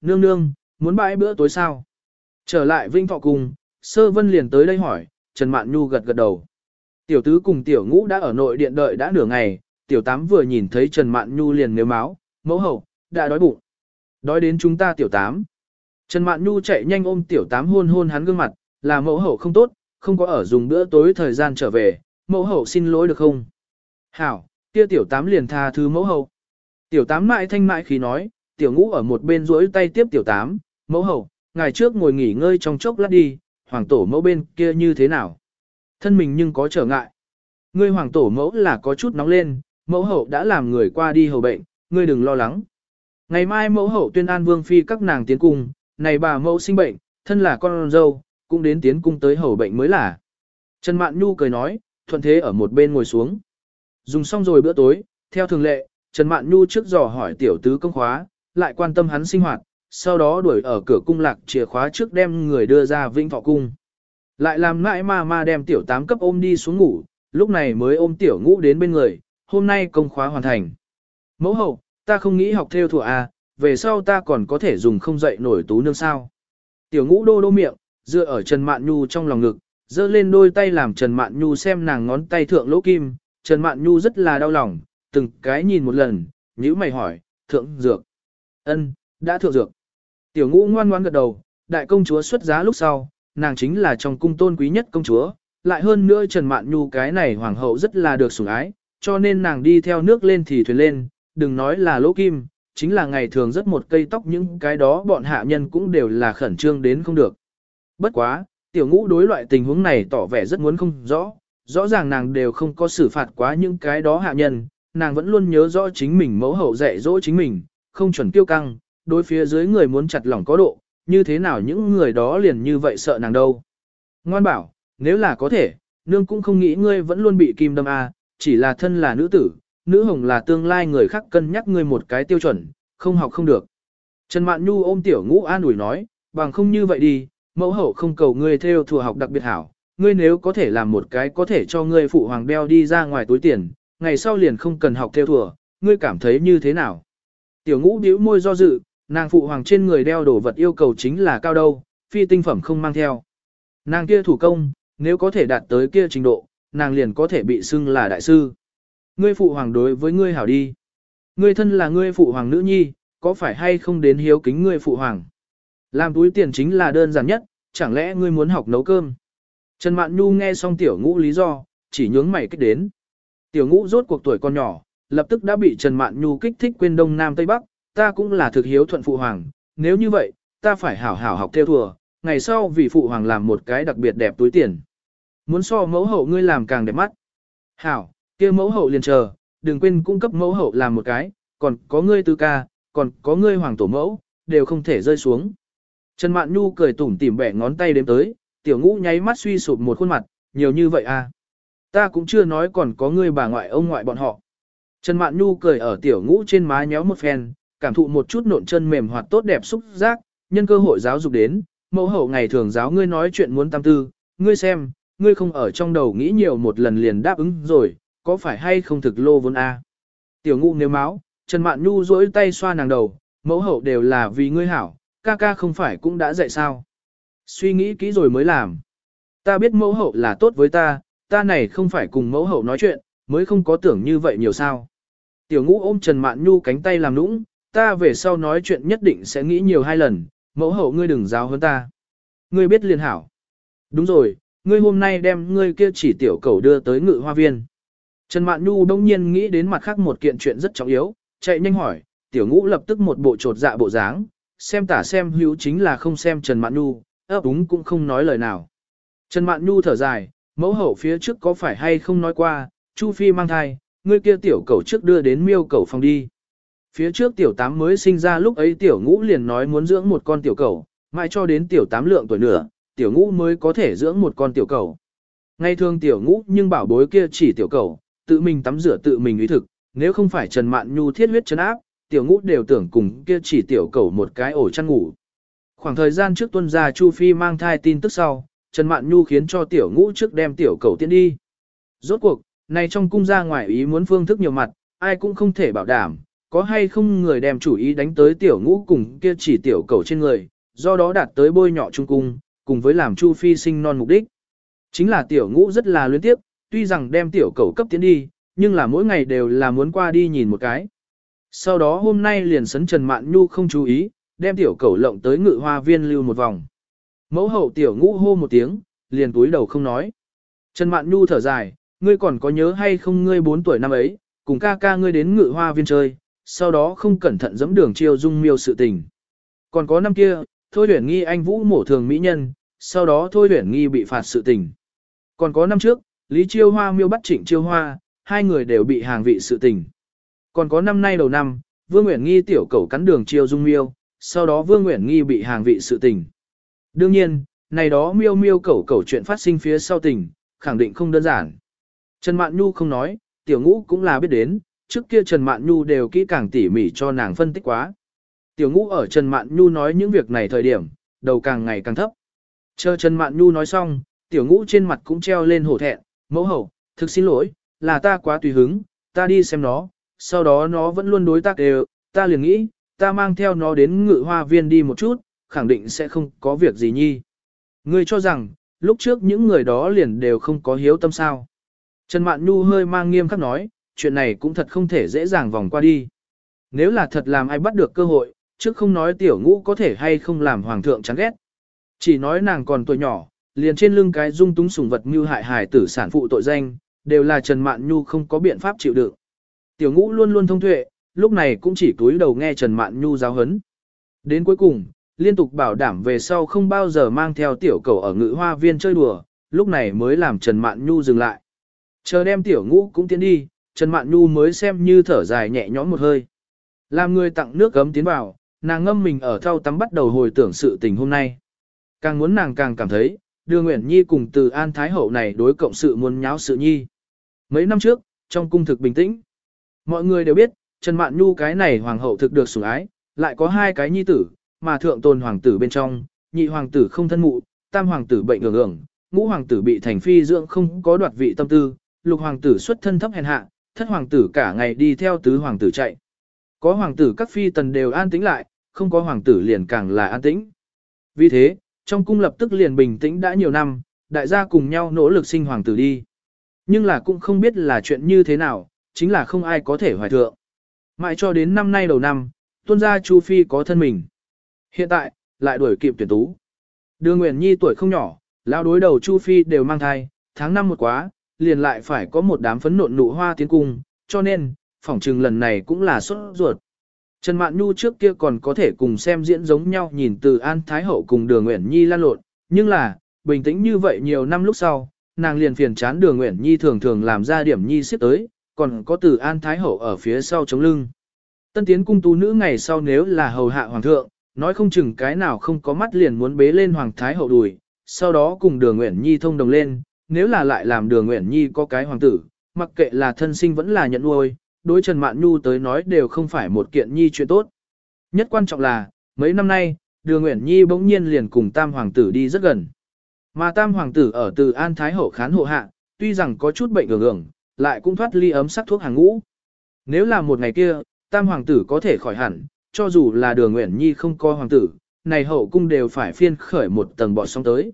nương nương, muốn bãi bữa tối sao? Trở lại Vinh Thọ cùng, Sơ Vân liền tới đây hỏi, Trần Mạn Nhu gật gật đầu. Tiểu tứ cùng tiểu ngũ đã ở nội điện đợi đã nửa ngày, tiểu tám vừa nhìn thấy Trần Mạn Nhu liền nếu máu, mẫu hậu, đã đói bụng. Đói đến chúng ta tiểu tám. Trần Mạn Nhu chạy nhanh ôm tiểu tám hôn hôn hắn gương mặt, là mẫu hậu không tốt, không có ở dùng bữa tối thời gian trở về, mẫu hậu xin lỗi được không? Hảo, kia tiểu tám liền tha thứ mẫu hậu. Tiểu tám mại thanh mại khí nói, tiểu ngũ ở một bên duỗi tay tiếp tiểu tám, mẫu hậu, ngày trước ngồi nghỉ ngơi trong chốc lát đi, hoàng tổ mẫu bên kia như thế nào? Thân mình nhưng có trở ngại. Ngươi hoàng tổ mẫu là có chút nóng lên, mẫu hậu đã làm người qua đi hầu bệnh, ngươi đừng lo lắng. Ngày mai mẫu hậu tuyên an vương phi các nàng tiến cung, này bà mẫu sinh bệnh, thân là con dâu, cũng đến tiến cung tới hầu bệnh mới là. Trần Mạn Nhu cười nói, thuận thế ở một bên ngồi xuống. Dùng xong rồi bữa tối, theo thường lệ, Trần Mạn Nhu trước dò hỏi tiểu tứ công khóa, lại quan tâm hắn sinh hoạt, sau đó đuổi ở cửa cung lạc chìa khóa trước đem người đưa ra Vĩnh Thọ cung. Lại làm mãi ma ma đem tiểu tám cấp ôm đi xuống ngủ, lúc này mới ôm tiểu ngũ đến bên người, hôm nay công khóa hoàn thành. Mẫu hậu, ta không nghĩ học theo thùa à, về sau ta còn có thể dùng không dậy nổi tú nương sao. Tiểu ngũ đô đô miệng, dựa ở Trần Mạn Nhu trong lòng ngực, giơ lên đôi tay làm Trần Mạn Nhu xem nàng ngón tay thượng lỗ kim, Trần Mạn Nhu rất là đau lòng, từng cái nhìn một lần, nhíu mày hỏi, thượng dược ân đã thượng dược. Tiểu ngũ ngoan ngoan gật đầu, đại công chúa xuất giá lúc sau, nàng chính là trong cung tôn quý nhất công chúa, lại hơn nữa Trần Mạn Nhu cái này hoàng hậu rất là được sủng ái, cho nên nàng đi theo nước lên thì thuyền lên, đừng nói là lỗ kim, chính là ngày thường rất một cây tóc những cái đó bọn hạ nhân cũng đều là khẩn trương đến không được. Bất quá, tiểu ngũ đối loại tình huống này tỏ vẻ rất muốn không rõ, rõ ràng nàng đều không có xử phạt quá những cái đó hạ nhân, nàng vẫn luôn nhớ rõ chính mình mẫu hậu dạy dỗ chính mình, không chuẩn tiêu căng, đối phía dưới người muốn chặt lỏng có độ, như thế nào những người đó liền như vậy sợ nàng đâu. Ngoan bảo, nếu là có thể, nương cũng không nghĩ ngươi vẫn luôn bị kim đâm a, chỉ là thân là nữ tử, nữ hồng là tương lai người khác cân nhắc ngươi một cái tiêu chuẩn, không học không được. Trần Mạn Nhu ôm tiểu ngũ an ủi nói, bằng không như vậy đi, mẫu hậu không cầu ngươi theo thừa học đặc biệt hảo, ngươi nếu có thể làm một cái có thể cho ngươi phụ hoàng đeo đi ra ngoài túi tiền, ngày sau liền không cần học theo thừa, ngươi cảm thấy như thế nào? Tiểu ngũ bĩu môi do dự, nàng phụ hoàng trên người đeo đồ vật yêu cầu chính là cao đâu, phi tinh phẩm không mang theo. Nàng kia thủ công, nếu có thể đạt tới kia trình độ, nàng liền có thể bị xưng là đại sư. Ngươi phụ hoàng đối với ngươi hảo đi. Ngươi thân là ngươi phụ hoàng nữ nhi, có phải hay không đến hiếu kính ngươi phụ hoàng? Làm túi tiền chính là đơn giản nhất, chẳng lẽ ngươi muốn học nấu cơm? Trần Mạn Nhu nghe xong tiểu ngũ lý do, chỉ nhướng mày kích đến. Tiểu ngũ rốt cuộc tuổi còn nhỏ, lập tức đã bị Trần Mạn Nhu kích thích quên đông nam tây bắc, ta cũng là thực hiếu thuận phụ hoàng, nếu như vậy, ta phải hảo hảo học theo thùa, ngày sau vì phụ hoàng làm một cái đặc biệt đẹp túi tiền. Muốn so mẫu hậu ngươi làm càng đẹp mắt. Hảo, kia mẫu hậu liền chờ, đừng quên cung cấp mẫu hậu làm một cái, còn có ngươi tư ca, còn có ngươi hoàng tổ mẫu, đều không thể rơi xuống. Trần Mạn Nhu cười tủm tỉm bẻ ngón tay đếm tới, tiểu ngũ nháy mắt suy sụp một khuôn mặt, nhiều như vậy à. Ta cũng chưa nói còn có ngươi bà ngoại ông ngoại bọn họ. Trần Mạn Nhu cười ở tiểu ngũ trên má nhéo một phen, cảm thụ một chút nộn chân mềm hoạt tốt đẹp xúc giác, nhân cơ hội giáo dục đến, mẫu hậu ngày thường giáo ngươi nói chuyện muốn tam tư, ngươi xem, ngươi không ở trong đầu nghĩ nhiều một lần liền đáp ứng rồi, có phải hay không thực lô vốn a? Tiểu ngũ nếu máu, Trần Mạn Nhu duỗi tay xoa nàng đầu, mẫu hậu đều là vì ngươi hảo, ca ca không phải cũng đã dạy sao. Suy nghĩ kỹ rồi mới làm. Ta biết mẫu hậu là tốt với ta, ta này không phải cùng mẫu hậu nói chuyện, mới không có tưởng như vậy nhiều sao. Tiểu ngũ ôm Trần Mạn Nhu cánh tay làm nũng, ta về sau nói chuyện nhất định sẽ nghĩ nhiều hai lần, mẫu hậu ngươi đừng giáo hơn ta. Ngươi biết liền hảo. Đúng rồi, ngươi hôm nay đem ngươi kia chỉ tiểu cầu đưa tới ngự hoa viên. Trần Mạn Nhu đông nhiên nghĩ đến mặt khác một kiện chuyện rất trọng yếu, chạy nhanh hỏi, tiểu ngũ lập tức một bộ trột dạ bộ dáng, xem tả xem hữu chính là không xem Trần Mạn Nhu, ấp úng cũng không nói lời nào. Trần Mạn Nhu thở dài, mẫu hậu phía trước có phải hay không nói qua, Chu Phi mang thai, ngươi kia tiểu cầu trước đưa đến miêu cầu phòng đi. Phía trước tiểu tám mới sinh ra lúc ấy tiểu ngũ liền nói muốn dưỡng một con tiểu cầu, mãi cho đến tiểu tám lượng tuổi nữa, tiểu ngũ mới có thể dưỡng một con tiểu cầu. Ngay thường tiểu ngũ nhưng bảo bối kia chỉ tiểu cầu, tự mình tắm rửa tự mình ý thực, nếu không phải Trần Mạn Nhu thiết huyết chấn áp, tiểu ngũ đều tưởng cùng kia chỉ tiểu cầu một cái ổ chăn ngủ. Khoảng thời gian trước tuân gia Chu Phi mang thai tin tức sau, Trần Mạn Nhu khiến cho tiểu ngũ trước đem tiểu cầu tiến đi. Rốt cuộc, này trong cung gia ngoài ý muốn phương thức nhiều mặt, ai cũng không thể bảo đảm, có hay không người đem chủ ý đánh tới tiểu ngũ cùng kia chỉ tiểu cầu trên người, do đó đạt tới bôi nhọ trung cung, cùng với làm Chu Phi sinh non mục đích. Chính là tiểu ngũ rất là luyến tiếp, tuy rằng đem tiểu cầu cấp tiến đi, nhưng là mỗi ngày đều là muốn qua đi nhìn một cái. Sau đó hôm nay liền sấn Trần Mạn Nhu không chú ý, đem tiểu cầu lộng tới ngự hoa viên lưu một vòng. Mẫu hậu tiểu ngũ hô một tiếng, liền túi đầu không nói. Trần Mạn Nhu thở dài, ngươi còn có nhớ hay không ngươi 4 tuổi năm ấy, cùng ca ca ngươi đến ngự hoa viên chơi, sau đó không cẩn thận dẫm đường chiêu dung miêu sự tình. Còn có năm kia, Thôi Huyền Nghi anh vũ mổ thường mỹ nhân, sau đó Thôi Huyền Nghi bị phạt sự tình. Còn có năm trước, Lý Chiêu Hoa miêu bắt Trịnh Chiêu Hoa, hai người đều bị hàng vị sự tình. Còn có năm nay đầu năm, Vương Nguyễn Nghi tiểu cầu cắn đường Chiêu dung miêu, sau đó Vương Nguyễn Nghi bị hàng vị sự tình. Đương nhiên, này đó miêu miêu cẩu cẩu chuyện phát sinh phía sau tình, khẳng định không đơn giản. Trần Mạn Nhu không nói, tiểu ngũ cũng là biết đến, trước kia Trần Mạn Nhu đều kỹ càng tỉ mỉ cho nàng phân tích quá. Tiểu ngũ ở Trần Mạn Nhu nói những việc này thời điểm, đầu càng ngày càng thấp. Chờ Trần Mạn Nhu nói xong, tiểu ngũ trên mặt cũng treo lên hổ thẹn, mẫu hậu, thực xin lỗi, là ta quá tùy hứng, ta đi xem nó, sau đó nó vẫn luôn đối tác đều, ta liền nghĩ, ta mang theo nó đến ngự hoa viên đi một chút, khẳng định sẽ không có việc gì nhi. Ngươi cho rằng, lúc trước những người đó liền đều không có hiếu tâm sao. Trần Mạn Nhu hơi mang nghiêm khắc nói, chuyện này cũng thật không thể dễ dàng vòng qua đi. Nếu là thật làm ai bắt được cơ hội, trước không nói tiểu ngũ có thể hay không làm hoàng thượng chán ghét. Chỉ nói nàng còn tuổi nhỏ, liền trên lưng cái dung túng sùng vật như hại hài tử sản phụ tội danh, đều là Trần Mạn Nhu không có biện pháp chịu đựng. Tiểu ngũ luôn luôn thông tuệ, lúc này cũng chỉ túi đầu nghe Trần Mạn Nhu giáo hấn. Đến cuối cùng, liên tục bảo đảm về sau không bao giờ mang theo tiểu cầu ở ngự hoa viên chơi đùa, lúc này mới làm Trần Mạn Nhu dừng lại. Chờ đem tiểu ngũ cũng tiến đi, Trần Mạn Nhu mới xem như thở dài nhẹ nhõm một hơi. Làm người tặng nước gấm tiến vào, nàng ngâm mình ở thau tắm bắt đầu hồi tưởng sự tình hôm nay. Càng muốn nàng càng cảm thấy, đưa Nguyễn Nhi cùng từ An Thái Hậu này đối cộng sự muốn nháo sự nhi. Mấy năm trước, trong cung thực bình tĩnh, mọi người đều biết, Trần Mạn Nhu cái này hoàng hậu thực được sủng ái, lại có hai cái nhi tử, mà thượng tôn hoàng tử bên trong, nhị hoàng tử không thân mụ, tam hoàng tử bệnh ngưỡng ngưỡng, ngũ hoàng tử bị thành phi dưỡng không có đoạt vị tâm tư, lục hoàng tử xuất thân thấp hèn hạ, thất hoàng tử cả ngày đi theo tứ hoàng tử chạy. Có hoàng tử các phi tần đều an tĩnh lại, không có hoàng tử liền càng là an tĩnh. Vì thế, trong cung lập tức liền bình tĩnh đã nhiều năm, đại gia cùng nhau nỗ lực sinh hoàng tử đi. Nhưng là cũng không biết là chuyện như thế nào, chính là không ai có thể hoài thượng. Mãi cho đến năm nay đầu năm, tuân gia Chu Phi có thân mình. Hiện tại, lại đuổi kịp tuyển tú. Đưa Nguyễn Nhi tuổi không nhỏ, lão đối đầu Chu Phi đều mang thai, tháng năm một quá, liền lại phải có một đám phấn nộn nụ hoa tiến cung, cho nên, phỏng trừng lần này cũng là xuất ruột. Trần Mạn Nhu trước kia còn có thể cùng xem diễn giống nhau nhìn từ An Thái Hậu cùng Đường Nguyễn Nhi lan lộn, nhưng là, bình tĩnh như vậy nhiều năm lúc sau, nàng liền phiền chán Đường Nguyễn Nhi thường thường làm ra điểm nhi xếp tới, còn có từ An Thái Hậu ở phía sau chống lưng. Tân tiến cung tú nữ ngày sau nếu là hầu hạ hoàng thượng, nói không chừng cái nào không có mắt liền muốn bế lên hoàng thái hậu đùi, sau đó cùng đường Nguyễn Nhi thông đồng lên, nếu là lại làm đường Nguyễn Nhi có cái hoàng tử, mặc kệ là thân sinh vẫn là nhận nuôi, đối Trần Mạn Nhu tới nói đều không phải một kiện nhi chuyện tốt. Nhất quan trọng là, mấy năm nay, đường Nguyễn Nhi bỗng nhiên liền cùng tam hoàng tử đi rất gần. Mà tam hoàng tử ở từ An Thái Hậu khán hộ hạ, tuy rằng có chút bệnh ưởng ưởng, lại cũng thoát ly ấm sắc thuốc hàng ngũ. Nếu là một ngày kia, tam hoàng tử có thể khỏi hẳn, cho dù là đường Nguyễn Nhi không có hoàng tử, này hậu cung đều phải phiên khởi một tầng bọt sóng tới.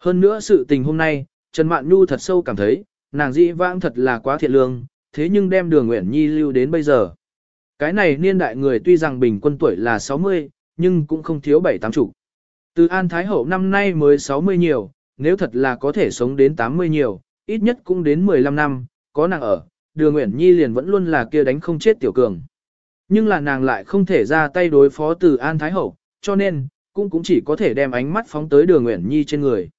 Hơn nữa sự tình hôm nay, Trần Mạn Nhu thật sâu cảm thấy, nàng dĩ vãng thật là quá thiện lương, thế nhưng đem đường Nguyễn Nhi lưu đến bây giờ. Cái này niên đại người tuy rằng bình quân tuổi là 60, nhưng cũng không thiếu 7 tám chục. Từ An Thái Hậu năm nay mới 60 nhiều, nếu thật là có thể sống đến 80 nhiều, ít nhất cũng đến 15 năm, có nàng ở, đường Nguyễn Nhi liền vẫn luôn là kia đánh không chết tiểu cường. Nhưng là nàng lại không thể ra tay đối phó từ An Thái Hậu, cho nên, cũng cũng chỉ có thể đem ánh mắt phóng tới đường Nguyễn Nhi trên người.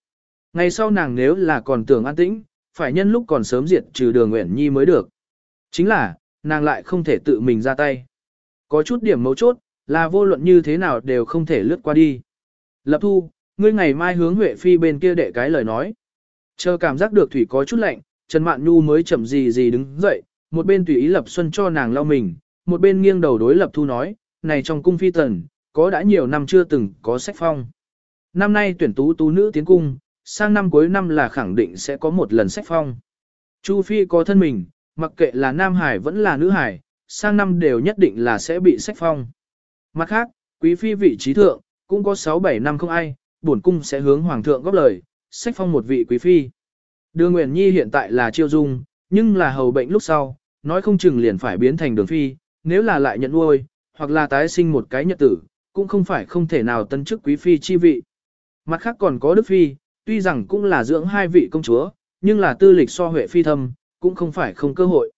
Ngày sau nàng nếu là còn tưởng an tĩnh, phải nhân lúc còn sớm diệt trừ đường Nguyễn Nhi mới được. Chính là, nàng lại không thể tự mình ra tay. Có chút điểm mấu chốt, là vô luận như thế nào đều không thể lướt qua đi. Lập thu, ngươi ngày mai hướng Huệ Phi bên kia để cái lời nói. Chờ cảm giác được thủy có chút lạnh, Trần Mạn Nhu mới chậm gì gì đứng dậy, một bên tùy ý Lập Xuân cho nàng lau mình, một bên nghiêng đầu đối lập thu nói, này trong cung phi tần, có đã nhiều năm chưa từng có sách phong. Năm nay tuyển tú tú nữ tiến cung, sang năm cuối năm là khẳng định sẽ có một lần sách phong. Chu phi có thân mình, mặc kệ là nam hải vẫn là nữ hải, sang năm đều nhất định là sẽ bị sách phong. Mặt khác, quý phi vị trí thượng, cũng có 6-7 năm không ai, bổn cung sẽ hướng hoàng thượng góp lời, sách phong một vị quý phi. Đường Nguyễn Nhi hiện tại là chiêu dung, nhưng là hầu bệnh lúc sau, nói không chừng liền phải biến thành đường phi, nếu là lại nhận nuôi, hoặc là tái sinh một cái nhật tử, cũng không phải không thể nào tân chức quý phi chi vị. Mặt khác còn có Đức Phi, tuy rằng cũng là dưỡng hai vị công chúa, nhưng là tư lịch so Huệ Phi thâm, cũng không phải không cơ hội.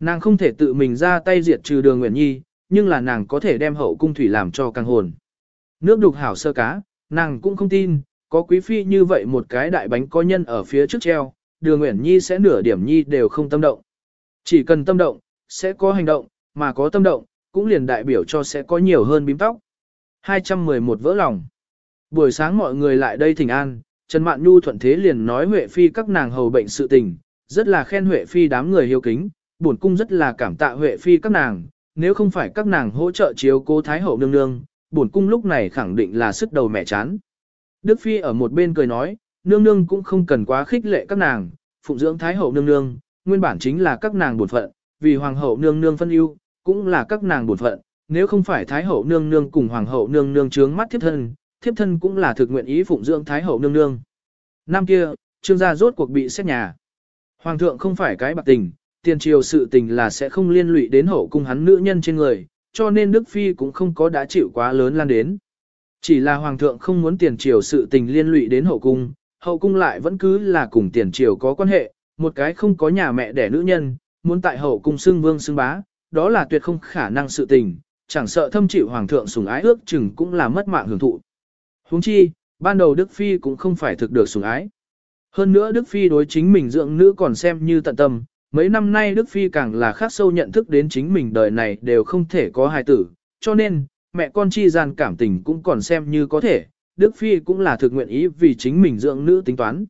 Nàng không thể tự mình ra tay diệt trừ đường Nguyễn Nhi, nhưng là nàng có thể đem hậu cung thủy làm cho càng hồn. Nước đục hảo sơ cá, nàng cũng không tin, có quý phi như vậy một cái đại bánh có nhân ở phía trước treo, đường Nguyễn Nhi sẽ nửa điểm nhi đều không tâm động. Chỉ cần tâm động, sẽ có hành động, mà có tâm động, cũng liền đại biểu cho sẽ có nhiều hơn bím tóc. 211 vỡ lòng. Buổi sáng mọi người lại đây thỉnh an, Trần Mạn Nhu thuận thế liền nói Huệ Phi các nàng hầu bệnh sự tình, rất là khen Huệ Phi đám người hiếu kính, bổn cung rất là cảm tạ Huệ Phi các nàng, nếu không phải các nàng hỗ trợ chiếu cố Thái Hậu nương nương, bổn cung lúc này khẳng định là sức đầu mẹ chán. Đức Phi ở một bên cười nói, nương nương cũng không cần quá khích lệ các nàng, phụng dưỡng Thái Hậu nương nương, nguyên bản chính là các nàng bổn phận, vì Hoàng Hậu nương nương phân ưu, cũng là các nàng bổn phận, nếu không phải Thái Hậu nương nương cùng Hoàng Hậu nương nương trướng mắt thiết thân, thiếp thân cũng là thực nguyện ý phụng dưỡng Thái Hậu nương nương. Năm kia, trương gia rốt cuộc bị xét nhà. Hoàng thượng không phải cái bạc tình, tiền triều sự tình là sẽ không liên lụy đến hậu cung hắn nữ nhân trên người, cho nên Đức Phi cũng không có đã chịu quá lớn lan đến. Chỉ là Hoàng thượng không muốn tiền triều sự tình liên lụy đến hậu cung, hậu cung lại vẫn cứ là cùng tiền triều có quan hệ, một cái không có nhà mẹ đẻ nữ nhân, muốn tại hậu cung xưng vương xưng bá, đó là tuyệt không khả năng sự tình, chẳng sợ thâm chịu Hoàng thượng sủng ái ước chừng cũng là mất mạng hưởng thụ. Huống chi, ban đầu Đức Phi cũng không phải thực được sủng ái. Hơn nữa Đức Phi đối chính mình dưỡng nữ còn xem như tận tâm, mấy năm nay Đức Phi càng là khắc sâu nhận thức đến chính mình đời này đều không thể có hài tử, cho nên, mẹ con chi gian cảm tình cũng còn xem như có thể, Đức Phi cũng là thực nguyện ý vì chính mình dưỡng nữ tính toán.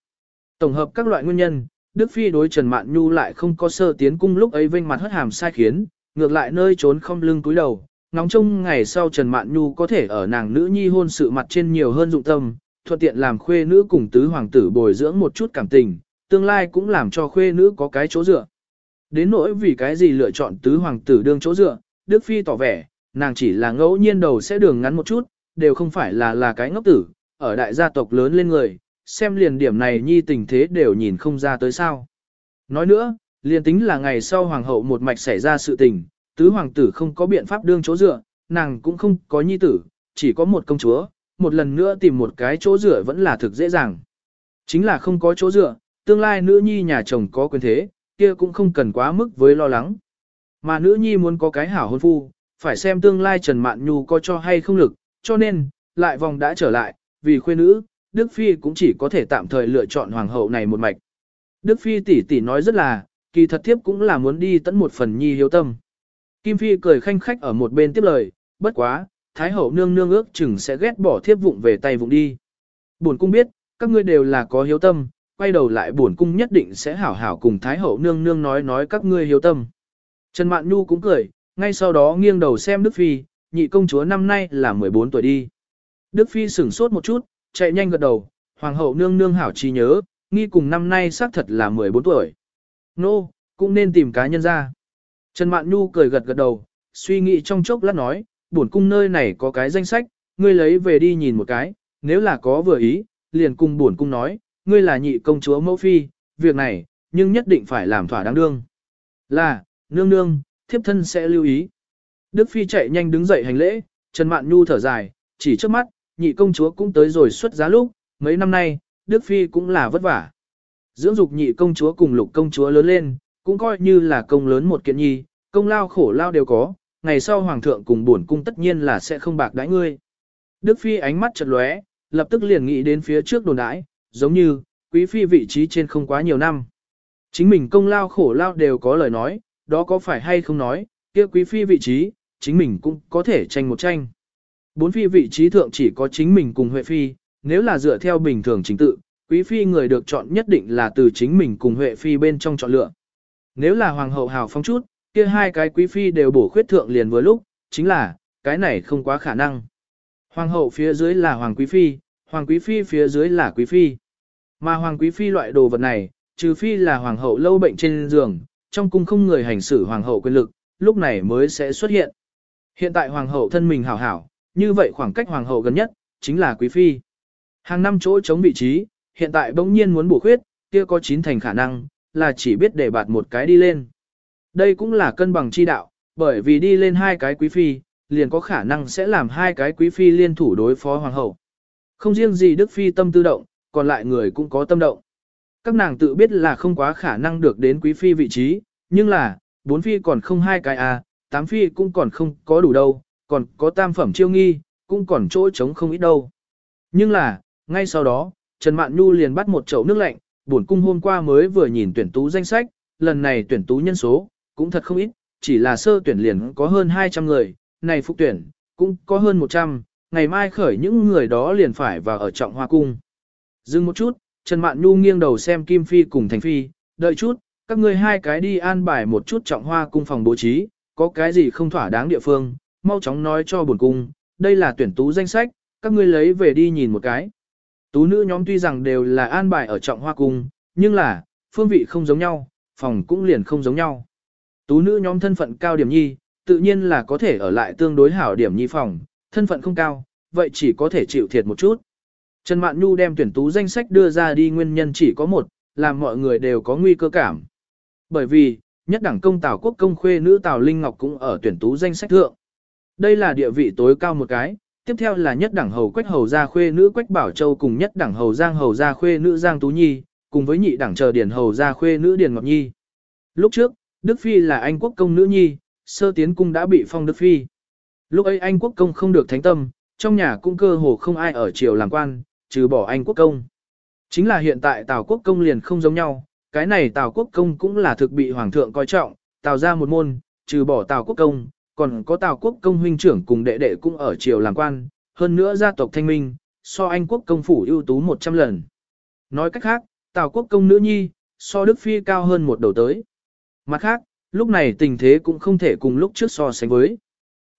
Tổng hợp các loại nguyên nhân, Đức Phi đối Trần Mạn Nhu lại không có sơ tiến cung lúc ấy vinh mặt hất hàm sai khiến, ngược lại nơi trốn không lưng túi đầu, nóng trông ngày sau Trần Mạn Nhu có thể ở nàng nữ nhi hôn sự mặt trên nhiều hơn dụng tâm, thuận tiện làm khuê nữ cùng tứ hoàng tử bồi dưỡng một chút cảm tình, tương lai cũng làm cho khuê nữ có cái chỗ dựa. Đến nỗi vì cái gì lựa chọn tứ hoàng tử đương chỗ dựa, Đức Phi tỏ vẻ, nàng chỉ là ngẫu nhiên đầu sẽ đường ngắn một chút, đều không phải là là cái ngốc tử, ở đại gia tộc lớn lên người, xem liền điểm này nhi tình thế đều nhìn không ra tới sao. Nói nữa, liền tính là ngày sau hoàng hậu một mạch xảy ra sự tình, tứ hoàng tử không có biện pháp đương chỗ dựa, nàng cũng không có nhi tử, chỉ có một công chúa, một lần nữa tìm một cái chỗ dựa vẫn là thực dễ dàng. Chính là không có chỗ dựa, tương lai nữ nhi nhà chồng có quyền thế, kia cũng không cần quá mức với lo lắng. Mà nữ nhi muốn có cái hảo hôn phu, phải xem tương lai Trần Mạn Nhu có cho hay không lực, cho nên, lại vòng đã trở lại, vì khuê nữ, Đức Phi cũng chỉ có thể tạm thời lựa chọn hoàng hậu này một mạch. Đức Phi tỷ tỷ nói rất là, kỳ thật thiếp cũng là muốn đi tận một phần nhi hiếu tâm. Kim Phi cười khanh khách ở một bên tiếp lời, bất quá, Thái hậu nương nương ước chừng sẽ ghét bỏ thiếp vụng về tay vụng đi. Bổn cung biết, các ngươi đều là có hiếu tâm, quay đầu lại bổn cung nhất định sẽ hảo hảo cùng Thái hậu nương nương nói nói các ngươi hiếu tâm. Trần Mạn Nhu cũng cười, ngay sau đó nghiêng đầu xem Đức Phi, nhị công chúa năm nay là 14 tuổi đi. Đức Phi sửng sốt một chút, chạy nhanh gật đầu, Hoàng hậu nương nương hảo trí nhớ, nghi cùng năm nay xác thật là 14 tuổi. Nô, cũng nên tìm cá nhân ra. Trần Mạn Nhu cười gật gật đầu, suy nghĩ trong chốc lát nói, bổn cung nơi này có cái danh sách, ngươi lấy về đi nhìn một cái, nếu là có vừa ý, liền cùng bổn cung nói, ngươi là nhị công chúa mẫu phi, việc này, nhưng nhất định phải làm thỏa đáng đương. Là, nương nương, thiếp thân sẽ lưu ý. Đức phi chạy nhanh đứng dậy hành lễ, Trần Mạn Nhu thở dài, chỉ trước mắt, nhị công chúa cũng tới rồi xuất giá lúc, mấy năm nay, Đức phi cũng là vất vả. Dưỡng dục nhị công chúa cùng lục công chúa lớn lên, cũng coi như là công lớn một kiện nhi, công lao khổ lao đều có, ngày sau hoàng thượng cùng bổn cung tất nhiên là sẽ không bạc đãi ngươi. Đức phi ánh mắt chợt lóe, lập tức liền nghĩ đến phía trước đồn đãi, giống như, quý phi vị trí trên không quá nhiều năm. Chính mình công lao khổ lao đều có lời nói, đó có phải hay không nói, kia quý phi vị trí, chính mình cũng có thể tranh một tranh. Bốn phi vị trí thượng chỉ có chính mình cùng Huệ phi, nếu là dựa theo bình thường chính tự, quý phi người được chọn nhất định là từ chính mình cùng Huệ phi bên trong chọn lựa. Nếu là hoàng hậu hào phong chút, kia hai cái quý phi đều bổ khuyết thượng liền với lúc, chính là, cái này không quá khả năng. Hoàng hậu phía dưới là hoàng quý phi, hoàng quý phi phía dưới là quý phi. Mà hoàng quý phi loại đồ vật này, trừ phi là hoàng hậu lâu bệnh trên giường, trong cung không người hành xử hoàng hậu quyền lực, lúc này mới sẽ xuất hiện. Hiện tại hoàng hậu thân mình hảo hảo, như vậy khoảng cách hoàng hậu gần nhất, chính là quý phi. Hàng năm chỗ chống vị trí, hiện tại bỗng nhiên muốn bổ khuyết, kia có chín thành khả năng, là chỉ biết để bạt một cái đi lên. Đây cũng là cân bằng chi đạo, bởi vì đi lên hai cái quý phi, liền có khả năng sẽ làm hai cái quý phi liên thủ đối phó hoàng hậu. Không riêng gì Đức Phi tâm tư động, còn lại người cũng có tâm động. Các nàng tự biết là không quá khả năng được đến quý phi vị trí, nhưng là, bốn phi còn không hai cái à, tám phi cũng còn không có đủ đâu, còn có tam phẩm chiêu nghi, cũng còn chỗ trống không ít đâu. Nhưng là, ngay sau đó, Trần Mạn Nhu liền bắt một chậu nước lạnh, Bổn cung hôm qua mới vừa nhìn tuyển tú danh sách, lần này tuyển tú nhân số, cũng thật không ít, chỉ là sơ tuyển liền có hơn 200 người, này phục tuyển, cũng có hơn 100, ngày mai khởi những người đó liền phải vào ở trọng hoa cung. Dừng một chút, Trần Mạn Nhu nghiêng đầu xem Kim Phi cùng Thành Phi, đợi chút, các ngươi hai cái đi an bài một chút trọng hoa cung phòng bố trí, có cái gì không thỏa đáng địa phương, mau chóng nói cho bổn cung, đây là tuyển tú danh sách, các ngươi lấy về đi nhìn một cái. Tú nữ nhóm tuy rằng đều là an bài ở trọng hoa cung, nhưng là, phương vị không giống nhau, phòng cũng liền không giống nhau. Tú nữ nhóm thân phận cao điểm nhi, tự nhiên là có thể ở lại tương đối hảo điểm nhi phòng, thân phận không cao, vậy chỉ có thể chịu thiệt một chút. Trần Mạn Nhu đem tuyển tú danh sách đưa ra đi nguyên nhân chỉ có một, làm mọi người đều có nguy cơ cảm. Bởi vì, nhất đẳng công Tào quốc công khuê nữ Tào Linh Ngọc cũng ở tuyển tú danh sách thượng. Đây là địa vị tối cao một cái, tiếp theo là nhất đẳng hầu quách hầu gia khuê nữ quách bảo châu cùng nhất đẳng hầu giang hầu gia khuê nữ giang tú nhi, cùng với nhị đẳng chờ điển hầu gia khuê nữ điển ngọc nhi. Lúc trước, Đức Phi là anh quốc công nữ nhi, sơ tiến cung đã bị phong Đức Phi. Lúc ấy anh quốc công không được thánh tâm, trong nhà cũng cơ hồ không ai ở triều làm quan, trừ bỏ anh quốc công. Chính là hiện tại Tào quốc công liền không giống nhau, cái này Tào quốc công cũng là thực bị hoàng thượng coi trọng, Tào ra một môn, trừ bỏ Tào quốc công, còn có Tào quốc công huynh trưởng cùng đệ đệ cũng ở triều làm quan, hơn nữa gia tộc thanh minh, so anh quốc công phủ ưu tú 100 lần. Nói cách khác, Tào quốc công nữ nhi, so Đức Phi cao hơn một đầu tới. Mặt khác, lúc này tình thế cũng không thể cùng lúc trước so sánh với.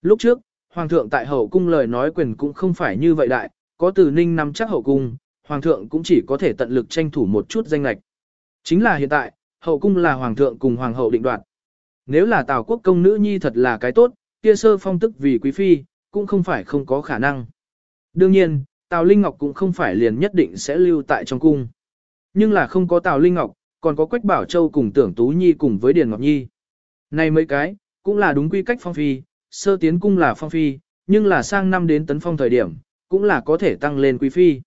Lúc trước, Hoàng thượng tại hậu cung lời nói quyền cũng không phải như vậy đại, có từ ninh nắm chắc hậu cung, Hoàng thượng cũng chỉ có thể tận lực tranh thủ một chút danh lạch. Chính là hiện tại, hậu cung là Hoàng thượng cùng Hoàng hậu định đoạt. Nếu là Tào quốc công nữ nhi thật là cái tốt, kia sơ phong tức vì quý phi, cũng không phải không có khả năng. Đương nhiên, Tào Linh Ngọc cũng không phải liền nhất định sẽ lưu tại trong cung. Nhưng là không có Tào Linh Ngọc, còn có Quách Bảo Châu cùng Tưởng Tú Nhi cùng với Điền Ngọc Nhi. Này mấy cái, cũng là đúng quy cách phong phi, sơ tiến cung là phong phi, nhưng là sang năm đến tấn phong thời điểm, cũng là có thể tăng lên quý phi.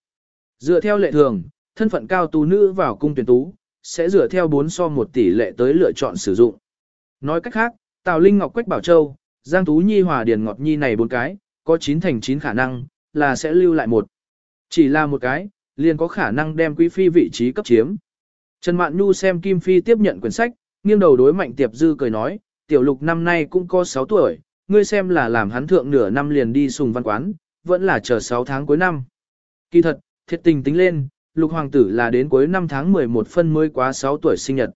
Dựa theo lệ thường, thân phận cao tú nữ vào cung tuyển tú, sẽ dựa theo 4 so 1 tỷ lệ tới lựa chọn sử dụng. Nói cách khác, Tào Linh Ngọc Quách Bảo Châu, Giang Tú Nhi Hòa Điền Ngọt Nhi này bốn cái, có 9 thành 9 khả năng, là sẽ lưu lại một. Chỉ là một cái, liền có khả năng đem quý phi vị trí cấp chiếm. Trần Mạn Nhu xem Kim Phi tiếp nhận quyển sách, nghiêng đầu đối Mạnh Tiệp Dư cười nói, tiểu lục năm nay cũng có 6 tuổi, ngươi xem là làm hắn thượng nửa năm liền đi sùng văn quán, vẫn là chờ 6 tháng cuối năm. Kỳ thật, thiệt tình tính lên, lục hoàng tử là đến cuối năm tháng 11 phân mới quá 6 tuổi sinh nhật.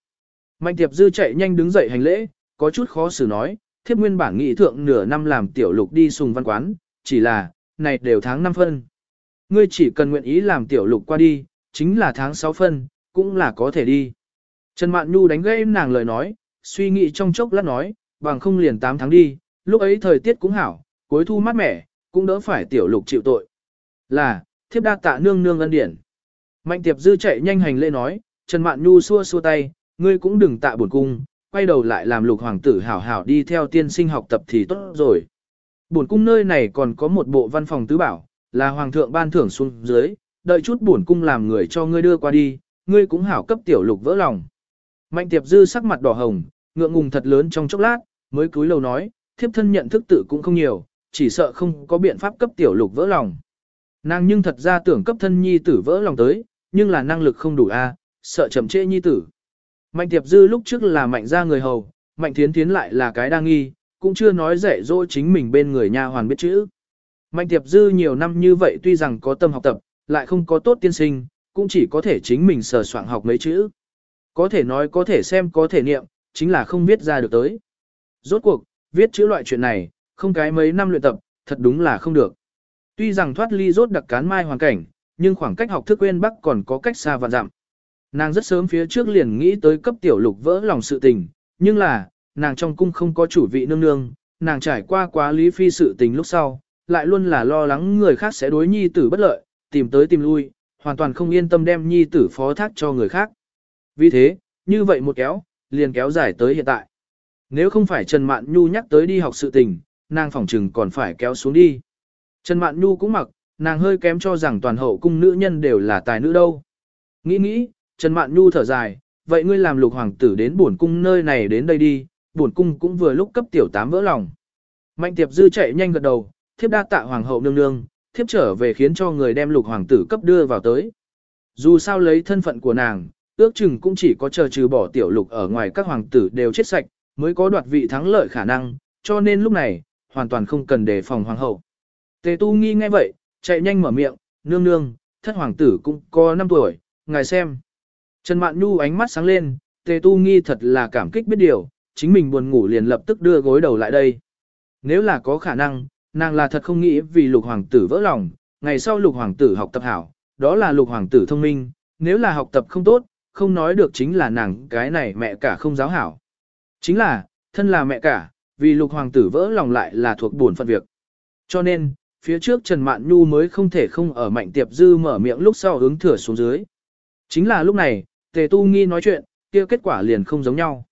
Mạnh Tiệp Dư chạy nhanh đứng dậy hành lễ, có chút khó xử nói, thiếp nguyên bản nghị thượng nửa năm làm tiểu lục đi sùng văn quán, chỉ là, này đều tháng 5 phân. Ngươi chỉ cần nguyện ý làm tiểu lục qua đi, chính là tháng 6 phân, cũng là có thể đi. Trần Mạn Nhu đánh gây nàng lời nói, suy nghĩ trong chốc lát nói, bằng không liền 8 tháng đi, lúc ấy thời tiết cũng hảo, cuối thu mát mẻ, cũng đỡ phải tiểu lục chịu tội. Là, thiếp đa tạ nương nương ân điển. Mạnh tiệp dư chạy nhanh hành lễ nói, Trần Mạn Nhu xua xua tay, ngươi cũng đừng tạ buồn cung, quay đầu lại làm lục hoàng tử hảo hảo đi theo tiên sinh học tập thì tốt rồi. Buồn cung nơi này còn có một bộ văn phòng tứ bảo, là hoàng thượng ban thưởng xuống dưới, đợi chút buồn cung làm người cho ngươi đưa qua đi, ngươi cũng hảo cấp tiểu lục vỡ lòng. Mạnh tiệp dư sắc mặt đỏ hồng, ngượng ngùng thật lớn trong chốc lát, mới cúi đầu nói, thiếp thân nhận thức tự cũng không nhiều, chỉ sợ không có biện pháp cấp tiểu lục vỡ lòng. Nàng nhưng thật ra tưởng cấp thân nhi tử vỡ lòng tới, nhưng là năng lực không đủ a, sợ chậm trễ nhi tử. Mạnh tiệp dư lúc trước là mạnh ra người hầu, mạnh thiến thiến lại là cái đa nghi, cũng chưa nói dạy dỗ chính mình bên người nha hoàn biết chữ. Mạnh tiệp dư nhiều năm như vậy tuy rằng có tâm học tập, lại không có tốt tiên sinh, cũng chỉ có thể chính mình sờ soạn học mấy chữ. Có thể nói có thể xem có thể niệm, chính là không viết ra được tới. Rốt cuộc, viết chữ loại chuyện này, không cái mấy năm luyện tập, thật đúng là không được. Tuy rằng thoát ly rốt đặc cán mai hoàn cảnh, nhưng khoảng cách học thức quên bắc còn có cách xa và dặm. Nàng rất sớm phía trước liền nghĩ tới cấp tiểu lục vỡ lòng sự tình, nhưng là, nàng trong cung không có chủ vị nương nương, nàng trải qua quá lý phi sự tình lúc sau, lại luôn là lo lắng người khác sẽ đối nhi tử bất lợi, tìm tới tìm lui, hoàn toàn không yên tâm đem nhi tử phó thác cho người khác. Vì thế, như vậy một kéo, liền kéo dài tới hiện tại. Nếu không phải Trần Mạn Nhu nhắc tới đi học sự tình, nàng phỏng trừng còn phải kéo xuống đi. Trần Mạn Nhu cũng mặc, nàng hơi kém cho rằng toàn hậu cung nữ nhân đều là tài nữ đâu. Nghĩ nghĩ, Trần Mạn Nhu thở dài, vậy ngươi làm lục hoàng tử đến bổn cung nơi này đến đây đi, bổn cung cũng vừa lúc cấp tiểu tám vỡ lòng. Mạnh tiệp dư chạy nhanh gật đầu, thiếp đa tạ hoàng hậu nương nương, thiếp trở về khiến cho người đem lục hoàng tử cấp đưa vào tới. Dù sao lấy thân phận của nàng, ước chừng cũng chỉ có chờ trừ bỏ tiểu lục ở ngoài các hoàng tử đều chết sạch, mới có đoạt vị thắng lợi khả năng, cho nên lúc này, hoàn toàn không cần đề phòng hoàng hậu. Tề tu nghi ngay vậy, chạy nhanh mở miệng, nương nương, thất hoàng tử cũng có 5 tuổi, ngài xem. Trần Mạn Nhu ánh mắt sáng lên, tề tu nghi thật là cảm kích biết điều, chính mình buồn ngủ liền lập tức đưa gối đầu lại đây. Nếu là có khả năng, nàng là thật không nghĩ vì lục hoàng tử vỡ lòng, ngày sau lục hoàng tử học tập hảo, đó là lục hoàng tử thông minh, nếu là học tập không tốt, không nói được chính là nàng cái này mẹ cả không giáo hảo. Chính là, thân là mẹ cả, vì lục hoàng tử vỡ lòng lại là thuộc buồn phận việc. Cho nên, phía trước Trần Mạn Nhu mới không thể không ở mạnh tiệp dư mở miệng lúc sau hướng thừa xuống dưới. Chính là lúc này, tề tu nghi nói chuyện, kia kết quả liền không giống nhau.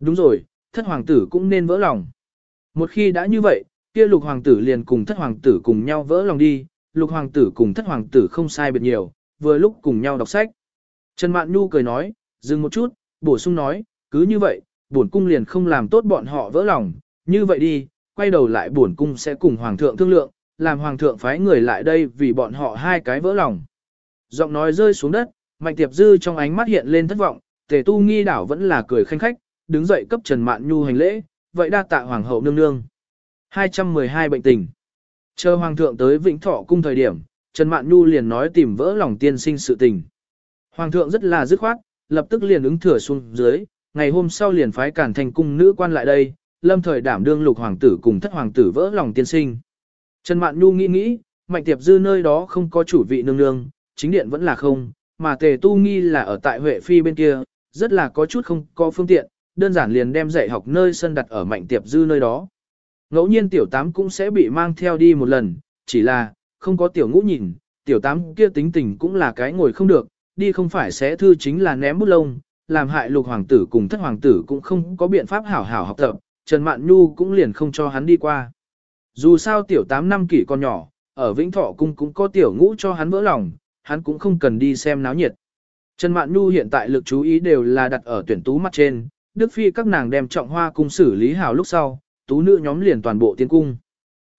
Đúng rồi, thất hoàng tử cũng nên vỡ lòng. Một khi đã như vậy, kia lục hoàng tử liền cùng thất hoàng tử cùng nhau vỡ lòng đi, lục hoàng tử cùng thất hoàng tử không sai biệt nhiều, vừa lúc cùng nhau đọc sách. Trần Mạn Nhu cười nói, dừng một chút, bổ sung nói, cứ như vậy, bổn cung liền không làm tốt bọn họ vỡ lòng, như vậy đi, quay đầu lại bổn cung sẽ cùng hoàng thượng thương lượng, làm hoàng thượng phái người lại đây vì bọn họ hai cái vỡ lòng. Giọng nói rơi xuống đất, mạnh tiệp dư trong ánh mắt hiện lên thất vọng, tề tu nghi đảo vẫn là cười khanh khách, đứng dậy cấp Trần Mạn Nhu hành lễ, vậy đa tạ hoàng hậu nương nương. 212 bệnh tình. Chờ hoàng thượng tới Vĩnh Thọ cung thời điểm, Trần Mạn Nhu liền nói tìm vỡ lòng tiên sinh sự tình. Hoàng thượng rất là dứt khoát, lập tức liền ứng thừa xuống dưới, ngày hôm sau liền phái cản thành cung nữ quan lại đây, lâm thời đảm đương lục hoàng tử cùng thất hoàng tử vỡ lòng tiên sinh. Trần Mạn Nhu nghĩ nghĩ, mạnh tiệp dư nơi đó không có chủ vị nương nương, chính điện vẫn là không, mà tề tu nghi là ở tại Huệ Phi bên kia, rất là có chút không có phương tiện, đơn giản liền đem dạy học nơi sân đặt ở mạnh tiệp dư nơi đó. Ngẫu nhiên tiểu tám cũng sẽ bị mang theo đi một lần, chỉ là, không có tiểu ngũ nhìn, tiểu tám kia tính tình cũng là cái ngồi không được, đi không phải sẽ thư chính là ném bút lông, làm hại lục hoàng tử cùng thất hoàng tử cũng không có biện pháp hảo hảo học tập, Trần Mạn Nhu cũng liền không cho hắn đi qua. Dù sao tiểu 8 năm kỷ còn nhỏ, ở Vĩnh Thọ Cung cũng có tiểu ngũ cho hắn vỡ lòng, hắn cũng không cần đi xem náo nhiệt. Trần Mạn Nhu hiện tại lực chú ý đều là đặt ở tuyển tú mắt trên, Đức Phi các nàng đem trọng hoa cung xử lý hảo lúc sau, tú nữ nhóm liền toàn bộ tiến cung.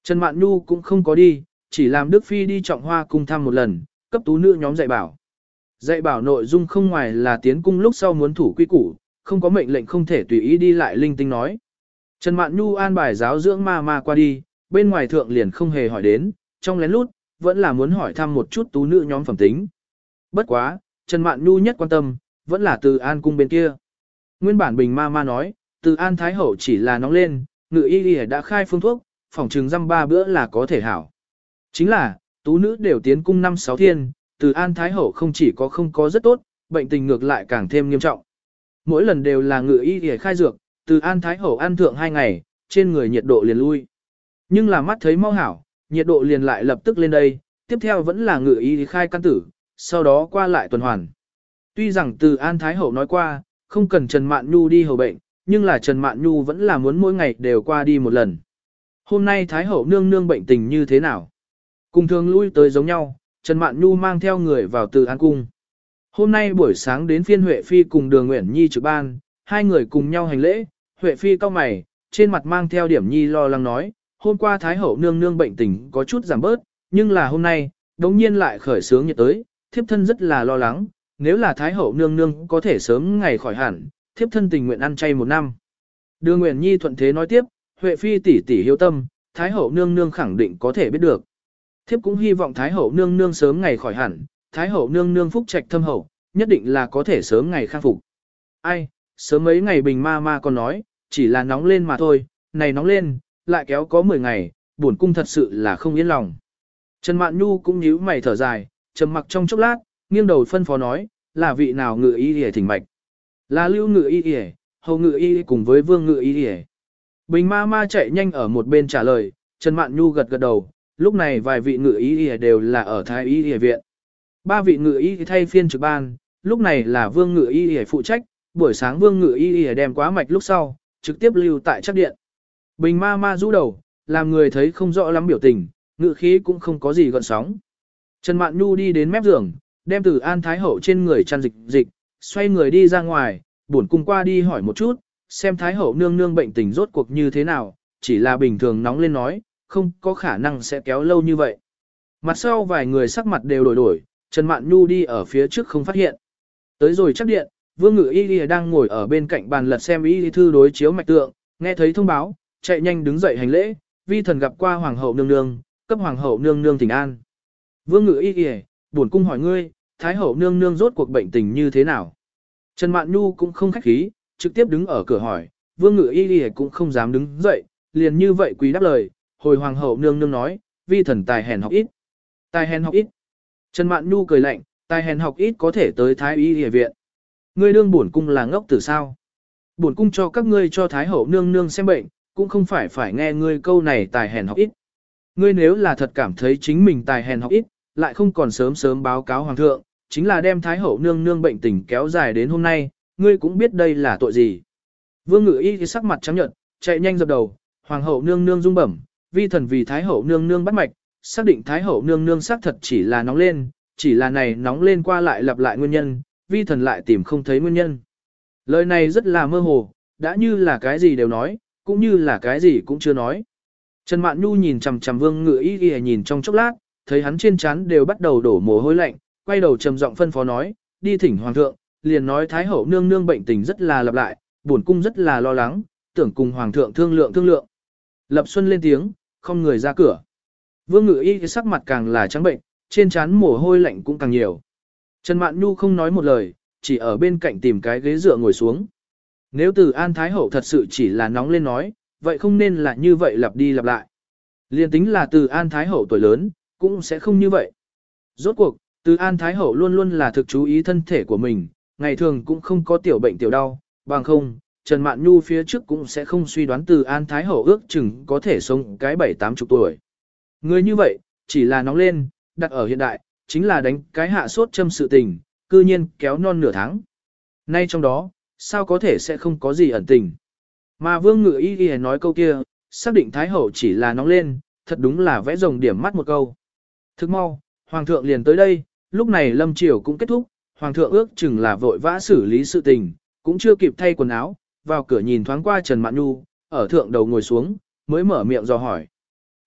Trần Mạn Nhu cũng không có đi, chỉ làm Đức Phi đi trọng hoa cung thăm một lần, cấp tú nữ nhóm dạy bảo. Dạy bảo nội dung không ngoài là tiến cung lúc sau muốn thủ quy củ, không có mệnh lệnh không thể tùy ý đi lại linh tinh nói. Trần Mạn Nhu an bài giáo dưỡng ma ma qua đi, bên ngoài thượng liền không hề hỏi đến, trong lén lút, vẫn là muốn hỏi thăm một chút tú nữ nhóm phẩm tính. Bất quá, Trần Mạn Nhu nhất quan tâm, vẫn là từ an cung bên kia. Nguyên bản bình ma ma nói, từ an thái hậu chỉ là nóng lên, ngự y y đã khai phương thuốc, phòng trừng răm ba bữa là có thể hảo. Chính là, tú nữ đều tiến cung năm sáu thiên, từ an thái hậu không chỉ có không có rất tốt, bệnh tình ngược lại càng thêm nghiêm trọng. Mỗi lần đều là ngự y y khai dược, từ an thái hậu ăn thượng hai ngày, trên người nhiệt độ liền lui. Nhưng là mắt thấy mau hảo, nhiệt độ liền lại lập tức lên đây, tiếp theo vẫn là ngự y khai căn tử, sau đó qua lại tuần hoàn. Tuy rằng từ An Thái Hậu nói qua, không cần Trần Mạn Nhu đi hầu bệnh, nhưng là Trần Mạn Nhu vẫn là muốn mỗi ngày đều qua đi một lần. Hôm nay Thái Hậu nương nương bệnh tình như thế nào? Cùng thường lui tới giống nhau, Trần Mạn Nhu mang theo người vào từ An Cung. Hôm nay buổi sáng đến phiên Huệ Phi cùng đường Nguyễn Nhi trực ban, hai người cùng nhau hành lễ, Huệ Phi cao mày, trên mặt mang theo điểm Nhi lo lắng nói, hôm qua Thái Hậu nương nương bệnh tình có chút giảm bớt, nhưng là hôm nay, đống nhiên lại khởi sướng nhiệt tới, thiếp thân rất là lo lắng, nếu là Thái Hậu nương nương có thể sớm ngày khỏi hẳn, thiếp thân tình nguyện ăn chay một năm. Đưa Nguyễn Nhi thuận thế nói tiếp, Huệ Phi tỷ tỷ hiếu tâm, Thái Hậu nương nương khẳng định có thể biết được. Thiếp cũng hy vọng Thái Hậu nương nương sớm ngày khỏi hẳn, Thái Hậu nương nương phúc trạch thâm hậu, nhất định là có thể sớm ngày khang phục. Ai, sớm mấy ngày bình ma ma còn nói, chỉ là nóng lên mà thôi, này nóng lên, lại kéo có 10 ngày, buồn cung thật sự là không yên lòng. Trần Mạn Nhu cũng nhíu mày thở dài, trầm mặc trong chốc lát, nghiêng đầu phân phó nói, là vị nào ngự y y thỉnh mạch. Là lưu ngự y y, hầu ngự y cùng với vương ngự y y Bình ma ma chạy nhanh ở một bên trả lời, Trần Mạn Nhu gật gật đầu, lúc này vài vị ngự y y đều là ở thái y y viện. Ba vị ngự y thay phiên trực ban, lúc này là vương ngự y y phụ trách, buổi sáng vương ngự y y đem quá mạch lúc sau, trực tiếp lưu tại chắc điện. Bình ma ma rũ đầu, làm người thấy không rõ lắm biểu tình, ngự khí cũng không có gì gợn sóng. Trần Mạn Nhu đi đến mép giường, đem từ An Thái Hậu trên người chăn dịch dịch, xoay người đi ra ngoài, buồn cung qua đi hỏi một chút, xem Thái Hậu nương nương bệnh tình rốt cuộc như thế nào, chỉ là bình thường nóng lên nói, không có khả năng sẽ kéo lâu như vậy. Mặt sau vài người sắc mặt đều đổi đổi, Trần Mạn Nhu đi ở phía trước không phát hiện. Tới rồi chắc điện, Vương Ngự Y Y đang ngồi ở bên cạnh bàn lật xem y thư đối chiếu mạch tượng, nghe thấy thông báo, chạy nhanh đứng dậy hành lễ, vi thần gặp qua hoàng hậu nương nương, cấp hoàng hậu nương nương thỉnh an. Vương Ngự Y Y, buồn cung hỏi ngươi, thái hậu nương nương rốt cuộc bệnh tình như thế nào? Trần Mạn Nhu cũng không khách khí, trực tiếp đứng ở cửa hỏi, Vương Ngự Y Y cũng không dám đứng dậy, liền như vậy quý đáp lời, hồi hoàng hậu nương nương nói, vi thần tài hèn học ít. Tài hèn học ít. Trần Mạn Nhu cười lạnh, tài hèn học ít có thể tới thái y y viện. Ngươi đương bổn cung là ngốc từ sao? Bổn cung cho các ngươi cho thái hậu nương nương xem bệnh, cũng không phải phải nghe ngươi câu này tài hèn học ít. Ngươi nếu là thật cảm thấy chính mình tài hèn học ít, lại không còn sớm sớm báo cáo hoàng thượng, chính là đem thái hậu nương nương bệnh tình kéo dài đến hôm nay, ngươi cũng biết đây là tội gì. Vương ngự y thì sắc mặt trắng nhợt, chạy nhanh dập đầu, hoàng hậu nương nương rung bẩm, vi thần vì thái hậu nương nương bắt mạch, xác định thái hậu nương nương xác thật chỉ là nóng lên, chỉ là này nóng lên qua lại lặp lại nguyên nhân, vi thần lại tìm không thấy nguyên nhân. Lời này rất là mơ hồ, đã như là cái gì đều nói, cũng như là cái gì cũng chưa nói. Trần Mạn Nhu nhìn chằm chằm Vương Ngự Y Y nhìn trong chốc lát, thấy hắn trên trán đều bắt đầu đổ mồ hôi lạnh, quay đầu trầm giọng phân phó nói, đi thỉnh hoàng thượng, liền nói thái hậu nương nương bệnh tình rất là lặp lại, bổn cung rất là lo lắng, tưởng cùng hoàng thượng thương lượng thương lượng. Lập Xuân lên tiếng, không người ra cửa. Vương Ngự Y sắc mặt càng là trắng bệnh, trên trán mồ hôi lạnh cũng càng nhiều. Trần Mạn Nhu không nói một lời, chỉ ở bên cạnh tìm cái ghế dựa ngồi xuống. Nếu từ An Thái Hậu thật sự chỉ là nóng lên nói, vậy không nên là như vậy lặp đi lặp lại. Liên tính là từ An Thái Hậu tuổi lớn, cũng sẽ không như vậy. Rốt cuộc, từ An Thái Hậu luôn luôn là thực chú ý thân thể của mình, ngày thường cũng không có tiểu bệnh tiểu đau, bằng không, Trần Mạn Nhu phía trước cũng sẽ không suy đoán từ An Thái Hậu ước chừng có thể sống cái bảy tám chục tuổi. Người như vậy, chỉ là nóng lên, đặt ở hiện đại, chính là đánh cái hạ sốt châm sự tình, cư nhiên kéo non nửa tháng. Nay trong đó, sao có thể sẽ không có gì ẩn tình. Mà Vương Ngự Y Y nói câu kia, xác định Thái Hậu chỉ là nóng lên, thật đúng là vẽ rồng điểm mắt một câu. Thức mau, Hoàng thượng liền tới đây, lúc này Lâm Triều cũng kết thúc, Hoàng thượng ước chừng là vội vã xử lý sự tình, cũng chưa kịp thay quần áo, vào cửa nhìn thoáng qua Trần Mạn Nhu, ở thượng đầu ngồi xuống, mới mở miệng dò hỏi.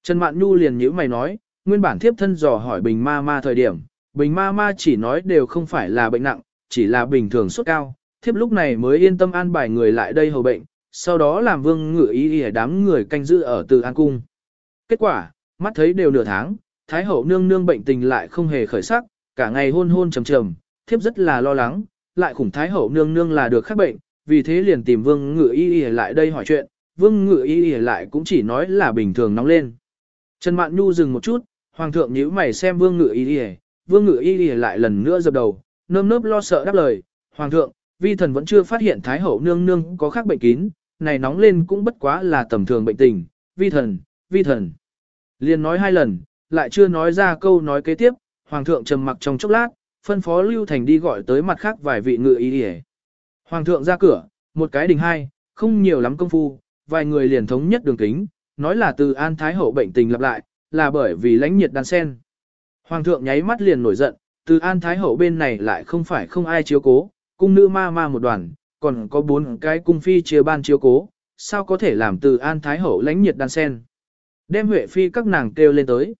Trần Mạn Nhu liền nhíu mày nói, nguyên bản thiếp thân dò hỏi Bình Ma Ma thời điểm, Bình Ma Ma chỉ nói đều không phải là bệnh nặng, chỉ là bình thường sốt cao, thiếp lúc này mới yên tâm an bài người lại đây hầu bệnh, sau đó làm vương ngự ý ý đám người canh giữ ở từ an cung. Kết quả, mắt thấy đều nửa tháng, Thái hậu nương nương bệnh tình lại không hề khởi sắc, cả ngày hôn hôn trầm trầm, thiếp rất là lo lắng, lại khủng Thái hậu nương nương là được khắc bệnh, vì thế liền tìm vương ngự y y lại đây hỏi chuyện, vương ngự y y lại cũng chỉ nói là bình thường nóng lên. Trần Mạn Nhu dừng một chút, hoàng thượng nhíu mày xem vương ngự y y, vương ngự y y lại lần nữa dập đầu, nơm nớp lo sợ đáp lời, hoàng thượng, vi thần vẫn chưa phát hiện thái hậu nương nương có khác bệnh kín, này nóng lên cũng bất quá là tầm thường bệnh tình, vi thần, vi thần. Liền nói hai lần, lại chưa nói ra câu nói kế tiếp, hoàng thượng trầm mặc trong chốc lát, phân phó Lưu Thành đi gọi tới mặt khác vài vị ngự y y. Hoàng thượng ra cửa, một cái đình hai, không nhiều lắm công phu, vài người liền thống nhất đường kính, nói là từ An Thái Hậu bệnh tình lặp lại, là bởi vì lãnh nhiệt đan sen. Hoàng thượng nháy mắt liền nổi giận, từ An Thái Hậu bên này lại không phải không ai chiếu cố, cung nữ ma ma một đoàn, còn có bốn cái cung phi chia ban chiếu cố, sao có thể làm từ An Thái Hậu lãnh nhiệt đan sen. Đem Huệ Phi các nàng kêu lên tới.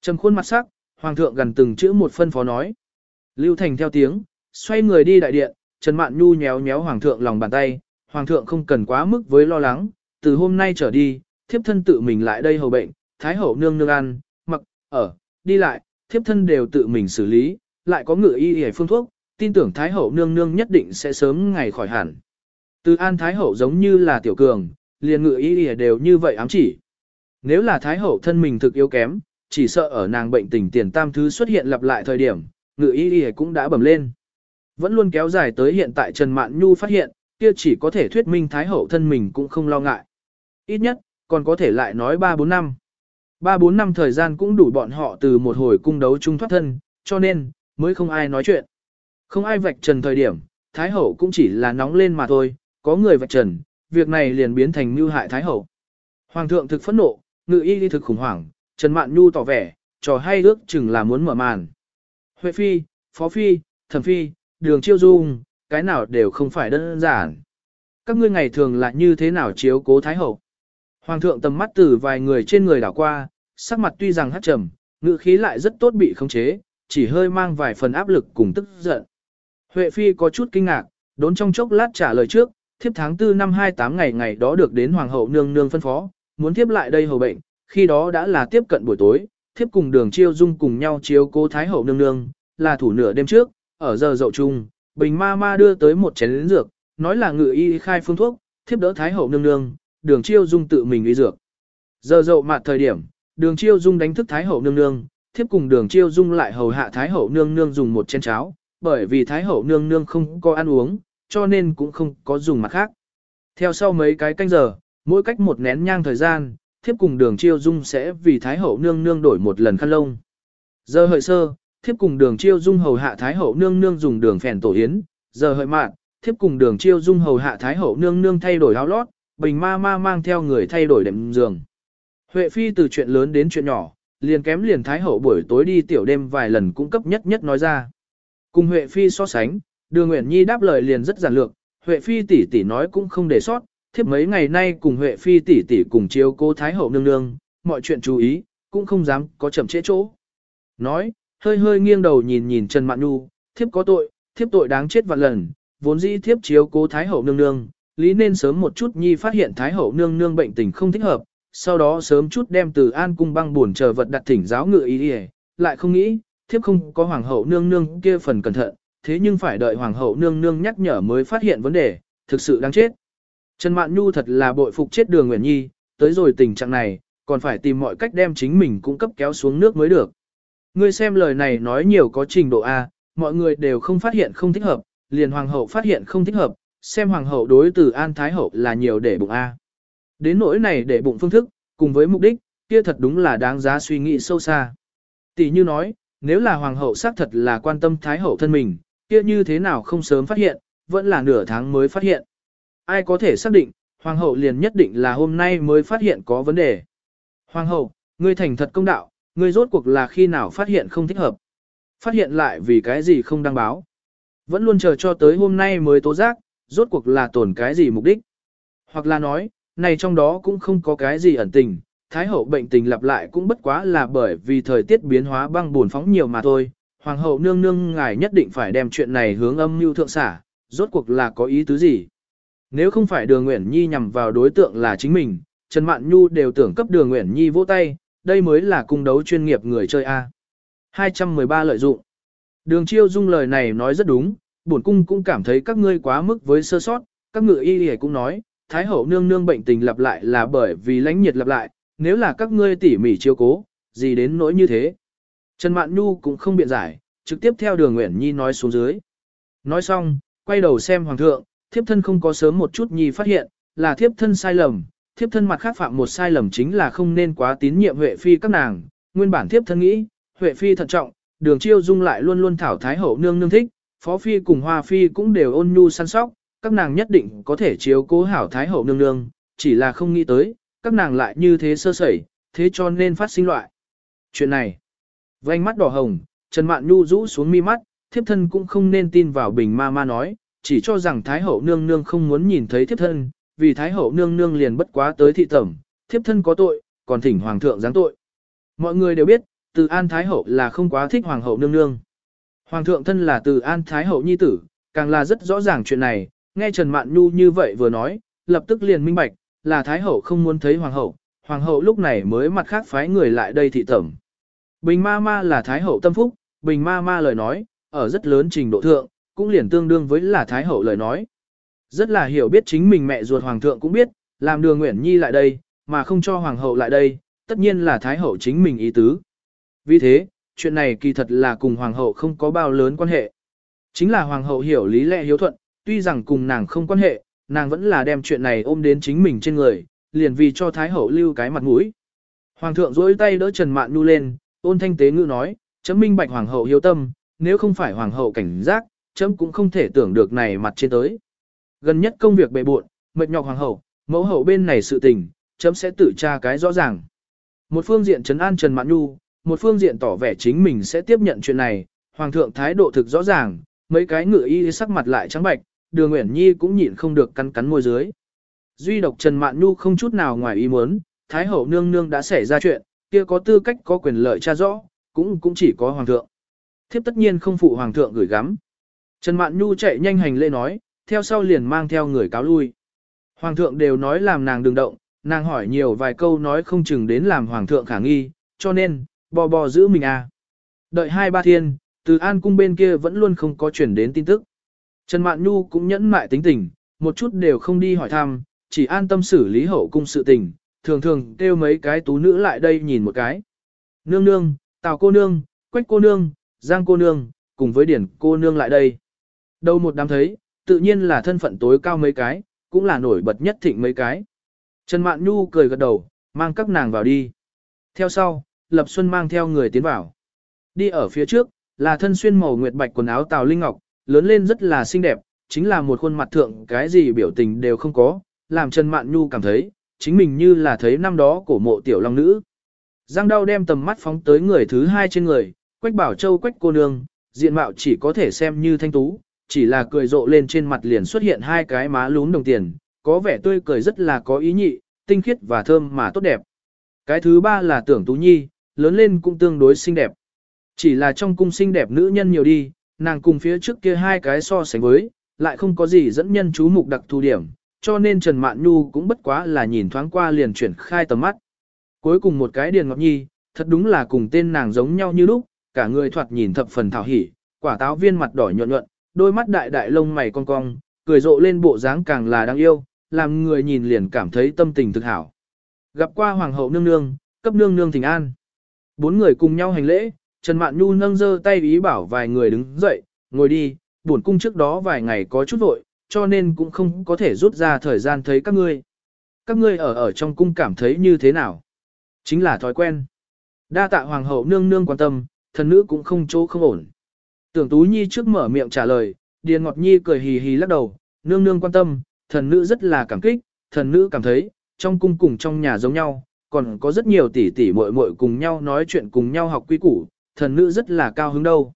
Trầm khuôn mặt sắc, Hoàng thượng gần từng chữ một phân phó nói. Lưu Thành theo tiếng, xoay người đi đại điện, Trần Mạn Nhu nhéo nhéo Hoàng thượng lòng bàn tay, Hoàng thượng không cần quá mức với lo lắng, từ hôm nay trở đi, thiếp thân tự mình lại đây hầu bệnh, Thái hậu nương nương ăn, mặc, ở, đi lại, thiếp thân đều tự mình xử lý, lại có ngự y y phương thuốc, tin tưởng Thái hậu nương nương nhất định sẽ sớm ngày khỏi hẳn. Từ An Thái hậu giống như là tiểu cường, liền ngựa ý ỉa đều như vậy ám chỉ. Nếu là Thái hậu thân mình thực yếu kém, chỉ sợ ở nàng bệnh tình tiền tam thứ xuất hiện lặp lại thời điểm, ngựa ý ỉa cũng đã bầm lên. Vẫn luôn kéo dài tới hiện tại Trần Mạn Nhu phát hiện, kia chỉ có thể thuyết minh Thái Hậu thân mình cũng không lo ngại. Ít nhất, còn có thể lại nói 3-4 năm. 3-4 năm thời gian cũng đủ bọn họ từ một hồi cung đấu chung thoát thân, cho nên, mới không ai nói chuyện. Không ai vạch trần thời điểm, Thái Hậu cũng chỉ là nóng lên mà thôi, có người vạch trần, việc này liền biến thành mưu hại Thái Hậu. Hoàng thượng thực phẫn nộ, ngự y đi thực khủng hoảng, Trần Mạn Nhu tỏ vẻ, trò hay ước chừng là muốn mở màn. Huệ Phi, Phó Phi, Thẩm Phi, Đường Chiêu Dung, cái nào đều không phải đơn giản. Các ngươi ngày thường là như thế nào chiếu cố Thái Hậu? Hoàng thượng tầm mắt từ vài người trên người đảo qua, sắc mặt tuy rằng hát trầm, ngự khí lại rất tốt bị khống chế, chỉ hơi mang vài phần áp lực cùng tức giận. Huệ Phi có chút kinh ngạc, đốn trong chốc lát trả lời trước, thiếp tháng 4 năm 28 ngày ngày đó được đến Hoàng hậu nương nương phân phó, muốn tiếp lại đây hầu bệnh, khi đó đã là tiếp cận buổi tối, thiếp cùng đường chiêu dung cùng nhau chiếu cố Thái hậu nương nương, là thủ nửa đêm trước, ở giờ dậu chung, bình ma ma đưa tới một chén lĩnh dược, nói là ngự y khai phương thuốc, thiếp đỡ Thái hậu nương nương, đường chiêu dung tự mình y dược. Giờ dậu mặt thời điểm, đường chiêu dung đánh thức Thái hậu nương nương, thiếp cùng đường chiêu dung lại hầu hạ Thái hậu nương nương dùng một chén cháo, bởi vì Thái hậu nương nương không có ăn uống, cho nên cũng không có dùng mặt khác. Theo sau mấy cái canh giờ, mỗi cách một nén nhang thời gian, thiếp cùng đường chiêu dung sẽ vì Thái hậu nương nương đổi một lần khăn lông. Giờ hợi sơ, thiếp cùng đường chiêu dung hầu hạ Thái hậu nương nương dùng đường phèn tổ yến, giờ hợi mạn, thiếp cùng đường chiêu dung hầu hạ Thái hậu nương nương thay đổi áo lót, bình ma ma mang theo người thay đổi đệm giường. Huệ phi từ chuyện lớn đến chuyện nhỏ, liền kém liền Thái hậu buổi tối đi tiểu đêm vài lần cung cấp nhất nhất nói ra. Cùng Huệ phi so sánh, Đường Nguyễn Nhi đáp lời liền rất giản lược, Huệ phi tỷ tỷ nói cũng không để sót, thiếp mấy ngày nay cùng Huệ phi tỷ tỷ cùng chiếu cô Thái hậu nương nương, mọi chuyện chú ý, cũng không dám có chậm trễ chỗ. Nói, hơi hơi nghiêng đầu nhìn nhìn Trần Mạn Nhu, thiếp có tội, thiếp tội đáng chết vạn lần, vốn dĩ thiếp chiếu cố Thái hậu nương nương, lý nên sớm một chút nhi phát hiện Thái hậu nương nương bệnh tình không thích hợp, sau đó sớm chút đem từ an cung băng buồn chờ vật đặt thỉnh giáo ngự ý đi lại không nghĩ, thiếp không có hoàng hậu nương nương kia phần cẩn thận, thế nhưng phải đợi hoàng hậu nương nương nhắc nhở mới phát hiện vấn đề, thực sự đáng chết. Trần Mạn Nhu thật là bội phục chết đường Nguyễn Nhi, tới rồi tình trạng này, còn phải tìm mọi cách đem chính mình cung cấp kéo xuống nước mới được. Ngươi xem lời này nói nhiều có trình độ A, mọi người đều không phát hiện không thích hợp, liền hoàng hậu phát hiện không thích hợp, xem hoàng hậu đối từ an thái hậu là nhiều để bụng A. Đến nỗi này để bụng phương thức, cùng với mục đích, kia thật đúng là đáng giá suy nghĩ sâu xa. Tỷ như nói, nếu là hoàng hậu xác thật là quan tâm thái hậu thân mình, kia như thế nào không sớm phát hiện, vẫn là nửa tháng mới phát hiện. Ai có thể xác định, hoàng hậu liền nhất định là hôm nay mới phát hiện có vấn đề. Hoàng hậu, ngươi thành thật công đạo, ngươi rốt cuộc là khi nào phát hiện không thích hợp. Phát hiện lại vì cái gì không đăng báo. Vẫn luôn chờ cho tới hôm nay mới tố giác, rốt cuộc là tổn cái gì mục đích. Hoặc là nói, này trong đó cũng không có cái gì ẩn tình, Thái hậu bệnh tình lặp lại cũng bất quá là bởi vì thời tiết biến hóa băng buồn phóng nhiều mà thôi. Hoàng hậu nương nương ngài nhất định phải đem chuyện này hướng âm mưu thượng xả, rốt cuộc là có ý tứ gì. Nếu không phải đường Nguyễn Nhi nhằm vào đối tượng là chính mình, Trần Mạn Nhu đều tưởng cấp đường Nguyễn Nhi vỗ tay, đây mới là cung đấu chuyên nghiệp người chơi A. 213 lợi dụng. Đường chiêu dung lời này nói rất đúng, bổn cung cũng cảm thấy các ngươi quá mức với sơ sót, các ngự y cũng nói, Thái hậu nương nương bệnh tình lặp lại là bởi vì lãnh nhiệt lặp lại, nếu là các ngươi tỉ mỉ chiếu cố, gì đến nỗi như thế. Trần Mạn Nhu cũng không biện giải, trực tiếp theo đường Nguyễn Nhi nói xuống dưới. Nói xong, quay đầu xem hoàng thượng, thiếp thân không có sớm một chút nhi phát hiện, là thiếp thân sai lầm, thiếp thân mặt khác phạm một sai lầm chính là không nên quá tín nhiệm Huệ Phi các nàng, nguyên bản thiếp thân nghĩ, Huệ Phi thận trọng, đường chiêu dung lại luôn luôn thảo thái hậu nương nương thích, Phó Phi cùng Hoa Phi cũng đều ôn nhu săn sóc, các nàng nhất định có thể chiếu cố hảo thái hậu nương nương, chỉ là không nghĩ tới, các nàng lại như thế sơ sẩy, thế cho nên phát sinh loại. Chuyện này, với ánh mắt đỏ hồng, Trần Mạn Nhu rũ xuống mi mắt, thiếp thân cũng không nên tin vào bình ma ma nói, chỉ cho rằng Thái hậu nương nương không muốn nhìn thấy thiếp thân, vì Thái hậu nương nương liền bất quá tới thị tẩm, thiếp thân có tội, còn thỉnh hoàng thượng giáng tội. Mọi người đều biết, từ an Thái hậu là không quá thích hoàng hậu nương nương. Hoàng thượng thân là từ an Thái hậu nhi tử, càng là rất rõ ràng chuyện này, nghe Trần Mạn Nhu như vậy vừa nói, lập tức liền minh bạch, là Thái hậu không muốn thấy hoàng hậu, hoàng hậu lúc này mới mặt khác phái người lại đây thị tẩm. Bình ma ma là Thái hậu tâm phúc, bình ma ma lời nói, ở rất lớn trình độ thượng, cũng liền tương đương với là Thái hậu lời nói. Rất là hiểu biết chính mình mẹ ruột hoàng thượng cũng biết, làm đường Nguyễn Nhi lại đây, mà không cho hoàng hậu lại đây, tất nhiên là Thái hậu chính mình ý tứ. Vì thế, chuyện này kỳ thật là cùng hoàng hậu không có bao lớn quan hệ. Chính là hoàng hậu hiểu lý lẽ hiếu thuận, tuy rằng cùng nàng không quan hệ, nàng vẫn là đem chuyện này ôm đến chính mình trên người, liền vì cho Thái Hậu lưu cái mặt mũi. Hoàng thượng dối tay đỡ Trần Mạn Nhu lên, ôn thanh tế ngữ nói, chấm minh bạch Hoàng hậu hiếu tâm, nếu không phải Hoàng hậu cảnh giác, chấm cũng không thể tưởng được này mặt trên tới. Gần nhất công việc bề buộn, mệt nhọc Hoàng hậu, mẫu hậu bên này sự tình, chấm sẽ tự tra cái rõ ràng. Một phương diện trấn an Trần Mạn Nhu, một phương diện tỏ vẻ chính mình sẽ tiếp nhận chuyện này, Hoàng thượng thái độ thực rõ ràng, mấy cái ngựa y sắc mặt lại trắng bạch, đường Uyển Nhi cũng nhịn không được cắn cắn môi dưới. Duy độc Trần Mạn Nhu không chút nào ngoài ý muốn, Thái hậu nương nương đã xảy ra chuyện, kia có tư cách có quyền lợi tra rõ, cũng cũng chỉ có hoàng thượng. Thiếp tất nhiên không phụ hoàng thượng gửi gắm. Trần Mạn Nhu chạy nhanh hành lễ nói, theo sau liền mang theo người cáo lui. Hoàng thượng đều nói làm nàng đừng động, nàng hỏi nhiều vài câu nói không chừng đến làm hoàng thượng khả nghi, cho nên, bò bò giữ mình à. Đợi hai ba thiên, từ an cung bên kia vẫn luôn không có chuyển đến tin tức. Trần Mạn Nhu cũng nhẫn mại tính tình, một chút đều không đi hỏi thăm, chỉ an tâm xử lý hậu cung sự tình, thường thường kêu mấy cái tú nữ lại đây nhìn một cái. Nương nương, Tào cô nương, Quách cô nương, Giang cô nương, cùng với Điển cô nương lại đây. Đâu một đám thấy, tự nhiên là thân phận tối cao mấy cái, cũng là nổi bật nhất thịnh mấy cái. Trần Mạn Nhu cười gật đầu, mang các nàng vào đi. Theo sau, Lập Xuân mang theo người tiến vào. Đi ở phía trước, là thân xuyên màu nguyệt bạch quần áo Tào Linh Ngọc, lớn lên rất là xinh đẹp, chính là một khuôn mặt thượng cái gì biểu tình đều không có, làm Trần Mạn Nhu cảm thấy, chính mình như là thấy năm đó cổ mộ tiểu long nữ. Giang đau đem tầm mắt phóng tới người thứ hai trên người, quách bảo châu quách cô nương, diện mạo chỉ có thể xem như thanh tú, chỉ là cười rộ lên trên mặt liền xuất hiện hai cái má lún đồng tiền, có vẻ tươi cười rất là có ý nhị, tinh khiết và thơm mà tốt đẹp. Cái thứ ba là tưởng tú nhi, lớn lên cũng tương đối xinh đẹp. Chỉ là trong cung xinh đẹp nữ nhân nhiều đi, nàng cùng phía trước kia hai cái so sánh với, lại không có gì dẫn nhân chú mục đặc thù điểm, cho nên Trần Mạn Nhu cũng bất quá là nhìn thoáng qua liền chuyển khai tầm mắt. Cuối cùng một cái Điền Ngọc Nhi, thật đúng là cùng tên nàng giống nhau như lúc, cả người thoạt nhìn thập phần thảo hỉ, quả táo viên mặt đỏ nhuận nhuận, đôi mắt đại đại lông mày cong cong, cười rộ lên bộ dáng càng là đáng yêu, làm người nhìn liền cảm thấy tâm tình thực hảo. Gặp qua hoàng hậu nương nương, cấp nương nương thỉnh an. Bốn người cùng nhau hành lễ, Trần Mạn Nhu nâng giơ tay ý bảo vài người đứng dậy, ngồi đi, buồn cung trước đó vài ngày có chút vội, cho nên cũng không có thể rút ra thời gian thấy các ngươi. Các ngươi ở ở trong cung cảm thấy như thế nào? Chính là thói quen. Đa tạ hoàng hậu nương nương quan tâm, thần nữ cũng không chỗ không ổn. Tưởng Tú Nhi trước mở miệng trả lời, Điền Ngọt Nhi cười hì hì lắc đầu, nương nương quan tâm, thần nữ rất là cảm kích, thần nữ cảm thấy, trong cung cùng trong nhà giống nhau, còn có rất nhiều tỷ tỷ muội muội cùng nhau nói chuyện cùng nhau học quy củ, thần nữ rất là cao hứng đâu.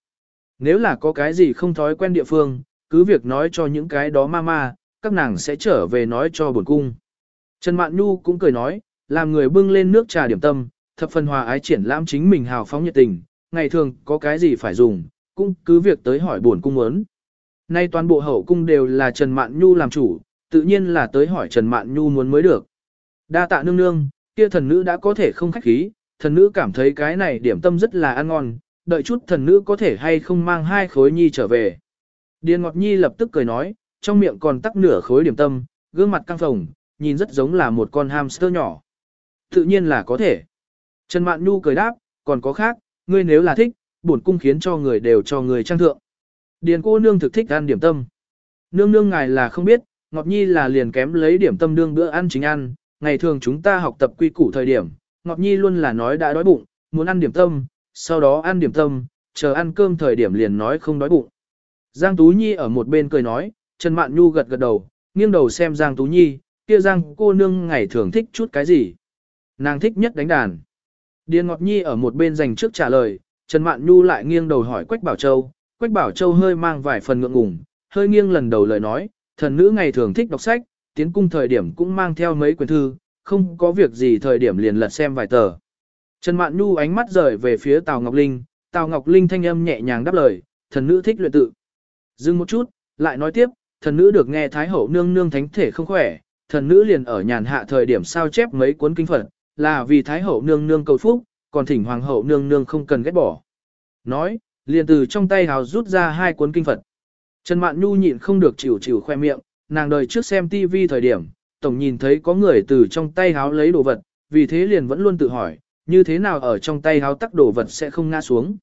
Nếu là có cái gì không thói quen địa phương, cứ việc nói cho những cái đó ma ma, các nàng sẽ trở về nói cho bổn cung. Trần Mạn Nhu cũng cười nói, làm người bưng lên nước trà điểm tâm, thập phần hòa ái triển lãm chính mình hào phóng nhiệt tình, ngày thường có cái gì phải dùng, cũng cứ việc tới hỏi bổn cung muốn. Nay toàn bộ hậu cung đều là Trần Mạn Nhu làm chủ, tự nhiên là tới hỏi Trần Mạn Nhu muốn mới được. Đa tạ nương nương, kia thần nữ đã có thể không khách khí, thần nữ cảm thấy cái này điểm tâm rất là ăn ngon, đợi chút thần nữ có thể hay không mang hai khối nhi trở về. Điền Ngọt Nhi lập tức cười nói, trong miệng còn tắc nửa khối điểm tâm, gương mặt căng phồng, nhìn rất giống là một con hamster nhỏ. Tự nhiên là có thể. Trần Mạn Nhu cười đáp, còn có khác, ngươi nếu là thích, bổn cung khiến cho người đều cho người trang thượng. Điền cô nương thực thích ăn điểm tâm. Nương nương ngài là không biết, Ngọt Nhi là liền kém lấy điểm tâm đương bữa ăn chính ăn, ngày thường chúng ta học tập quy củ thời điểm, Ngọt Nhi luôn là nói đã đói bụng, muốn ăn điểm tâm, sau đó ăn điểm tâm, chờ ăn cơm thời điểm liền nói không đói bụng. Giang Tú Nhi ở một bên cười nói, Trần Mạn Nhu gật gật đầu, nghiêng đầu xem Giang Tú Nhi, kia Giang cô nương ngày thường thích chút cái gì. Nàng thích nhất đánh đàn. Điền Ngọc Nhi ở một bên dành trước trả lời, Trần Mạn Nhu lại nghiêng đầu hỏi Quách Bảo Châu, Quách Bảo Châu hơi mang vài phần ngượng ngùng, hơi nghiêng lần đầu lời nói, thần nữ ngày thường thích đọc sách, tiến cung thời điểm cũng mang theo mấy quyển thư, không có việc gì thời điểm liền lật xem vài tờ. Trần Mạn Nhu ánh mắt rời về phía Tào Ngọc Linh, Tào Ngọc Linh thanh âm nhẹ nhàng đáp lời, thần nữ thích luyện tự. Dừng một chút, lại nói tiếp, thần nữ được nghe Thái Hậu nương nương thánh thể không khỏe, thần nữ liền ở nhàn hạ thời điểm sao chép mấy cuốn kinh Phật, là vì Thái Hậu nương nương cầu phúc, còn thỉnh Hoàng Hậu nương nương không cần ghét bỏ. Nói, liền từ trong tay hào rút ra hai cuốn kinh Phật. Trần Mạn Nhu nhịn không được chịu chịu khoe miệng, nàng đời trước xem TV thời điểm, tổng nhìn thấy có người từ trong tay háo lấy đồ vật, vì thế liền vẫn luôn tự hỏi, như thế nào ở trong tay háo tắc đồ vật sẽ không ngã xuống.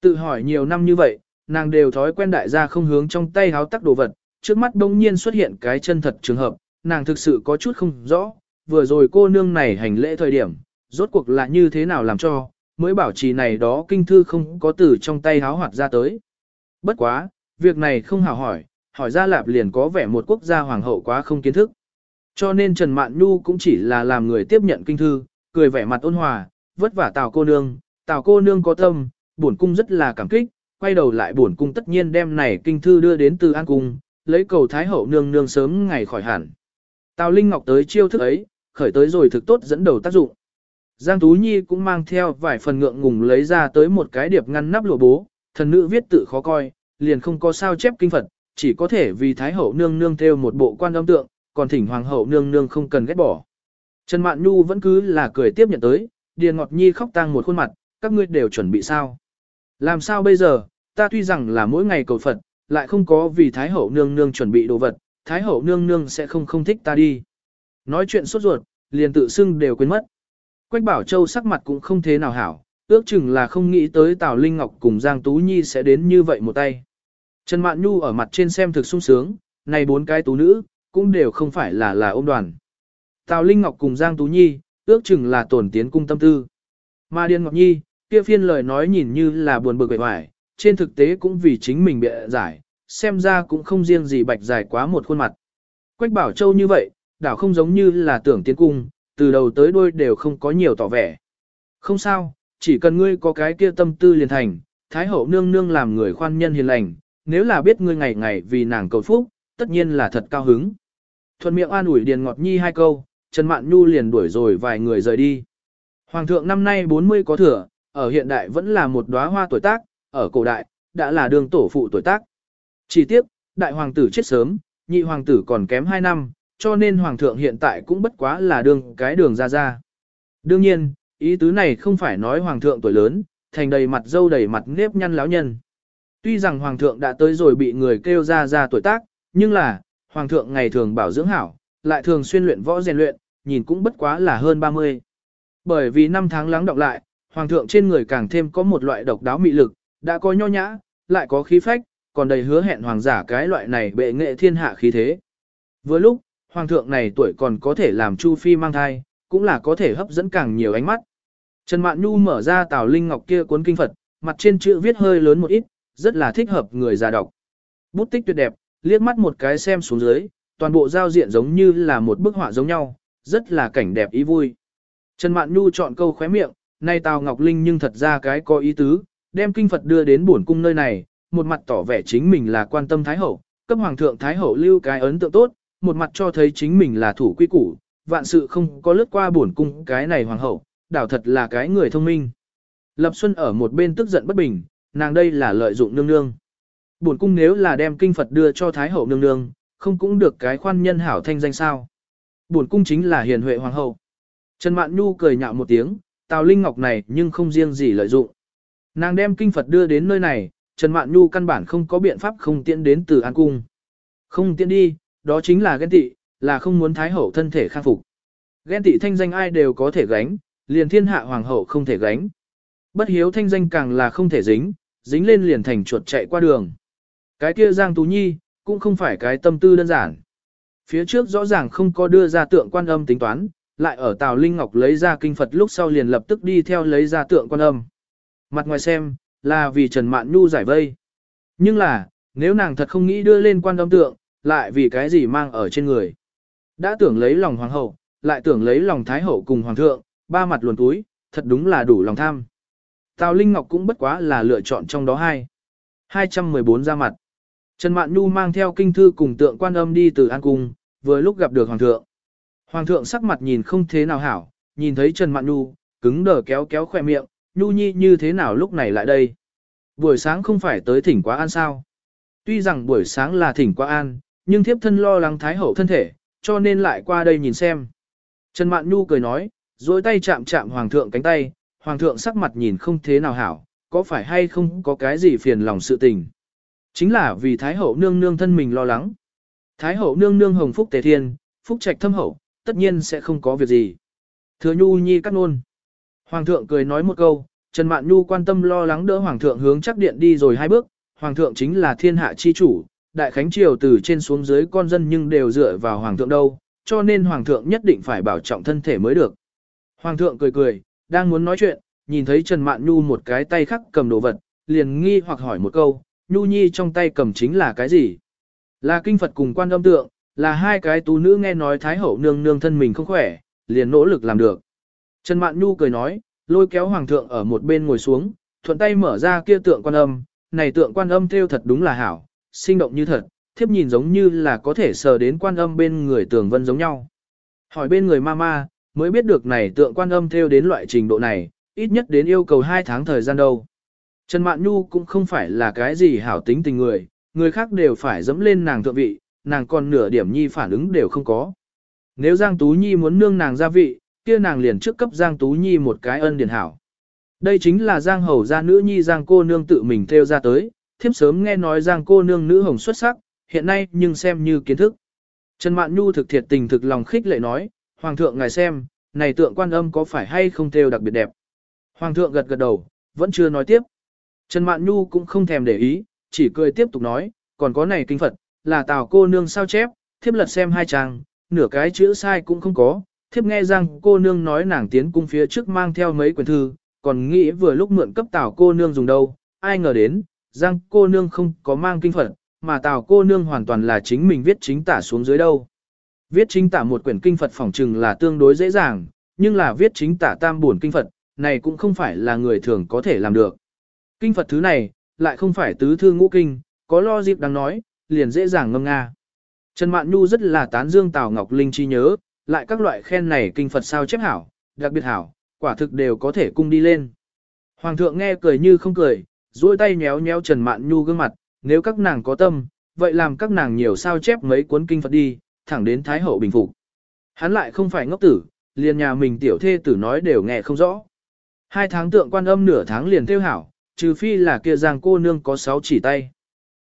Tự hỏi nhiều năm như vậy, nàng đều thói quen đại gia không hướng trong tay háo tắc đồ vật, trước mắt đông nhiên xuất hiện cái chân thật trường hợp, nàng thực sự có chút không rõ, vừa rồi cô nương này hành lễ thời điểm, rốt cuộc là như thế nào làm cho, mới bảo trì này đó kinh thư không có từ trong tay háo hoạt ra tới. Bất quá, việc này không hào hỏi, hỏi ra lạp liền có vẻ một quốc gia hoàng hậu quá không kiến thức. Cho nên Trần Mạn Nhu cũng chỉ là làm người tiếp nhận kinh thư, cười vẻ mặt ôn hòa, vất vả Tào cô nương, Tào cô nương có tâm, bổn cung rất là cảm kích, quay đầu lại bổn cung tất nhiên đem này kinh thư đưa đến từ An cung, lấy cầu thái hậu nương nương sớm ngày khỏi hẳn. Tào Linh Ngọc tới chiêu thức ấy, khởi tới rồi thực tốt dẫn đầu tác dụng. Giang Tú Nhi cũng mang theo vài phần ngượng ngùng lấy ra tới một cái điệp ngăn nắp lụa bố, thần nữ viết tự khó coi, liền không có sao chép kinh Phật, chỉ có thể vì Thái hậu nương nương theo một bộ quan âm tượng, còn thỉnh Hoàng hậu nương nương không cần ghét bỏ. Trần Mạn Nhu vẫn cứ là cười tiếp nhận tới, Điền Ngọt Nhi khóc tang một khuôn mặt, các ngươi đều chuẩn bị sao? Làm sao bây giờ, ta tuy rằng là mỗi ngày cầu Phật, lại không có vì Thái hậu nương nương chuẩn bị đồ vật, Thái hậu nương nương sẽ không không thích ta đi. Nói chuyện sốt ruột, liền tự xưng đều quên mất. Quách Bảo Châu sắc mặt cũng không thế nào hảo, ước chừng là không nghĩ tới Tào Linh Ngọc cùng Giang Tú Nhi sẽ đến như vậy một tay. Trần Mạn Nhu ở mặt trên xem thực sung sướng, này bốn cái tú nữ, cũng đều không phải là là ôm đoàn. Tào Linh Ngọc cùng Giang Tú Nhi, ước chừng là tổn tiến cung tâm tư. Mà Điền Ngọc Nhi, kia phiên lời nói nhìn như là buồn bực bề hoài, trên thực tế cũng vì chính mình bị giải, xem ra cũng không riêng gì bạch giải quá một khuôn mặt. Quách Bảo Châu như vậy, đảo không giống như là tưởng tiến cung, từ đầu tới đuôi đều không có nhiều tỏ vẻ. Không sao, chỉ cần ngươi có cái kia tâm tư liền thành, Thái hậu nương nương làm người khoan nhân hiền lành, nếu là biết ngươi ngày ngày vì nàng cầu phúc, tất nhiên là thật cao hứng. Thuận miệng an ủi Điền Ngọt Nhi hai câu, Trần Mạn Nhu liền đuổi rồi vài người rời đi. Hoàng thượng năm nay 40 có thừa, ở hiện đại vẫn là một đóa hoa tuổi tác, ở cổ đại, đã là đường tổ phụ tuổi tác. Chỉ tiếc, đại hoàng tử chết sớm, nhị hoàng tử còn kém 2 năm, cho nên hoàng thượng hiện tại cũng bất quá là đường cái đường ra ra. Đương nhiên, ý tứ này không phải nói hoàng thượng tuổi lớn, thành đầy mặt dâu đầy mặt nếp nhăn lão nhân. Tuy rằng hoàng thượng đã tới rồi bị người kêu ra ra tuổi tác, nhưng là, hoàng thượng ngày thường bảo dưỡng hảo, lại thường xuyên luyện võ rèn luyện, nhìn cũng bất quá là hơn 30. Bởi vì năm tháng lắng đọng lại, hoàng thượng trên người càng thêm có một loại độc đáo mị lực, đã có nho nhã, lại có khí phách, còn đầy hứa hẹn hoàng giả cái loại này bệ nghệ thiên hạ khí thế. Vừa lúc, hoàng thượng này tuổi còn có thể làm Chu Phi mang thai, cũng là có thể hấp dẫn càng nhiều ánh mắt. Trần Mạn Nhu mở ra tào linh ngọc kia cuốn kinh Phật, mặt trên chữ viết hơi lớn một ít, rất là thích hợp người già đọc. Bút tích tuyệt đẹp, liếc mắt một cái xem xuống dưới, toàn bộ giao diện giống như là một bức họa giống nhau, rất là cảnh đẹp ý vui. Trần Mạn Nhu chọn câu khóe miệng, nay Tào Ngọc Linh nhưng thật ra cái có ý tứ, đem kinh Phật đưa đến bổn cung nơi này, một mặt tỏ vẻ chính mình là quan tâm Thái Hậu, cấp Hoàng thượng Thái Hậu lưu cái ấn tượng tốt, một mặt cho thấy chính mình là thủ quy củ, vạn sự không có lướt qua bổn cung cái này Hoàng hậu, đảo thật là cái người thông minh. Lập Xuân ở một bên tức giận bất bình, nàng đây là lợi dụng nương nương. Bổn cung nếu là đem kinh Phật đưa cho Thái Hậu nương nương, không cũng được cái khoan nhân hảo thanh danh sao. Bổn cung chính là hiền huệ hoàng hậu. Trần Mạn Nhu cười nhạo một tiếng, Tào Linh Ngọc này nhưng không riêng gì lợi dụng. Nàng đem kinh Phật đưa đến nơi này, Trần Mạn Nhu căn bản không có biện pháp không tiện đến từ An Cung. Không tiện đi, đó chính là ghen tị, là không muốn Thái Hậu thân thể khang phục. Ghen tị thanh danh ai đều có thể gánh, liền thiên hạ hoàng hậu không thể gánh. Bất hiếu thanh danh càng là không thể dính, dính lên liền thành chuột chạy qua đường. Cái kia Giang Tú Nhi, cũng không phải cái tâm tư đơn giản. Phía trước rõ ràng không có đưa ra tượng quan âm tính toán, lại ở Tào Linh Ngọc lấy ra kinh Phật lúc sau liền lập tức đi theo lấy ra tượng quan âm. Mặt ngoài xem, là vì Trần Mạn Nhu giải vây. Nhưng là, nếu nàng thật không nghĩ đưa lên quan âm tượng, lại vì cái gì mang ở trên người. Đã tưởng lấy lòng hoàng hậu, lại tưởng lấy lòng thái hậu cùng hoàng thượng, ba mặt luồn túi, thật đúng là đủ lòng tham. Tào Linh Ngọc cũng bất quá là lựa chọn trong đó hai. 214 ra mặt. Trần Mạn Nhu mang theo kinh thư cùng tượng quan âm đi từ An Cung, vừa lúc gặp được Hoàng thượng. Hoàng thượng sắc mặt nhìn không thế nào hảo, nhìn thấy Trần Mạn Nhu, cứng đờ kéo kéo khỏe miệng, Nhu Nhi như thế nào lúc này lại đây? Buổi sáng không phải tới thỉnh quá an sao? Tuy rằng buổi sáng là thỉnh quá an, nhưng thiếp thân lo lắng Thái Hậu thân thể, cho nên lại qua đây nhìn xem. Trần Mạn Nhu cười nói, dối tay chạm chạm Hoàng thượng cánh tay, Hoàng thượng sắc mặt nhìn không thế nào hảo, có phải hay không có cái gì phiền lòng sự tình. Chính là vì Thái Hậu nương nương thân mình lo lắng. Thái Hậu nương nương hồng phúc tề thiên, phúc trạch thâm hậu, tất nhiên sẽ không có việc gì. Thừa Nhu Nhi cắt nôn. Hoàng thượng cười nói một câu, Trần Mạn Nhu quan tâm lo lắng đỡ Hoàng thượng hướng chắc điện đi rồi hai bước, Hoàng thượng chính là thiên hạ chi chủ, đại khánh triều từ trên xuống dưới con dân nhưng đều dựa vào hoàng thượng đâu, cho nên hoàng thượng nhất định phải bảo trọng thân thể mới được. Hoàng thượng cười cười, đang muốn nói chuyện, nhìn thấy Trần Mạn Nhu một cái tay khắc cầm đồ vật, liền nghi hoặc hỏi một câu, Nhu Nhi trong tay cầm chính là cái gì? Là kinh Phật cùng quan âm tượng, là hai cái tú nữ nghe nói Thái Hậu nương nương thân mình không khỏe, liền nỗ lực làm được. Trần Mạn Nhu cười nói, lôi kéo Hoàng thượng ở một bên ngồi xuống, thuận tay mở ra kia tượng quan âm, này tượng quan âm theo thật đúng là hảo, sinh động như thật, thiếp nhìn giống như là có thể sờ đến quan âm bên người tường vân giống nhau. Hỏi bên người mama, mới biết được này tượng quan âm theo đến loại trình độ này, ít nhất đến yêu cầu 2 tháng thời gian đâu. Trần Mạn Nhu cũng không phải là cái gì hảo tính tình người, người khác đều phải dẫm lên nàng thượng vị, nàng còn nửa điểm nhi phản ứng đều không có. Nếu Giang Tú Nhi muốn nương nàng gia vị, kia nàng liền trước cấp Giang Tú Nhi một cái ân điển hảo. Đây chính là Giang Hầu gia nữ nhi Giang cô nương tự mình theo ra tới, thiếp sớm nghe nói Giang cô nương nữ hồng xuất sắc, hiện nay nhưng xem như kiến thức. Trần Mạn Nhu thực thiệt tình thực lòng khích lệ nói, Hoàng thượng ngài xem, này tượng quan âm có phải hay không theo đặc biệt đẹp. Hoàng thượng gật gật đầu, vẫn chưa nói tiếp. Trần Mạn Nhu cũng không thèm để ý, chỉ cười tiếp tục nói, còn có này kinh Phật, là tào cô nương sao chép, thiếp lật xem hai trang, nửa cái chữ sai cũng không có, thiếp nghe rằng cô nương nói nàng tiến cung phía trước mang theo mấy quyển thư, còn nghĩ vừa lúc mượn cấp tào cô nương dùng đâu, ai ngờ đến, rằng cô nương không có mang kinh Phật, mà tào cô nương hoàn toàn là chính mình viết chính tả xuống dưới đâu. Viết chính tả một quyển kinh Phật phỏng trừng là tương đối dễ dàng, nhưng là viết chính tả tam buồn kinh Phật, này cũng không phải là người thường có thể làm được. Kinh Phật thứ này, lại không phải tứ thư ngũ kinh, có lo dịp đang nói, liền dễ dàng ngâm nga. Trần Mạn Nhu rất là tán dương Tào Ngọc Linh chi nhớ, lại các loại khen này kinh Phật sao chép hảo, đặc biệt hảo, quả thực đều có thể cung đi lên. Hoàng thượng nghe cười như không cười, duỗi tay nhéo nhéo Trần Mạn Nhu gương mặt, nếu các nàng có tâm, vậy làm các nàng nhiều sao chép mấy cuốn kinh Phật đi, thẳng đến Thái Hậu bình phục. Hắn lại không phải ngốc tử, liền nhà mình tiểu thê tử nói đều nghe không rõ. Hai tháng tượng quan âm nửa tháng liền tiêu hảo, trừ phi là kia giang cô nương có sáu chỉ tay.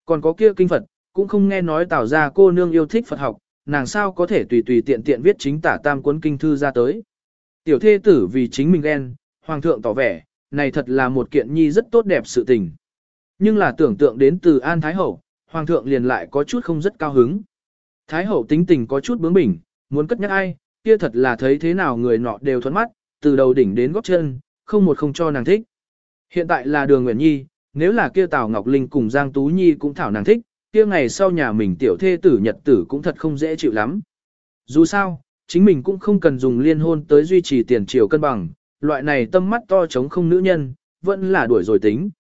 Còn có kia kinh Phật, cũng không nghe nói tảo ra cô nương yêu thích Phật học, nàng sao có thể tùy tùy tiện tiện viết chính tả tam cuốn kinh thư ra tới. Tiểu thê tử vì chính mình ghen, hoàng thượng tỏ vẻ, này thật là một kiện nhi rất tốt đẹp sự tình. Nhưng là tưởng tượng đến từ An Thái Hậu, hoàng thượng liền lại có chút không rất cao hứng. Thái Hậu tính tình có chút bướng bỉnh, muốn cất nhắc ai, kia thật là thấy thế nào người nọ đều thuẫn mắt, từ đầu đỉnh đến góc chân, không một không cho nàng thích. Hiện tại là đường Nguyễn Nhi, nếu là kia Tào Ngọc Linh cùng Giang Tú Nhi cũng thảo nàng thích, kia ngày sau nhà mình tiểu thê tử nhật tử cũng thật không dễ chịu lắm. Dù sao, chính mình cũng không cần dùng liên hôn tới duy trì tiền triều cân bằng, loại này tâm mắt to chống không nữ nhân, vẫn là đuổi rồi tính.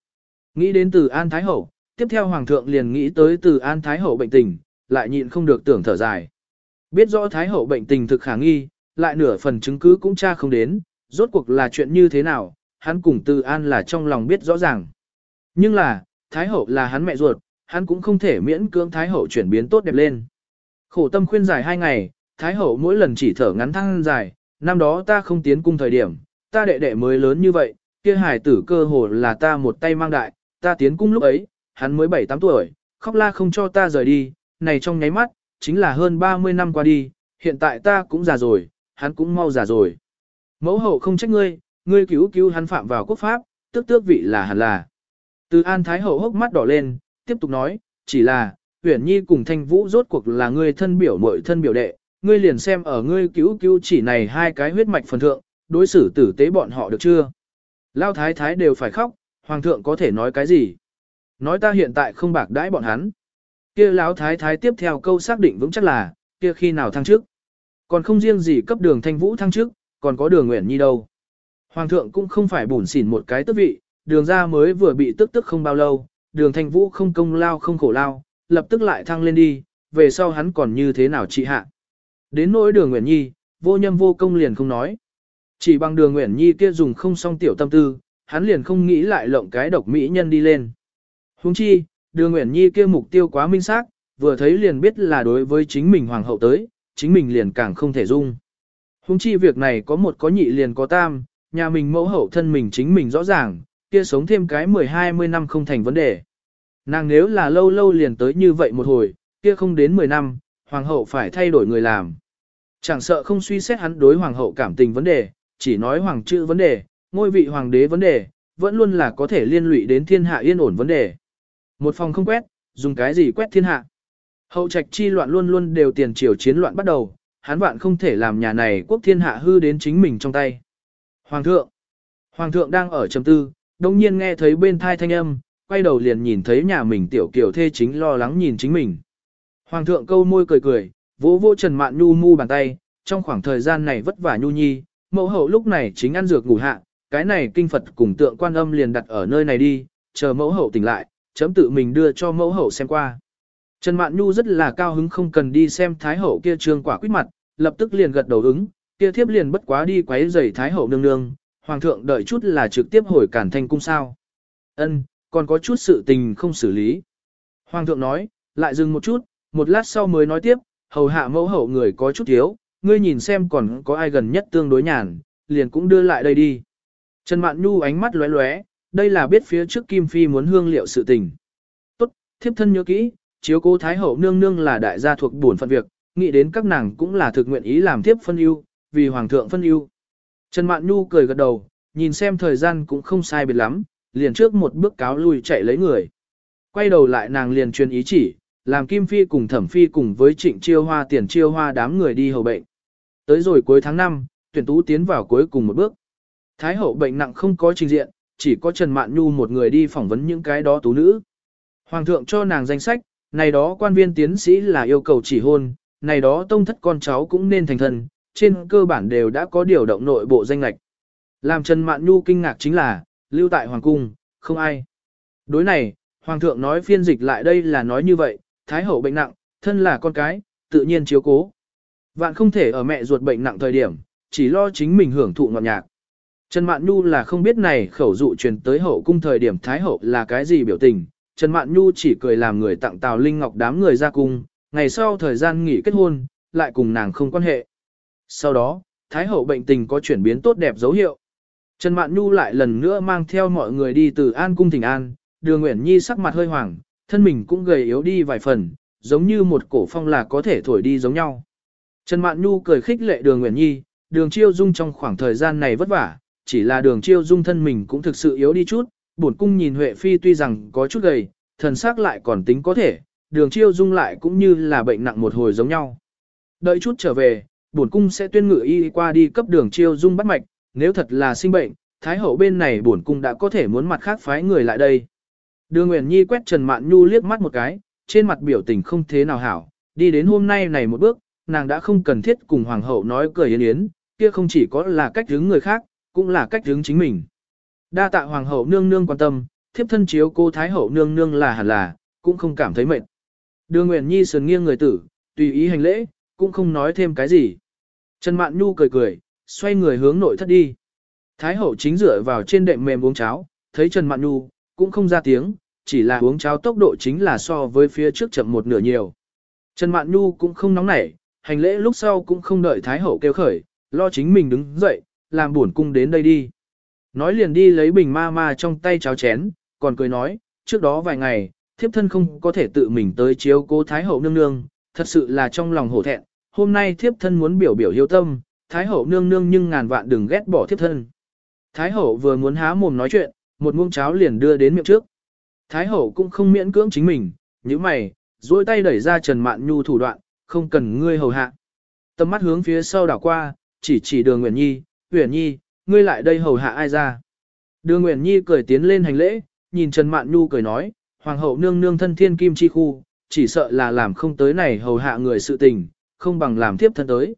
Nghĩ đến từ An Thái Hậu, tiếp theo Hoàng thượng liền nghĩ tới từ An Thái Hậu bệnh tình, lại nhịn không được tưởng thở dài. Biết rõ Thái Hậu bệnh tình thực khả nghi, lại nửa phần chứng cứ cũng tra không đến, rốt cuộc là chuyện như thế nào, hắn cùng từ An là trong lòng biết rõ ràng. Nhưng là, Thái Hậu là hắn mẹ ruột, hắn cũng không thể miễn cưỡng Thái Hậu chuyển biến tốt đẹp lên. Khổ tâm khuyên giải hai ngày, Thái Hậu mỗi lần chỉ thở ngắn thăng dài, năm đó ta không tiến cung thời điểm, ta đệ đệ mới lớn như vậy, kia hài tử cơ hồ là ta một tay mang đại, ta tiến cung lúc ấy, hắn mới 7-8 tuổi, khóc la không cho ta rời đi, này trong nháy mắt, chính là hơn 30 năm qua đi, hiện tại ta cũng già rồi, hắn cũng mau già rồi. Mẫu hậu không trách ngươi, ngươi cứu cứu hắn phạm vào quốc pháp, tức tước vị là hẳn là. Từ An Thái hậu hốc mắt đỏ lên, tiếp tục nói, chỉ là, Huyền Nhi cùng Thanh Vũ rốt cuộc là ngươi thân biểu muội thân biểu đệ, ngươi liền xem ở ngươi cứu cứu chỉ này hai cái huyết mạch phần thượng, đối xử tử tế bọn họ được chưa? Lao thái thái đều phải khóc, hoàng thượng có thể nói cái gì? Nói ta hiện tại không bạc đãi bọn hắn. Kia lão thái thái tiếp theo câu xác định vững chắc là, kia khi nào thăng trước. Còn không riêng gì cấp đường thanh vũ thăng trước, còn có đường nguyện nhi đâu. Hoàng thượng cũng không phải bùn xỉn một cái tước vị, đường ra mới vừa bị tức tức không bao lâu, đường thanh vũ không công lao không khổ lao, lập tức lại thăng lên đi, về sau hắn còn như thế nào trị hạ. Đến nỗi đường Nguyễn nhi, vô nhâm vô công liền không nói. Chỉ bằng đường Nguyễn nhi kia dùng không song tiểu tâm tư, hắn liền không nghĩ lại lộng cái độc mỹ nhân đi lên. Huống chi, đường Nguyễn nhi kia mục tiêu quá minh xác, vừa thấy liền biết là đối với chính mình hoàng hậu tới, chính mình liền càng không thể dung. Huống chi việc này có một có nhị liền có tam, nhà mình mẫu hậu thân mình chính mình rõ ràng, kia sống thêm cái 10-20 năm không thành vấn đề. Nàng nếu là lâu lâu liền tới như vậy một hồi, kia không đến 10 năm, hoàng hậu phải thay đổi người làm. Chẳng sợ không suy xét hắn đối hoàng hậu cảm tình vấn đề, chỉ nói hoàng chữ vấn đề, ngôi vị hoàng đế vấn đề, vẫn luôn là có thể liên lụy đến thiên hạ yên ổn vấn đề. Một phòng không quét, dùng cái gì quét thiên hạ. Hậu trạch chi loạn luôn luôn đều tiền triều chiến loạn bắt đầu, hắn vạn không thể làm nhà này quốc thiên hạ hư đến chính mình trong tay. Hoàng thượng, Hoàng thượng đang ở trầm tư, đồng nhiên nghe thấy bên thai thanh âm, quay đầu liền nhìn thấy nhà mình tiểu kiểu thê chính lo lắng nhìn chính mình. Hoàng thượng câu môi cười cười, vỗ vỗ Trần Mạn Nhu mu bàn tay, trong khoảng thời gian này vất vả Nhu Nhi, mẫu hậu lúc này chính ăn dược ngủ hạ, cái này kinh Phật cùng tượng quan âm liền đặt ở nơi này đi, chờ mẫu hậu tỉnh lại, chấm tự mình đưa cho mẫu hậu xem qua. Trần Mạn Nhu rất là cao hứng không cần đi xem Thái hậu kia trương quả quyết mặt, lập tức liền gật đầu ứng, kia thiếp liền bất quá đi quấy rầy Thái hậu nương nương, hoàng thượng đợi chút là trực tiếp hồi cản thanh cung sao. Ân, còn có chút sự tình không xử lý. Hoàng thượng nói, lại dừng một chút, một lát sau mới nói tiếp, hầu hạ mẫu hậu người có chút thiếu, ngươi nhìn xem còn có ai gần nhất tương đối nhàn, liền cũng đưa lại đây đi. Trần Mạn Nhu ánh mắt lóe lóe, đây là biết phía trước Kim Phi muốn hương liệu sự tình. Tốt, thiếp thân nhớ kỹ, chiếu cố Thái Hậu nương nương là đại gia thuộc bổn phận việc, nghĩ đến các nàng cũng là thực nguyện ý làm tiếp phân ưu, vì Hoàng thượng phân ưu. Trần Mạn Nhu cười gật đầu, nhìn xem thời gian cũng không sai biệt lắm, liền trước một bước cáo lui chạy lấy người. Quay đầu lại nàng liền truyền ý chỉ, làm Kim Phi cùng Thẩm Phi cùng với Trịnh Chiêu Hoa tiền Chiêu Hoa đám người đi hầu bệnh. Tới rồi cuối tháng 5, tuyển tú tiến vào cuối cùng một bước. Thái hậu bệnh nặng không có trình diện, chỉ có Trần Mạn Nhu một người đi phỏng vấn những cái đó tú nữ. Hoàng thượng cho nàng danh sách, này đó quan viên tiến sĩ là yêu cầu chỉ hôn, này đó tông thất con cháu cũng nên thành thân, trên cơ bản đều đã có điều động nội bộ danh lệch. Làm Trần Mạn Nhu kinh ngạc chính là, lưu tại Hoàng Cung, không ai. Đối này, Hoàng thượng nói phiên dịch lại đây là nói như vậy, Thái hậu bệnh nặng, thân là con cái, tự nhiên chiếu cố. Vạn không thể ở mẹ ruột bệnh nặng thời điểm, chỉ lo chính mình hưởng thụ ngọt nhạc. Trần Mạn Nhu là không biết này khẩu dụ truyền tới hậu cung thời điểm Thái hậu là cái gì biểu tình. Trần Mạn Nhu chỉ cười làm người tặng Tào Linh Ngọc đám người ra cung, ngày sau thời gian nghỉ kết hôn, lại cùng nàng không quan hệ. Sau đó, Thái hậu bệnh tình có chuyển biến tốt đẹp dấu hiệu. Trần Mạn Nhu lại lần nữa mang theo mọi người đi từ An Cung Thịnh An, đường Nguyễn Nhi sắc mặt hơi hoảng, thân mình cũng gầy yếu đi vài phần, giống như một cổ phong là có thể thổi đi giống nhau. Trần Mạn Nhu cười khích lệ đường Nguyễn Nhi, đường chiêu dung trong khoảng thời gian này vất vả, chỉ là đường chiêu dung thân mình cũng thực sự yếu đi chút, bổn cung nhìn Huệ Phi tuy rằng có chút gầy, thần sắc lại còn tính có thể, đường chiêu dung lại cũng như là bệnh nặng một hồi giống nhau. Đợi chút trở về, bổn cung sẽ tuyên ngự y qua đi cấp đường chiêu dung bắt mạch, nếu thật là sinh bệnh, thái hậu bên này bổn cung đã có thể muốn mặt khác phái người lại đây. Đường Nguyễn Nhi quét Trần Mạn Nhu liếc mắt một cái, trên mặt biểu tình không thế nào hảo, đi đến hôm nay này một bước, nàng đã không cần thiết cùng hoàng hậu nói cười yến yến, kia không chỉ có là cách hướng người khác, cũng là cách hướng chính mình. Đa tạ hoàng hậu nương nương quan tâm, thiếp thân chiếu cô thái hậu nương nương là hẳn là, cũng không cảm thấy mệt. Đường Nguyễn Nhi sườn nghiêng người tử, tùy ý hành lễ, cũng không nói thêm cái gì. Trần Mạn Nhu cười cười, xoay người hướng nội thất đi. Thái hậu chính dựa vào trên đệm mềm uống cháo, thấy Trần Mạn Nhu, cũng không ra tiếng, chỉ là uống cháo tốc độ chính là so với phía trước chậm một nửa nhiều. Trần Mạn Nhu cũng không nóng nảy, hành lễ lúc sau cũng không đợi Thái hậu kêu khởi, lo chính mình đứng dậy, làm buồn cung đến đây đi. Nói liền đi lấy bình ma ma trong tay cháo chén, còn cười nói, trước đó vài ngày, thiếp thân không có thể tự mình tới chiếu cố Thái hậu nương nương, thật sự là trong lòng hổ thẹn, hôm nay thiếp thân muốn biểu biểu hiếu tâm, Thái hậu nương nương nhưng ngàn vạn đừng ghét bỏ thiếp thân. Thái hậu vừa muốn há mồm nói chuyện, một muỗng cháo liền đưa đến miệng trước. Thái hậu cũng không miễn cưỡng chính mình, như mày, duỗi tay đẩy ra Trần Mạn Nhu thủ đoạn, không cần ngươi hầu hạ. Tầm mắt hướng phía sau đảo qua, chỉ chỉ đường Nguyễn Nhi, Nguyễn Nhi, ngươi lại đây hầu hạ ai ra. Đường Nguyễn Nhi cười tiến lên hành lễ, nhìn Trần Mạn Nhu cười nói, Hoàng hậu nương nương thân thiên kim chi khu, chỉ sợ là làm không tới này hầu hạ người sự tình, không bằng làm tiếp thân tới.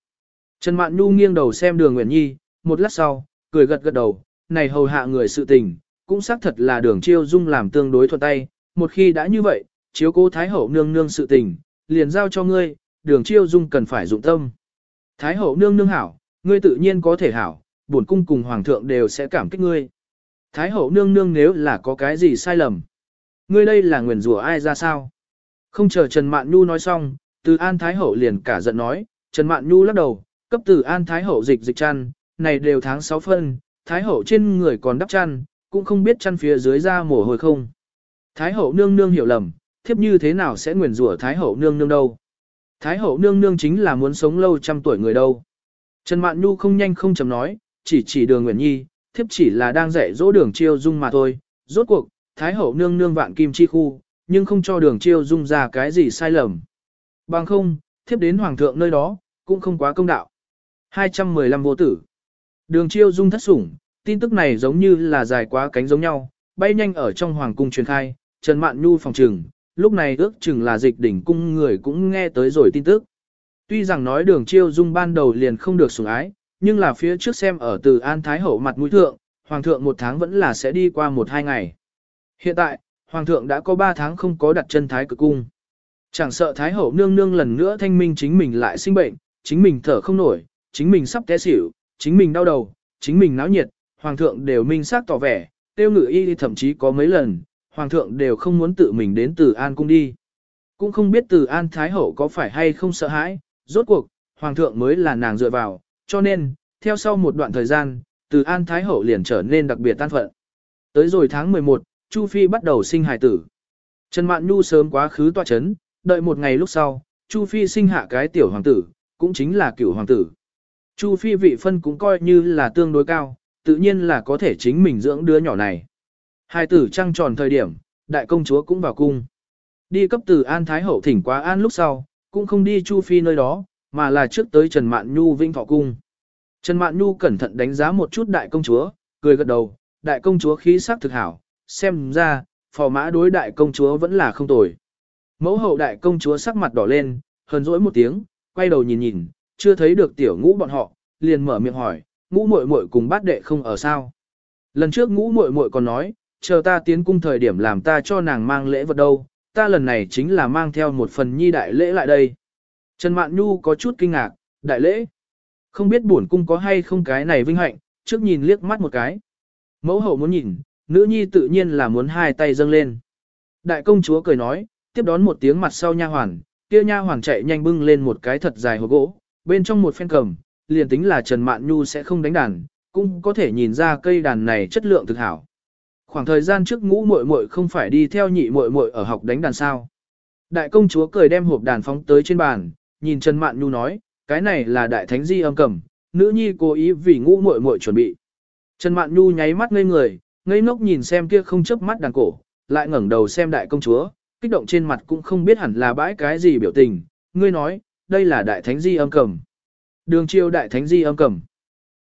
Trần Mạn Nhu nghiêng đầu xem đường Nguyễn Nhi, một lát sau, cười gật gật đầu, này hầu hạ người sự tình, cũng xác thật là đường chiêu dung làm tương đối thuận tay, một khi đã như vậy, chiếu cố Thái hậu nương nương sự tình, liền giao cho ngươi, đường chiêu dung cần phải dụng tâm. Thái hậu nương nương hảo, ngươi tự nhiên có thể hảo, bổn cung cùng hoàng thượng đều sẽ cảm kích ngươi. Thái hậu nương nương nếu là có cái gì sai lầm, ngươi đây là nguyền rủa ai ra sao? Không chờ Trần Mạn Nhu nói xong, từ An Thái hậu liền cả giận nói, Trần Mạn Nhu lắc đầu, cấp từ An Thái hậu dịch dịch chăn, này đều tháng 6 phân, Thái hậu trên người còn đắp chăn, cũng không biết chăn phía dưới ra mồ hôi không. Thái hậu nương nương hiểu lầm, thiếp như thế nào sẽ nguyền rủa Thái hậu nương nương đâu. Thái hậu nương nương chính là muốn sống lâu trăm tuổi người đâu. Trần Mạn Nhu không nhanh không chậm nói, chỉ chỉ đường Nguyễn Nhi, thiếp chỉ là đang dạy dỗ đường chiêu dung mà thôi. Rốt cuộc, Thái hậu nương nương vạn kim chi khu, nhưng không cho đường chiêu dung ra cái gì sai lầm. Bằng không, thiếp đến hoàng thượng nơi đó, cũng không quá công đạo. 215 vô tử. Đường chiêu dung thất sủng, tin tức này giống như là dài quá cánh giống nhau, bay nhanh ở trong hoàng cung truyền khai, Trần Mạn Nhu phòng trừng, lúc này ước chừng là dịch đỉnh cung người cũng nghe tới rồi tin tức. Tuy rằng nói đường chiêu dung ban đầu liền không được sủng ái, nhưng là phía trước xem ở từ An Thái Hậu mặt mũi thượng, Hoàng thượng một tháng vẫn là sẽ đi qua một hai ngày. Hiện tại, Hoàng thượng đã có ba tháng không có đặt chân Thái cực cung. Chẳng sợ Thái Hậu nương nương lần nữa thanh minh chính mình lại sinh bệnh, chính mình thở không nổi, chính mình sắp té xỉu, chính mình đau đầu, chính mình náo nhiệt, Hoàng thượng đều minh xác tỏ vẻ, tiêu ngự y thậm chí có mấy lần, Hoàng thượng đều không muốn tự mình đến từ An cung đi. Cũng không biết từ An Thái Hậu có phải hay không sợ hãi, rốt cuộc, Hoàng thượng mới là nàng dựa vào, cho nên, theo sau một đoạn thời gian, từ An Thái Hậu liền trở nên đặc biệt tan phận. Tới rồi tháng 11, Chu Phi bắt đầu sinh hài tử. Trần Mạn Nhu sớm quá khứ tòa chấn, đợi một ngày lúc sau, Chu Phi sinh hạ cái tiểu hoàng tử, cũng chính là cửu hoàng tử. Chu Phi vị phân cũng coi như là tương đối cao, tự nhiên là có thể chính mình dưỡng đứa nhỏ này. Hai tử trăng tròn thời điểm, đại công chúa cũng vào cung. Đi cấp từ An Thái Hậu thỉnh quá An lúc sau, cũng không đi Chu Phi nơi đó, mà là trước tới Trần Mạn Nhu Vinh Thọ Cung. Trần Mạn Nhu cẩn thận đánh giá một chút đại công chúa, cười gật đầu, đại công chúa khí sắc thực hảo, xem ra, phò mã đối đại công chúa vẫn là không tồi. Mẫu hậu đại công chúa sắc mặt đỏ lên, hờn dỗi một tiếng, quay đầu nhìn nhìn, chưa thấy được tiểu ngũ bọn họ, liền mở miệng hỏi, ngũ muội muội cùng bát đệ không ở sao. Lần trước ngũ muội muội còn nói, chờ ta tiến cung thời điểm làm ta cho nàng mang lễ vật đâu, ta lần này chính là mang theo một phần nhi đại lễ lại đây. Trần Mạn Nhu có chút kinh ngạc, đại lễ. Không biết bổn cung có hay không cái này vinh hạnh, trước nhìn liếc mắt một cái. Mẫu hậu muốn nhìn, nữ nhi tự nhiên là muốn hai tay dâng lên. Đại công chúa cười nói, tiếp đón một tiếng mặt sau nha hoàn, kia nha hoàn chạy nhanh bưng lên một cái thật dài hộp gỗ, bên trong một phen cầm, liền tính là Trần Mạn Nhu sẽ không đánh đàn, cũng có thể nhìn ra cây đàn này chất lượng thực hảo. Khoảng thời gian trước ngũ muội muội không phải đi theo nhị muội muội ở học đánh đàn sao. Đại công chúa cười đem hộp đàn phóng tới trên bàn, nhìn Trần Mạn Nhu nói, cái này là đại thánh di âm cầm, nữ nhi cố ý vì ngũ muội muội chuẩn bị. Trần Mạn Nhu nháy mắt ngây người, ngây ngốc nhìn xem kia không chớp mắt đàn cổ, lại ngẩng đầu xem đại công chúa, kích động trên mặt cũng không biết hẳn là bãi cái gì biểu tình, ngươi nói, đây là đại thánh di âm cầm. Đường triều đại thánh di âm cầm.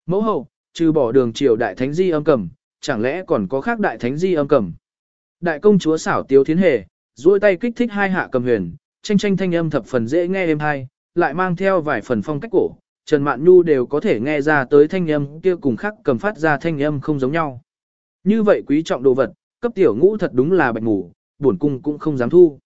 Mẫu hậu, trừ bỏ đường triều đại thánh di âm cầm, chẳng lẽ còn có khác đại thánh di âm cầm. Đại công chúa xảo tiếu thiến hề, duỗi tay kích thích hai hạ cầm huyền, tranh tranh thanh âm thập phần dễ nghe êm hay, lại mang theo vài phần phong cách cổ, Trần Mạn Nhu đều có thể nghe ra tới thanh âm kia cùng khác cầm phát ra thanh âm không giống nhau. Như vậy quý trọng đồ vật, cấp tiểu ngũ thật đúng là bạch ngủ, buồn cung cũng không dám thu.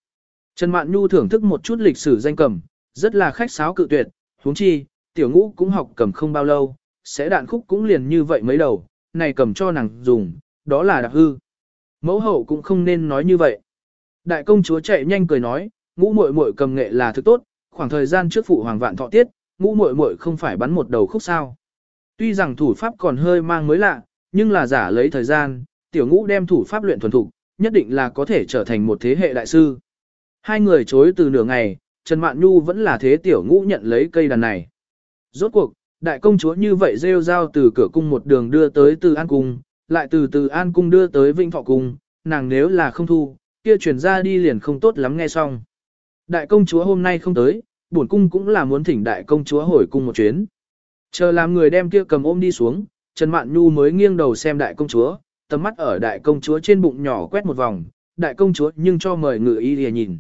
Trần Mạn Nhu thưởng thức một chút lịch sử danh cầm, rất là khách sáo cự tuyệt, huống chi, tiểu ngũ cũng học cầm không bao lâu, sẽ đạn khúc cũng liền như vậy mấy đầu, này cầm cho nàng dùng, đó là đặc hư. Mẫu hậu cũng không nên nói như vậy. Đại công chúa chạy nhanh cười nói, ngũ muội muội cầm nghệ là thứ tốt, khoảng thời gian trước phụ hoàng vạn thọ tiết, ngũ muội muội không phải bắn một đầu khúc sao. Tuy rằng thủ pháp còn hơi mang mới lạ, nhưng là giả lấy thời gian, tiểu ngũ đem thủ pháp luyện thuần thục, nhất định là có thể trở thành một thế hệ đại sư. Hai người chối từ nửa ngày, Trần Mạn Nhu vẫn là thế tiểu ngũ nhận lấy cây đàn này. Rốt cuộc, đại công chúa như vậy rêu rao từ cửa cung một đường đưa tới từ An Cung, lại từ từ An Cung đưa tới Vinh Thọ Cung, nàng nếu là không thu, kia chuyển ra đi liền không tốt lắm nghe xong. Đại công chúa hôm nay không tới, bổn cung cũng là muốn thỉnh đại công chúa hồi cung một chuyến. Chờ làm người đem kia cầm ôm đi xuống, Trần Mạn Nhu mới nghiêng đầu xem đại công chúa, tầm mắt ở đại công chúa trên bụng nhỏ quét một vòng, đại công chúa nhưng cho mời ngự y lìa nhìn.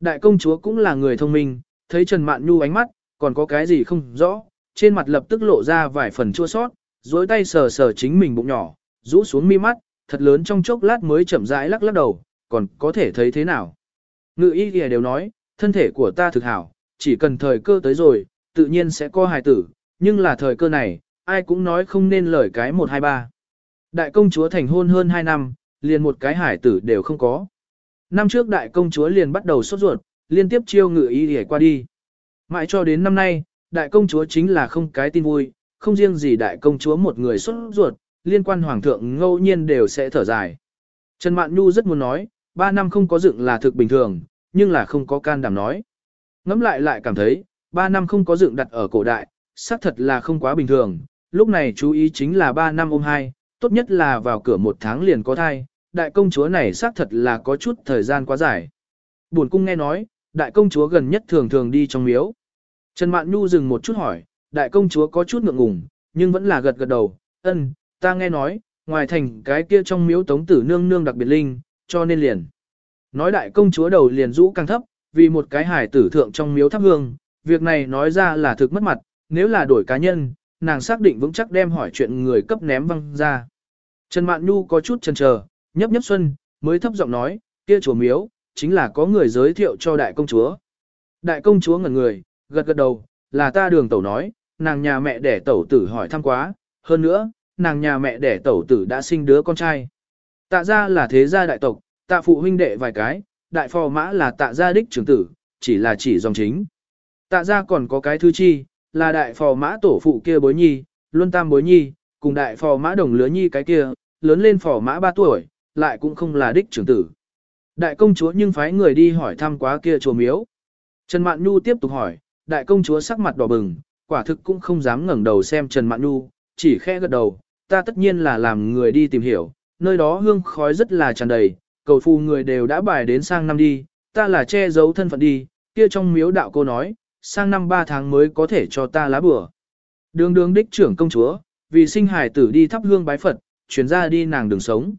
Đại công chúa cũng là người thông minh, thấy Trần Mạn Nhu ánh mắt, còn có cái gì không rõ, trên mặt lập tức lộ ra vài phần chua sót, duỗi tay sờ sờ chính mình bụng nhỏ, rũ xuống mi mắt, thật lớn trong chốc lát mới chậm rãi lắc lắc đầu, còn có thể thấy thế nào. Ngự y lìa đều nói, thân thể của ta thực hảo, chỉ cần thời cơ tới rồi, tự nhiên sẽ có hài tử, nhưng là thời cơ này, ai cũng nói không nên lời cái 123. Đại công chúa thành hôn hơn 2 năm, liền một cái hải tử đều không có. Năm trước đại công chúa liền bắt đầu sốt ruột, liên tiếp chiêu ngự ý để qua đi. Mãi cho đến năm nay, đại công chúa chính là không cái tin vui, không riêng gì đại công chúa một người sốt ruột, liên quan hoàng thượng ngẫu nhiên đều sẽ thở dài. Trần Mạn Nhu rất muốn nói, ba năm không có dựng là thực bình thường, nhưng là không có can đảm nói. Ngắm lại lại cảm thấy, ba năm không có dựng đặt ở cổ đại, xác thật là không quá bình thường, lúc này chú ý chính là ba năm ôm hai, tốt nhất là vào cửa một tháng liền có thai, đại công chúa này xác thật là có chút thời gian quá dài. Buồn cung nghe nói, đại công chúa gần nhất thường thường đi trong miếu. Trần Mạn Nhu dừng một chút hỏi, đại công chúa có chút ngượng ngùng, nhưng vẫn là gật gật đầu, ân, ta nghe nói, ngoài thành cái kia trong miếu tống tử nương nương đặc biệt linh, cho nên liền. Nói đại công chúa đầu liền rũ càng thấp, vì một cái hải tử thượng trong miếu thắp hương, việc này nói ra là thực mất mặt, nếu là đổi cá nhân, nàng xác định vững chắc đem hỏi chuyện người cấp ném văng ra. Trần Mạn Nhu có chút chần chờ, nhấp nhấp xuân, mới thấp giọng nói, kia chùa miếu, chính là có người giới thiệu cho đại công chúa. Đại công chúa ngẩn người, gật gật đầu, là ta đường tẩu nói, nàng nhà mẹ đẻ tẩu tử hỏi thăm quá, hơn nữa, nàng nhà mẹ đẻ tẩu tử đã sinh đứa con trai. Tạ ra là thế gia đại tộc, tạ phụ huynh đệ vài cái, đại phò mã là tạ gia đích trưởng tử, chỉ là chỉ dòng chính. Tạ ra còn có cái thứ chi, là đại phò mã tổ phụ kia bối nhi, luân tam bối nhi, cùng đại phò mã đồng lứa nhi cái kia, lớn lên phò mã 3 tuổi, lại cũng không là đích trưởng tử. Đại công chúa nhưng phái người đi hỏi thăm quá kia chùa miếu. Trần Mạn Nhu tiếp tục hỏi, đại công chúa sắc mặt đỏ bừng, quả thực cũng không dám ngẩng đầu xem Trần Mạn Nhu, chỉ khẽ gật đầu, ta tất nhiên là làm người đi tìm hiểu, nơi đó hương khói rất là tràn đầy, cầu phu người đều đã bài đến sang năm đi, ta là che giấu thân phận đi, kia trong miếu đạo cô nói, sang năm 3 tháng mới có thể cho ta lá bừa. Đường đường đích trưởng công chúa, vì sinh hải tử đi thắp hương bái Phật, chuyển ra đi nàng đường sống.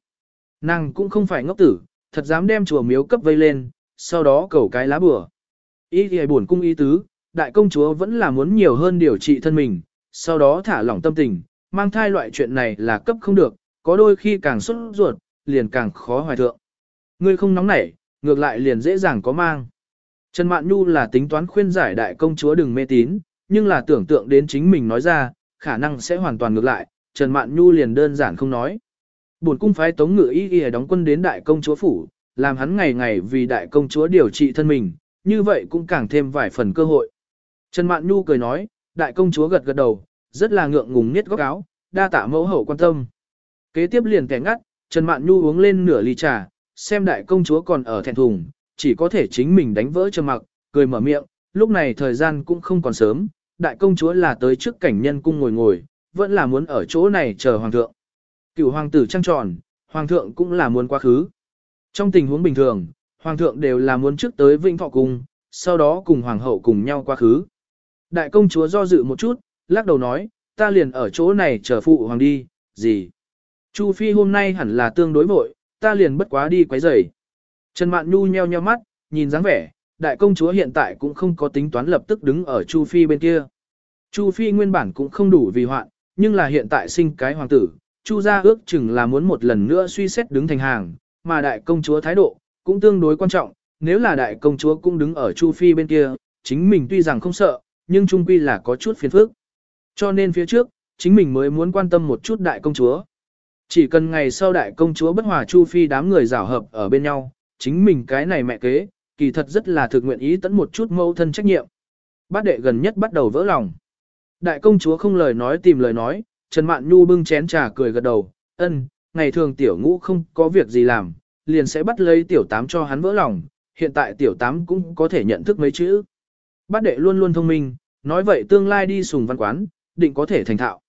Nàng cũng không phải ngốc tử, thật dám đem chùa miếu cấp vây lên, sau đó cầu cái lá bừa. Ý thì buồn cung ý tứ, đại công chúa vẫn là muốn nhiều hơn điều trị thân mình, sau đó thả lỏng tâm tình, mang thai loại chuyện này là cấp không được, có đôi khi càng xuất ruột, liền càng khó hoài thượng. Ngươi không nóng nảy, ngược lại liền dễ dàng có mang. Trần Mạn Nhu là tính toán khuyên giải đại công chúa đừng mê tín, nhưng là tưởng tượng đến chính mình nói ra, khả năng sẽ hoàn toàn ngược lại, Trần Mạn Nhu liền đơn giản không nói. Buồn cung phái tống ngự y y đóng quân đến đại công chúa phủ, làm hắn ngày ngày vì đại công chúa điều trị thân mình, như vậy cũng càng thêm vài phần cơ hội. Trần Mạn Nhu cười nói, đại công chúa gật gật đầu, rất là ngượng ngùng niết góc áo, đa tạ mẫu hậu quan tâm. Kế tiếp liền kẻ ngắt, Trần Mạn Nhu uống lên nửa ly trà, xem đại công chúa còn ở thẹn thùng, chỉ có thể chính mình đánh vỡ trầm mặc, cười mở miệng, lúc này thời gian cũng không còn sớm, đại công chúa là tới trước cảnh nhân cung ngồi ngồi, vẫn là muốn ở chỗ này chờ hoàng thượng. Cựu hoàng tử trăng tròn, hoàng thượng cũng là muốn quá khứ. Trong tình huống bình thường, hoàng thượng đều là muốn trước tới vinh thọ cung, sau đó cùng hoàng hậu cùng nhau quá khứ. Đại công chúa do dự một chút, lắc đầu nói, ta liền ở chỗ này chờ phụ hoàng đi, gì? Chu Phi hôm nay hẳn là tương đối vội, ta liền bất quá đi quấy rầy. Trần Mạn Nhu nheo nheo mắt, nhìn dáng vẻ, đại công chúa hiện tại cũng không có tính toán lập tức đứng ở Chu Phi bên kia. Chu Phi nguyên bản cũng không đủ vì hoạn, nhưng là hiện tại sinh cái hoàng tử, Chu gia ước chừng là muốn một lần nữa suy xét đứng thành hàng, mà đại công chúa thái độ cũng tương đối quan trọng, nếu là đại công chúa cũng đứng ở Chu Phi bên kia, chính mình tuy rằng không sợ, nhưng trung quy là có chút phiền phức. Cho nên phía trước, chính mình mới muốn quan tâm một chút đại công chúa. Chỉ cần ngày sau đại công chúa bất hòa Chu Phi đám người rảo hợp ở bên nhau, chính mình cái này mẹ kế, kỳ thật rất là thực nguyện ý tẫn một chút mâu thân trách nhiệm. Bát đệ gần nhất bắt đầu vỡ lòng. Đại công chúa không lời nói tìm lời nói, Trần Mạn Nhu bưng chén trà cười gật đầu, ân, ngày thường tiểu ngũ không có việc gì làm, liền sẽ bắt lấy tiểu tám cho hắn vỡ lòng, hiện tại tiểu tám cũng có thể nhận thức mấy chữ. Bát đệ luôn luôn thông minh, nói vậy tương lai đi sùng văn quán, định có thể thành thạo.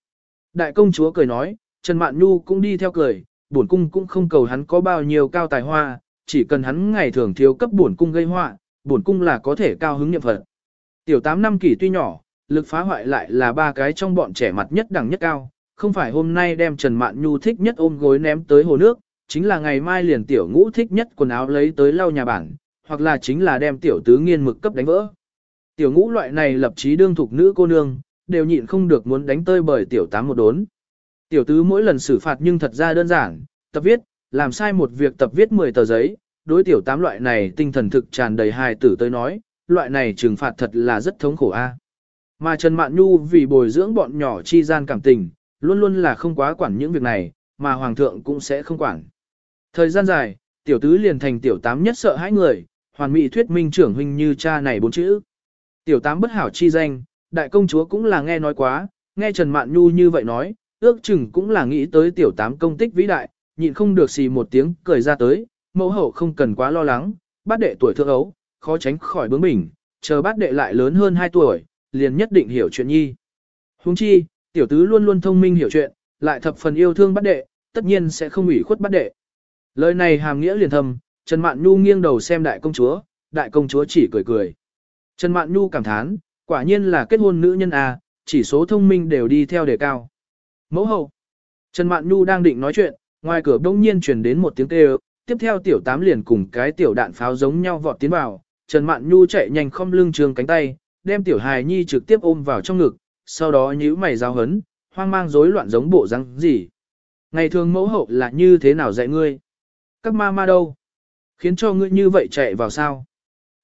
Đại công chúa cười nói, Trần Mạn Nhu cũng đi theo cười, bổn cung cũng không cầu hắn có bao nhiêu cao tài hoa, chỉ cần hắn ngày thường thiếu cấp bổn cung gây họa, bổn cung là có thể cao hứng niệm phật. Tiểu 8 năm kỷ tuy nhỏ, lực phá hoại lại là ba cái trong bọn trẻ mặt nhất đẳng nhất cao, không phải hôm nay đem Trần Mạn Nhu thích nhất ôm gối ném tới hồ nước, chính là ngày mai liền tiểu ngũ thích nhất quần áo lấy tới lau nhà bản, hoặc là chính là đem tiểu tứ nghiên mực cấp đánh vỡ. Tiểu ngũ loại này lập chí đương thuộc nữ cô nương, đều nhịn không được muốn đánh tơi bởi tiểu tám một đốn. Tiểu tứ mỗi lần xử phạt nhưng thật ra đơn giản, tập viết, làm sai một việc tập viết 10 tờ giấy, đối tiểu tám loại này tinh thần thực tràn đầy hài tử tới nói, loại này trừng phạt thật là rất thống khổ a. Mà Trần Mạn Nhu vì bồi dưỡng bọn nhỏ chi gian cảm tình, luôn luôn là không quá quản những việc này, mà Hoàng thượng cũng sẽ không quản. Thời gian dài, tiểu tứ liền thành tiểu tám nhất sợ hãi người, hoàn mỹ thuyết minh trưởng huynh như cha này bốn chữ. Tiểu tám bất hảo chi danh, đại công chúa cũng là nghe nói quá, nghe Trần Mạn Nhu như vậy nói, ước chừng cũng là nghĩ tới tiểu tám công tích vĩ đại, nhịn không được xì một tiếng cười ra tới, mẫu hậu không cần quá lo lắng, bát đệ tuổi thượng ấu, khó tránh khỏi bướng bỉnh, chờ bát đệ lại lớn hơn 2 tuổi, liền nhất định hiểu chuyện nhi. Huống chi, tiểu tứ luôn luôn thông minh hiểu chuyện, lại thập phần yêu thương bát đệ, tất nhiên sẽ không ủy khuất bát đệ. Lời này hàm nghĩa liền thầm, Trần Mạn Nhu nghiêng đầu xem đại công chúa, đại công chúa chỉ cười cười. Trần Mạn Nhu cảm thán, quả nhiên là kết hôn nữ nhân à, chỉ số thông minh đều đi theo đề cao. Mẫu hậu. Trần Mạn Nhu đang định nói chuyện, ngoài cửa đông nhiên truyền đến một tiếng kêu, tiếp theo tiểu tám liền cùng cái tiểu đạn pháo giống nhau vọt tiến vào, Trần Mạn Nhu chạy nhanh không lưng trường cánh tay, đem tiểu hài nhi trực tiếp ôm vào trong ngực, sau đó nhíu mày giao hấn, hoang mang rối loạn giống bộ răng gì. Ngày thường mẫu hậu là như thế nào dạy ngươi? Các ma ma đâu? Khiến cho ngươi như vậy chạy vào sao?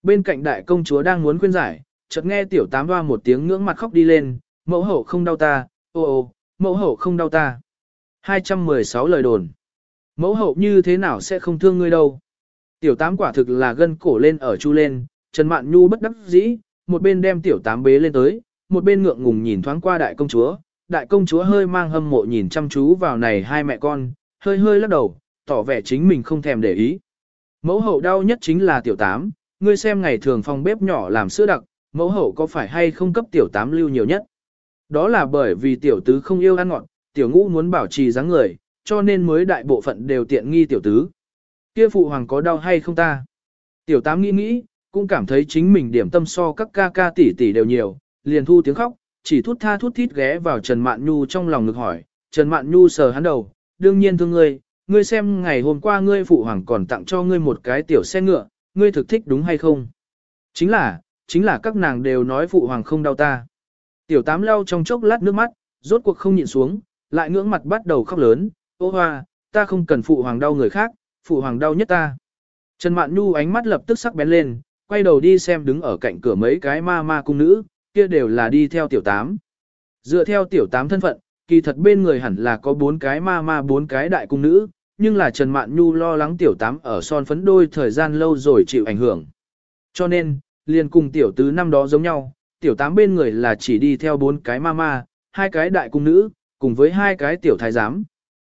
Bên cạnh đại công chúa đang muốn khuyên giải, chợt nghe tiểu tám hoa một tiếng ngưỡng mặt khóc đi lên, mẫu hậu không đau ta, ô ô, mẫu hậu không đau ta. 216 lời đồn. Mẫu hậu như thế nào sẽ không thương ngươi đâu. Tiểu tám quả thực là gân cổ lên ở chu lên, Trần Mạn Nhu bất đắc dĩ, một bên đem tiểu tám bế lên tới, một bên ngượng ngùng nhìn thoáng qua đại công chúa. Đại công chúa hơi mang hâm mộ nhìn chăm chú vào này hai mẹ con, hơi hơi lắc đầu, tỏ vẻ chính mình không thèm để ý. Mẫu hậu đau nhất chính là tiểu tám, ngươi xem ngày thường phòng bếp nhỏ làm sữa đặc, mẫu hậu có phải hay không cấp tiểu tám lưu nhiều nhất. Đó là bởi vì tiểu tứ không yêu ăn ngọt, tiểu ngũ muốn bảo trì dáng người, cho nên mới đại bộ phận đều tiện nghi tiểu tứ. Kia phụ hoàng có đau hay không ta? Tiểu tám nghĩ nghĩ, cũng cảm thấy chính mình điểm tâm so các ca ca tỷ tỷ đều nhiều, liền thu tiếng khóc, chỉ thút tha thút thít ghé vào Trần Mạn Nhu trong lòng ngực hỏi, Trần Mạn Nhu sờ hắn đầu, đương nhiên thương ngươi, ngươi xem ngày hôm qua ngươi phụ hoàng còn tặng cho ngươi một cái tiểu xe ngựa, ngươi thực thích đúng hay không? Chính là, chính là các nàng đều nói phụ hoàng không đau ta. Tiểu tám lau trong chốc lát nước mắt, rốt cuộc không nhịn xuống, lại ngưỡng mặt bắt đầu khóc lớn, ô hoa, ta không cần phụ hoàng đau người khác, phụ hoàng đau nhất ta. Trần Mạn Nhu ánh mắt lập tức sắc bén lên, quay đầu đi xem đứng ở cạnh cửa mấy cái ma ma cung nữ, kia đều là đi theo tiểu tám. Dựa theo tiểu tám thân phận, kỳ thật bên người hẳn là có bốn cái ma ma bốn cái đại cung nữ, nhưng là Trần Mạn Nhu lo lắng tiểu tám ở son phấn đôi thời gian lâu rồi chịu ảnh hưởng. Cho nên, liền cùng tiểu tứ năm đó giống nhau, tiểu tám bên người là chỉ đi theo bốn cái ma ma, hai cái đại cung nữ, cùng với hai cái tiểu thái giám.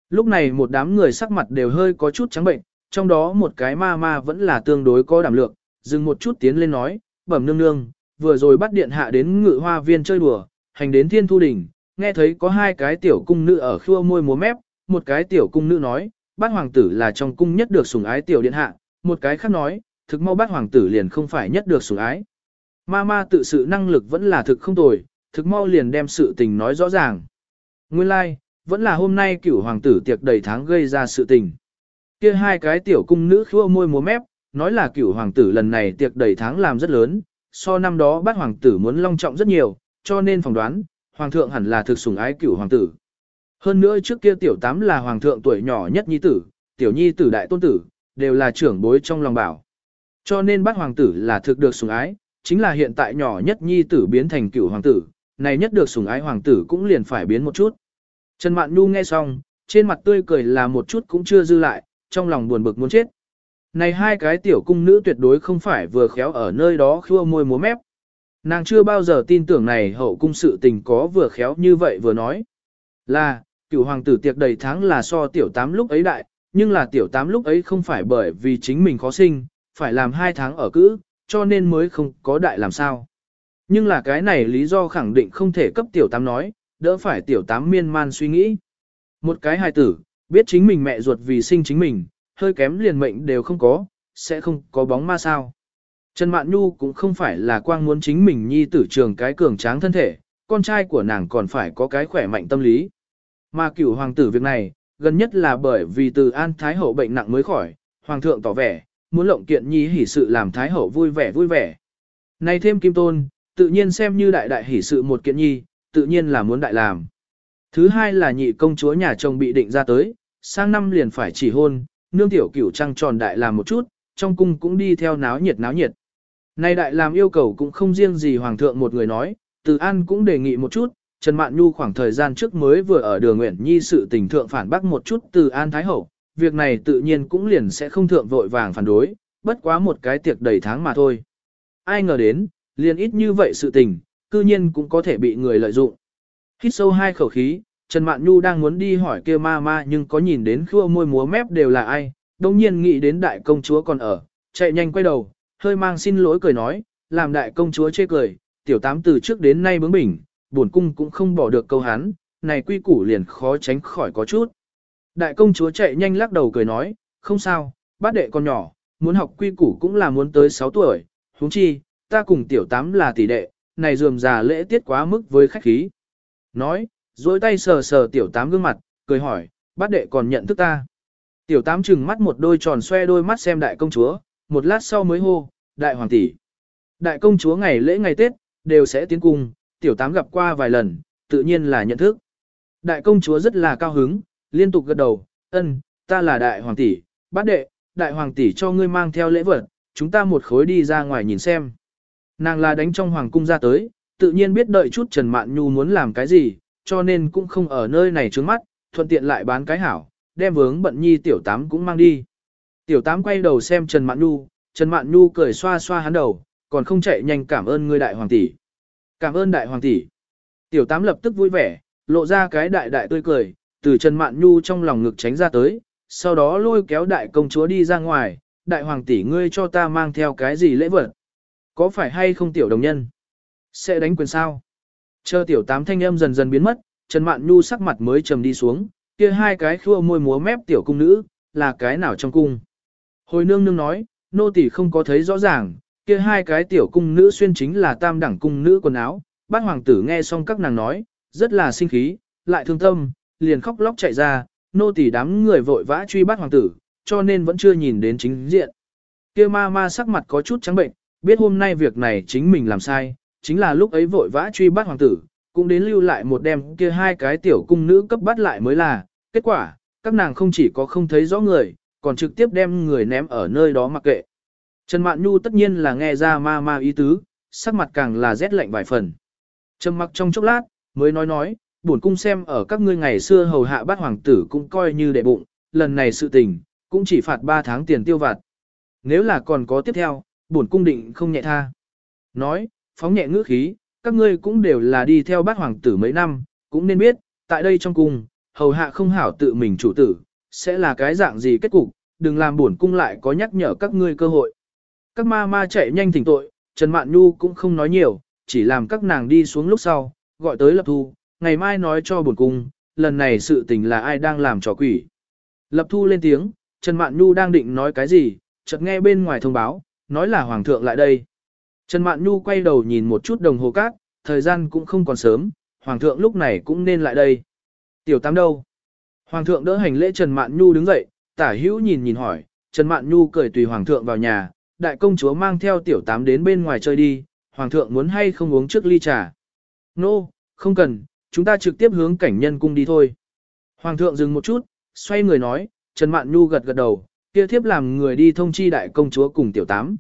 Lúc này một đám người sắc mặt đều hơi có chút trắng bệnh, trong đó một cái ma ma vẫn là tương đối có đảm lượng, dừng một chút tiến lên nói, bẩm nương nương, vừa rồi bắt điện hạ đến ngự hoa viên chơi đùa, hành đến thiên thu đỉnh, nghe thấy có hai cái tiểu cung nữ ở khua môi múa mép, một cái tiểu cung nữ nói, bát hoàng tử là trong cung nhất được sủng ái tiểu điện hạ, một cái khác nói, thực mau bát hoàng tử liền không phải nhất được sủng ái. Ma ma tự sự năng lực vẫn là thực không tồi, thực mau liền đem sự tình nói rõ ràng. Nguyên lai, like, vẫn là hôm nay cửu hoàng tử tiệc đầy tháng gây ra sự tình. Kia hai cái tiểu cung nữ khua môi múa mép, nói là cửu hoàng tử lần này tiệc đầy tháng làm rất lớn, so năm đó bát hoàng tử muốn long trọng rất nhiều, cho nên phỏng đoán, hoàng thượng hẳn là thực sủng ái cửu hoàng tử. Hơn nữa trước kia tiểu tám là hoàng thượng tuổi nhỏ nhất nhi tử, tiểu nhi tử đại tôn tử, đều là trưởng bối trong lòng bảo. Cho nên bát hoàng tử là thực được sủng ái, chính là hiện tại nhỏ nhất nhi tử biến thành cửu hoàng tử, này nhất được sủng ái hoàng tử cũng liền phải biến một chút. Trần Mạn Nhu nghe xong, trên mặt tươi cười là một chút cũng chưa dư lại, trong lòng buồn bực muốn chết. Này hai cái tiểu cung nữ tuyệt đối không phải vừa khéo ở nơi đó khua môi múa mép. Nàng chưa bao giờ tin tưởng này hậu cung sự tình có vừa khéo như vậy vừa nói. Là, cựu hoàng tử tiệc đầy tháng là so tiểu tám lúc ấy đại, nhưng là tiểu tám lúc ấy không phải bởi vì chính mình khó sinh, phải làm hai tháng ở cữ, cho nên mới không có đại làm sao. Nhưng là cái này lý do khẳng định không thể cấp tiểu tám nói, đỡ phải tiểu tám miên man suy nghĩ. Một cái hài tử, biết chính mình mẹ ruột vì sinh chính mình, hơi kém liền mệnh đều không có, sẽ không có bóng ma sao. Trần Mạn Nhu cũng không phải là quang muốn chính mình nhi tử trường cái cường tráng thân thể, con trai của nàng còn phải có cái khỏe mạnh tâm lý. Mà cửu hoàng tử việc này, gần nhất là bởi vì từ An Thái Hậu bệnh nặng mới khỏi, hoàng thượng tỏ vẻ, muốn lộng kiện nhi hỉ sự làm Thái Hậu vui vẻ vui vẻ. Này thêm kim tôn, tự nhiên xem như đại đại hỉ sự một kiện nhi, tự nhiên là muốn đại làm. Thứ hai là nhị công chúa nhà chồng bị định ra tới, sang năm liền phải chỉ hôn, nương tiểu cửu trăng tròn đại làm một chút, trong cung cũng đi theo náo nhiệt náo nhiệt. Này đại làm yêu cầu cũng không riêng gì hoàng thượng một người nói, từ an cũng đề nghị một chút, Trần Mạn Nhu khoảng thời gian trước mới vừa ở đường Nguyện Nhi sự tình thượng phản bác một chút từ an thái hậu, việc này tự nhiên cũng liền sẽ không thượng vội vàng phản đối, bất quá một cái tiệc đầy tháng mà thôi. Ai ngờ đến, liền ít như vậy sự tình, cư nhiên cũng có thể bị người lợi dụng. Hít sâu hai khẩu khí, Trần Mạn Nhu đang muốn đi hỏi kia ma ma nhưng có nhìn đến khua môi múa mép đều là ai, đồng nhiên nghĩ đến đại công chúa còn ở, chạy nhanh quay đầu, hơi mang xin lỗi cười nói, làm đại công chúa chê cười, tiểu tám từ trước đến nay bướng bỉnh, buồn cung cũng không bỏ được câu hắn, này quy củ liền khó tránh khỏi có chút. Đại công chúa chạy nhanh lắc đầu cười nói, không sao, bát đệ con nhỏ, muốn học quy củ cũng là muốn tới 6 tuổi, huống chi, ta cùng tiểu tám là tỷ đệ, này dườm già lễ tiết quá mức với khách khí. Nói, dối tay sờ sờ tiểu tám gương mặt, cười hỏi, bát đệ còn nhận thức ta. Tiểu tám trừng mắt một đôi tròn xoe đôi mắt xem đại công chúa, một lát sau mới hô, đại hoàng tỷ. Đại công chúa ngày lễ ngày Tết, đều sẽ tiến cung, tiểu tám gặp qua vài lần, tự nhiên là nhận thức. Đại công chúa rất là cao hứng, liên tục gật đầu, ân, ta là đại hoàng tỷ, bát đệ, đại hoàng tỷ cho ngươi mang theo lễ vật, chúng ta một khối đi ra ngoài nhìn xem. Nàng là đánh trong hoàng cung ra tới, tự nhiên biết đợi chút Trần Mạn Nhu muốn làm cái gì, cho nên cũng không ở nơi này trước mắt, thuận tiện lại bán cái hảo, đem vướng bận nhi tiểu tám cũng mang đi. Tiểu tám quay đầu xem Trần Mạn Nhu, Trần Mạn Nhu cười xoa xoa hắn đầu, còn không chạy nhanh cảm ơn ngươi đại hoàng tỷ. Cảm ơn đại hoàng tỷ. Tiểu tám lập tức vui vẻ, lộ ra cái đại đại tươi cười, từ Trần Mạn Nhu trong lòng ngực tránh ra tới, sau đó lôi kéo đại công chúa đi ra ngoài, đại hoàng tỷ ngươi cho ta mang theo cái gì lễ vật. Có phải hay không tiểu đồng nhân? Sẽ đánh quyền sao? Chờ tiểu tám thanh âm dần dần biến mất, Trần Mạn Nhu sắc mặt mới trầm đi xuống, kia hai cái khua môi múa mép tiểu cung nữ, là cái nào trong cung? Hồi nương nương nói, nô tỳ không có thấy rõ ràng, kia hai cái tiểu cung nữ xuyên chính là tam đẳng cung nữ quần áo, bát hoàng tử nghe xong các nàng nói, rất là sinh khí, lại thương tâm, liền khóc lóc chạy ra, nô tỳ đám người vội vã truy bắt hoàng tử, cho nên vẫn chưa nhìn đến chính diện. Kia ma ma sắc mặt có chút trắng bệnh, biết hôm nay việc này chính mình làm sai, chính là lúc ấy vội vã truy bắt hoàng tử, cũng đến lưu lại một đêm kia hai cái tiểu cung nữ cấp bắt lại mới là, kết quả, các nàng không chỉ có không thấy rõ người, còn trực tiếp đem người ném ở nơi đó mặc kệ. Trần Mạn Nhu tất nhiên là nghe ra ma ma ý tứ, sắc mặt càng là rét lạnh vài phần. Trầm mặc trong chốc lát, mới nói nói, bổn cung xem ở các ngươi ngày xưa hầu hạ bát hoàng tử cũng coi như đệ bụng, lần này sự tình, cũng chỉ phạt 3 tháng tiền tiêu vặt. Nếu là còn có tiếp theo, bổn cung định không nhẹ tha. Nói, phóng nhẹ ngữ khí, các ngươi cũng đều là đi theo bát hoàng tử mấy năm, cũng nên biết, tại đây trong cung, hầu hạ không hảo tự mình chủ tử, sẽ là cái dạng gì kết cục, đừng làm bổn cung lại có nhắc nhở các ngươi cơ hội. Các ma ma chạy nhanh thỉnh tội, Trần Mạn Nhu cũng không nói nhiều, chỉ làm các nàng đi xuống lúc sau, gọi tới Lập Thu, ngày mai nói cho bổn cung, lần này sự tình là ai đang làm trò quỷ. Lập Thu lên tiếng, Trần Mạn Nhu đang định nói cái gì, chợt nghe bên ngoài thông báo, nói là Hoàng thượng lại đây. Trần Mạn Nhu quay đầu nhìn một chút đồng hồ cát, thời gian cũng không còn sớm, Hoàng thượng lúc này cũng nên lại đây. Tiểu tam đâu? Hoàng thượng đỡ hành lễ Trần Mạn Nhu đứng dậy, tả hữu nhìn nhìn hỏi, Trần Mạn Nhu cười tùy Hoàng thượng vào nhà, đại công chúa mang theo Tiểu Tám đến bên ngoài chơi đi, Hoàng thượng muốn hay không uống trước ly trà. Nô, no, không cần, chúng ta trực tiếp hướng cảnh nhân cung đi thôi. Hoàng thượng dừng một chút, xoay người nói, Trần Mạn Nhu gật gật đầu, kia thiếp làm người đi thông chi đại công chúa cùng tiểu tám.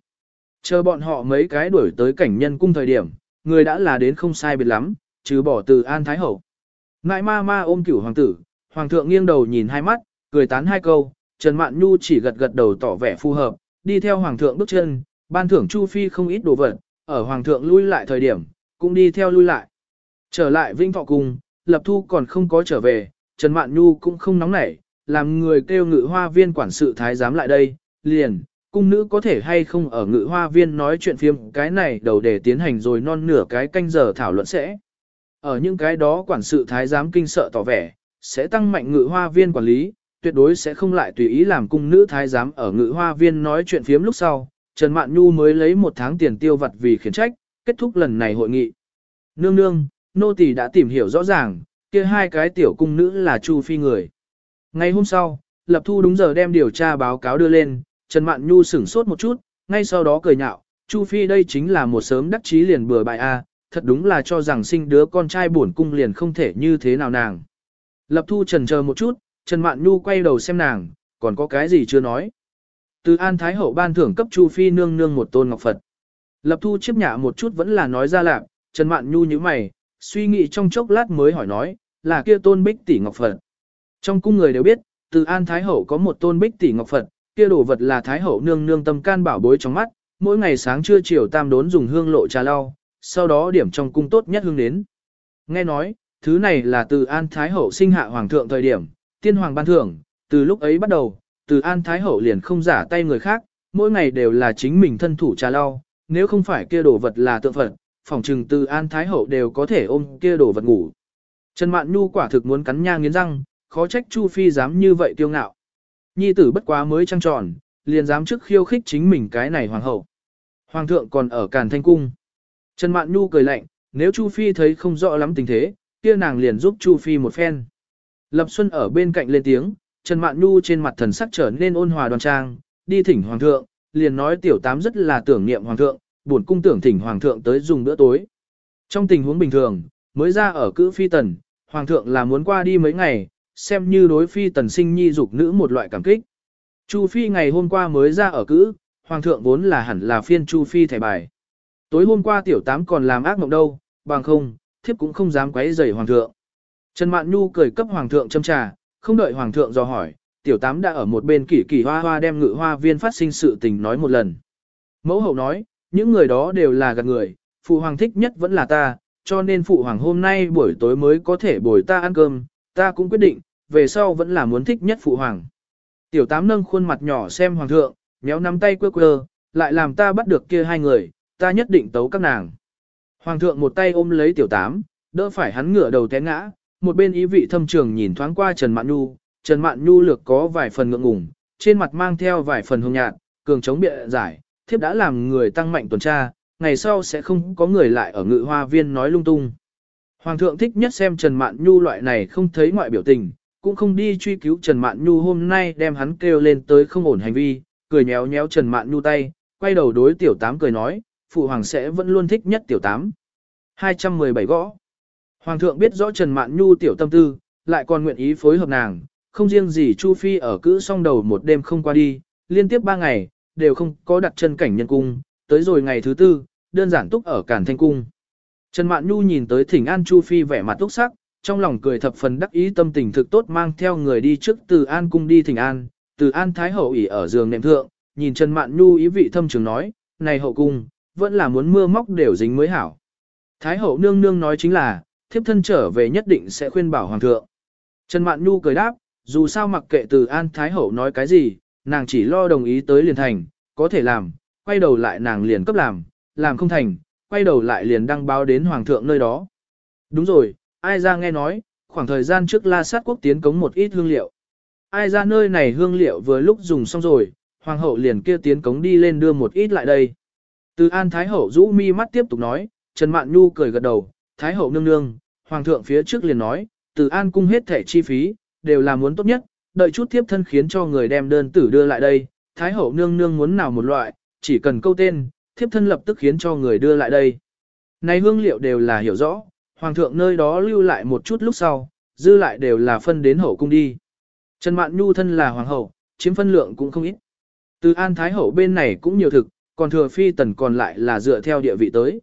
Chờ bọn họ mấy cái đuổi tới cảnh nhân cung thời điểm, người đã là đến không sai biệt lắm, trừ bỏ từ An Thái Hậu. Ngại ma ma ôm cửu hoàng tử, hoàng thượng nghiêng đầu nhìn hai mắt, cười tán hai câu, Trần Mạn Nhu chỉ gật gật đầu tỏ vẻ phù hợp, đi theo hoàng thượng bước chân, ban thưởng Chu Phi không ít đồ vật, ở hoàng thượng lui lại thời điểm, cũng đi theo lui lại. Trở lại Vinh Thọ Cung, Lập Thu còn không có trở về, Trần Mạn Nhu cũng không nóng nảy, làm người kêu ngự hoa viên quản sự thái giám lại đây, liền, cung nữ có thể hay không ở ngự hoa viên nói chuyện phiếm cái này đầu để tiến hành rồi non nửa cái canh giờ thảo luận sẽ. Ở những cái đó quản sự thái giám kinh sợ tỏ vẻ, sẽ tăng mạnh ngự hoa viên quản lý, tuyệt đối sẽ không lại tùy ý làm cung nữ thái giám ở ngự hoa viên nói chuyện phiếm lúc sau. Trần Mạn Nhu mới lấy một tháng tiền tiêu vặt vì khiển trách, kết thúc lần này hội nghị. Nương nương, nô tỳ đã tìm hiểu rõ ràng, kia hai cái tiểu cung nữ là Chu Phi người. Ngày hôm sau, Lập Thu đúng giờ đem điều tra báo cáo đưa lên, Trần Mạn Nhu sửng sốt một chút, ngay sau đó cười nhạo, Chu Phi đây chính là một sớm đắc chí liền bừa bại a, thật đúng là cho rằng sinh đứa con trai buồn cung liền không thể như thế nào nàng. Lập Thu trần chờ một chút, Trần Mạn Nhu quay đầu xem nàng, còn có cái gì chưa nói. Từ An Thái Hậu ban thưởng cấp Chu Phi nương nương một tôn ngọc Phật. Lập Thu chiếp nhả một chút vẫn là nói ra lạc, Trần Mạn Nhu như mày, suy nghĩ trong chốc lát mới hỏi nói, là kia tôn bích tỷ ngọc Phật. Trong cung người đều biết, từ An Thái Hậu có một tôn bích tỷ ngọc Phật, kia đồ vật là Thái Hậu nương nương tâm can bảo bối trong mắt, mỗi ngày sáng trưa chiều tam đốn dùng hương lộ trà lau, sau đó điểm trong cung tốt nhất hương đến. Nghe nói, thứ này là từ An Thái Hậu sinh hạ hoàng thượng thời điểm, tiên hoàng ban thưởng, từ lúc ấy bắt đầu, từ An Thái Hậu liền không giả tay người khác, mỗi ngày đều là chính mình thân thủ trà lau, nếu không phải kia đồ vật là tượng Phật, phòng trừng từ An Thái Hậu đều có thể ôm kia đồ vật ngủ. Trần Mạn Nhu quả thực muốn cắn nha nghiến răng, khó trách Chu Phi dám như vậy kiêu ngạo. Nhi tử bất quá mới trăng tròn, liền dám trước khiêu khích chính mình cái này hoàng hậu. Hoàng thượng còn ở Càn Thanh Cung. Trần Mạn Nhu cười lạnh, nếu Chu Phi thấy không rõ lắm tình thế, kia nàng liền giúp Chu Phi một phen. Lập Xuân ở bên cạnh lên tiếng, Trần Mạn Nhu trên mặt thần sắc trở nên ôn hòa đoan trang, đi thỉnh Hoàng thượng, liền nói tiểu tám rất là tưởng niệm Hoàng thượng, buồn cung tưởng thỉnh Hoàng thượng tới dùng bữa tối. Trong tình huống bình thường, mới ra ở cữ phi tần, Hoàng thượng là muốn qua đi mấy ngày, xem như đối phi tần sinh nhi dục nữ một loại cảm kích. Chu Phi ngày hôm qua mới ra ở cữ, Hoàng thượng vốn là hẳn là phiên Chu Phi thẻ bài. Tối hôm qua tiểu tám còn làm ác mộng đâu, bằng không, thiếp cũng không dám quấy rầy Hoàng thượng. Trần Mạn Nhu cười cấp Hoàng thượng châm trà, không đợi Hoàng thượng dò hỏi, tiểu tám đã ở một bên kỷ kỷ hoa hoa đem ngự hoa viên phát sinh sự tình nói một lần. Mẫu hậu nói, những người đó đều là gạt người, phụ hoàng thích nhất vẫn là ta, cho nên phụ hoàng hôm nay buổi tối mới có thể bồi ta ăn cơm, ta cũng quyết định, về sau vẫn là muốn thích nhất phụ hoàng. Tiểu tám nâng khuôn mặt nhỏ xem hoàng thượng, méo nắm tay quơ quơ, lại làm ta bắt được kia hai người, ta nhất định tấu các nàng. Hoàng thượng một tay ôm lấy tiểu tám, đỡ phải hắn ngửa đầu té ngã, một bên ý vị thâm trường nhìn thoáng qua Trần Mạn Nhu, Trần Mạn Nhu lược có vài phần ngượng ngùng, trên mặt mang theo vài phần hương nhạt, cường chống bịa giải, thiếp đã làm người tăng mạnh tuần tra, ngày sau sẽ không có người lại ở ngự hoa viên nói lung tung. Hoàng thượng thích nhất xem Trần Mạn Nhu loại này không thấy ngoại biểu tình, cũng không đi truy cứu Trần Mạn Nhu hôm nay đem hắn kêu lên tới không ổn hành vi, cười nhéo nhéo Trần Mạn Nhu tay, quay đầu đối tiểu tám cười nói, phụ hoàng sẽ vẫn luôn thích nhất tiểu tám. 217 gõ. Hoàng thượng biết rõ Trần Mạn Nhu tiểu tâm tư, lại còn nguyện ý phối hợp nàng, không riêng gì Chu Phi ở cữ song đầu một đêm không qua đi, liên tiếp ba ngày, đều không có đặt chân cảnh nhân cung, tới rồi ngày thứ tư, đơn giản túc ở Cản Thanh Cung. Trần Mạn Nhu nhìn tới thỉnh an Chu Phi vẻ mặt túc sắc, trong lòng cười thập phần đắc ý tâm tình thực tốt mang theo người đi trước từ An Cung đi thỉnh an, từ An Thái Hậu ỉ ở giường nệm thượng, nhìn Trần Mạn Nhu ý vị thâm trường nói, này hậu cung, vẫn là muốn mưa móc đều dính mới hảo. Thái Hậu nương nương nói chính là, thiếp thân trở về nhất định sẽ khuyên bảo Hoàng thượng. Trần Mạn Nhu cười đáp, dù sao mặc kệ từ An Thái Hậu nói cái gì, nàng chỉ lo đồng ý tới liền thành, có thể làm, quay đầu lại nàng liền cấp làm, làm không thành, quay đầu lại liền đăng báo đến Hoàng thượng nơi đó. Đúng rồi, ai ra nghe nói, khoảng thời gian trước la sát quốc tiến cống một ít hương liệu. Ai ra nơi này hương liệu vừa lúc dùng xong rồi, Hoàng hậu liền kia tiến cống đi lên đưa một ít lại đây. Từ An Thái Hậu rũ mi mắt tiếp tục nói, Trần Mạn Nhu cười gật đầu, Thái Hậu nương nương, Hoàng thượng phía trước liền nói, từ An cung hết thẻ chi phí, đều là muốn tốt nhất, đợi chút tiếp thân khiến cho người đem đơn tử đưa lại đây, Thái Hậu nương nương muốn nào một loại, chỉ cần câu tên, thiếp thân lập tức khiến cho người đưa lại đây. Này hương liệu đều là hiểu rõ, Hoàng thượng nơi đó lưu lại một chút lúc sau, dư lại đều là phân đến hậu cung đi. Trần Mạn Nhu thân là Hoàng hậu, chiếm phân lượng cũng không ít. Từ An Thái Hậu bên này cũng nhiều thực, còn thừa phi tần còn lại là dựa theo địa vị tới.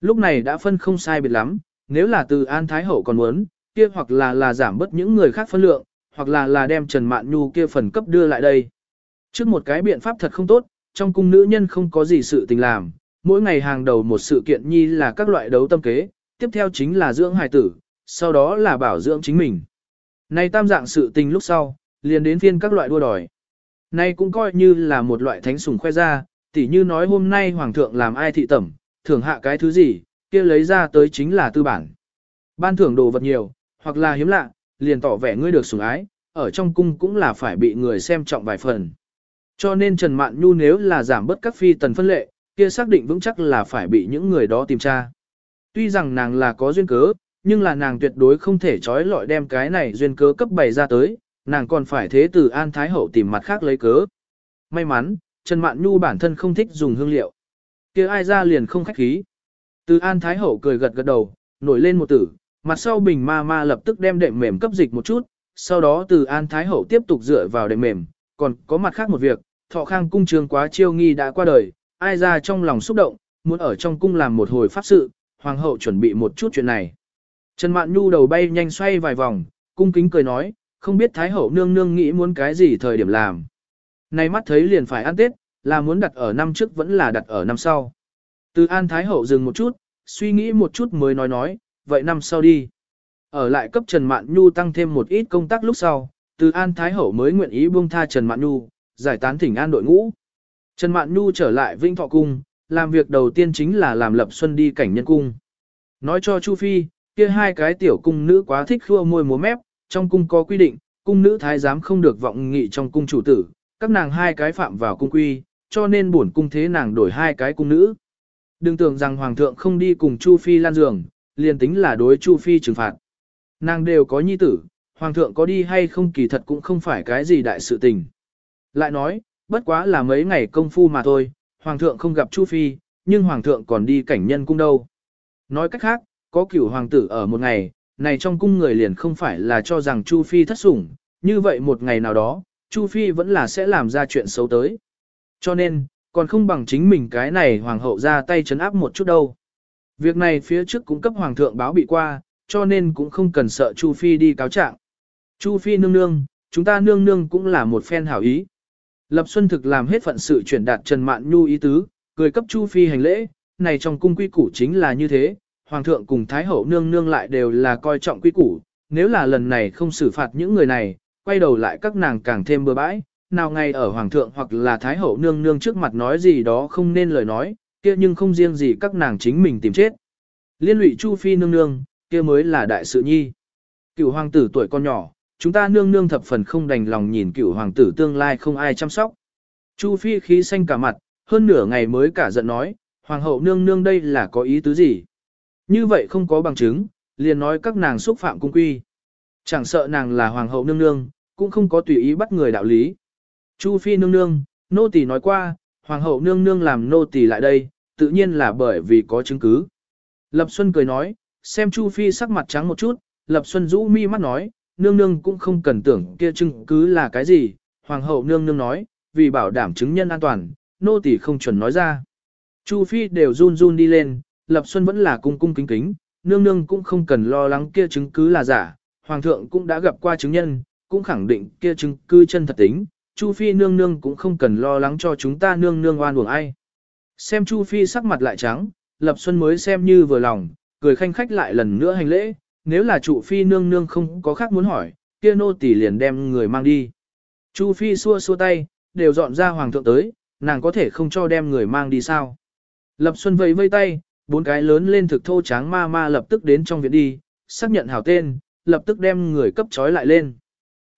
Lúc này đã phân không sai biệt lắm, nếu là từ An Thái Hậu còn muốn, kia hoặc là là giảm bớt những người khác phân lượng, hoặc là là đem Trần Mạn Nhu kia phần cấp đưa lại đây. Trước một cái biện pháp thật không tốt, trong cung nữ nhân không có gì sự tình làm, mỗi ngày hàng đầu một sự kiện nhi là các loại đấu tâm kế, tiếp theo chính là dưỡng hài tử, sau đó là bảo dưỡng chính mình. Này tam dạng sự tình lúc sau, liền đến phiên các loại đua đòi. Này cũng coi như là một loại thánh sủng khoe ra, tỉ như nói hôm nay hoàng thượng làm ai thị tẩm, thưởng hạ cái thứ gì, kia lấy ra tới chính là tư bản. Ban thưởng đồ vật nhiều, hoặc là hiếm lạ, liền tỏ vẻ ngươi được sủng ái, ở trong cung cũng là phải bị người xem trọng vài phần. Cho nên Trần Mạn Nhu nếu là giảm bớt các phi tần phân lệ, kia xác định vững chắc là phải bị những người đó tìm tra. Tuy rằng nàng là có duyên cớ, nhưng là nàng tuyệt đối không thể trói lọi đem cái này duyên cớ cấp bày ra tới, nàng còn phải thế từ An Thái Hậu tìm mặt khác lấy cớ. May mắn, Trần Mạn Nhu bản thân không thích dùng hương liệu. kia ai ra liền không khách khí. Từ An Thái Hậu cười gật gật đầu, nổi lên một tử, mặt sau bình ma ma lập tức đem đệm mềm cấp dịch một chút, sau đó từ An Thái Hậu tiếp tục dựa vào đệm mềm, còn có mặt khác một việc, thọ khang cung trường quá chiêu nghi đã qua đời, ai ra trong lòng xúc động, muốn ở trong cung làm một hồi pháp sự, hoàng hậu chuẩn bị một chút chuyện này. Trần Mạn Nhu đầu bay nhanh xoay vài vòng, cung kính cười nói, không biết Thái hậu nương nương nghĩ muốn cái gì thời điểm làm. Nay mắt thấy liền phải ăn Tết, là muốn đặt ở năm trước vẫn là đặt ở năm sau. Từ An Thái hậu dừng một chút, suy nghĩ một chút mới nói nói, vậy năm sau đi. Ở lại cấp Trần Mạn Nhu tăng thêm một ít công tác lúc sau, từ An Thái hậu mới nguyện ý buông tha Trần Mạn Nhu, giải tán thỉnh an đội ngũ. Trần Mạn Nhu trở lại Vinh Thọ Cung, làm việc đầu tiên chính là làm lập xuân đi cảnh nhân cung. Nói cho Chu Phi, kia hai cái tiểu cung nữ quá thích khua môi múa mép, trong cung có quy định, cung nữ thái giám không được vọng nghị trong cung chủ tử, các nàng hai cái phạm vào cung quy, cho nên bổn cung thế nàng đổi hai cái cung nữ. Đừng tưởng rằng hoàng thượng không đi cùng Chu Phi lan giường, liền tính là đối Chu Phi trừng phạt. Nàng đều có nhi tử, hoàng thượng có đi hay không kỳ thật cũng không phải cái gì đại sự tình. Lại nói, bất quá là mấy ngày công phu mà thôi, hoàng thượng không gặp Chu Phi, nhưng hoàng thượng còn đi cảnh nhân cung đâu. Nói cách khác, có cửu hoàng tử ở một ngày, này trong cung người liền không phải là cho rằng Chu Phi thất sủng, như vậy một ngày nào đó, Chu Phi vẫn là sẽ làm ra chuyện xấu tới. Cho nên, còn không bằng chính mình cái này hoàng hậu ra tay chấn áp một chút đâu. Việc này phía trước cũng cấp hoàng thượng báo bị qua, cho nên cũng không cần sợ Chu Phi đi cáo trạng. Chu Phi nương nương, chúng ta nương nương cũng là một phen hảo ý. Lập Xuân thực làm hết phận sự chuyển đạt Trần Mạn Nhu ý tứ, cười cấp Chu Phi hành lễ, này trong cung quy củ chính là như thế, Hoàng thượng cùng Thái hậu nương nương lại đều là coi trọng quy củ, nếu là lần này không xử phạt những người này, quay đầu lại các nàng càng thêm bừa bãi, nào ngay ở Hoàng thượng hoặc là Thái hậu nương nương trước mặt nói gì đó không nên lời nói, kia nhưng không riêng gì các nàng chính mình tìm chết. Liên lụy Chu Phi nương nương, kia mới là đại sự nhi. Cựu hoàng tử tuổi con nhỏ, chúng ta nương nương thập phần không đành lòng nhìn cựu hoàng tử tương lai không ai chăm sóc. Chu Phi khí xanh cả mặt, hơn nửa ngày mới cả giận nói, hoàng hậu nương nương đây là có ý tứ gì? Như vậy không có bằng chứng, liền nói các nàng xúc phạm cung quy. Chẳng sợ nàng là hoàng hậu nương nương, cũng không có tùy ý bắt người đạo lý. Chu Phi nương nương, nô tỳ nói qua, hoàng hậu nương nương làm nô tỳ lại đây, tự nhiên là bởi vì có chứng cứ. Lập Xuân cười nói, xem Chu Phi sắc mặt trắng một chút, Lập Xuân rũ mi mắt nói, nương nương cũng không cần tưởng kia chứng cứ là cái gì, hoàng hậu nương nương nói, vì bảo đảm chứng nhân an toàn, nô tỳ không chuẩn nói ra. Chu Phi đều run run đi lên, Lập Xuân vẫn là cung cung kính kính, nương nương cũng không cần lo lắng kia chứng cứ là giả, hoàng thượng cũng đã gặp qua chứng nhân, cũng khẳng định kia chứng cứ chân thật tính, Chu Phi nương nương cũng không cần lo lắng cho chúng ta nương nương oan uổng ai. Xem Chu Phi sắc mặt lại trắng, Lập Xuân mới xem như vừa lòng, cười khanh khách lại lần nữa hành lễ, nếu là trụ Phi nương nương không có khác muốn hỏi, kia nô tỳ liền đem người mang đi. Chu Phi xua xua tay, đều dọn ra hoàng thượng tới, nàng có thể không cho đem người mang đi sao. Lập Xuân vẫy vây tay, bốn cái lớn lên thực thô tráng ma ma lập tức đến trong viện đi, xác nhận hảo tên, lập tức đem người cấp trói lại lên.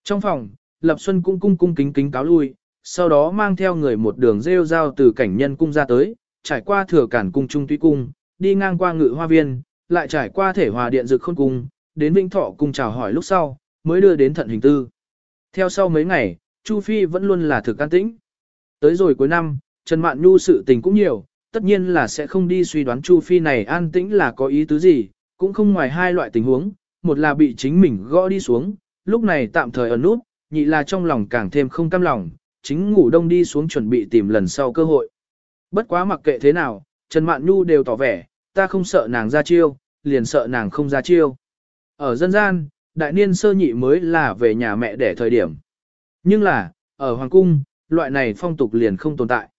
Trong phòng, Lập Xuân cũng cung cung kính kính cáo lui, sau đó mang theo người một đường rêu rao từ cảnh nhân cung ra tới, trải qua thừa cản cung trung tuy cung, đi ngang qua ngự hoa viên, lại trải qua thể hòa điện dực khôn cung, đến Vĩnh Thọ cung chào hỏi lúc sau, mới đưa đến thận hình tư. Theo sau mấy ngày, Chu Phi vẫn luôn là thực an tĩnh. Tới rồi cuối năm, Trần Mạn Nhu sự tình cũng nhiều, tất nhiên là sẽ không đi suy đoán Chu Phi này an tĩnh là có ý tứ gì, cũng không ngoài hai loại tình huống, một là bị chính mình gõ đi xuống, lúc này tạm thời ở nút, nhị là trong lòng càng thêm không cam lòng, chính ngủ đông đi xuống chuẩn bị tìm lần sau cơ hội. Bất quá mặc kệ thế nào, Trần Mạn Nhu đều tỏ vẻ, ta không sợ nàng ra chiêu, liền sợ nàng không ra chiêu. Ở dân gian, đại niên sơ nhị mới là về nhà mẹ để thời điểm. Nhưng là, ở Hoàng Cung, loại này phong tục liền không tồn tại.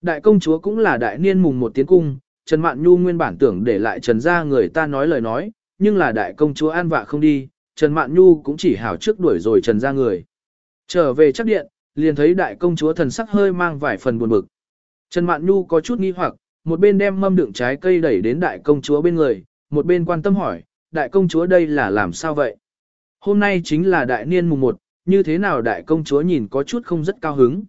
Đại công chúa cũng là đại niên mùng một tiến cung, Trần Mạn Nhu nguyên bản tưởng để lại Trần gia người ta nói lời nói, nhưng là đại công chúa an vạ không đi, Trần Mạn Nhu cũng chỉ hảo trước đuổi rồi Trần gia người. Trở về chắc điện, liền thấy đại công chúa thần sắc hơi mang vài phần buồn bực. Trần Mạn Nhu có chút nghi hoặc, một bên đem mâm đựng trái cây đẩy đến đại công chúa bên người, một bên quan tâm hỏi, đại công chúa đây là làm sao vậy? Hôm nay chính là đại niên mùng một, như thế nào đại công chúa nhìn có chút không rất cao hứng.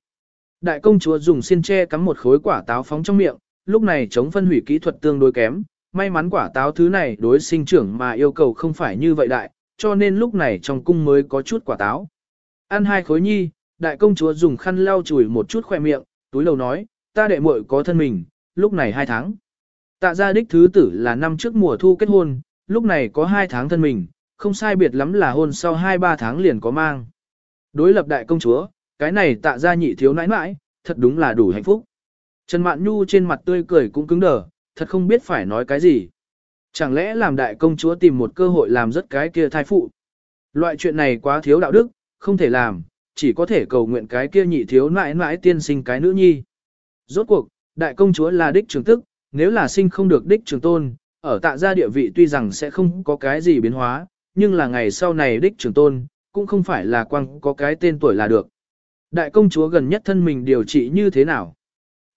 Đại công chúa dùng xiên tre cắm một khối quả táo phóng trong miệng, lúc này chống phân hủy kỹ thuật tương đối kém, may mắn quả táo thứ này đối sinh trưởng mà yêu cầu không phải như vậy đại, cho nên lúc này trong cung mới có chút quả táo. Ăn hai khối nhi, đại công chúa dùng khăn lau chùi một chút khoe miệng, túi lầu nói, ta đệ muội có thân mình, lúc này hai tháng. Tạ gia đích thứ tử là năm trước mùa thu kết hôn, lúc này có hai tháng thân mình, không sai biệt lắm là hôn sau hai ba tháng liền có mang. Đối lập đại công chúa, cái này tạ gia nhị thiếu nãi nãi, thật đúng là đủ hạnh phúc. Trần Mạn Nhu trên mặt tươi cười cũng cứng đờ, thật không biết phải nói cái gì. Chẳng lẽ làm đại công chúa tìm một cơ hội làm rất cái kia thai phụ. Loại chuyện này quá thiếu đạo đức, không thể làm, chỉ có thể cầu nguyện cái kia nhị thiếu nãi nãi tiên sinh cái nữ nhi. Rốt cuộc, đại công chúa là đích trưởng tức, nếu là sinh không được đích trường tôn, ở tạ gia địa vị tuy rằng sẽ không có cái gì biến hóa, nhưng là ngày sau này đích trường tôn, cũng không phải là quang có cái tên tuổi là được. Đại công chúa gần nhất thân mình điều trị như thế nào?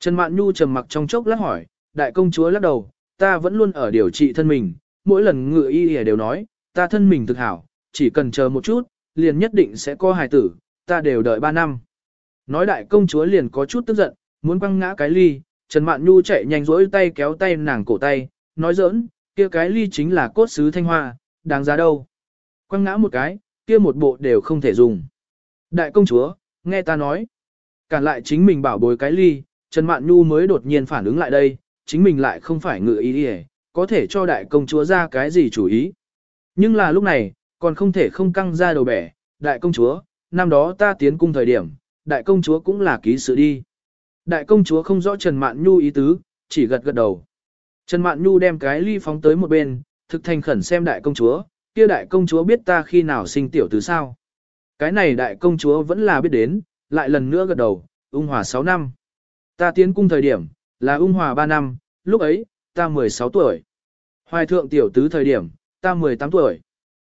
Trần Mạn Nhu trầm mặc trong chốc lát hỏi, đại công chúa lắc đầu, ta vẫn luôn ở điều trị thân mình, mỗi lần ngựa y đều nói, ta thân mình thực hảo, chỉ cần chờ một chút, liền nhất định sẽ có hài tử, ta đều đợi 3 năm. Nói đại công chúa liền có chút tức giận, muốn quăng ngã cái ly, Trần Mạn Nhu chạy nhanh rỗi tay kéo tay nàng cổ tay, nói giỡn, kia cái ly chính là cốt sứ thanh hoa, đáng giá đâu. Quăng ngã một cái, kia một bộ đều không thể dùng. Đại công chúa, nghe ta nói. Cản lại chính mình bảo bối cái ly, Trần Mạn Nhu mới đột nhiên phản ứng lại đây, chính mình lại không phải ngự ý đi có thể cho đại công chúa ra cái gì chủ ý. Nhưng là lúc này, còn không thể không căng ra đầu bẻ, đại công chúa, năm đó ta tiến cung thời điểm, đại công chúa cũng là ký sự đi. Đại công chúa không rõ Trần Mạn Nhu ý tứ, chỉ gật gật đầu. Trần Mạn Nhu đem cái ly phóng tới một bên, thực thành khẩn xem đại công chúa, kia đại công chúa biết ta khi nào sinh tiểu tứ sao. Cái này đại công chúa vẫn là biết đến, lại lần nữa gật đầu, ung hòa 6 năm. Ta tiến cung thời điểm, là ung hòa 3 năm, lúc ấy, ta 16 tuổi. Hoài thượng tiểu tứ thời điểm, ta 18 tuổi.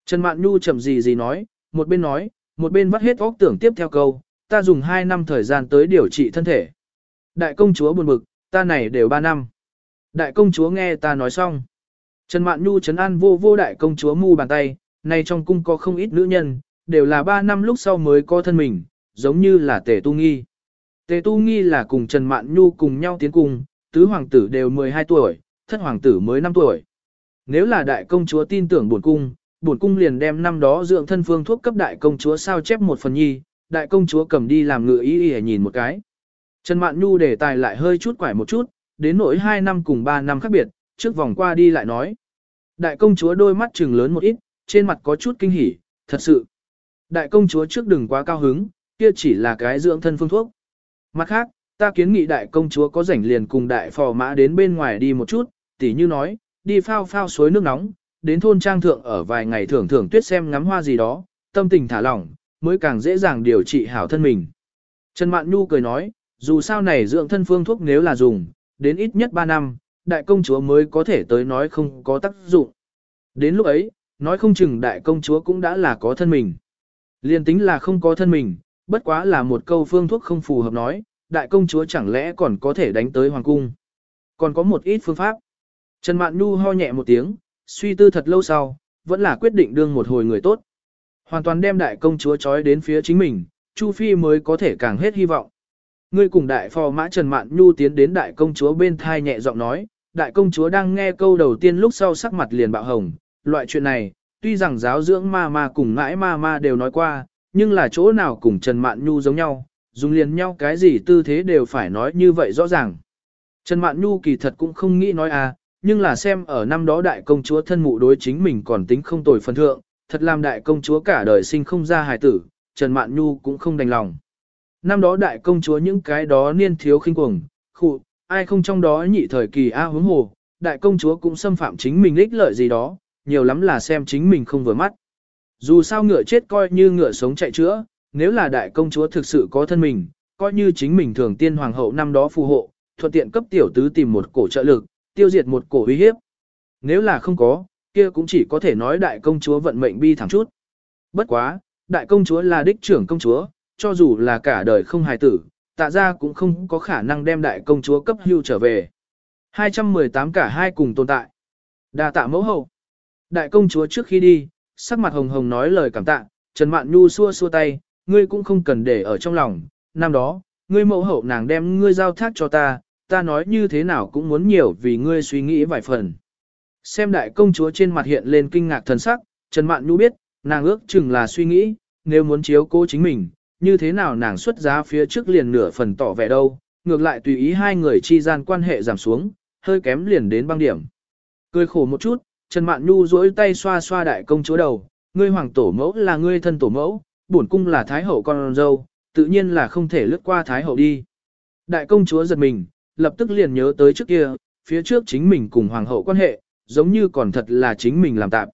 Trần Mạn Nhu chậm gì gì nói, một bên nói, một bên vắt hết óc tưởng tiếp theo câu, ta dùng 2 năm thời gian tới điều trị thân thể. Đại công chúa buồn bực, ta này đều 3 năm. Đại công chúa nghe ta nói xong. Trần Mạn Nhu trấn an vô vô đại công chúa mu bàn tay, này trong cung có không ít nữ nhân, đều là 3 năm lúc sau mới có thân mình, giống như là tề tu nghi. Tề tu nghi là cùng Trần Mạn Nhu cùng nhau tiến cung, tứ hoàng tử đều 12 tuổi, thất hoàng tử mới 5 tuổi. Nếu là đại công chúa tin tưởng buồn cung, buồn cung liền đem năm đó dưỡng thân phương thuốc cấp đại công chúa sao chép một phần nhi, đại công chúa cầm đi làm ngự ý y nhìn một cái. Trần Mạn Nhu để tài lại hơi chút quải một chút, đến nỗi 2 năm cùng 3 năm khác biệt, trước vòng qua đi lại nói. Đại công chúa đôi mắt trừng lớn một ít, trên mặt có chút kinh hỉ, thật sự. Đại công chúa trước đừng quá cao hứng, kia chỉ là cái dưỡng thân phương thuốc. Mặt khác, ta kiến nghị đại công chúa có rảnh liền cùng đại phò mã đến bên ngoài đi một chút, tỉ như nói, đi phao phao suối nước nóng, đến thôn trang thượng ở vài ngày thưởng thưởng tuyết xem ngắm hoa gì đó, tâm tình thả lỏng, mới càng dễ dàng điều trị hảo thân mình. Trần Mạn Nhu cười nói, dù sao này dưỡng thân phương thuốc nếu là dùng, đến ít nhất 3 năm, đại công chúa mới có thể tới nói không có tác dụng. Đến lúc ấy, nói không chừng đại công chúa cũng đã là có thân mình. Liên tính là không có thân mình, bất quá là một câu phương thuốc không phù hợp nói, đại công chúa chẳng lẽ còn có thể đánh tới hoàng cung. Còn có một ít phương pháp. Trần Mạn Nhu ho nhẹ một tiếng, suy tư thật lâu sau, vẫn là quyết định đương một hồi người tốt. Hoàn toàn đem đại công chúa trói đến phía chính mình, Chu Phi mới có thể càng hết hy vọng. Ngươi cùng đại phò mã Trần Mạn Nhu tiến đến đại công chúa bên thai nhẹ giọng nói, đại công chúa đang nghe câu đầu tiên lúc sau sắc mặt liền bạo hồng, loại chuyện này, tuy rằng giáo dưỡng ma ma cùng ngãi ma ma đều nói qua, nhưng là chỗ nào cùng Trần Mạn Nhu giống nhau, dùng liền nhau cái gì tư thế đều phải nói như vậy rõ ràng. Trần Mạn Nhu kỳ thật cũng không nghĩ nói à, nhưng là xem ở năm đó đại công chúa thân mụ đối chính mình còn tính không tồi phân thượng, thật làm đại công chúa cả đời sinh không ra hài tử, Trần Mạn Nhu cũng không đành lòng. Năm đó đại công chúa những cái đó niên thiếu khinh cuồng, khụ, ai không trong đó nhị thời kỳ A huống hồ, đại công chúa cũng xâm phạm chính mình ích lợi gì đó, nhiều lắm là xem chính mình không vừa mắt. Dù sao ngựa chết coi như ngựa sống chạy chữa, nếu là đại công chúa thực sự có thân mình, coi như chính mình thường tiên hoàng hậu năm đó phù hộ, thuận tiện cấp tiểu tứ tìm một cổ trợ lực, tiêu diệt một cổ uy hiếp. Nếu là không có, kia cũng chỉ có thể nói đại công chúa vận mệnh bi thảm chút. Bất quá, đại công chúa là đích trưởng công chúa, cho dù là cả đời không hài tử, tạ ra cũng không có khả năng đem đại công chúa cấp hưu trở về. 218 cả hai cùng tồn tại. Đà tạ mẫu hậu. Đại công chúa trước khi đi, sắc mặt hồng hồng nói lời cảm tạ, Trần Mạn Nhu xua xua tay, ngươi cũng không cần để ở trong lòng, năm đó, ngươi mẫu hậu nàng đem ngươi giao thác cho ta, ta nói như thế nào cũng muốn nhiều vì ngươi suy nghĩ vài phần. Xem đại công chúa trên mặt hiện lên kinh ngạc thần sắc, Trần Mạn Nhu biết, nàng ước chừng là suy nghĩ, nếu muốn chiếu cố chính mình, như thế nào nàng xuất giá phía trước liền nửa phần tỏ vẻ đâu, ngược lại tùy ý hai người chi gian quan hệ giảm xuống, hơi kém liền đến băng điểm. Cười khổ một chút, Trần Mạn Nhu duỗi tay xoa xoa đại công chúa đầu, ngươi hoàng tổ mẫu là ngươi thân tổ mẫu, bổn cung là thái hậu con dâu, tự nhiên là không thể lướt qua thái hậu đi. Đại công chúa giật mình, lập tức liền nhớ tới trước kia, phía trước chính mình cùng hoàng hậu quan hệ, giống như còn thật là chính mình làm tạm.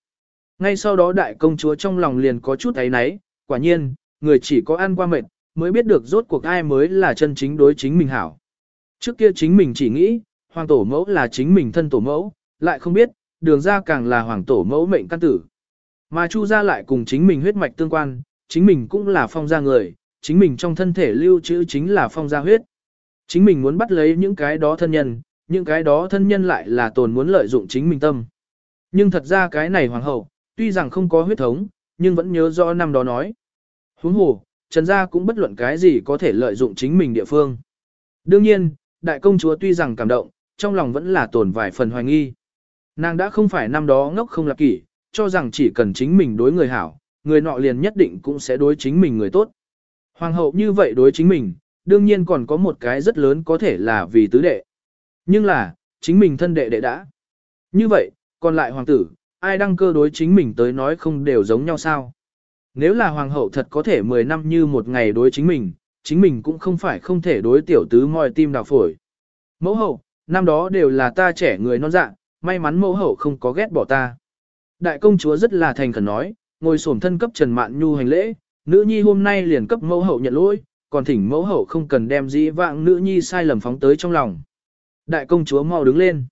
Ngay sau đó đại công chúa trong lòng liền có chút ấy náy, quả nhiên, người chỉ có ăn qua mệt, mới biết được rốt cuộc ai mới là chân chính đối chính mình hảo. Trước kia chính mình chỉ nghĩ, hoàng tổ mẫu là chính mình thân tổ mẫu, lại không biết, đường ra càng là hoàng tổ mẫu mệnh căn tử. Mà chu ra lại cùng chính mình huyết mạch tương quan, chính mình cũng là phong gia người, chính mình trong thân thể lưu trữ chính là phong gia huyết. Chính mình muốn bắt lấy những cái đó thân nhân, những cái đó thân nhân lại là tồn muốn lợi dụng chính mình tâm. Nhưng thật ra cái này hoàng hậu, tuy rằng không có huyết thống, nhưng vẫn nhớ rõ năm đó nói. Huống hồ, Trần gia cũng bất luận cái gì có thể lợi dụng chính mình địa phương. Đương nhiên, đại công chúa tuy rằng cảm động, trong lòng vẫn là tồn vài phần hoài nghi. Nàng đã không phải năm đó ngốc không lạc kỷ, cho rằng chỉ cần chính mình đối người hảo, người nọ liền nhất định cũng sẽ đối chính mình người tốt. Hoàng hậu như vậy đối chính mình, đương nhiên còn có một cái rất lớn có thể là vì tứ đệ. Nhưng là, chính mình thân đệ đệ đã. Như vậy, còn lại hoàng tử, ai đăng cơ đối chính mình tới nói không đều giống nhau sao? Nếu là hoàng hậu thật có thể 10 năm như một ngày đối chính mình, chính mình cũng không phải không thể đối tiểu tứ mọi tim đào phổi. Mẫu hậu, năm đó đều là ta trẻ người non dạ, may mắn mẫu hậu không có ghét bỏ ta. Đại công chúa rất là thành khẩn nói, ngồi xổm thân cấp Trần Mạn Nhu hành lễ, nữ nhi hôm nay liền cấp mẫu hậu nhận lỗi, còn thỉnh mẫu hậu không cần đem dĩ vãng nữ nhi sai lầm phóng tới trong lòng. Đại công chúa mau đứng lên.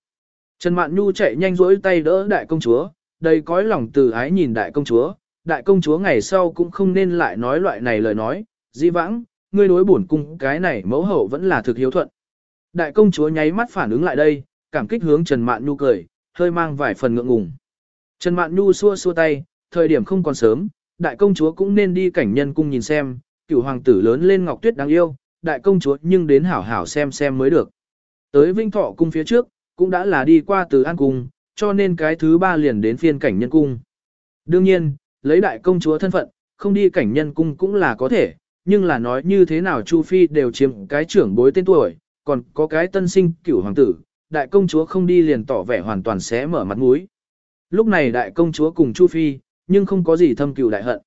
Trần Mạn Nhu chạy nhanh rỗi tay đỡ đại công chúa, đầy cõi lòng từ ái nhìn đại công chúa, đại công chúa ngày sau cũng không nên lại nói loại này lời nói, dĩ vãng, ngươi đối bổn cung cái này mẫu hậu vẫn là thực hiếu thuận. Đại công chúa nháy mắt phản ứng lại đây, cảm kích hướng Trần Mạn Nhu cười, hơi mang vài phần ngượng ngùng. Trần Mạn Nhu xua xua tay, thời điểm không còn sớm, đại công chúa cũng nên đi cảnh nhân cung nhìn xem, cựu hoàng tử lớn lên ngọc tuyết đáng yêu, đại công chúa nhưng đến hảo hảo xem xem mới được. Tới Vinh Thọ cung phía trước, cũng đã là đi qua từ An cung, cho nên cái thứ ba liền đến phiên cảnh nhân cung. Đương nhiên, lấy đại công chúa thân phận, không đi cảnh nhân cung cũng là có thể, nhưng là nói như thế nào Chu Phi đều chiếm cái trưởng bối tên tuổi, còn có cái tân sinh cửu hoàng tử, đại công chúa không đi liền tỏ vẻ hoàn toàn sẽ mở mặt mũi. Lúc này đại công chúa cùng Chu Phi, nhưng không có gì thâm cửu đại hận.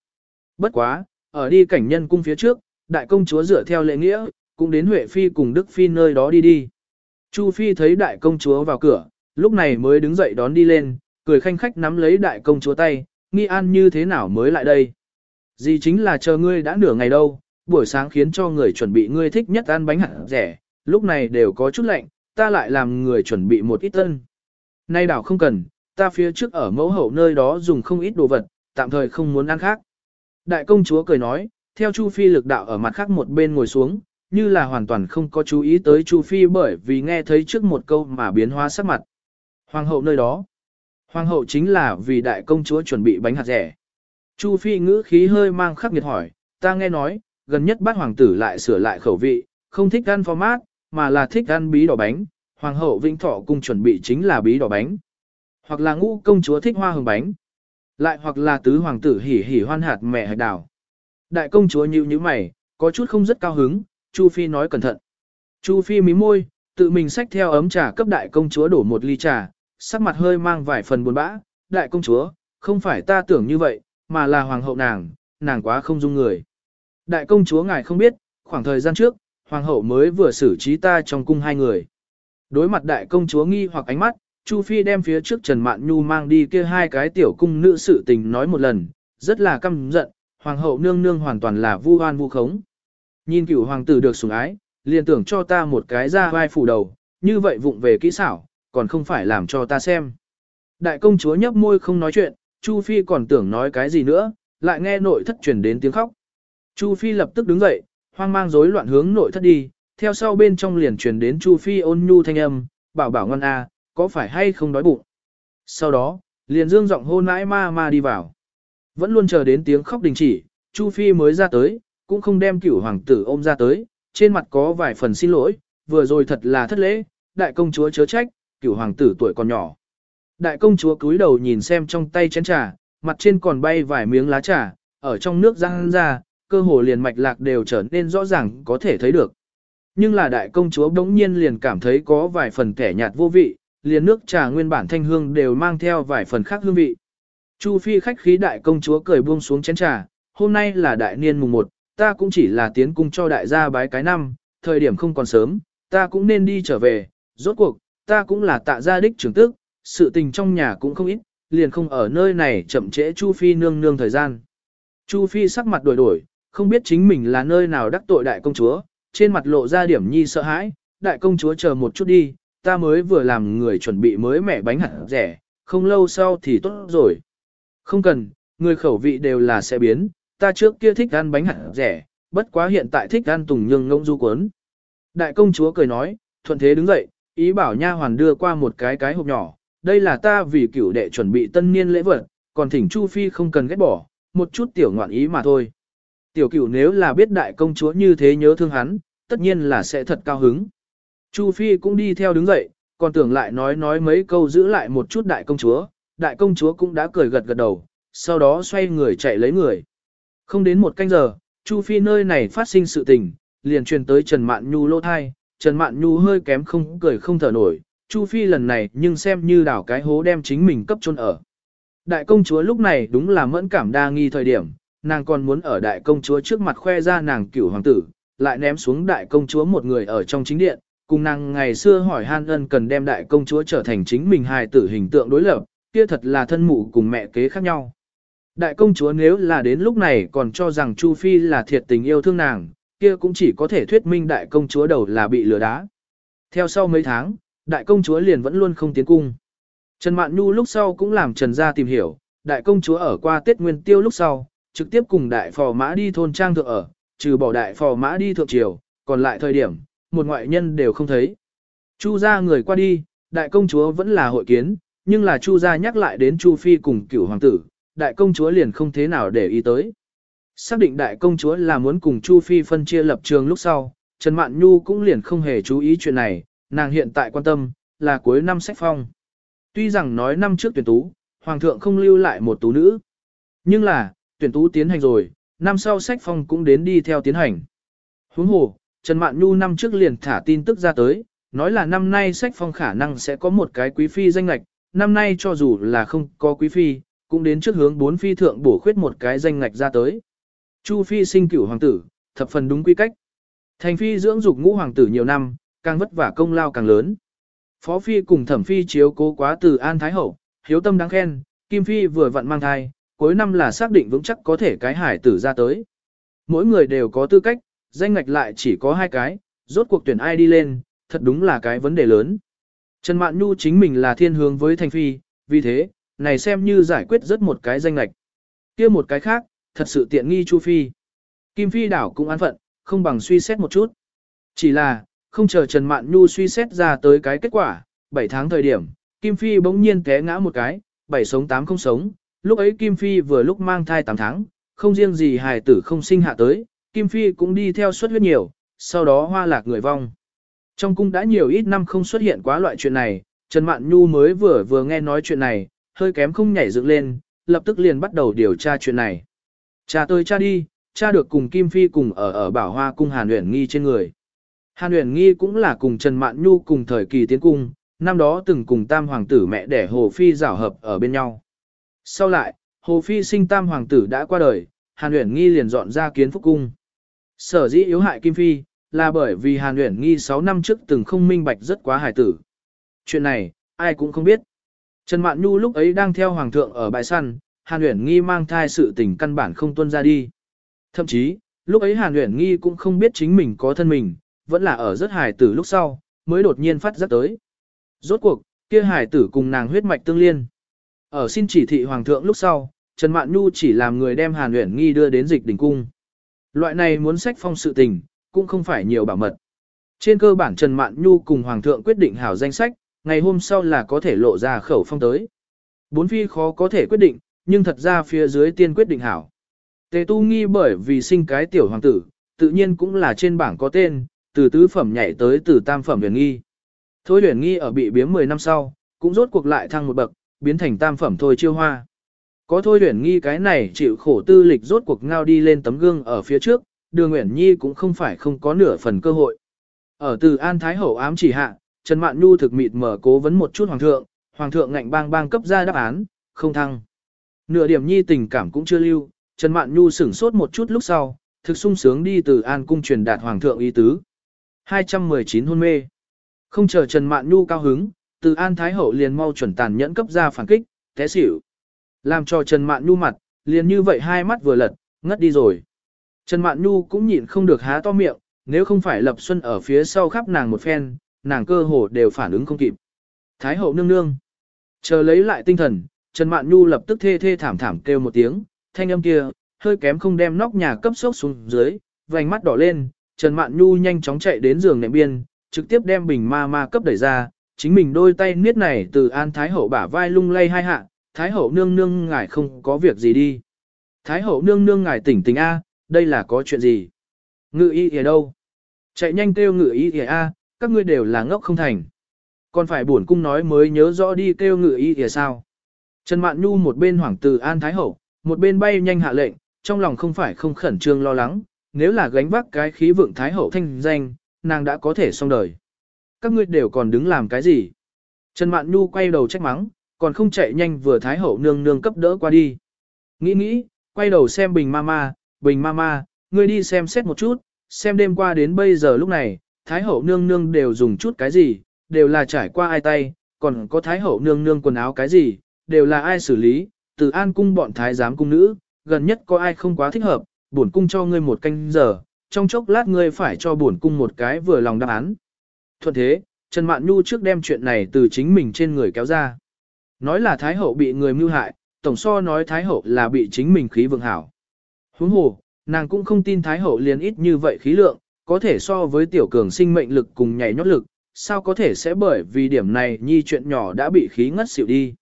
Bất quá, ở đi cảnh nhân cung phía trước, đại công chúa dựa theo lệ nghĩa, cũng đến Huệ Phi cùng Đức Phi nơi đó đi đi. Chu Phi thấy đại công chúa vào cửa, lúc này mới đứng dậy đón đi lên, cười khanh khách nắm lấy đại công chúa tay, nghi an như thế nào mới lại đây. Gì chính là chờ ngươi đã nửa ngày đâu, buổi sáng khiến cho người chuẩn bị ngươi thích nhất ăn bánh hạt rẻ, lúc này đều có chút lạnh, ta lại làm người chuẩn bị một ít tân. Nay đảo không cần, ta phía trước ở mẫu hậu nơi đó dùng không ít đồ vật, tạm thời không muốn ăn khác. Đại công chúa cười nói, theo Chu Phi lực đạo ở mặt khác một bên ngồi xuống, như là hoàn toàn không có chú ý tới Chu Phi bởi vì nghe thấy trước một câu mà biến hóa sắc mặt. Hoàng hậu nơi đó. Hoàng hậu chính là vì đại công chúa chuẩn bị bánh hạt rẻ. Chu Phi ngữ khí hơi mang khắc nghiệt hỏi, ta nghe nói, gần nhất bát hoàng tử lại sửa lại khẩu vị, không thích ăn format, mà là thích ăn bí đỏ bánh. Hoàng hậu Vĩnh Thọ cung chuẩn bị chính là bí đỏ bánh. Hoặc là ngũ công chúa thích hoa hồng bánh. Lại hoặc là tứ hoàng tử hỉ hỉ hoan hạt mẹ hạch đào. Đại công chúa nhíu nhíu mày, có chút không rất cao hứng, Chu Phi nói cẩn thận. Chu Phi mí môi, tự mình xách theo ấm trà cấp đại công chúa đổ một ly trà, sắc mặt hơi mang vài phần buồn bã. Đại công chúa, không phải ta tưởng như vậy, mà là hoàng hậu nàng, nàng quá không dung người. Đại công chúa ngài không biết, khoảng thời gian trước, hoàng hậu mới vừa xử trí ta trong cung hai người. Đối mặt đại công chúa nghi hoặc ánh mắt, Chu Phi đem phía trước Trần Mạn Nhu mang đi kia hai cái tiểu cung nữ sự tình nói một lần, rất là căm giận, hoàng hậu nương nương hoàn toàn là vu oan vu khống. Nhìn cửu hoàng tử được sủng ái, liền tưởng cho ta một cái ra vai phủ đầu, như vậy vụng về kỹ xảo, còn không phải làm cho ta xem. Đại công chúa nhấp môi không nói chuyện, Chu Phi còn tưởng nói cái gì nữa, lại nghe nội thất truyền đến tiếng khóc. Chu Phi lập tức đứng dậy, hoang mang rối loạn hướng nội thất đi, theo sau bên trong liền truyền đến Chu Phi ôn nhu thanh âm, bảo bảo ngon a, có phải hay không đói bụng. Sau đó, liền dương giọng hôn nãi ma ma đi vào. Vẫn luôn chờ đến tiếng khóc đình chỉ, Chu Phi mới ra tới, cũng không đem cửu hoàng tử ôm ra tới, trên mặt có vài phần xin lỗi, vừa rồi thật là thất lễ, đại công chúa chớ trách, cửu hoàng tử tuổi còn nhỏ. Đại công chúa cúi đầu nhìn xem trong tay chén trà, mặt trên còn bay vài miếng lá trà, ở trong nước răng ra, cơ hồ liền mạch lạc đều trở nên rõ ràng có thể thấy được. Nhưng là đại công chúa đống nhiên liền cảm thấy có vài phần kẻ nhạt vô vị, liền nước trà nguyên bản thanh hương đều mang theo vài phần khác hương vị. Chu phi khách khí đại công chúa cười buông xuống chén trà, hôm nay là đại niên mùng 1, ta cũng chỉ là tiến cung cho đại gia bái cái năm, thời điểm không còn sớm, ta cũng nên đi trở về, rốt cuộc, ta cũng là tạ gia đích trưởng tức, sự tình trong nhà cũng không ít, liền không ở nơi này chậm trễ Chu Phi nương nương thời gian. Chu Phi sắc mặt đổi đổi, không biết chính mình là nơi nào đắc tội đại công chúa, trên mặt lộ ra điểm nhi sợ hãi, đại công chúa chờ một chút đi, ta mới vừa làm người chuẩn bị mới mẻ bánh hạt rẻ, không lâu sau thì tốt rồi. Không cần, người khẩu vị đều là sẽ biến, ta trước kia thích ăn bánh hạt rẻ, bất quá hiện tại thích ăn tùng nhương ngông du cuốn. Đại công chúa cười nói, thuận thế đứng dậy, ý bảo nha hoàn đưa qua một cái cái hộp nhỏ, đây là ta vì cửu đệ chuẩn bị tân niên lễ vật, còn thỉnh Chu Phi không cần ghét bỏ, một chút tiểu ngoạn ý mà thôi. Tiểu cửu nếu là biết đại công chúa như thế nhớ thương hắn, tất nhiên là sẽ thật cao hứng. Chu Phi cũng đi theo đứng dậy, còn tưởng lại nói nói mấy câu giữ lại một chút đại công chúa, đại công chúa cũng đã cười gật gật đầu, sau đó xoay người chạy lấy người. Không đến một canh giờ, Chu Phi nơi này phát sinh sự tình, liền truyền tới Trần Mạn Nhu lô thai, Trần Mạn Nhu hơi kém không cười không thở nổi, Chu Phi lần này nhưng xem như đảo cái hố đem chính mình cấp chôn ở. Đại công chúa lúc này đúng là mẫn cảm đa nghi thời điểm, nàng còn muốn ở đại công chúa trước mặt khoe ra nàng cửu hoàng tử, lại ném xuống đại công chúa một người ở trong chính điện, cùng nàng ngày xưa hỏi han ân cần đem đại công chúa trở thành chính mình hài tử hình tượng đối lập, kia thật là thân mụ cùng mẹ kế khác nhau. Đại công chúa nếu là đến lúc này còn cho rằng Chu Phi là thiệt tình yêu thương nàng, kia cũng chỉ có thể thuyết minh đại công chúa đầu là bị lừa đá. Theo sau mấy tháng, đại công chúa liền vẫn luôn không tiến cung. Trần Mạn Nhu lúc sau cũng làm Trần gia tìm hiểu, đại công chúa ở qua Tết Nguyên Tiêu lúc sau, trực tiếp cùng đại phò mã đi thôn trang thượng ở, trừ bỏ đại phò mã đi thượng triều, còn lại thời điểm, một ngoại nhân đều không thấy. Chu gia người qua đi, đại công chúa vẫn là hội kiến, nhưng là Chu gia nhắc lại đến Chu Phi cùng cửu hoàng tử, đại công chúa liền không thế nào để ý tới. Xác định đại công chúa là muốn cùng Chu Phi phân chia lập trường lúc sau, Trần Mạn Nhu cũng liền không hề chú ý chuyện này, nàng hiện tại quan tâm, là cuối năm sách phong. Tuy rằng nói năm trước tuyển tú, Hoàng thượng không lưu lại một tú nữ. Nhưng là, tuyển tú tiến hành rồi, năm sau sách phong cũng đến đi theo tiến hành. Huống hồ, Trần Mạn Nhu năm trước liền thả tin tức ra tới, nói là năm nay sách phong khả năng sẽ có một cái quý phi danh lạch, năm nay cho dù là không có quý phi, cũng đến trước hướng bốn phi thượng bổ khuyết một cái danh ngạch ra tới. Chu phi sinh cửu hoàng tử, thập phần đúng quy cách. Thành phi dưỡng dục ngũ hoàng tử nhiều năm, càng vất vả công lao càng lớn. Phó phi cùng thẩm phi chiếu cố quá từ an thái hậu, hiếu tâm đáng khen, kim phi vừa vặn mang thai, cuối năm là xác định vững chắc có thể cái hải tử ra tới. Mỗi người đều có tư cách, danh ngạch lại chỉ có hai cái, rốt cuộc tuyển ai đi lên, thật đúng là cái vấn đề lớn. Trần Mạn Nhu chính mình là thiên hướng với Thành Phi, vì thế, này xem như giải quyết rất một cái danh ngạch. kia một cái khác, thật sự tiện nghi Chu Phi. Kim Phi đảo cũng an phận, không bằng suy xét một chút. Chỉ là, không chờ Trần Mạn Nhu suy xét ra tới cái kết quả, 7 tháng thời điểm, Kim Phi bỗng nhiên té ngã một cái, 7 sống 8 không sống, lúc ấy Kim Phi vừa lúc mang thai 8 tháng, không riêng gì hài tử không sinh hạ tới, Kim Phi cũng đi theo suất huyết nhiều, sau đó hoa lạc người vong. Trong cung đã nhiều ít năm không xuất hiện quá loại chuyện này, Trần Mạn Nhu mới vừa vừa nghe nói chuyện này, hơi kém không nhảy dựng lên, lập tức liền bắt đầu điều tra chuyện này. Cha tôi cha đi, cha được cùng Kim Phi cùng ở ở bảo hoa cung Hàn Uyển Nghi trên người. Hàn Uyển Nghi cũng là cùng Trần Mạn Nhu cùng thời kỳ tiến cung, năm đó từng cùng tam hoàng tử mẹ đẻ Hồ Phi giảo hợp ở bên nhau. Sau lại, Hồ Phi sinh tam hoàng tử đã qua đời, Hàn Uyển Nghi liền dọn ra kiến phúc cung. Sở dĩ yếu hại Kim Phi, là bởi vì Hàn Uyển Nghi 6 năm trước từng không minh bạch rất quá hài tử. Chuyện này, ai cũng không biết. Trần Mạn Nhu lúc ấy đang theo Hoàng thượng ở bãi săn, Hàn Uyển Nghi mang thai sự tình căn bản không tuân ra đi. Thậm chí, lúc ấy Hàn Uyển Nghi cũng không biết chính mình có thân mình, vẫn là ở rất hài tử lúc sau, mới đột nhiên phát giác tới. Rốt cuộc, kia hài tử cùng nàng huyết mạch tương liên. Ở xin chỉ thị Hoàng thượng lúc sau, Trần Mạn Nhu chỉ làm người đem Hàn Uyển Nghi đưa đến dịch đỉnh cung. Loại này muốn sách phong sự tình, cũng không phải nhiều bảo mật. Trên cơ bản Trần Mạn Nhu cùng Hoàng thượng quyết định hảo danh sách, ngày hôm sau là có thể lộ ra khẩu phong tới. Bốn phi khó có thể quyết định, nhưng thật ra phía dưới tiên quyết định hảo. Tề tu nghi bởi vì sinh cái tiểu hoàng tử, tự nhiên cũng là trên bảng có tên, từ tứ phẩm nhảy tới từ tam phẩm huyền nghi. Thôi huyền nghi ở bị biếm 10 năm sau, cũng rốt cuộc lại thăng một bậc, biến thành tam phẩm thôi chiêu hoa. Có thôi huyền nghi cái này chịu khổ tư lịch rốt cuộc ngao đi lên tấm gương ở phía trước, đường Nguyễn Nhi cũng không phải không có nửa phần cơ hội. Ở từ An Thái Hậu ám chỉ hạ, Trần Mạn Nhu thực mịt mở cố vấn một chút Hoàng thượng, Hoàng thượng ngạnh bang bang cấp ra đáp án, không thăng. Nửa điểm Nhi tình cảm cũng chưa lưu, Trần Mạn Nhu sửng sốt một chút lúc sau, thực sung sướng đi từ An cung truyền đạt Hoàng thượng ý tứ. 219 hôn mê. Không chờ Trần Mạn Nhu cao hứng, từ An Thái Hậu liền mau chuẩn tàn nhẫn cấp ra phản kích, té xỉu. Làm cho Trần Mạn Nhu mặt, liền như vậy hai mắt vừa lật, ngất đi rồi. Trần Mạn Nhu cũng nhịn không được há to miệng, nếu không phải Lập Xuân ở phía sau khắp nàng một phen, nàng cơ hồ đều phản ứng không kịp. Thái hậu nương nương. Chờ lấy lại tinh thần, Trần Mạn Nhu lập tức thê thê thảm thảm kêu một tiếng, thanh âm kia, hơi kém không đem nóc nhà cấp sốc xuống dưới, vành mắt đỏ lên, Trần Mạn Nhu nhanh chóng chạy đến giường nệm biên, trực tiếp đem bình ma ma cấp đẩy ra, chính mình đôi tay niết này từ An Thái hậu bả vai lung lay hai hạ, Thái hậu nương nương ngài không có việc gì đi. Thái hậu nương nương ngài tỉnh tỉnh A, đây là có chuyện gì? Ngự y ở đâu? Chạy nhanh kêu ngự y ở a, các ngươi đều là ngốc không thành. Còn phải buồn cung nói mới nhớ rõ đi kêu ngự y ở sao? Trần Mạn Nhu một bên hoảng từ An Thái Hậu, một bên bay nhanh hạ lệnh, trong lòng không phải không khẩn trương lo lắng, nếu là gánh vác cái khí vượng Thái Hậu thanh danh, nàng đã có thể xong đời. Các ngươi đều còn đứng làm cái gì? Trần Mạn Nhu quay đầu trách mắng, còn không chạy nhanh vừa Thái Hậu nương nương cấp đỡ qua đi. Nghĩ nghĩ, quay đầu xem Bình Mama, Bình Mama, ngươi đi xem xét một chút, xem đêm qua đến bây giờ lúc này, Thái Hậu nương nương đều dùng chút cái gì, đều là trải qua ai tay, còn có Thái Hậu nương nương quần áo cái gì, đều là ai xử lý, từ an cung bọn Thái giám cung nữ, gần nhất có ai không quá thích hợp, bổn cung cho ngươi một canh giờ, trong chốc lát ngươi phải cho bổn cung một cái vừa lòng đáp án. Thuận thế, Trần Mạn Nhu trước đem chuyện này từ chính mình trên người kéo ra. Nói là Thái Hậu bị người mưu hại, tổng so nói Thái Hậu là bị chính mình khí vượng hảo. Huống hồ, nàng cũng không tin Thái Hậu liền ít như vậy khí lượng, có thể so với tiểu cường sinh mệnh lực cùng nhảy nhót lực, sao có thể sẽ bởi vì điểm này nhi chuyện nhỏ đã bị khí ngất xỉu đi.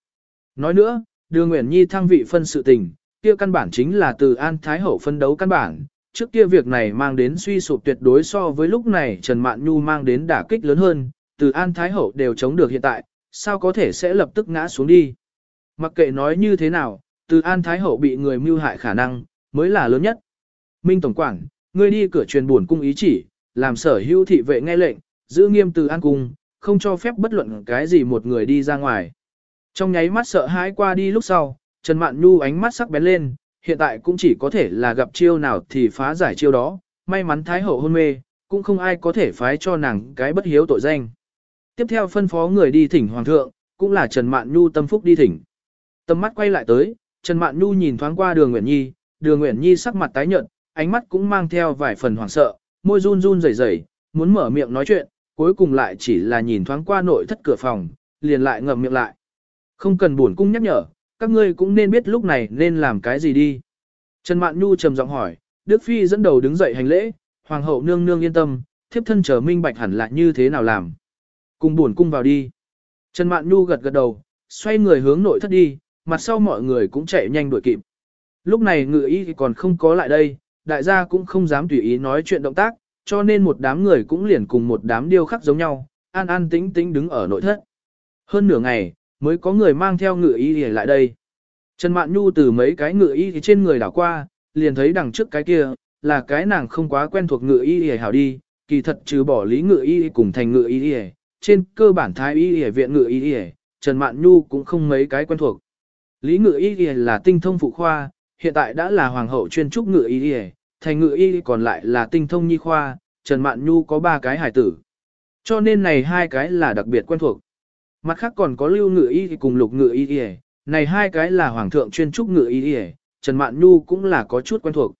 Nói nữa, đưa Nguyễn Nhi thăng vị phân sự tình, kia căn bản chính là từ An Thái Hậu phân đấu căn bản, trước kia việc này mang đến suy sụp tuyệt đối so với lúc này Trần Mạn Nhu mang đến đả kích lớn hơn, từ An Thái Hậu đều chống được hiện tại, sao có thể sẽ lập tức ngã xuống đi. Mặc kệ nói như thế nào, từ An Thái Hậu bị người mưu hại khả năng, mới là lớn nhất. Minh Tổng Quảng, ngươi đi cửa truyền buồn cung ý chỉ, làm sở hữu thị vệ nghe lệnh, giữ nghiêm từ An Cung, không cho phép bất luận cái gì một người đi ra ngoài. Trong nháy mắt sợ hãi qua đi lúc sau, Trần Mạn Nhu ánh mắt sắc bén lên, hiện tại cũng chỉ có thể là gặp chiêu nào thì phá giải chiêu đó, may mắn Thái Hậu hôn mê, cũng không ai có thể phái cho nàng cái bất hiếu tội danh. Tiếp theo phân phó người đi thỉnh Hoàng thượng, cũng là Trần Mạn Nhu tâm phúc đi thỉnh. Tầm mắt quay lại tới, Trần Mạn Nhu nhìn thoáng qua đường Nguyễn Nhi, đường Nguyễn Nhi sắc mặt tái nhợt, ánh mắt cũng mang theo vài phần hoảng sợ, môi run run rẩy rẩy, muốn mở miệng nói chuyện, cuối cùng lại chỉ là nhìn thoáng qua nội thất cửa phòng, liền lại ngậm miệng lại. Không cần buồn cung nhắc nhở, các ngươi cũng nên biết lúc này nên làm cái gì đi. Trần Mạn Nhu trầm giọng hỏi, Đức Phi dẫn đầu đứng dậy hành lễ, Hoàng hậu nương nương yên tâm, thiếp thân chờ minh bạch hẳn là như thế nào làm. Cùng buồn cung vào đi. Trần Mạn Nhu gật gật đầu, xoay người hướng nội thất đi, mặt sau mọi người cũng chạy nhanh đuổi kịp. Lúc này ngự y còn không có lại đây, đại gia cũng không dám tùy ý nói chuyện động tác, cho nên một đám người cũng liền cùng một đám điêu khắc giống nhau, an an tĩnh tĩnh đứng ở nội thất. Hơn nửa ngày, mới có người mang theo ngự y để lại đây. Trần Mạn Nhu từ mấy cái ngự y trên người đảo qua, liền thấy đằng trước cái kia, là cái nàng không quá quen thuộc ngự y để hảo đi, kỳ thật trừ bỏ lý ngự y cùng thành ngự y để, trên cơ bản thái y để viện ngự y để, Trần Mạn Nhu cũng không mấy cái quen thuộc. Lý ngự y để là tinh thông phụ khoa, hiện tại đã là hoàng hậu chuyên trúc ngự y để, thành ngự y còn lại là tinh thông nhi khoa, Trần Mạn Nhu có ba cái hải tử. Cho nên này hai cái là đặc biệt quen thuộc. Mặt khác còn có lưu ngự y cùng lục ngự y này hai cái là hoàng thượng chuyên trúc ngự y Trần Mạn Nhu cũng là có chút quen thuộc.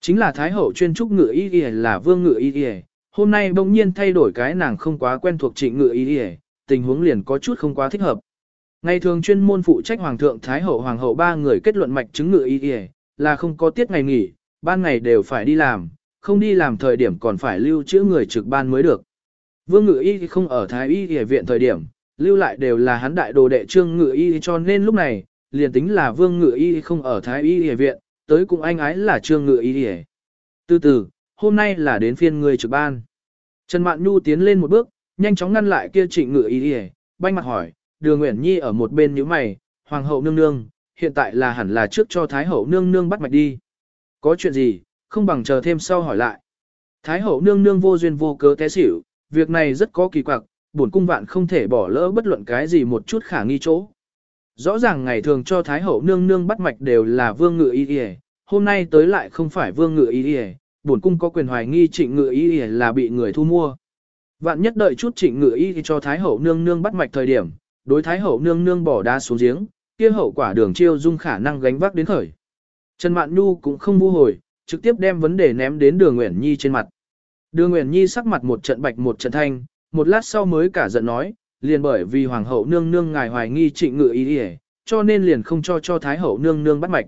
Chính là thái hậu chuyên trúc ngự y là vương ngự y hôm nay bỗng nhiên thay đổi cái nàng không quá quen thuộc trịnh ngự y y, tình huống liền có chút không quá thích hợp. Ngày thường chuyên môn phụ trách hoàng thượng thái hậu hoàng hậu ba người kết luận mạch chứng ngự y y, là không có tiết ngày nghỉ, ban ngày đều phải đi làm, không đi làm thời điểm còn phải lưu trữ người trực ban mới được. Vương ngự y không ở thái y y viện thời điểm, lưu lại đều là hắn đại đồ đệ trương ngự y cho nên lúc này, liền tính là vương ngự y không ở thái y y viện, tới cùng anh ái là trương ngự y y. Từ từ, hôm nay là đến phiên người trực ban. Trần Mạn Nhu tiến lên một bước, nhanh chóng ngăn lại kia trịnh ngự y y, banh mặt hỏi, đường Nguyễn Nhi ở một bên nhíu mày, hoàng hậu nương nương, hiện tại là hẳn là trước cho thái hậu nương nương bắt mạch đi. Có chuyện gì, không bằng chờ thêm sau hỏi lại. Thái hậu nương nương vô duyên vô cớ té xỉu, việc này rất có kỳ quặc, bổn cung vạn không thể bỏ lỡ bất luận cái gì một chút khả nghi chỗ. Rõ ràng ngày thường cho Thái Hậu nương nương bắt mạch đều là vương ngự y y, hôm nay tới lại không phải vương ngự y y, bổn cung có quyền hoài nghi trịnh ngự y y là bị người thu mua. Vạn nhất đợi chút trịnh ngự y cho Thái Hậu nương nương bắt mạch thời điểm, đối Thái Hậu nương nương bỏ đá xuống giếng, kia hậu quả đường chiêu dung khả năng gánh vác đến khởi. Trần Mạn Nhu cũng không bu hồi, trực tiếp đem vấn đề ném đến đường Uyển Nhi trên mặt. Đường Uyển Nhi sắc mặt một trận bạch một trận thanh, một lát sau mới cả giận nói, liền bởi vì hoàng hậu nương nương ngài hoài nghi trịnh ngự ý ỉa cho nên liền không cho cho thái hậu nương nương bắt mạch.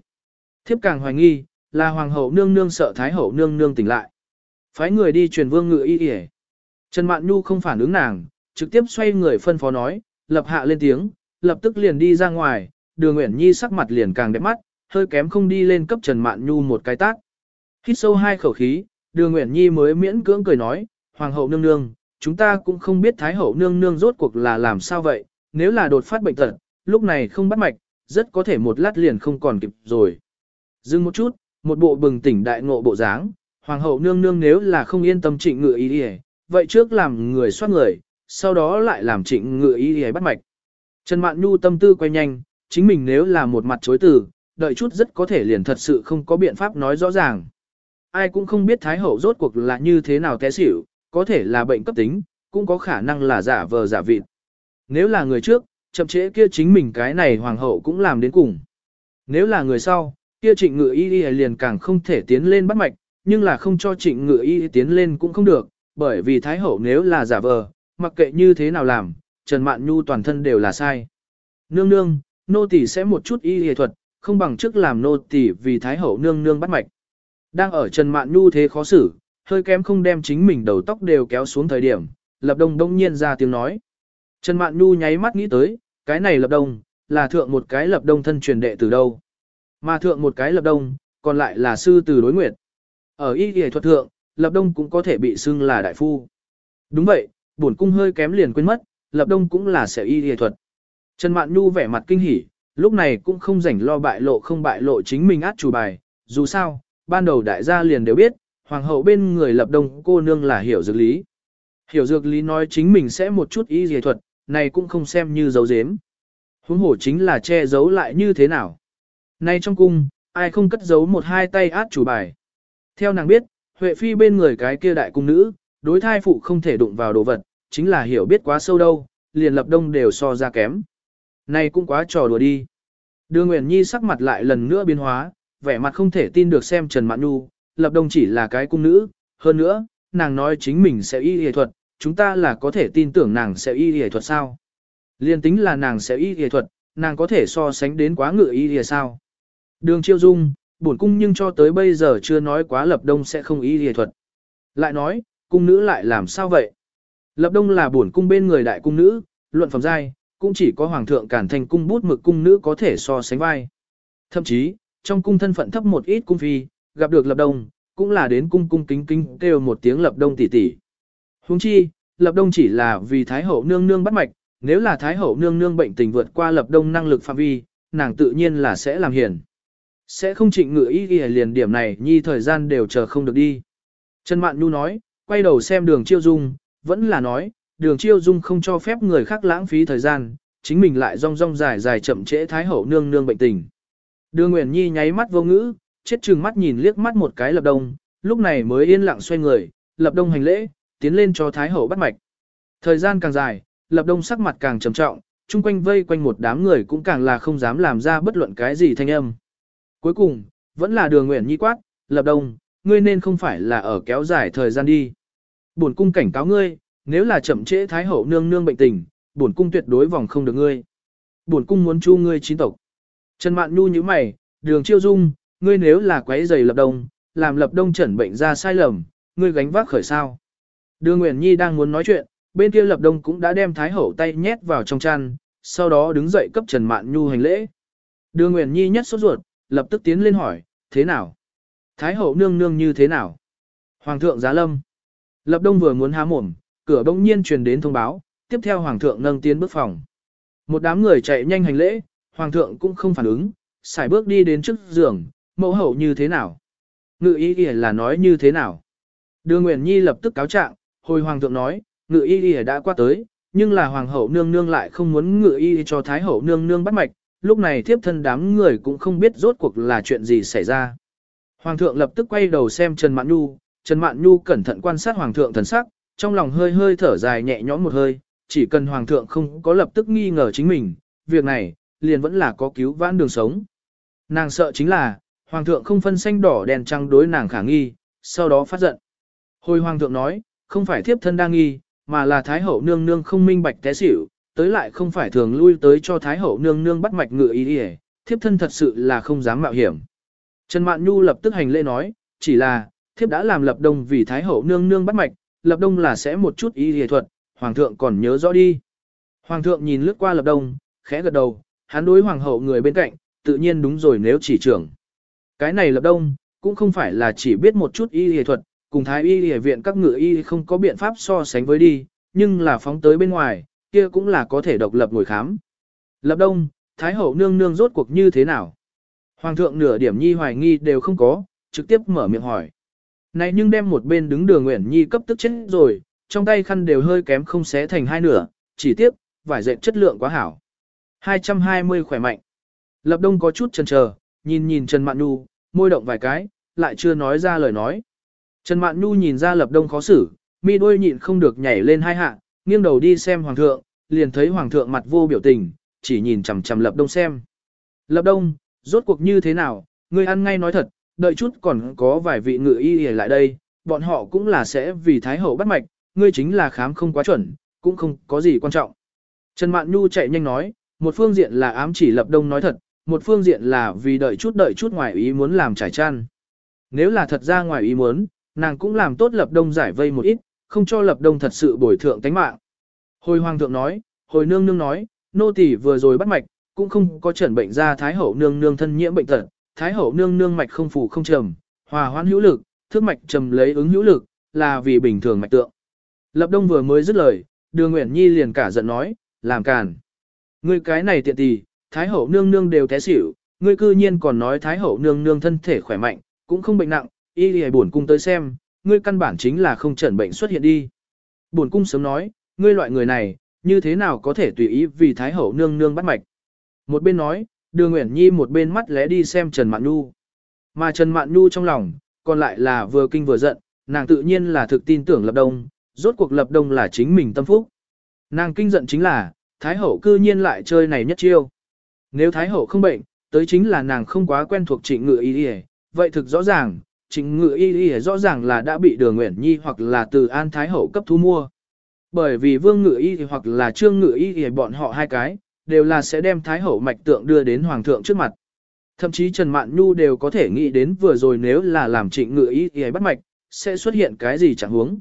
Thiếp càng hoài nghi, là hoàng hậu nương nương sợ thái hậu nương nương tỉnh lại. Phái người đi truyền vương ngự ý ỉa Trần Mạn Nhu không phản ứng nàng, trực tiếp xoay người phân phó nói, lập hạ lên tiếng, lập tức liền đi ra ngoài, đường Nguyễn Nhi sắc mặt liền càng đẹp mắt, hơi kém không đi lên cấp Trần Mạn Nhu một cái tát. Hít sâu hai khẩu khí, đường Nguyễn Nhi mới miễn cưỡng cười nói, Hoàng hậu nương nương, chúng ta cũng không biết Thái hậu nương nương rốt cuộc là làm sao vậy, nếu là đột phát bệnh tật, lúc này không bắt mạch, rất có thể một lát liền không còn kịp rồi. Dừng một chút, một bộ bừng tỉnh đại ngộ bộ dáng, Hoàng hậu nương nương nếu là không yên tâm trịnh ngự ý đi vậy trước làm người soát người, sau đó lại làm trịnh ngự ý đi bắt mạch. Trần Mạn Nhu tâm tư quay nhanh, chính mình nếu là một mặt chối từ, đợi chút rất có thể liền thật sự không có biện pháp nói rõ ràng. Ai cũng không biết Thái Hậu rốt cuộc là như thế nào té xỉu, có thể là bệnh cấp tính, cũng có khả năng là giả vờ giả vịt. Nếu là người trước, chậm trễ kia chính mình cái này Hoàng hậu cũng làm đến cùng. Nếu là người sau, kia trịnh ngự y liền càng không thể tiến lên bắt mạch, nhưng là không cho trịnh ngự y tiến lên cũng không được, bởi vì Thái Hậu nếu là giả vờ, mặc kệ như thế nào làm, Trần Mạn Nhu toàn thân đều là sai. Nương nương, nô tỳ sẽ một chút y y thuật, không bằng trước làm nô tỳ vì Thái Hậu nương nương bắt mạch. Đang ở Trần Mạn Nhu thế khó xử, hơi kém không đem chính mình đầu tóc đều kéo xuống thời điểm, Lập Đông đông nhiên ra tiếng nói. Trần Mạn Nhu nháy mắt nghĩ tới, cái này Lập Đông, là thượng một cái Lập Đông thân truyền đệ từ đâu. Mà thượng một cái Lập Đông, còn lại là sư từ đối nguyệt. Ở y y thuật thượng, Lập Đông cũng có thể bị xưng là đại phu. Đúng vậy, bổn cung hơi kém liền quên mất, Lập Đông cũng là sẽ y y thuật. Trần Mạn Nhu vẻ mặt kinh hỉ, lúc này cũng không rảnh lo bại lộ không bại lộ chính mình át chủ bài, dù sao, ban đầu đại gia liền đều biết, hoàng hậu bên người lập đông cô nương là hiểu dược lý. Hiểu dược lý nói chính mình sẽ một chút y dề thuật, này cũng không xem như dấu dếm. Huống hổ chính là che giấu lại như thế nào. Nay trong cung, ai không cất giấu một hai tay át chủ bài. Theo nàng biết, Huệ Phi bên người cái kia đại cung nữ, đối thai phụ không thể đụng vào đồ vật, chính là hiểu biết quá sâu đâu, liền lập đông đều so ra kém. Này cũng quá trò đùa đi. Đưa Nguyễn Nhi sắc mặt lại lần nữa biến hóa, vẻ mặt không thể tin được xem Trần Mạn Nhu, lập đông chỉ là cái cung nữ, hơn nữa, nàng nói chính mình sẽ y y thuật, chúng ta là có thể tin tưởng nàng sẽ y y thuật sao? Liên tính là nàng sẽ y y thuật, nàng có thể so sánh đến quá ngự y y sao? Đường chiêu dung, bổn cung nhưng cho tới bây giờ chưa nói quá lập đông sẽ không y y thuật. Lại nói, cung nữ lại làm sao vậy? Lập đông là bổn cung bên người đại cung nữ, luận phẩm giai, cũng chỉ có hoàng thượng cản thành cung bút mực cung nữ có thể so sánh vai. Thậm chí, trong cung thân phận thấp một ít cung phi, gặp được lập đông, cũng là đến cung cung kính kính kêu một tiếng lập đông tỷ tỷ. Huống chi, lập đông chỉ là vì thái hậu nương nương bắt mạch, nếu là thái hậu nương nương bệnh tình vượt qua lập đông năng lực phạm vi, nàng tự nhiên là sẽ làm hiền. Sẽ không trịnh ngựa ý ghi liền điểm này nhi thời gian đều chờ không được đi. Trần Mạn Nhu nói, quay đầu xem đường chiêu dung, vẫn là nói, đường chiêu dung không cho phép người khác lãng phí thời gian, chính mình lại rong rong dài dài chậm trễ thái hậu nương nương bệnh tình. Đường Nguyễn Nhi nháy mắt vô ngữ, chết chừng mắt nhìn liếc mắt một cái lập đông, lúc này mới yên lặng xoay người, lập đông hành lễ, tiến lên cho thái hậu bắt mạch. Thời gian càng dài, lập đông sắc mặt càng trầm trọng, chung quanh vây quanh một đám người cũng càng là không dám làm ra bất luận cái gì thanh âm. Cuối cùng, vẫn là đường nguyện Nhi quát, lập đông, ngươi nên không phải là ở kéo dài thời gian đi. Bổn cung cảnh cáo ngươi, nếu là chậm trễ thái hậu nương nương bệnh tình, bổn cung tuyệt đối vòng không được ngươi. Bổn cung muốn chu ngươi chín tộc. Trần Mạn Nhu như mày, đường chiêu dung, ngươi nếu là quấy giày lập đông, làm lập đông chẩn bệnh ra sai lầm, ngươi gánh vác khởi sao. Đưa Nguyễn Nhi đang muốn nói chuyện, bên kia lập đông cũng đã đem thái hậu tay nhét vào trong chăn, sau đó đứng dậy cấp Trần Mạn Nhu hành lễ. Đưa Nguyễn Nhi nhất sốt ruột, lập tức tiến lên hỏi, thế nào? Thái hậu nương nương như thế nào? Hoàng thượng giá lâm. Lập đông vừa muốn há mồm, cửa bỗng nhiên truyền đến thông báo, tiếp theo hoàng thượng nâng tiến bước phòng. Một đám người chạy nhanh hành lễ, hoàng thượng cũng không phản ứng, xài bước đi đến trước giường, mẫu hậu như thế nào? Ngự y y là nói như thế nào? Đưa Nguyễn Nhi lập tức cáo trạng, hồi hoàng thượng nói, ngự y y đã qua tới, nhưng là hoàng hậu nương nương lại không muốn ngự y cho thái hậu nương nương bắt mạch, lúc này thiếp thân đám người cũng không biết rốt cuộc là chuyện gì xảy ra. Hoàng thượng lập tức quay đầu xem Trần Mạn Nhu, Trần Mạn Nhu cẩn thận quan sát hoàng thượng thần sắc, trong lòng hơi hơi thở dài nhẹ nhõm một hơi, chỉ cần hoàng thượng không có lập tức nghi ngờ chính mình, việc này, liền vẫn là có cứu vãn đường sống. Nàng sợ chính là, hoàng thượng không phân xanh đỏ đèn trăng đối nàng khả nghi, sau đó phát giận. Hồi hoàng thượng nói, không phải thiếp thân đang nghi, mà là thái hậu nương nương không minh bạch té xỉu, tới lại không phải thường lui tới cho thái hậu nương nương bắt mạch ngựa ý đi thiếp thân thật sự là không dám mạo hiểm. Trần Mạn Nhu lập tức hành lễ nói, chỉ là, thiếp đã làm lập đông vì thái hậu nương nương bắt mạch, lập đông là sẽ một chút ý y thuật, hoàng thượng còn nhớ rõ đi. Hoàng thượng nhìn lướt qua lập đông, khẽ gật đầu, hắn đối hoàng hậu người bên cạnh, tự nhiên đúng rồi nếu chỉ trưởng. Cái này lập đông, cũng không phải là chỉ biết một chút y y thuật, cùng thái y y viện các ngựa y không có biện pháp so sánh với đi, nhưng là phóng tới bên ngoài, kia cũng là có thể độc lập ngồi khám. Lập đông, thái hậu nương nương rốt cuộc như thế nào? Hoàng thượng nửa điểm nhi hoài nghi đều không có, trực tiếp mở miệng hỏi. Này nhưng đem một bên đứng đường Nguyễn Nhi cấp tức chết rồi, trong tay khăn đều hơi kém không xé thành hai nửa, chỉ tiếp, vải dệt chất lượng quá hảo. 220 khỏe mạnh. Lập đông có chút chần chờ, nhìn nhìn Trần Mạn Nhu, môi động vài cái, lại chưa nói ra lời nói. Trần Mạn Nhu nhìn ra lập đông khó xử, mi đôi nhịn không được nhảy lên hai hạ, nghiêng đầu đi xem hoàng thượng, liền thấy hoàng thượng mặt vô biểu tình, chỉ nhìn chằm chằm lập đông xem. Lập đông, rốt cuộc như thế nào, ngươi ăn ngay nói thật, đợi chút còn có vài vị ngự y lại đây, bọn họ cũng là sẽ vì thái hậu bắt mạch, ngươi chính là khám không quá chuẩn, cũng không có gì quan trọng. Trần Mạn Nhu chạy nhanh nói, một phương diện là ám chỉ lập đông nói thật, một phương diện là vì đợi chút đợi chút ngoài ý muốn làm trải chăn. Nếu là thật ra ngoài ý muốn, nàng cũng làm tốt lập đông giải vây một ít, không cho lập đông thật sự bồi thượng tánh mạng. Hồi hoàng thượng nói, hồi nương nương nói, nô tỳ vừa rồi bắt mạch, cũng không có chẩn bệnh ra thái hậu nương nương thân nhiễm bệnh tật, thái hậu nương nương mạch không phủ không trầm, hòa hoãn hữu lực, thước mạch trầm lấy ứng hữu lực, là vì bình thường mạch tượng. Lập đông vừa mới dứt lời, đường Nguyễn Nhi liền cả giận nói, làm càn. Ngươi cái này tiện tì, thái hậu nương nương đều té xỉu, ngươi cư nhiên còn nói thái hậu nương nương thân thể khỏe mạnh, cũng không bệnh nặng, y lì buồn cung tới xem, ngươi căn bản chính là không chẩn bệnh xuất hiện đi. Buồn cung sớm nói, ngươi loại người này, như thế nào có thể tùy ý vì thái hậu nương nương bắt mạch. Một bên nói, đường Nguyễn Nhi một bên mắt lẽ đi xem Trần Mạn Nhu. Mà Trần Mạn Nhu trong lòng, còn lại là vừa kinh vừa giận, nàng tự nhiên là thực tin tưởng lập đông, rốt cuộc lập đông là chính mình tâm phúc. Nàng kinh giận chính là, Thái Hậu cư nhiên lại chơi này nhất chiêu. Nếu Thái Hậu không bệnh, tới chính là nàng không quá quen thuộc trịnh ngự y y vậy thực rõ ràng, trịnh ngự y y rõ ràng là đã bị đường Nguyễn Nhi hoặc là từ An Thái Hậu cấp thu mua. Bởi vì vương ngự y hoặc là trương ngự y y bọn họ hai cái, đều là sẽ đem Thái Hậu mạch tượng đưa đến Hoàng thượng trước mặt. Thậm chí Trần Mạn Nhu đều có thể nghĩ đến vừa rồi nếu là làm trịnh ngự y y bắt mạch, sẽ xuất hiện cái gì chẳng huống.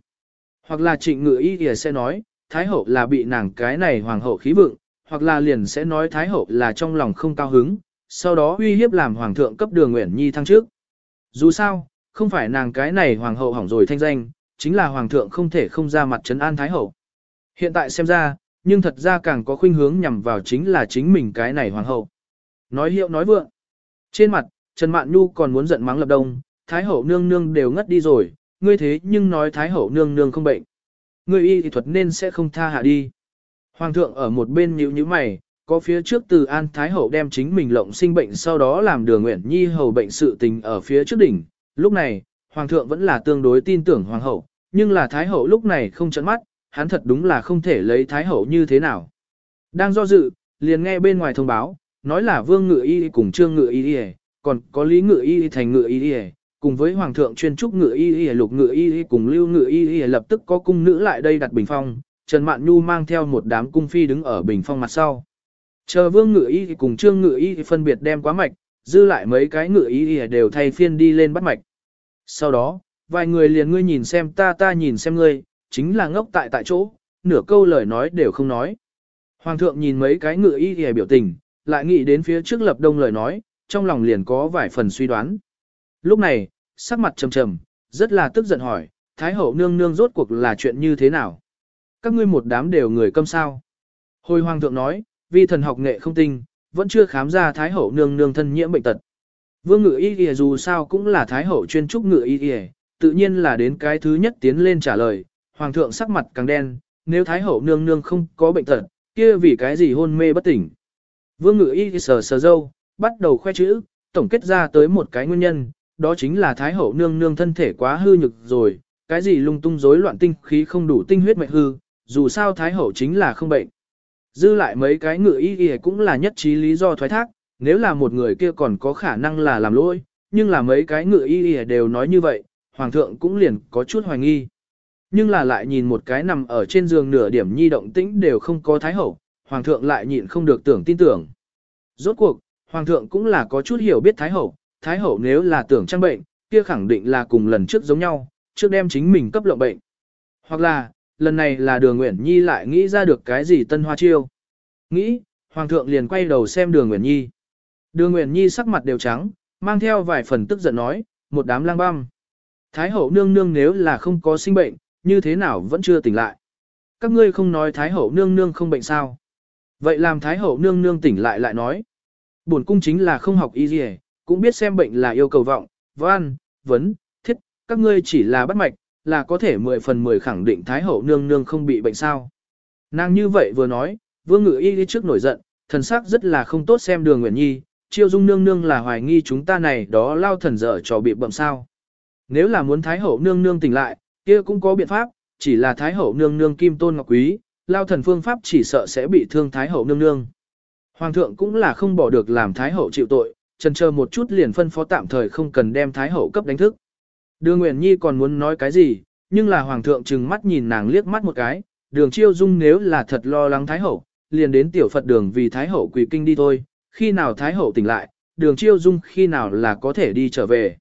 Hoặc là trịnh ngự y y sẽ nói, Thái Hậu là bị nàng cái này Hoàng hậu khí vượng, hoặc là liền sẽ nói Thái Hậu là trong lòng không cao hứng, sau đó uy hiếp làm Hoàng thượng cấp đường Nguyễn Nhi thăng trước. Dù sao, không phải nàng cái này Hoàng hậu hỏng rồi thanh danh, chính là Hoàng thượng không thể không ra mặt trấn an Thái Hậu. Hiện tại xem ra, nhưng thật ra càng có khuynh hướng nhằm vào chính là chính mình cái này Hoàng hậu. Nói hiệu nói vượng. Trên mặt, Trần Mạn Nhu còn muốn giận mắng lập đông, Thái Hậu nương nương đều ngất đi rồi, ngươi thế nhưng nói Thái Hậu nương nương không bệnh. Ngươi y thì thuật nên sẽ không tha hạ đi. Hoàng thượng ở một bên nhíu nhíu mày, có phía trước từ An Thái Hậu đem chính mình lộng sinh bệnh sau đó làm đường nguyện nhi hầu bệnh sự tình ở phía trước đỉnh. Lúc này, Hoàng thượng vẫn là tương đối tin tưởng Hoàng hậu, nhưng là Thái Hậu lúc này không chấn mắt, hắn thật đúng là không thể lấy Thái Hậu như thế nào. Đang do dự, liền nghe bên ngoài thông báo, nói là Vương Ngự Y cùng Trương Ngự Y, còn có Lý Ngự Y thành Ngự Y, cùng với Hoàng thượng chuyên trúc Ngự Y, Lục Ngự Y cùng Lưu Ngự Y lập tức có cung nữ lại đây đặt bình phong, Trần Mạn Nhu mang theo một đám cung phi đứng ở bình phong mặt sau. Chờ Vương Ngự Y cùng Trương Ngự Y phân biệt đem quá mạch, dư lại mấy cái Ngự Y đều thay phiên đi lên bắt mạch. Sau đó, vài người liền ngươi nhìn xem ta ta nhìn xem ngươi, chính là ngốc tại tại chỗ, nửa câu lời nói đều không nói. Hoàng thượng nhìn mấy cái ngự y biểu tình, lại nghĩ đến phía trước lập đông lời nói, trong lòng liền có vài phần suy đoán. Lúc này, sắc mặt trầm trầm, rất là tức giận hỏi, Thái hậu nương nương rốt cuộc là chuyện như thế nào? Các ngươi một đám đều người câm sao? Hồi hoàng thượng nói, vì thần học nghệ không tinh, vẫn chưa khám ra Thái hậu nương nương thân nhiễm bệnh tật. Vương ngự y kìa dù sao cũng là Thái hậu chuyên trúc ngự y kìa, tự nhiên là đến cái thứ nhất tiến lên trả lời, hoàng thượng sắc mặt càng đen, nếu Thái hậu nương nương không có bệnh tật, kia vì cái gì hôn mê bất tỉnh. Vương ngự y sờ sờ dâu, bắt đầu khoe chữ, tổng kết ra tới một cái nguyên nhân, đó chính là Thái hậu nương nương thân thể quá hư nhực rồi, cái gì lung tung rối loạn tinh khí không đủ tinh huyết mệnh hư, dù sao Thái hậu chính là không bệnh. Dư lại mấy cái ngự y y cũng là nhất trí lý do thoái thác, nếu là một người kia còn có khả năng là làm lỗi, nhưng là mấy cái ngự y y đều nói như vậy, hoàng thượng cũng liền có chút hoài nghi. Nhưng là lại nhìn một cái nằm ở trên giường nửa điểm nhi động tĩnh đều không có thái hậu, hoàng thượng lại nhịn không được tưởng tin tưởng. Rốt cuộc, hoàng thượng cũng là có chút hiểu biết thái hậu, thái hậu nếu là tưởng trang bệnh, kia khẳng định là cùng lần trước giống nhau, trước đem chính mình cấp lộng bệnh. Hoặc là, lần này là đường Nguyễn Nhi lại nghĩ ra được cái gì tân hoa chiêu. Nghĩ, hoàng thượng liền quay đầu xem đường Nguyễn Nhi. Đường Nguyễn Nhi sắc mặt đều trắng, mang theo vài phần tức giận nói, một đám lang băm. Thái hậu nương nương nếu là không có sinh bệnh, như thế nào vẫn chưa tỉnh lại. Các ngươi không nói Thái hậu nương nương không bệnh sao. Vậy làm Thái hậu nương nương tỉnh lại lại nói. Bổn cung chính là không học y gì, cũng biết xem bệnh là yêu cầu vọng, văn, vấn, thiết, các ngươi chỉ là bắt mạch, là có thể 10 phần 10 khẳng định Thái hậu nương nương không bị bệnh sao. Nàng như vậy vừa nói, vương ngự y đi trước nổi giận, thần sắc rất là không tốt xem đường Nguyễn Nhi, chiêu dung nương nương là hoài nghi chúng ta này đó lao thần dở trò bị bậm sao. Nếu là muốn Thái hậu nương nương tỉnh lại, kia cũng có biện pháp, chỉ là Thái hậu nương nương kim tôn ngọc quý, lao thần phương pháp chỉ sợ sẽ bị thương Thái hậu nương nương. Hoàng thượng cũng là không bỏ được làm Thái hậu chịu tội, chần chờ một chút liền phân phó tạm thời không cần đem Thái hậu cấp đánh thức. Đường Nguyễn Nhi còn muốn nói cái gì, nhưng là Hoàng thượng trừng mắt nhìn nàng liếc mắt một cái, đường chiêu dung nếu là thật lo lắng Thái hậu, liền đến tiểu Phật đường vì Thái hậu quỳ kinh đi thôi, khi nào Thái hậu tỉnh lại, đường chiêu dung khi nào là có thể đi trở về.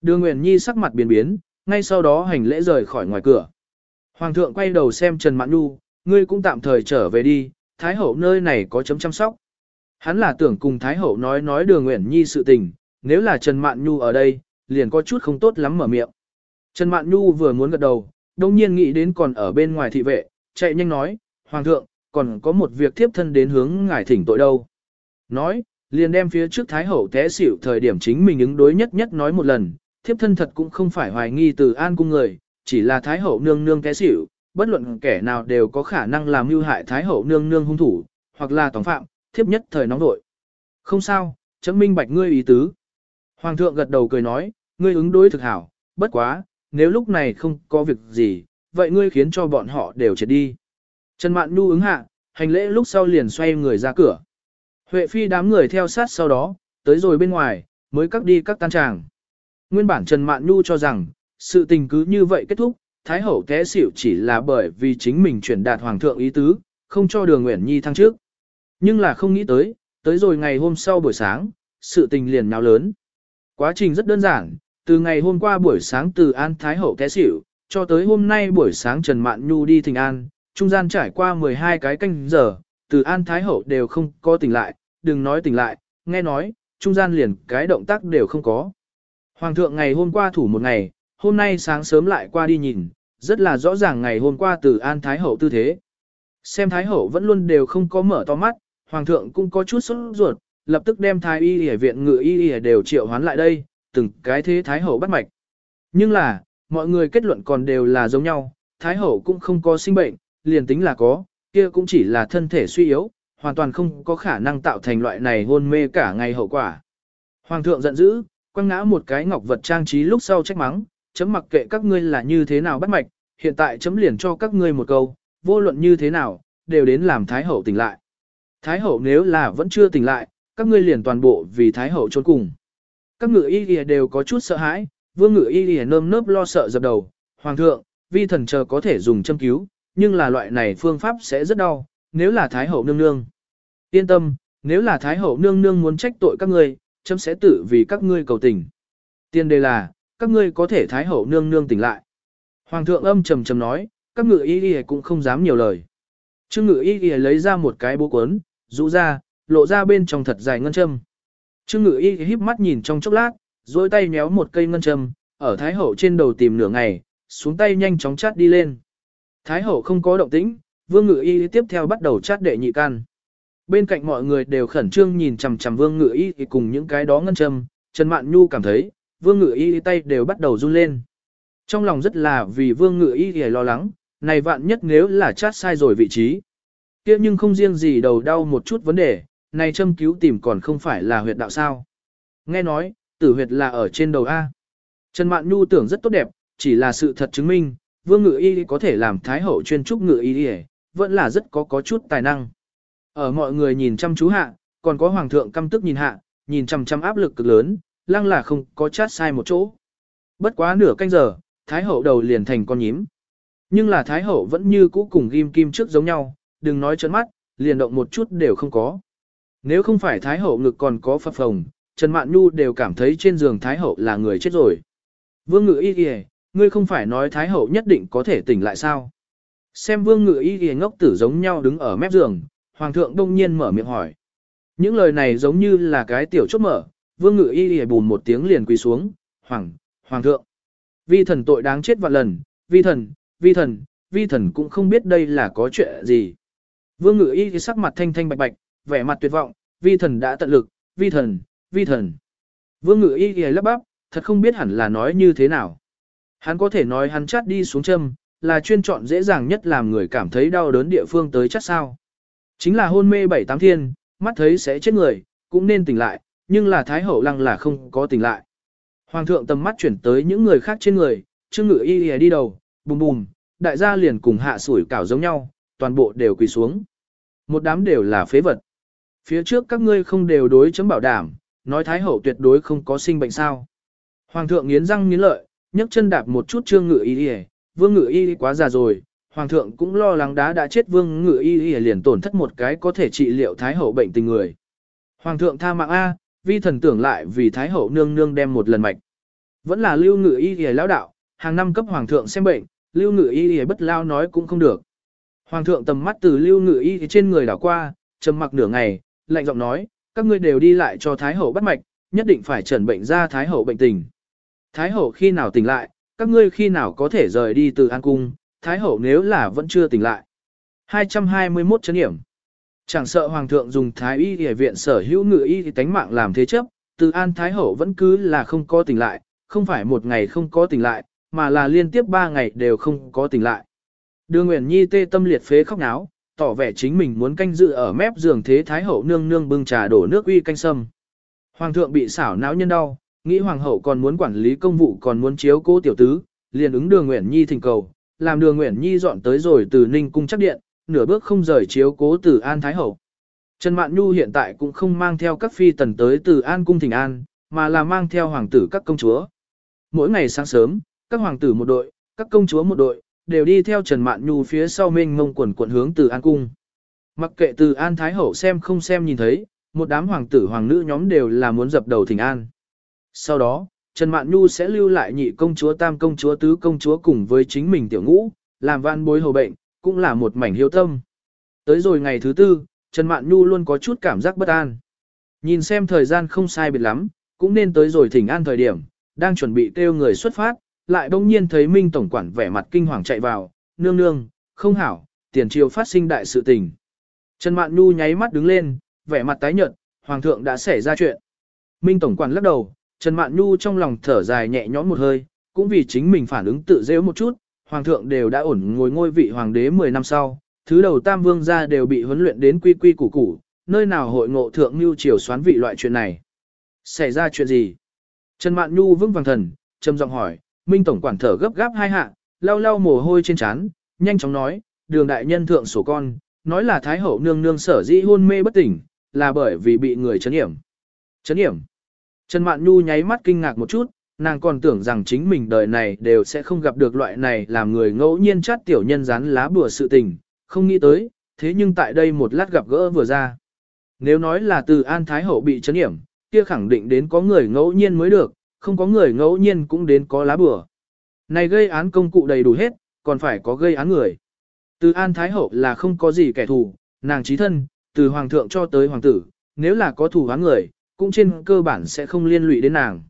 Đường Nguyễn Nhi sắc mặt biến biến, ngay sau đó hành lễ rời khỏi ngoài cửa. Hoàng thượng quay đầu xem Trần Mạn Nhu, ngươi cũng tạm thời trở về đi, Thái hậu nơi này có chấm chăm sóc. Hắn là tưởng cùng Thái hậu nói nói đường Nguyễn Nhi sự tình, nếu là Trần Mạn Nhu ở đây, liền có chút không tốt lắm mở miệng. Trần Mạn Nhu vừa muốn gật đầu, đông nhiên nghĩ đến còn ở bên ngoài thị vệ, chạy nhanh nói, Hoàng thượng, còn có một việc tiếp thân đến hướng ngài thỉnh tội đâu. Nói, liền đem phía trước Thái Hậu té xỉu thời điểm chính mình ứng đối nhất nhất nói một lần, thiếp thân thật cũng không phải hoài nghi từ an cung người, chỉ là Thái Hậu nương nương té xỉu, bất luận kẻ nào đều có khả năng làm mưu hại Thái Hậu nương nương hung thủ, hoặc là tòng phạm, thiếp nhất thời nóng nội. Không sao, chấm minh bạch ngươi ý tứ. Hoàng thượng gật đầu cười nói, ngươi ứng đối thực hảo, bất quá, nếu lúc này không có việc gì, vậy ngươi khiến cho bọn họ đều chết đi. Trần Mạn Nhu ứng hạ, hành lễ lúc sau liền xoay người ra cửa. Huệ phi đám người theo sát sau đó, tới rồi bên ngoài, mới cắt đi các tan tràng. Nguyên bản Trần Mạn Nhu cho rằng, sự tình cứ như vậy kết thúc, Thái Hậu té xỉu chỉ là bởi vì chính mình chuyển đạt Hoàng thượng ý tứ, không cho đường Nguyễn Nhi thăng trước. Nhưng là không nghĩ tới, tới rồi ngày hôm sau buổi sáng, sự tình liền nào lớn. Quá trình rất đơn giản, từ ngày hôm qua buổi sáng từ An Thái Hậu té xỉu, cho tới hôm nay buổi sáng Trần Mạn Nhu đi thỉnh An, trung gian trải qua 12 cái canh giờ, từ An Thái Hậu đều không có tỉnh lại, đừng nói tỉnh lại, nghe nói, trung gian liền cái động tác đều không có. Hoàng thượng ngày hôm qua thủ một ngày, hôm nay sáng sớm lại qua đi nhìn, rất là rõ ràng ngày hôm qua từ An Thái Hậu tư thế. Xem Thái Hậu vẫn luôn đều không có mở to mắt, Hoàng thượng cũng có chút sốt ruột, lập tức đem Thái Y Y viện ngự Y Y đều triệu hoán lại đây, từng cái thế Thái Hậu bắt mạch. Nhưng là, mọi người kết luận còn đều là giống nhau, Thái Hậu cũng không có sinh bệnh, liền tính là có, kia cũng chỉ là thân thể suy yếu, hoàn toàn không có khả năng tạo thành loại này hôn mê cả ngày hậu quả. Hoàng thượng giận dữ, quăng ngã một cái ngọc vật trang trí lúc sau trách mắng, chấm mặc kệ các ngươi là như thế nào bắt mạch, hiện tại chấm liền cho các ngươi một câu, vô luận như thế nào, đều đến làm Thái Hậu tỉnh lại. Thái Hậu nếu là vẫn chưa tỉnh lại, các ngươi liền toàn bộ vì Thái Hậu trốn cùng. Các ngự y lìa đều có chút sợ hãi, vương ngự y lìa nơm nớp lo sợ dập đầu, Hoàng thượng, vi thần chờ có thể dùng châm cứu, nhưng là loại này phương pháp sẽ rất đau, nếu là Thái Hậu nương nương. Yên tâm, nếu là Thái Hậu nương nương muốn trách tội các ngươi, chấm sẽ tự vì các ngươi cầu tình. Tiên đề là, các ngươi có thể Thái Hậu nương nương tỉnh lại. Hoàng thượng âm trầm trầm nói, các ngự y lìa cũng không dám nhiều lời. Trương ngự y lìa lấy ra một cái bố cuốn, rũ ra, lộ ra bên trong thật dài ngân châm. Trương ngự y híp mắt nhìn trong chốc lát, rồi tay nhéo một cây ngân châm, ở Thái Hậu trên đầu tìm nửa ngày, xuống tay nhanh chóng chát đi lên. Thái Hậu không có động tĩnh, vương ngự y tiếp theo bắt đầu chát đệ nhị can. Bên cạnh mọi người đều khẩn trương nhìn chằm chằm vương ngự y cùng những cái đó ngân châm, Trần Mạn Nhu cảm thấy, vương ngự y tay đều bắt đầu run lên. Trong lòng rất là vì vương ngự y lo lắng, này vạn nhất nếu là chát sai rồi vị trí. kia nhưng không riêng gì đầu đau một chút vấn đề, này châm cứu tìm còn không phải là huyệt đạo sao. Nghe nói, tử huyệt là ở trên đầu A. Trần Mạn Nhu tưởng rất tốt đẹp, chỉ là sự thật chứng minh, vương ngự y có thể làm thái hậu chuyên trúc ngự y vẫn là rất có có chút tài năng. Ở mọi người nhìn chăm chú hạ, còn có hoàng thượng căm tức nhìn hạ, nhìn chăm chăm áp lực cực lớn, lăng là không có chát sai một chỗ. Bất quá nửa canh giờ, thái hậu đầu liền thành con nhím. Nhưng là thái hậu vẫn như cũ cùng ghim kim trước giống nhau, đừng nói trấn mắt, liền động một chút đều không có. Nếu không phải thái hậu ngực còn có phập phồng, Trần Mạn Nhu đều cảm thấy trên giường thái hậu là người chết rồi. Vương ngự y kìa, ngươi không phải nói thái hậu nhất định có thể tỉnh lại sao? Xem vương ngự y kìa ngốc tử giống nhau đứng ở mép giường, hoàng thượng đông nhiên mở miệng hỏi. Những lời này giống như là cái tiểu chốt mở, vương ngự y kìa bùn một tiếng liền quỳ xuống, hoàng, Hoàng thượng, vi thần tội đáng chết vạn lần, vi thần, vi thần, vi thần cũng không biết đây là có chuyện gì. Vương ngự y sắc mặt thanh thanh bạch bạch, vẻ mặt tuyệt vọng, vi thần đã tận lực, vi thần, vi thần. Vương ngự y lắp bắp, thật không biết hẳn là nói như thế nào. Hắn có thể nói hắn chát đi xuống châm, là chuyên chọn dễ dàng nhất làm người cảm thấy đau đớn địa phương tới chắc sao. Chính là hôn mê bảy tám thiên, mắt thấy sẽ chết người, cũng nên tỉnh lại, nhưng là Thái Hậu lăng là không có tỉnh lại. Hoàng thượng tầm mắt chuyển tới những người khác trên người, trương ngự y y đi đầu, bùm bùm, đại gia liền cùng hạ sủi cảo giống nhau, toàn bộ đều quỳ xuống. Một đám đều là phế vật. Phía trước các ngươi không đều đối chấm bảo đảm, nói Thái Hậu tuyệt đối không có sinh bệnh sao. Hoàng thượng nghiến răng nghiến lợi, nhấc chân đạp một chút trương ngự y y, vương ngự y quá già rồi, hoàng thượng cũng lo lắng đá đã chết vương ngự y y liền tổn thất một cái có thể trị liệu thái hậu bệnh tình người. Hoàng thượng tha mạng A, vi thần tưởng lại vì thái hậu nương nương đem một lần mạch. Vẫn là lưu ngự y y lão đạo, hàng năm cấp hoàng thượng xem bệnh, lưu ngự y y bất lao nói cũng không được. Hoàng thượng tầm mắt từ lưu ngự y trên người đảo qua, trầm mặc nửa ngày, lạnh giọng nói, các ngươi đều đi lại cho thái hậu bắt mạch, nhất định phải trần bệnh ra thái hậu bệnh tình. Thái hậu khi nào tỉnh lại, các ngươi khi nào có thể rời đi từ An Cung, Thái hậu nếu là vẫn chưa tỉnh lại. 221 chấn điểm. Chẳng sợ Hoàng thượng dùng Thái y y viện sở hữu ngự y thì tánh mạng làm thế chấp, từ An Thái hậu vẫn cứ là không có tỉnh lại, không phải một ngày không có tỉnh lại, mà là liên tiếp ba ngày đều không có tỉnh lại. Đưa Nguyễn Nhi tê tâm liệt phế khóc náo, tỏ vẻ chính mình muốn canh dự ở mép giường thế Thái hậu nương nương bưng trà đổ nước uy canh sâm. Hoàng thượng bị xảo não nhân đau, nghĩ hoàng hậu còn muốn quản lý công vụ còn muốn chiếu cố tiểu tứ, liền ứng đường Nguyễn Nhi thỉnh cầu, làm đường Nguyễn Nhi dọn tới rồi từ Ninh cung chắc điện, nửa bước không rời chiếu cố từ An Thái Hậu. Trần Mạn Nhu hiện tại cũng không mang theo các phi tần tới từ An cung thỉnh an, mà là mang theo hoàng tử các công chúa. Mỗi ngày sáng sớm, các hoàng tử một đội, các công chúa một đội, đều đi theo Trần Mạn Nhu phía sau mênh mông quần quận hướng từ An cung. Mặc kệ từ An Thái Hậu xem không xem nhìn thấy, một đám hoàng tử hoàng nữ nhóm đều là muốn dập đầu thỉnh an. Sau đó, Trần Mạn Nhu sẽ lưu lại nhị công chúa tam công chúa tứ công chúa cùng với chính mình tiểu ngũ, làm văn bối hầu bệnh, cũng là một mảnh hiếu tâm. Tới rồi ngày thứ tư, Trần Mạn Nhu luôn có chút cảm giác bất an. Nhìn xem thời gian không sai biệt lắm, cũng nên tới rồi thỉnh an thời điểm, đang chuẩn bị kêu người xuất phát, lại bỗng nhiên thấy Minh Tổng quản vẻ mặt kinh hoàng chạy vào, nương nương, không hảo, tiền triều phát sinh đại sự tình. Trần Mạn Nhu nháy mắt đứng lên, vẻ mặt tái nhợt, Hoàng thượng đã xảy ra chuyện. Minh Tổng quản lắc đầu, Trần Mạn Nhu trong lòng thở dài nhẹ nhõm một hơi, cũng vì chính mình phản ứng tự dễ một chút, hoàng thượng đều đã ổn ngồi ngôi vị hoàng đế 10 năm sau, thứ đầu tam vương gia đều bị huấn luyện đến quy quy củ củ, nơi nào hội ngộ thượng mưu triều xoán vị loại chuyện này. Xảy ra chuyện gì? Trần Mạn Nhu vững vàng thần, trầm giọng hỏi, Minh tổng quản thở gấp gáp hai hạ, lau lau mồ hôi trên trán, nhanh chóng nói, đường đại nhân thượng sổ con, nói là thái hậu nương nương sở dĩ hôn mê bất tỉnh, là bởi vì bị người chấn hiểm. Chấn hiểm? Trần Mạn Nhu nháy mắt kinh ngạc một chút, nàng còn tưởng rằng chính mình đời này đều sẽ không gặp được loại này làm người ngẫu nhiên chát tiểu nhân rán lá bùa sự tình, không nghĩ tới, thế nhưng tại đây một lát gặp gỡ vừa ra. Nếu nói là từ An Thái Hậu bị chấn hiểm, kia khẳng định đến có người ngẫu nhiên mới được, không có người ngẫu nhiên cũng đến có lá bừa. Này gây án công cụ đầy đủ hết, còn phải có gây án người. Từ An Thái Hậu là không có gì kẻ thù, nàng trí thân, từ Hoàng thượng cho tới Hoàng tử, nếu là có thù án người, cũng trên cơ bản sẽ không liên lụy đến nàng.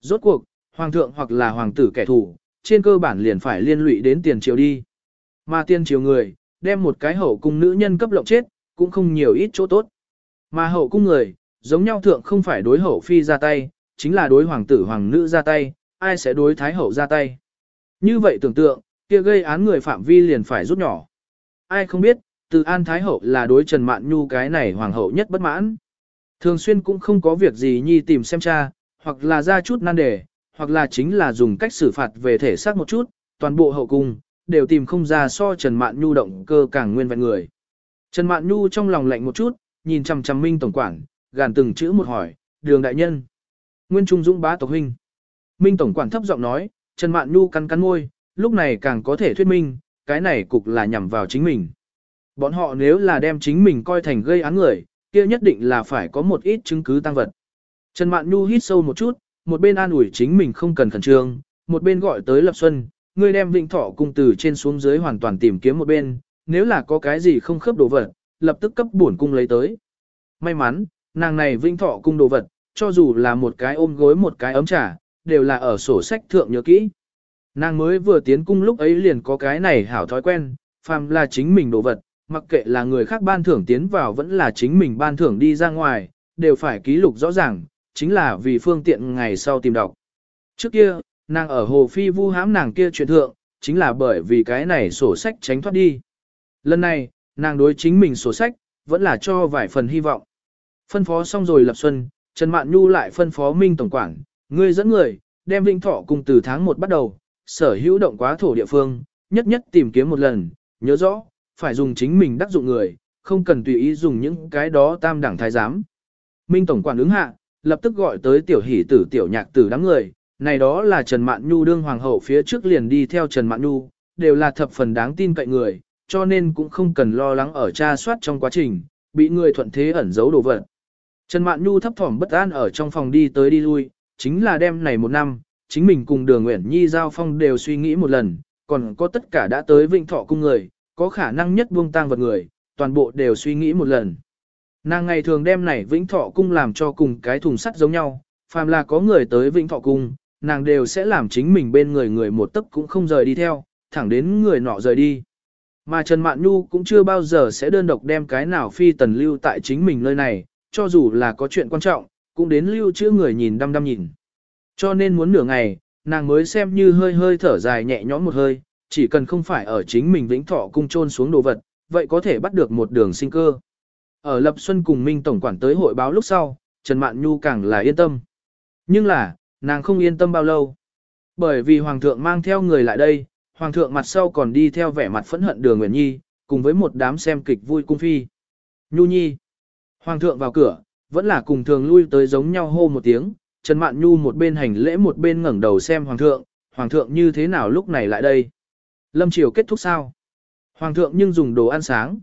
Rốt cuộc, hoàng thượng hoặc là hoàng tử kẻ thù, trên cơ bản liền phải liên lụy đến tiền triều đi. Mà tiền triều người, đem một cái hậu cung nữ nhân cấp lộng chết, cũng không nhiều ít chỗ tốt. Mà hậu cung người, giống nhau thượng không phải đối hậu phi ra tay, chính là đối hoàng tử hoàng nữ ra tay, ai sẽ đối thái hậu ra tay. Như vậy tưởng tượng, kia gây án người phạm vi liền phải rút nhỏ. Ai không biết, từ an thái hậu là đối Trần Mạn Nhu cái này hoàng hậu nhất bất mãn. Thường xuyên cũng không có việc gì nhi tìm xem cha, hoặc là ra chút nan đề, hoặc là chính là dùng cách xử phạt về thể xác một chút, toàn bộ hậu cung, đều tìm không ra so Trần Mạn Nhu động cơ càng nguyên vẹn người. Trần Mạn Nhu trong lòng lạnh một chút, nhìn chằm chằm Minh Tổng Quản, gàn từng chữ một hỏi, đường đại nhân. Nguyên Trung Dũng bá tộc huynh. Minh Tổng Quản thấp giọng nói, Trần Mạn Nhu cắn cắn môi, lúc này càng có thể thuyết minh, cái này cục là nhằm vào chính mình. Bọn họ nếu là đem chính mình coi thành gây án người, kia nhất định là phải có một ít chứng cứ tăng vật. Trần Mạn Nhu hít sâu một chút, một bên an ủi chính mình không cần khẩn trương, một bên gọi tới Lập Xuân, người đem Vịnh Thọ cung từ trên xuống dưới hoàn toàn tìm kiếm một bên, nếu là có cái gì không khớp đồ vật, lập tức cấp bổn cung lấy tới. May mắn, nàng này vinh Thọ cung đồ vật, cho dù là một cái ôm gối một cái ấm trà, đều là ở sổ sách thượng nhớ kỹ. Nàng mới vừa tiến cung lúc ấy liền có cái này hảo thói quen, phàm là chính mình đồ vật, mặc kệ là người khác ban thưởng tiến vào vẫn là chính mình ban thưởng đi ra ngoài, đều phải ký lục rõ ràng, chính là vì phương tiện ngày sau tìm đọc. Trước kia, nàng ở Hồ Phi vu hãm nàng kia chuyện thượng, chính là bởi vì cái này sổ sách tránh thoát đi. Lần này, nàng đối chính mình sổ sách, vẫn là cho vài phần hy vọng. Phân phó xong rồi lập xuân, Trần Mạn Nhu lại phân phó Minh Tổng Quảng, ngươi dẫn người, đem Vĩnh Thọ cùng từ tháng 1 bắt đầu, sở hữu động quá thổ địa phương, nhất nhất tìm kiếm một lần, nhớ rõ, phải dùng chính mình đắc dụng người, không cần tùy ý dùng những cái đó tam đẳng thái giám. Minh Tổng Quản ứng hạ, lập tức gọi tới tiểu hỷ tử tiểu nhạc tử đám người, này đó là Trần Mạn Nhu đương hoàng hậu phía trước liền đi theo Trần Mạn Nhu, đều là thập phần đáng tin cậy người, cho nên cũng không cần lo lắng ở tra soát trong quá trình, bị người thuận thế ẩn giấu đồ vật. Trần Mạn Nhu thấp thỏm bất an ở trong phòng đi tới đi lui, chính là đêm này một năm, chính mình cùng đường Nguyễn Nhi giao phong đều suy nghĩ một lần, còn có tất cả đã tới Vịnh thọ cung người, có khả năng nhất buông tang vật người, toàn bộ đều suy nghĩ một lần. Nàng ngày thường đem này vĩnh thọ cung làm cho cùng cái thùng sắt giống nhau, phàm là có người tới vĩnh thọ cung, nàng đều sẽ làm chính mình bên người người một tấc cũng không rời đi theo, thẳng đến người nọ rời đi. Mà Trần Mạn Nhu cũng chưa bao giờ sẽ đơn độc đem cái nào phi tần lưu tại chính mình nơi này, cho dù là có chuyện quan trọng, cũng đến lưu trữ người nhìn đăm đăm nhìn. Cho nên muốn nửa ngày, nàng mới xem như hơi hơi thở dài nhẹ nhõm một hơi, chỉ cần không phải ở chính mình vĩnh thọ cung trôn xuống đồ vật, vậy có thể bắt được một đường sinh cơ. Ở Lập Xuân cùng Minh Tổng quản tới hội báo lúc sau, Trần Mạn Nhu càng là yên tâm. Nhưng là, nàng không yên tâm bao lâu. Bởi vì Hoàng thượng mang theo người lại đây, Hoàng thượng mặt sau còn đi theo vẻ mặt phẫn hận đường Nguyễn Nhi, cùng với một đám xem kịch vui cung phi. Nhu Nhi. Hoàng thượng vào cửa, vẫn là cùng thường lui tới giống nhau hô một tiếng, Trần Mạn Nhu một bên hành lễ một bên ngẩng đầu xem Hoàng thượng, Hoàng thượng như thế nào lúc này lại đây? Lâm triều kết thúc sao? Hoàng thượng nhưng dùng đồ ăn sáng.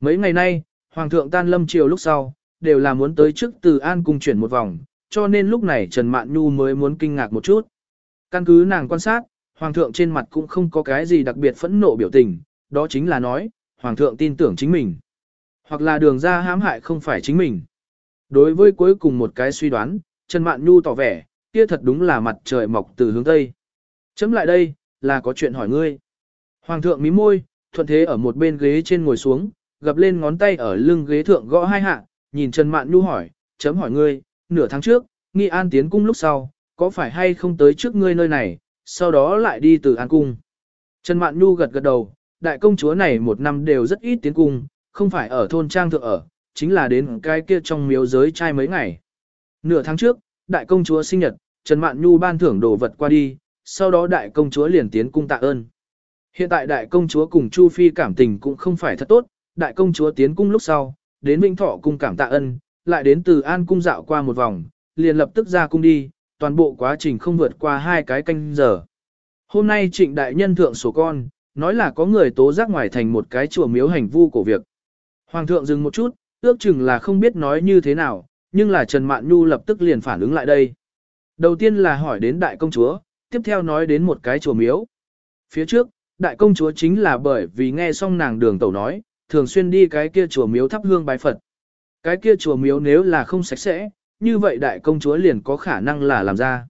Mấy ngày nay, Hoàng thượng tan lâm triều lúc sau, đều là muốn tới trước từ An cung chuyển một vòng, cho nên lúc này Trần Mạn Nhu mới muốn kinh ngạc một chút. Căn cứ nàng quan sát, Hoàng thượng trên mặt cũng không có cái gì đặc biệt phẫn nộ biểu tình, đó chính là nói, Hoàng thượng tin tưởng chính mình. Hoặc là đường ra hãm hại không phải chính mình. Đối với cuối cùng một cái suy đoán, Trần Mạn Nhu tỏ vẻ, kia thật đúng là mặt trời mọc từ hướng Tây. Chấm lại đây, là có chuyện hỏi ngươi. Hoàng thượng mím môi, thuận thế ở một bên ghế trên ngồi xuống, gập lên ngón tay ở lưng ghế thượng gõ hai hạ, nhìn Trần Mạn Nhu hỏi, chấm hỏi ngươi, nửa tháng trước, nghi an tiến cung lúc sau, có phải hay không tới trước ngươi nơi này, sau đó lại đi từ an cung. Trần Mạn Nhu gật gật đầu, đại công chúa này một năm đều rất ít tiến cung, không phải ở thôn trang thượng ở, chính là đến cái kia trong miếu giới trai mấy ngày. Nửa tháng trước, đại công chúa sinh nhật, Trần Mạn Nhu ban thưởng đồ vật qua đi, sau đó đại công chúa liền tiến cung tạ ơn. Hiện tại đại công chúa cùng Chu Phi cảm tình cũng không phải thật tốt, đại công chúa tiến cung lúc sau, đến Vĩnh Thọ cung cảm tạ ân, lại đến từ An cung dạo qua một vòng, liền lập tức ra cung đi, toàn bộ quá trình không vượt qua hai cái canh giờ. Hôm nay trịnh đại nhân thượng sổ con, nói là có người tố giác ngoài thành một cái chùa miếu hành vu của việc. Hoàng thượng dừng một chút, ước chừng là không biết nói như thế nào, nhưng là Trần Mạn Nhu lập tức liền phản ứng lại đây. Đầu tiên là hỏi đến đại công chúa, tiếp theo nói đến một cái chùa miếu. Phía trước, đại công chúa chính là bởi vì nghe xong nàng đường tẩu nói, thường xuyên đi cái kia chùa miếu thắp hương bái Phật. Cái kia chùa miếu nếu là không sạch sẽ, như vậy đại công chúa liền có khả năng là làm ra.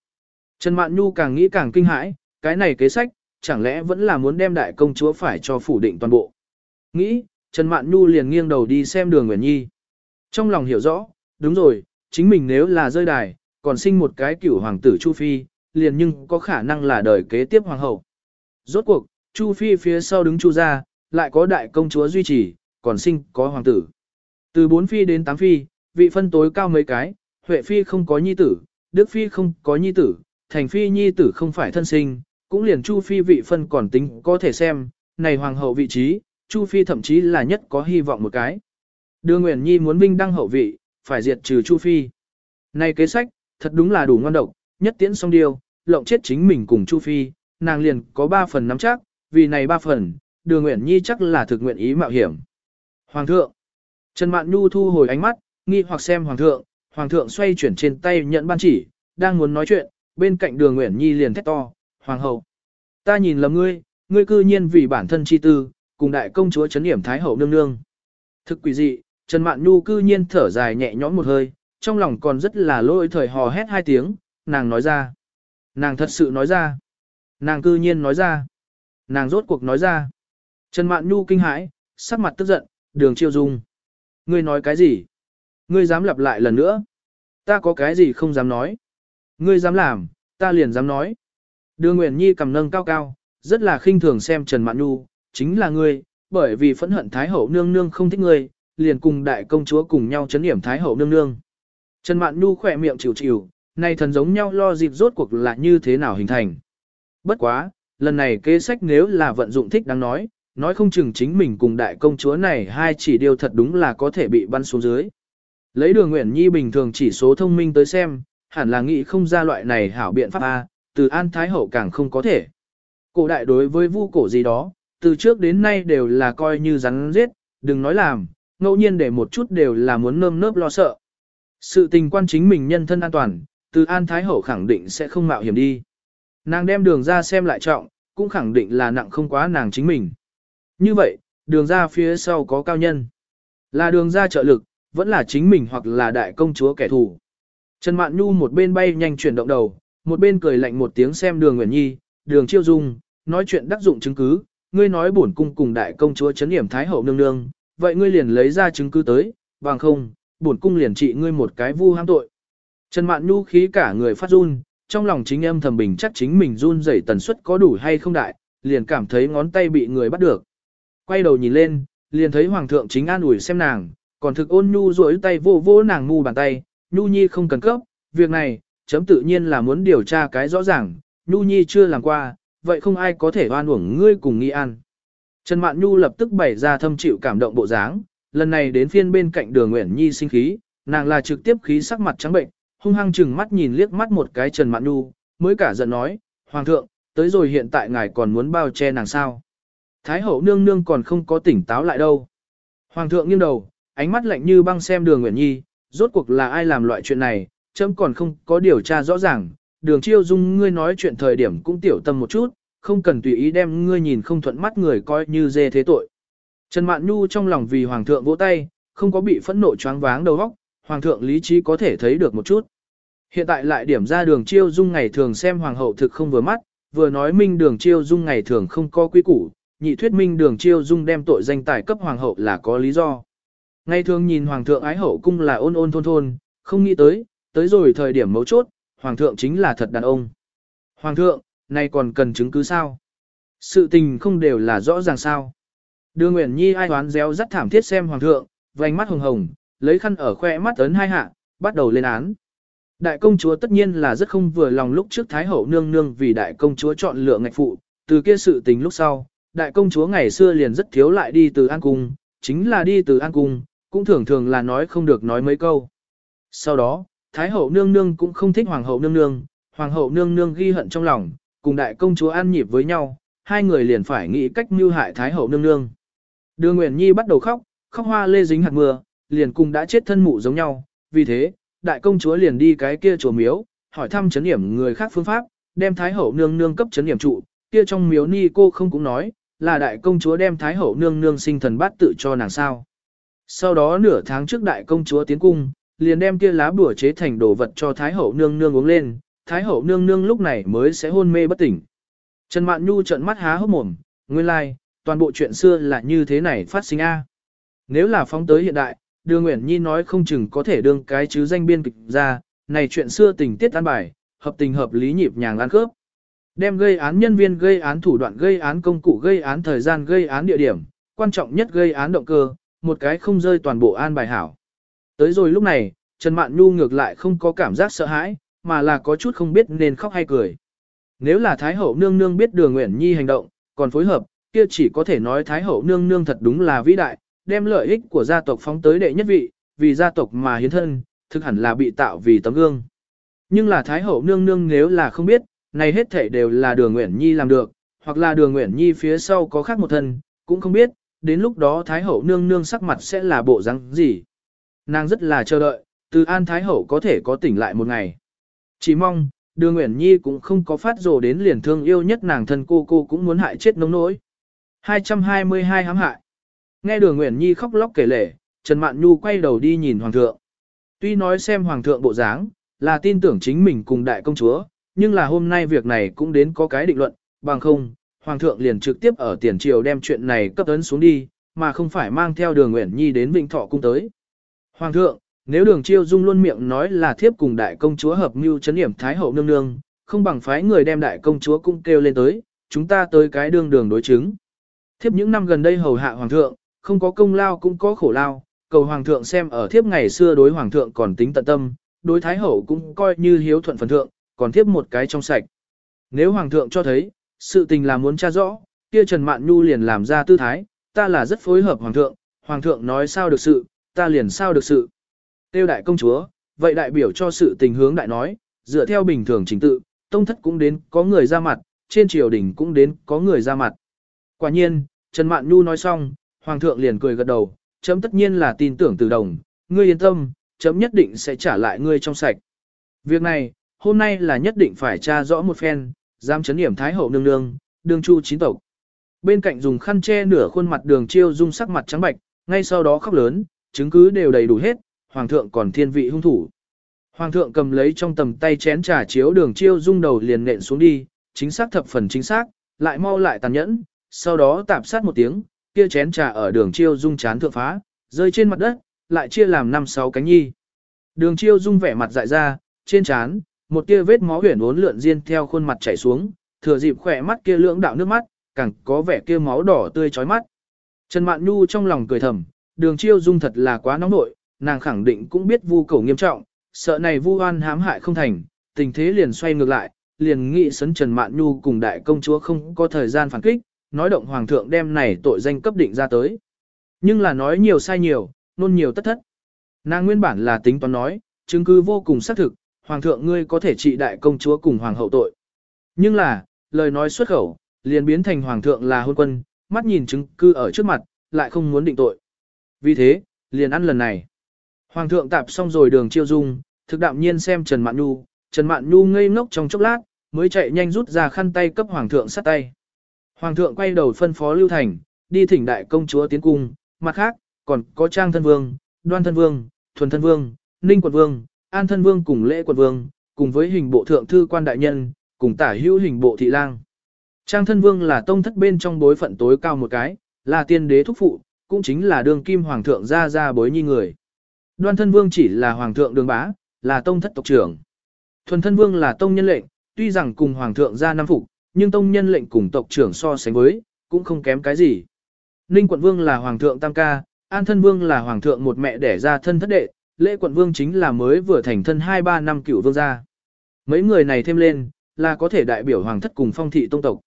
Trần Mạn Nhu càng nghĩ càng kinh hãi, cái này kế sách, chẳng lẽ vẫn là muốn đem đại công chúa phải cho phủ định toàn bộ. Nghĩ, Trần Mạn Nhu liền nghiêng đầu đi xem đường Nguyễn Nhi. Trong lòng hiểu rõ, đúng rồi, chính mình nếu là rơi đài, còn sinh một cái cửu hoàng tử Chu Phi, liền nhưng có khả năng là đời kế tiếp hoàng hậu. Rốt cuộc, Chu Phi phía sau đứng Chu gia, lại có đại công chúa duy trì, còn sinh có hoàng tử. Từ 4 phi đến 8 phi, vị phân tối cao mấy cái, Huệ phi không có nhi tử, Đức phi không có nhi tử, Thành phi nhi tử không phải thân sinh, cũng liền Chu phi vị phân còn tính có thể xem, này hoàng hậu vị trí, Chu phi thậm chí là nhất có hy vọng một cái. Đưa Nguyễn Nhi muốn vinh đăng hậu vị, phải diệt trừ Chu phi. Này kế sách, thật đúng là đủ ngon độc, nhất tiễn xong điều, lộng chết chính mình cùng Chu phi, nàng liền có 3 phần nắm chắc, vì này 3 phần, Đường Nguyễn Nhi chắc là thực nguyện ý mạo hiểm. Hoàng thượng. Trần Mạn Nhu thu hồi ánh mắt, nghi hoặc xem Hoàng thượng, Hoàng thượng xoay chuyển trên tay nhận ban chỉ, đang muốn nói chuyện, bên cạnh Đường Nguyễn Nhi liền thét to, Hoàng hậu. Ta nhìn lầm ngươi, ngươi cư nhiên vì bản thân chi tư, cùng đại công chúa trấn điểm Thái hậu nương nương. Thực quỷ dị, Trần Mạn Nhu cư nhiên thở dài nhẹ nhõm một hơi, trong lòng còn rất là lôi thời hò hét hai tiếng, nàng nói ra. Nàng thật sự nói ra. Nàng cư nhiên nói ra. Nàng rốt cuộc nói ra. Trần Mạn Nhu kinh hãi, sắc mặt tức giận, đường chiêu dung. Ngươi nói cái gì? Ngươi dám lặp lại lần nữa? Ta có cái gì không dám nói? Ngươi dám làm, ta liền dám nói. Đường Nguyễn Nhi cầm nâng cao cao, rất là khinh thường xem Trần Mạn Nhu, chính là ngươi, bởi vì phẫn hận Thái Hậu nương nương không thích ngươi, liền cùng đại công chúa cùng nhau chấn điểm Thái Hậu nương nương. Trần Mạn Nhu khỏe miệng chịu chịu, này thần giống nhau lo dịp rốt cuộc là như thế nào hình thành. Bất quá, lần này kế sách nếu là vận dụng thích đáng nói, nói không chừng chính mình cùng đại công chúa này hai chỉ điều thật đúng là có thể bị bắn xuống dưới. Lấy đường Nguyễn Nhi bình thường chỉ số thông minh tới xem, hẳn là nghĩ không ra loại này hảo biện pháp A, từ An Thái Hậu càng không có thể. Cổ đại đối với vu cổ gì đó, từ trước đến nay đều là coi như rắn giết, đừng nói làm, ngẫu nhiên để một chút đều là muốn nơm nớp lo sợ. Sự tình quan chính mình nhân thân an toàn, từ An Thái Hậu khẳng định sẽ không mạo hiểm đi. Nàng đem đường ra xem lại trọng, cũng khẳng định là nặng không quá nàng chính mình. Như vậy, đường ra phía sau có cao nhân. Là đường ra trợ lực, vẫn là chính mình hoặc là đại công chúa kẻ thù. Trần Mạn Nhu một bên bay nhanh chuyển động đầu, một bên cười lạnh một tiếng xem đường Nguyễn Nhi, đường chiêu dung, nói chuyện đắc dụng chứng cứ, ngươi nói bổn cung cùng đại công chúa chấn điểm thái hậu nương nương, vậy ngươi liền lấy ra chứng cứ tới, bằng không, bổn cung liền trị ngươi một cái vu ham tội. Trần Mạn Nhu khí cả người phát run, trong lòng chính em thầm bình chắc chính mình run rẩy tần suất có đủ hay không đại, liền cảm thấy ngón tay bị người bắt được. Quay đầu nhìn lên, liền thấy hoàng thượng chính an ủi xem nàng, còn thực ôn nhu duỗi tay vô vô nàng ngu bàn tay, nhu nhi không cần cấp, việc này, chấm tự nhiên là muốn điều tra cái rõ ràng, nhu nhi chưa làm qua, vậy không ai có thể oan uổng ngươi cùng nghi an. Trần Mạn Nhu lập tức bày ra thâm chịu cảm động bộ dáng, lần này đến phiên bên cạnh đường Nguyễn Nhi sinh khí, nàng là trực tiếp khí sắc mặt trắng bệnh, hung hăng chừng mắt nhìn liếc mắt một cái Trần Mạn Nhu, mới cả giận nói, Hoàng thượng, tới rồi hiện tại ngài còn muốn bao che nàng sao. Thái hậu nương nương còn không có tỉnh táo lại đâu. Hoàng thượng nghiêng đầu, ánh mắt lạnh như băng xem đường Nguyễn Nhi, rốt cuộc là ai làm loại chuyện này, chấm còn không có điều tra rõ ràng, đường chiêu dung ngươi nói chuyện thời điểm cũng tiểu tâm một chút, không cần tùy ý đem ngươi nhìn không thuận mắt người coi như dê thế tội. Trần Mạn Nhu trong lòng vì Hoàng thượng vỗ tay, không có bị phẫn nộ choáng váng đầu óc, Hoàng thượng lý trí có thể thấy được một chút. Hiện tại lại điểm ra đường chiêu dung ngày thường xem Hoàng hậu thực không vừa mắt, vừa nói minh đường chiêu dung ngày thường không có quý củ, nhị thuyết minh đường chiêu dung đem tội danh tài cấp Hoàng hậu là có lý do. Ngày thường nhìn Hoàng thượng ái hậu cung là ôn ôn thôn thôn, không nghĩ tới, tới rồi thời điểm mấu chốt, Hoàng thượng chính là thật đàn ông. Hoàng thượng, nay còn cần chứng cứ sao? Sự tình không đều là rõ ràng sao? Đưa Nguyễn Nhi ai đoán réo rất thảm thiết xem Hoàng thượng, vành mắt hồng hồng, lấy khăn ở khoe mắt ấn hai hạ, bắt đầu lên án. Đại công chúa tất nhiên là rất không vừa lòng lúc trước Thái hậu nương nương vì đại công chúa chọn lựa ngạch phụ, từ kia sự tình lúc sau, đại công chúa ngày xưa liền rất thiếu lại đi từ An Cung, chính là đi từ An Cung, cũng thường thường là nói không được nói mấy câu. Sau đó, Thái hậu nương nương cũng không thích hoàng hậu nương nương, hoàng hậu nương nương ghi hận trong lòng, cùng đại công chúa an nhịp với nhau, hai người liền phải nghĩ cách mưu hại Thái hậu nương nương. Đường Nguyễn Nhi bắt đầu khóc, khóc hoa lê dính hạt mưa, liền cùng đã chết thân mụ giống nhau, vì thế, đại công chúa liền đi cái kia chùa miếu, hỏi thăm chấn điểm người khác phương pháp, đem Thái hậu nương nương cấp chấn điểm trụ, kia trong miếu ni cô không cũng nói, là đại công chúa đem Thái hậu nương nương sinh thần bát tự cho nàng sao. Sau đó nửa tháng trước đại công chúa tiến cung, liền đem kia lá bùa chế thành đồ vật cho Thái hậu nương nương uống lên, Thái hậu nương nương lúc này mới sẽ hôn mê bất tỉnh. Trần Mạn Nhu trợn mắt há hốc mồm, nguyên lai, like, toàn bộ chuyện xưa là như thế này phát sinh a. Nếu là phóng tới hiện đại, Đường Nguyễn Nhi nói không chừng có thể đương cái chứ danh biên kịch ra, này chuyện xưa tình tiết an bài, hợp tình hợp lý nhịp nhàng ăn khớp. Đem gây án nhân viên gây án thủ đoạn gây án công cụ gây án thời gian gây án địa điểm, quan trọng nhất gây án động cơ, một cái không rơi toàn bộ an bài hảo. Tới rồi lúc này, Trần Mạn Nhu ngược lại không có cảm giác sợ hãi, mà là có chút không biết nên khóc hay cười. Nếu là Thái Hậu Nương Nương biết Đường Nguyễn Nhi hành động, còn phối hợp, kia chỉ có thể nói Thái Hậu Nương Nương thật đúng là vĩ đại, đem lợi ích của gia tộc phóng tới đệ nhất vị, vì gia tộc mà hiến thân, thực hẳn là bị tạo vì tấm gương. Nhưng là Thái Hậu Nương Nương nếu là không biết, này hết thể đều là Đường Nguyễn Nhi làm được, hoặc là Đường Nguyễn Nhi phía sau có khác một thân, cũng không biết, đến lúc đó Thái Hậu Nương Nương sắc mặt sẽ là bộ răng gì. Nàng rất là chờ đợi, từ An Thái Hậu có thể có tỉnh lại một ngày. Chỉ mong, Đường Nguyễn Nhi cũng không có phát rồ đến liền thương yêu nhất nàng thân cô cô cũng muốn hại chết nông nỗi. 222 hãm hại. Nghe Đường Nguyễn Nhi khóc lóc kể lể, Trần Mạn Nhu quay đầu đi nhìn Hoàng thượng. Tuy nói xem Hoàng thượng bộ dáng, là tin tưởng chính mình cùng đại công chúa, nhưng là hôm nay việc này cũng đến có cái định luận, bằng không, Hoàng thượng liền trực tiếp ở tiền triều đem chuyện này cấp ấn xuống đi, mà không phải mang theo đường Nguyễn Nhi đến Vịnh Thọ cung tới. Hoàng thượng, nếu đường chiêu dung luôn miệng nói là thiếp cùng đại công chúa hợp mưu chấn điểm Thái hậu nương nương, không bằng phái người đem đại công chúa cũng kêu lên tới, chúng ta tới cái đương đường đối chứng. Thiếp những năm gần đây hầu hạ hoàng thượng, không có công lao cũng có khổ lao, cầu hoàng thượng xem ở thiếp ngày xưa đối hoàng thượng còn tính tận tâm, đối thái hậu cũng coi như hiếu thuận phần thượng, còn thiếp một cái trong sạch. Nếu hoàng thượng cho thấy, sự tình là muốn tra rõ, kia Trần Mạn Nhu liền làm ra tư thái, ta là rất phối hợp hoàng thượng, hoàng thượng nói sao được sự, ta liền sao được sự. Tiêu đại công chúa, vậy đại biểu cho sự tình hướng đại nói, dựa theo bình thường trình tự, tông thất cũng đến có người ra mặt, trên triều đình cũng đến có người ra mặt. Quả nhiên, Trần Mạn Nhu nói xong, Hoàng thượng liền cười gật đầu, chấm tất nhiên là tin tưởng từ đồng, ngươi yên tâm, chấm nhất định sẽ trả lại ngươi trong sạch. Việc này, hôm nay là nhất định phải tra rõ một phen, giam chấn điểm Thái Hậu nương nương, đường chu chín tộc. Bên cạnh dùng khăn che nửa khuôn mặt đường chiêu dung sắc mặt trắng bạch, ngay sau đó khóc lớn, chứng cứ đều đầy đủ hết, Hoàng thượng còn thiên vị hung thủ. Hoàng thượng cầm lấy trong tầm tay chén trà chiếu đường chiêu dung đầu liền nện xuống đi, chính xác thập phần chính xác, lại mau lại tàn nhẫn, sau đó tạp sát một tiếng, kia chén trà ở đường chiêu dung chán thượng phá, rơi trên mặt đất, lại chia làm năm sáu cánh nhi. Đường chiêu dung vẻ mặt dại ra, trên chán, một kia vết máu huyền uốn lượn riêng theo khuôn mặt chảy xuống, thừa dịp khỏe mắt kia lưỡng đạo nước mắt, càng có vẻ kia máu đỏ tươi chói mắt. Trần Mạn Nhu trong lòng cười thầm, đường chiêu dung thật là quá nóng nội, nàng khẳng định cũng biết vu cầu nghiêm trọng, sợ này vu oan hãm hại không thành, tình thế liền xoay ngược lại, liền nghị sấn Trần Mạn Nhu cùng đại công chúa không có thời gian phản kích, nói động hoàng thượng đem này tội danh cấp định ra tới. Nhưng là nói nhiều sai nhiều, nôn nhiều tất thất. Nàng nguyên bản là tính toán nói, chứng cứ vô cùng xác thực, hoàng thượng ngươi có thể trị đại công chúa cùng hoàng hậu tội. Nhưng là, lời nói xuất khẩu, liền biến thành hoàng thượng là hôn quân, mắt nhìn chứng cứ ở trước mặt, lại không muốn định tội. Vì thế, liền ăn lần này. Hoàng thượng tạp xong rồi đường chiêu dung, thực đạm nhiên xem Trần Mạn Nhu, Trần Mạn Nhu ngây ngốc trong chốc lát, mới chạy nhanh rút ra khăn tay cấp hoàng thượng sát tay. Hoàng thượng quay đầu phân phó Lưu Thành, đi thỉnh đại công chúa tiến cung, mặt khác, còn có Trang thân vương, Đoan thân vương, Thuần thân vương, Ninh quận vương, An thân vương cùng Lễ quận vương, cùng với hình bộ thượng thư quan đại nhân, cùng tả hữu hình bộ thị lang. Trang thân vương là tông thất bên trong bối phận tối cao một cái, là tiên đế thúc phụ, cũng chính là đương kim hoàng thượng ra ra bối nhi người. Đoan thân vương chỉ là hoàng thượng đường bá, là tông thất tộc trưởng. Thuần thân vương là tông nhân lệnh, tuy rằng cùng hoàng thượng ra năm phục, nhưng tông nhân lệnh cùng tộc trưởng so sánh với, cũng không kém cái gì. Ninh quận vương là hoàng thượng tam ca, an thân vương là hoàng thượng một mẹ đẻ ra thân thất đệ, lễ quận vương chính là mới vừa thành thân 2-3 năm cựu vương gia. Mấy người này thêm lên, là có thể đại biểu hoàng thất cùng phong thị tông tộc.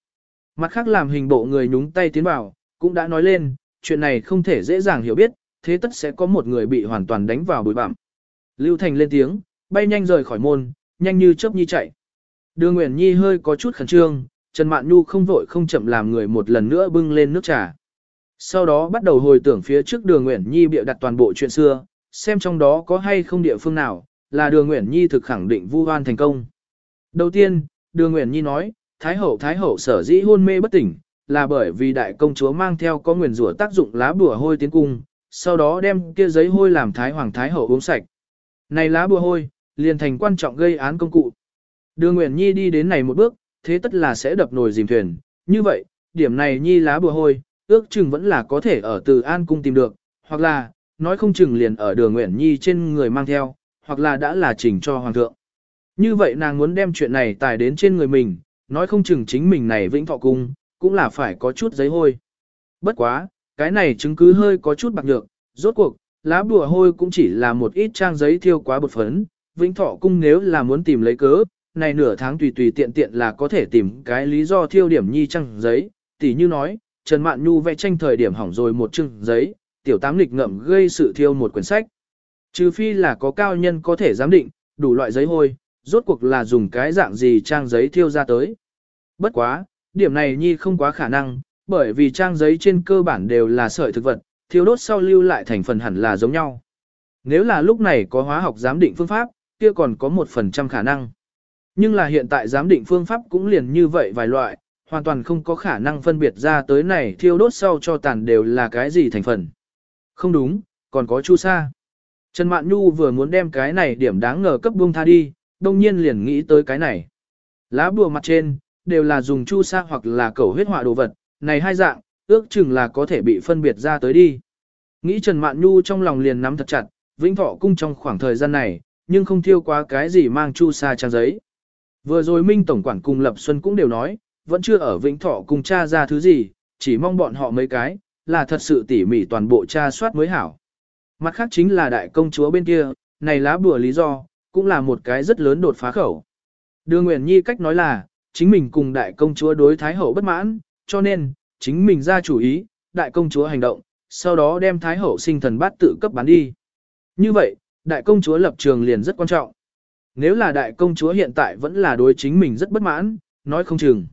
Mặt khác làm hình bộ người nhúng tay tiến vào, cũng đã nói lên, chuyện này không thể dễ dàng hiểu biết, thế tất sẽ có một người bị hoàn toàn đánh vào bụi bặm. Lưu Thành lên tiếng, bay nhanh rời khỏi môn, nhanh như chớp nhi chạy. Đường Nguyễn Nhi hơi có chút khẩn trương, Trần Mạn Nhu không vội không chậm làm người một lần nữa bưng lên nước trà. Sau đó bắt đầu hồi tưởng phía trước đường Nguyễn Nhi bịa đặt toàn bộ chuyện xưa, xem trong đó có hay không địa phương nào, là đường Nguyễn Nhi thực khẳng định vu oan thành công. Đầu tiên, đường Nguyễn Nhi nói, Thái hậu Thái hậu sở dĩ hôn mê bất tỉnh, là bởi vì đại công chúa mang theo có nguyền rủa tác dụng lá bùa hôi tiến cung, sau đó đem kia giấy hôi làm Thái hoàng Thái hậu uống sạch. Này lá bùa hôi, liền thành quan trọng gây án công cụ. Đường Nguyễn Nhi đi đến này một bước, thế tất là sẽ đập nồi dìm thuyền. Như vậy, điểm này Nhi lá bùa hôi, ước chừng vẫn là có thể ở từ An Cung tìm được, hoặc là, nói không chừng liền ở đường Nguyễn Nhi trên người mang theo, hoặc là đã là chỉnh cho Hoàng thượng. Như vậy nàng muốn đem chuyện này tải đến trên người mình, nói không chừng chính mình này vĩnh thọ cung, cũng là phải có chút giấy hôi. Bất quá, cái này chứng cứ hơi có chút bạc nhược, rốt cuộc, lá bùa hôi cũng chỉ là một ít trang giấy thiêu quá bột phấn, vĩnh thọ cung nếu là muốn tìm lấy cớ, này nửa tháng tùy tùy tiện tiện là có thể tìm cái lý do thiêu điểm nhi trang giấy, tỉ như nói, Trần Mạn Nhu vẽ tranh thời điểm hỏng rồi một chừng giấy, tiểu tám lịch ngậm gây sự thiêu một quyển sách. Trừ phi là có cao nhân có thể giám định, đủ loại giấy hôi, rốt cuộc là dùng cái dạng gì trang giấy thiêu ra tới. Bất quá, điểm này nhi không quá khả năng, bởi vì trang giấy trên cơ bản đều là sợi thực vật, thiêu đốt sau lưu lại thành phần hẳn là giống nhau. Nếu là lúc này có hóa học giám định phương pháp, kia còn có một phần trăm khả năng. Nhưng là hiện tại giám định phương pháp cũng liền như vậy vài loại, hoàn toàn không có khả năng phân biệt ra tới này thiêu đốt sau cho tàn đều là cái gì thành phần. Không đúng, còn có chu sa. Trần Mạn Nhu vừa muốn đem cái này điểm đáng ngờ cấp buông tha đi, đông nhiên liền nghĩ tới cái này. Lá bùa mặt trên, đều là dùng chu sa hoặc là cẩu huyết họa đồ vật, này hai dạng, ước chừng là có thể bị phân biệt ra tới đi. Nghĩ Trần Mạn Nhu trong lòng liền nắm thật chặt, Vĩnh Thọ cung trong khoảng thời gian này, nhưng không thiêu quá cái gì mang chu sa trang giấy. Vừa rồi Minh Tổng quản cùng Lập Xuân cũng đều nói, vẫn chưa ở Vĩnh Thọ cung tra ra thứ gì, chỉ mong bọn họ mấy cái, là thật sự tỉ mỉ toàn bộ tra soát mới hảo. Mặt khác chính là đại công chúa bên kia, này lá bùa lý do, cũng là một cái rất lớn đột phá khẩu. Đưa Nguyễn Nhi cách nói là, chính mình cùng đại công chúa đối thái hậu bất mãn, cho nên, chính mình ra chủ ý, đại công chúa hành động, sau đó đem thái hậu sinh thần bát tự cấp bán đi. Như vậy, đại công chúa lập trường liền rất quan trọng. Nếu là đại công chúa hiện tại vẫn là đối chính mình rất bất mãn, nói không chừng.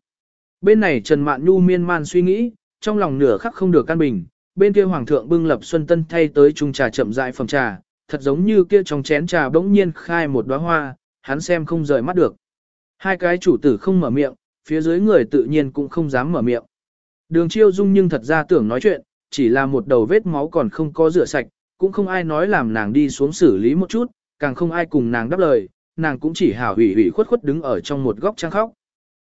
Bên này Trần Mạn Nhu miên man suy nghĩ, trong lòng nửa khắc không được căn bình, bên kia hoàng thượng bưng lập xuân tân thay tới chung trà chậm rãi phẩm trà, thật giống như kia trong chén trà bỗng nhiên khai một đóa hoa, hắn xem không rời mắt được. Hai cái chủ tử không mở miệng, phía dưới người tự nhiên cũng không dám mở miệng. Đường chiêu dung nhưng thật ra tưởng nói chuyện, chỉ là một đầu vết máu còn không có rửa sạch, cũng không ai nói làm nàng đi xuống xử lý một chút, càng không ai cùng nàng đáp lời, nàng cũng chỉ hảo hủy hủy khuất khuất đứng ở trong một góc trang khóc.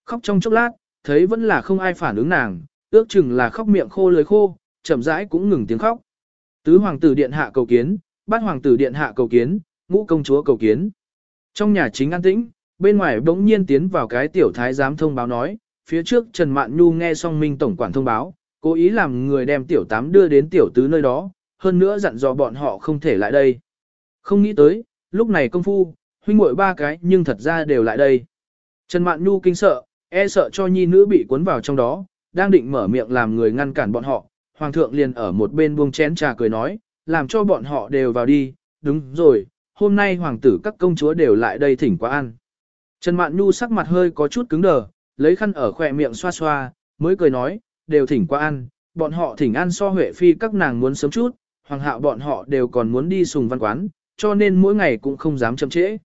Khóc trong chốc lát, thấy vẫn là không ai phản ứng nàng, ước chừng là khóc miệng khô lưỡi khô, chậm rãi cũng ngừng tiếng khóc. Tứ hoàng tử điện hạ cầu kiến, bát hoàng tử điện hạ cầu kiến, ngũ công chúa cầu kiến. Trong nhà chính an tĩnh, bên ngoài bỗng nhiên tiến vào cái tiểu thái giám thông báo nói, phía trước Trần Mạn Nhu nghe xong Minh tổng quản thông báo, cố ý làm người đem tiểu tám đưa đến tiểu tứ nơi đó, hơn nữa dặn dò bọn họ không thể lại đây. Không nghĩ tới, lúc này công phu, huynh muội ba cái nhưng thật ra đều lại đây. Trần Mạn Nhu kinh sợ, e sợ cho nhi nữ bị cuốn vào trong đó, đang định mở miệng làm người ngăn cản bọn họ, hoàng thượng liền ở một bên buông chén trà cười nói, làm cho bọn họ đều vào đi, đúng rồi, hôm nay hoàng tử các công chúa đều lại đây thỉnh qua ăn. Trần Mạn Nhu sắc mặt hơi có chút cứng đờ, lấy khăn ở khỏe miệng xoa xoa, mới cười nói, đều thỉnh qua ăn, bọn họ thỉnh ăn so huệ phi các nàng muốn sớm chút, hoàng hạo bọn họ đều còn muốn đi sùng văn quán, cho nên mỗi ngày cũng không dám chậm trễ.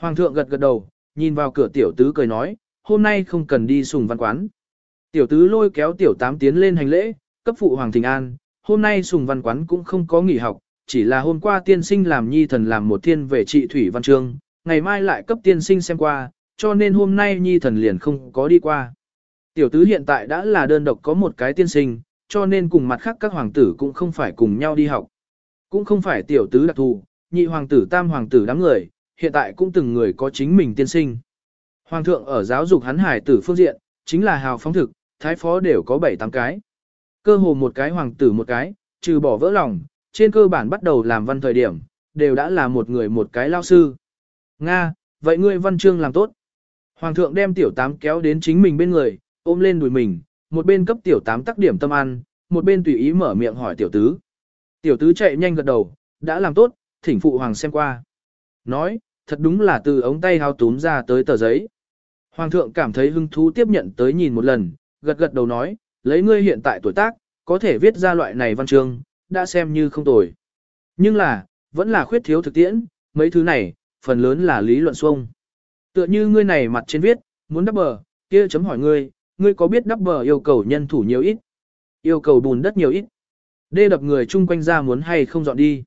Hoàng thượng gật gật đầu, nhìn vào cửa tiểu tứ cười nói, hôm nay không cần đi sùng văn quán. Tiểu tứ lôi kéo tiểu tám tiến lên hành lễ, cấp phụ hoàng thỉnh an, hôm nay sùng văn quán cũng không có nghỉ học, chỉ là hôm qua tiên sinh làm nhi thần làm một thiên về trị thủy văn trương ngày mai lại cấp tiên sinh xem qua, cho nên hôm nay nhi thần liền không có đi qua. Tiểu tứ hiện tại đã là đơn độc có một cái tiên sinh, cho nên cùng mặt khác các hoàng tử cũng không phải cùng nhau đi học. Cũng không phải tiểu tứ đặc thù, nhị hoàng tử tam hoàng tử đám người, hiện tại cũng từng người có chính mình tiên sinh. Hoàng thượng ở giáo dục hắn hải tử phương diện, chính là hào phóng thực, thái phó đều có 7-8 cái. Cơ hồ một cái hoàng tử một cái, trừ bỏ vỡ lòng, trên cơ bản bắt đầu làm văn thời điểm, đều đã là một người một cái lao sư. Nga, vậy ngươi văn chương làm tốt. Hoàng thượng đem tiểu tám kéo đến chính mình bên người, ôm lên đùi mình, một bên cấp tiểu tám tác điểm tâm ăn, một bên tùy ý mở miệng hỏi tiểu tứ. Tiểu tứ chạy nhanh gật đầu, đã làm tốt, thỉnh phụ hoàng xem qua. Nói, thật đúng là từ ống tay hao túm ra tới tờ giấy. Hoàng thượng cảm thấy hứng thú tiếp nhận tới nhìn một lần, gật gật đầu nói, lấy ngươi hiện tại tuổi tác, có thể viết ra loại này văn chương, đã xem như không tồi. Nhưng là, vẫn là khuyết thiếu thực tiễn, mấy thứ này, phần lớn là lý luận xuông. Tựa như ngươi này mặt trên viết, muốn đắp bờ, kia chấm hỏi ngươi, ngươi có biết đắp bờ yêu cầu nhân thủ nhiều ít? Yêu cầu bùn đất nhiều ít? Đê đập người chung quanh ra muốn hay không dọn đi?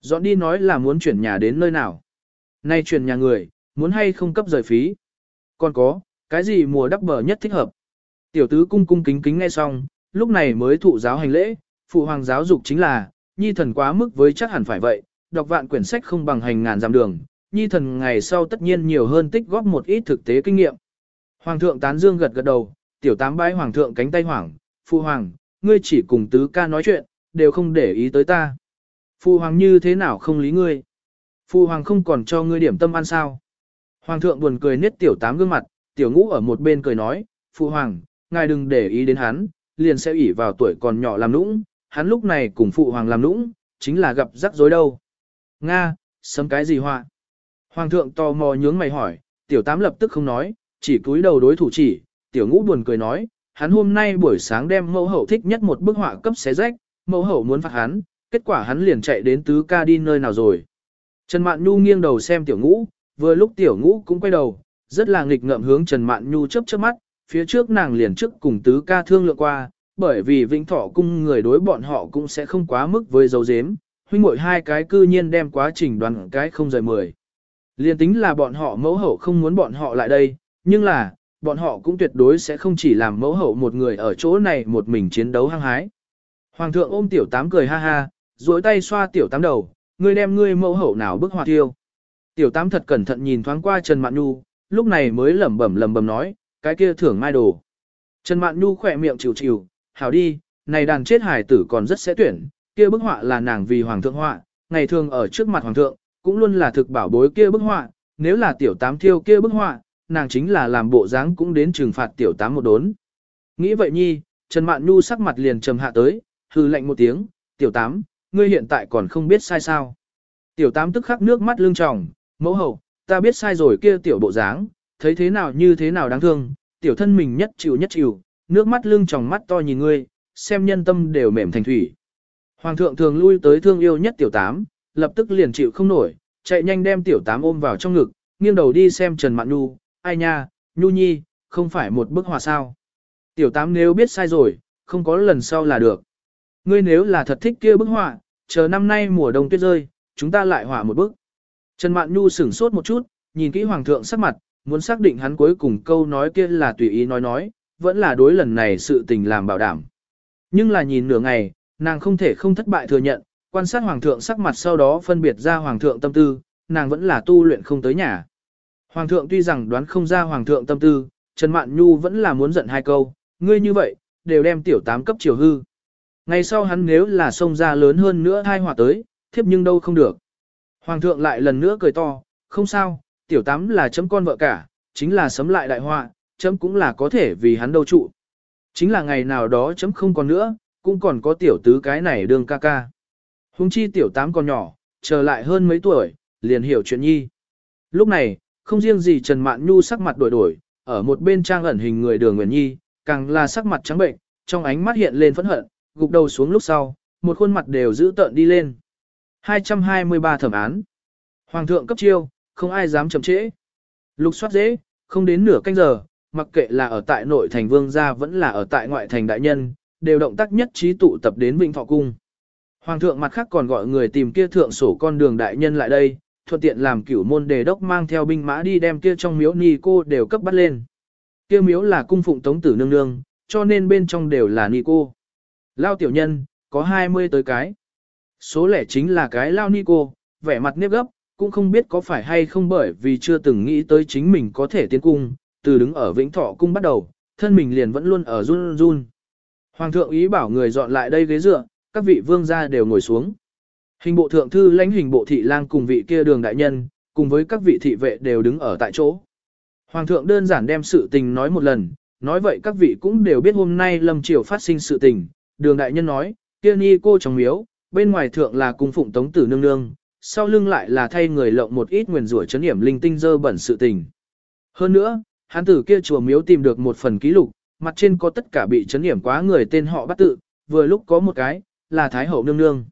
Dọn đi nói là muốn chuyển nhà đến nơi nào? Nay chuyển nhà người, muốn hay không cấp rời phí? Còn có, cái gì mùa đắp bờ nhất thích hợp? Tiểu tứ cung cung kính kính nghe xong, lúc này mới thụ giáo hành lễ, phụ hoàng giáo dục chính là, nhi thần quá mức với chắc hẳn phải vậy, đọc vạn quyển sách không bằng hành ngàn dặm đường, nhi thần ngày sau tất nhiên nhiều hơn tích góp một ít thực tế kinh nghiệm. Hoàng thượng tán dương gật gật đầu, tiểu tám bái hoàng thượng cánh tay hoảng, phụ hoàng, ngươi chỉ cùng tứ ca nói chuyện, đều không để ý tới ta. Phụ hoàng như thế nào không lý ngươi? Phụ hoàng không còn cho ngươi điểm tâm ăn sao? Hoàng thượng buồn cười niết tiểu tám gương mặt, tiểu ngũ ở một bên cười nói, phụ hoàng, ngài đừng để ý đến hắn, liền sẽ ủy vào tuổi còn nhỏ làm nũng, hắn lúc này cùng phụ hoàng làm nũng, chính là gặp rắc rối đâu. Nga, sấm cái gì hoa? Hoàng thượng tò mò nhướng mày hỏi, tiểu tám lập tức không nói, chỉ cúi đầu đối thủ chỉ, tiểu ngũ buồn cười nói, hắn hôm nay buổi sáng đem mẫu hậu thích nhất một bức họa cấp xé rách, mẫu hậu muốn phạt hắn, kết quả hắn liền chạy đến tứ ca đi nơi nào rồi. Trần Mạn Nhu nghiêng đầu xem tiểu ngũ, vừa lúc tiểu ngũ cũng quay đầu, rất là nghịch ngợm hướng Trần Mạn Nhu chớp chớp mắt, phía trước nàng liền trước cùng tứ ca thương lượng qua, bởi vì vĩnh thọ cung người đối bọn họ cũng sẽ không quá mức với dấu dếm, huynh muội hai cái cư nhiên đem quá trình đoàn cái không rời mười. Liên tính là bọn họ mẫu hậu không muốn bọn họ lại đây, nhưng là, bọn họ cũng tuyệt đối sẽ không chỉ làm mẫu hậu một người ở chỗ này một mình chiến đấu hăng hái. Hoàng thượng ôm tiểu tám cười ha ha, duỗi tay xoa tiểu tám đầu, ngươi đem ngươi mẫu hậu nào bức họa tiêu. Tiểu tám thật cẩn thận nhìn thoáng qua Trần Mạn Nhu, lúc này mới lẩm bẩm lẩm bẩm nói, cái kia thưởng mai đồ. Trần Mạn Nhu khỏe miệng chịu chịu, hảo đi, này đàn chết hải tử còn rất sẽ tuyển, kia bức họa là nàng vì hoàng thượng họa, ngày thường ở trước mặt hoàng thượng, cũng luôn là thực bảo bối kia bức họa, nếu là tiểu tám thiêu kia bức họa, nàng chính là làm bộ dáng cũng đến trừng phạt tiểu tám một đốn. Nghĩ vậy nhi, Trần Mạn Nhu sắc mặt liền trầm hạ tới, hừ lạnh một tiếng, tiểu tám, ngươi hiện tại còn không biết sai sao. Tiểu tám tức khắc nước mắt lưng tròng, mẫu hậu, ta biết sai rồi kia tiểu bộ dáng, thấy thế nào như thế nào đáng thương, tiểu thân mình nhất chịu nhất chịu, nước mắt lưng tròng mắt to nhìn ngươi, xem nhân tâm đều mềm thành thủy. Hoàng thượng thường lui tới thương yêu nhất tiểu tám, lập tức liền chịu không nổi, chạy nhanh đem tiểu tám ôm vào trong ngực, nghiêng đầu đi xem Trần Mạn Nhu, ai nha, Nhu Nhi, không phải một bức họa sao. Tiểu tám nếu biết sai rồi, không có lần sau là được. Ngươi nếu là thật thích kia bức họa, chờ năm nay mùa đông tuyết rơi, chúng ta lại họa một bức. Trần Mạn Nhu sửng sốt một chút, nhìn kỹ hoàng thượng sắc mặt, muốn xác định hắn cuối cùng câu nói kia là tùy ý nói nói, vẫn là đối lần này sự tình làm bảo đảm. Nhưng là nhìn nửa ngày, nàng không thể không thất bại thừa nhận, quan sát hoàng thượng sắc mặt sau đó phân biệt ra hoàng thượng tâm tư, nàng vẫn là tu luyện không tới nhà. Hoàng thượng tuy rằng đoán không ra hoàng thượng tâm tư, Trần Mạn Nhu vẫn là muốn giận hai câu, ngươi như vậy, đều đem tiểu tám cấp chiều hư. Ngày sau hắn nếu là sông ra lớn hơn nữa hai hỏa tới, thiếp nhưng đâu không được. Hoàng thượng lại lần nữa cười to, không sao, tiểu tám là chấm con vợ cả, chính là sấm lại đại họa, chấm cũng là có thể vì hắn đâu trụ. Chính là ngày nào đó chấm không còn nữa, cũng còn có tiểu tứ cái này đương ca ca. Hùng chi tiểu tám còn nhỏ, trở lại hơn mấy tuổi, liền hiểu chuyện nhi. Lúc này, không riêng gì Trần Mạn Nhu sắc mặt đổi đổi, ở một bên trang ẩn hình người đường Nguyễn Nhi, càng là sắc mặt trắng bệnh, trong ánh mắt hiện lên phẫn hận, gục đầu xuống lúc sau, một khuôn mặt đều giữ tợn đi lên. 223 thẩm án. Hoàng thượng cấp chiêu, không ai dám chậm trễ. Lục soát dễ, không đến nửa canh giờ, mặc kệ là ở tại nội thành vương gia vẫn là ở tại ngoại thành đại nhân, đều động tác nhất trí tụ tập đến Vĩnh Thọ Cung. Hoàng thượng mặt khác còn gọi người tìm kia thượng sổ con đường đại nhân lại đây, thuận tiện làm cửu môn đề đốc mang theo binh mã đi đem kia trong miếu ni cô đều cấp bắt lên. Kia miếu là cung phụng tống tử nương nương, cho nên bên trong đều là ni cô. Lao tiểu nhân, có 20 tới cái. Số lẻ chính là cái lao ni cô, vẻ mặt nếp gấp, cũng không biết có phải hay không bởi vì chưa từng nghĩ tới chính mình có thể tiến cung, từ đứng ở vĩnh thọ cung bắt đầu, thân mình liền vẫn luôn ở run run. Hoàng thượng ý bảo người dọn lại đây ghế dựa, các vị vương gia đều ngồi xuống. Hình bộ thượng thư lãnh hình bộ thị lang cùng vị kia đường đại nhân, cùng với các vị thị vệ đều đứng ở tại chỗ. Hoàng thượng đơn giản đem sự tình nói một lần, nói vậy các vị cũng đều biết hôm nay lâm triều phát sinh sự tình. Đường đại nhân nói, kia ni cô trong miếu, bên ngoài thượng là cung phụng tống tử nương nương, sau lưng lại là thay người lộng một ít nguyền rủa chấn hiểm linh tinh dơ bẩn sự tình. Hơn nữa, hắn tử kia chùa miếu tìm được một phần ký lục, mặt trên có tất cả bị chấn hiểm quá người tên họ bắt tự, vừa lúc có một cái, là Thái Hậu Nương Nương.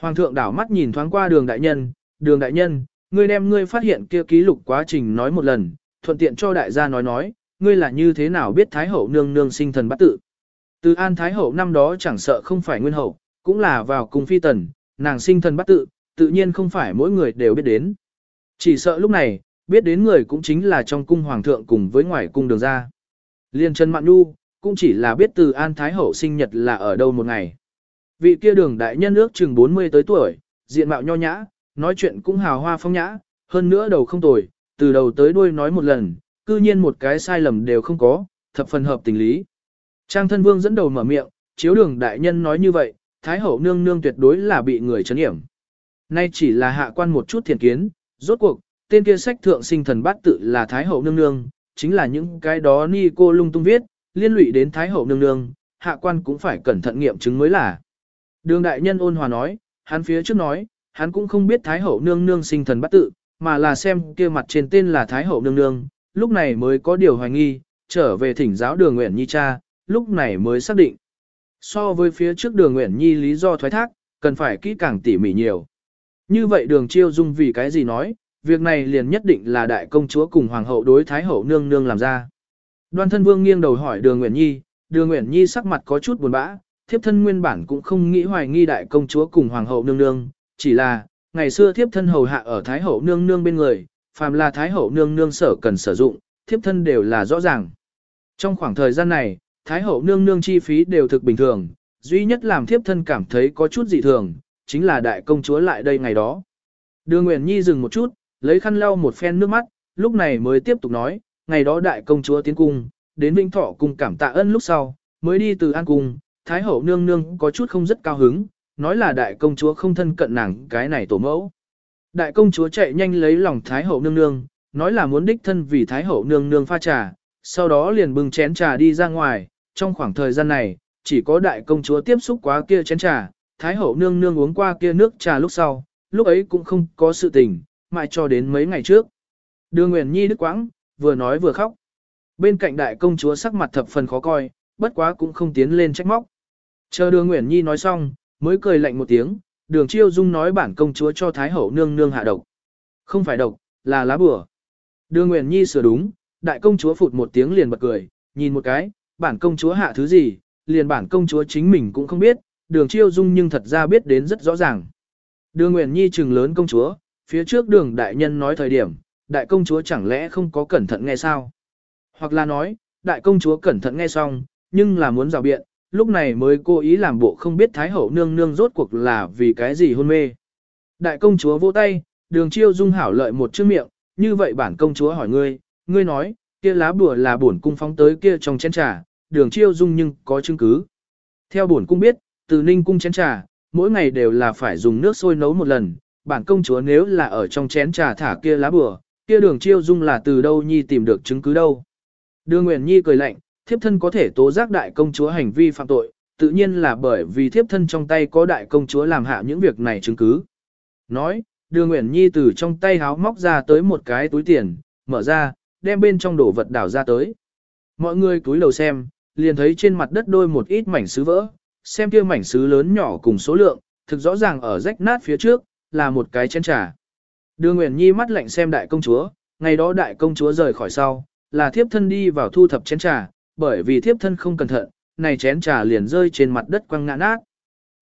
Hoàng thượng đảo mắt nhìn thoáng qua đường đại nhân, đường đại nhân, ngươi đem ngươi phát hiện kia ký lục quá trình nói một lần, thuận tiện cho đại gia nói nói, ngươi là như thế nào biết Thái Hậu Nương Nương sinh thần bắt tự. Từ An Thái Hậu năm đó chẳng sợ không phải nguyên hậu, cũng là vào cung phi tần, nàng sinh thần bắt tự, tự nhiên không phải mỗi người đều biết đến. Chỉ sợ lúc này, biết đến người cũng chính là trong cung hoàng thượng cùng với ngoài cung đường ra. Liên Trần Mạn Nhu, cũng chỉ là biết từ An Thái Hậu sinh nhật là ở đâu một ngày. Vị kia đường đại nhân ước chừng 40 tới tuổi, diện mạo nho nhã, nói chuyện cũng hào hoa phong nhã, hơn nữa đầu không tồi, từ đầu tới đuôi nói một lần, cư nhiên một cái sai lầm đều không có, thập phần hợp tình lý. Trang thân vương dẫn đầu mở miệng, chiếu đường đại nhân nói như vậy, Thái Hậu nương nương tuyệt đối là bị người chấn hiểm. Nay chỉ là hạ quan một chút thiền kiến, rốt cuộc, tên kia sách thượng sinh thần bát tự là Thái Hậu nương nương, chính là những cái đó ni cô lung tung viết, liên lụy đến Thái Hậu nương nương, hạ quan cũng phải cẩn thận nghiệm chứng mới là. Đường đại nhân ôn hòa nói, hắn phía trước nói, hắn cũng không biết Thái Hậu nương nương sinh thần bắt tự, mà là xem kia mặt trên tên là Thái Hậu nương nương, lúc này mới có điều hoài nghi, trở về thỉnh giáo đường Nguyễn Nhi cha, lúc này mới xác định. So với phía trước đường Nguyễn Nhi lý do thoái thác, cần phải kỹ càng tỉ mỉ nhiều. Như vậy đường chiêu dung vì cái gì nói, việc này liền nhất định là đại công chúa cùng hoàng hậu đối thái hậu nương nương làm ra. Đoan thân vương nghiêng đầu hỏi đường Nguyễn Nhi, đường Nguyễn Nhi sắc mặt có chút buồn bã, thiếp thân nguyên bản cũng không nghĩ hoài nghi đại công chúa cùng hoàng hậu nương nương, chỉ là, ngày xưa thiếp thân hầu hạ ở thái hậu nương nương bên người, phàm là thái hậu nương nương sở cần sử dụng, thiếp thân đều là rõ ràng. Trong khoảng thời gian này, Thái hậu nương nương chi phí đều thực bình thường, duy nhất làm thiếp thân cảm thấy có chút dị thường, chính là đại công chúa lại đây ngày đó. Đường Nguyễn Nhi dừng một chút, lấy khăn lau một phen nước mắt, lúc này mới tiếp tục nói, ngày đó đại công chúa tiến cung, đến Vinh Thọ cung cảm tạ ân lúc sau, mới đi từ An cung, Thái hậu nương nương có chút không rất cao hứng, nói là đại công chúa không thân cận nàng cái này tổ mẫu. Đại công chúa chạy nhanh lấy lòng Thái hậu nương nương, nói là muốn đích thân vì Thái hậu nương nương pha trà, sau đó liền bưng chén trà đi ra ngoài, trong khoảng thời gian này, chỉ có đại công chúa tiếp xúc quá kia chén trà, Thái hậu nương nương uống qua kia nước trà lúc sau, lúc ấy cũng không có sự tình, mãi cho đến mấy ngày trước. Đưa Nguyễn Nhi đức quãng, vừa nói vừa khóc. Bên cạnh đại công chúa sắc mặt thập phần khó coi, bất quá cũng không tiến lên trách móc. Chờ đưa Nguyễn Nhi nói xong, mới cười lạnh một tiếng, đường chiêu dung nói bản công chúa cho Thái hậu nương nương hạ độc. Không phải độc, là lá bùa. Đưa Nguyễn Nhi sửa đúng, đại công chúa phụt một tiếng liền bật cười, nhìn một cái, bản công chúa hạ thứ gì, liền bản công chúa chính mình cũng không biết, đường chiêu dung nhưng thật ra biết đến rất rõ ràng. Đường Nguyễn Nhi trừng lớn công chúa, phía trước đường đại nhân nói thời điểm, đại công chúa chẳng lẽ không có cẩn thận nghe sao? Hoặc là nói, đại công chúa cẩn thận nghe xong, nhưng là muốn rào biện, lúc này mới cố ý làm bộ không biết Thái hậu nương nương rốt cuộc là vì cái gì hôn mê. Đại công chúa vỗ tay, đường chiêu dung hảo lợi một chữ miệng, như vậy bản công chúa hỏi ngươi, ngươi nói, kia lá bùa là bổn cung phóng tới kia trong chén trà, đường chiêu dung nhưng có chứng cứ. Theo bổn cung biết, từ ninh cung chén trà, mỗi ngày đều là phải dùng nước sôi nấu một lần, bản công chúa nếu là ở trong chén trà thả kia lá bùa, kia đường chiêu dung là từ đâu nhi tìm được chứng cứ đâu. Đường Nguyễn Nhi cười lạnh, thiếp thân có thể tố giác đại công chúa hành vi phạm tội, tự nhiên là bởi vì thiếp thân trong tay có đại công chúa làm hạ những việc này chứng cứ. Nói, đường Nguyễn Nhi từ trong tay háo móc ra tới một cái túi tiền, mở ra, đem bên trong đồ vật đảo ra tới. Mọi người túi lầu xem, liền thấy trên mặt đất đôi một ít mảnh sứ vỡ, xem kia mảnh sứ lớn nhỏ cùng số lượng, thực rõ ràng ở rách nát phía trước, là một cái chén trà. Đường Nguyễn Nhi mắt lạnh xem đại công chúa, ngày đó đại công chúa rời khỏi sau, là thiếp thân đi vào thu thập chén trà, bởi vì thiếp thân không cẩn thận, này chén trà liền rơi trên mặt đất quăng ngã nát.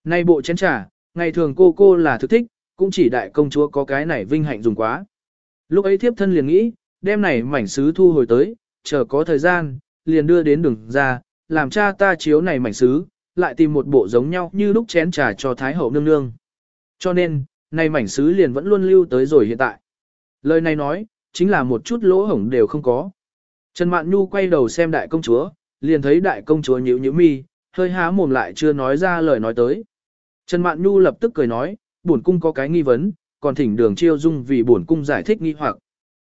Này bộ chén trà, ngày thường cô cô là thực thích, cũng chỉ đại công chúa có cái này vinh hạnh dùng quá. Lúc ấy thiếp thân liền nghĩ, đem này mảnh sứ thu hồi tới, chờ có thời gian, liền đưa đến đường ra, làm cha ta chiếu này mảnh sứ, lại tìm một bộ giống nhau như lúc chén trà cho Thái hậu nương nương. Cho nên, này mảnh sứ liền vẫn luôn lưu tới rồi hiện tại. Lời này nói, chính là một chút lỗ hổng đều không có. Trần Mạn Nhu quay đầu xem đại công chúa, liền thấy đại công chúa nhíu nhíu mi, hơi há mồm lại chưa nói ra lời nói tới. Trần Mạn Nhu lập tức cười nói, bổn cung có cái nghi vấn, còn thỉnh đường chiêu dung vì bổn cung giải thích nghi hoặc.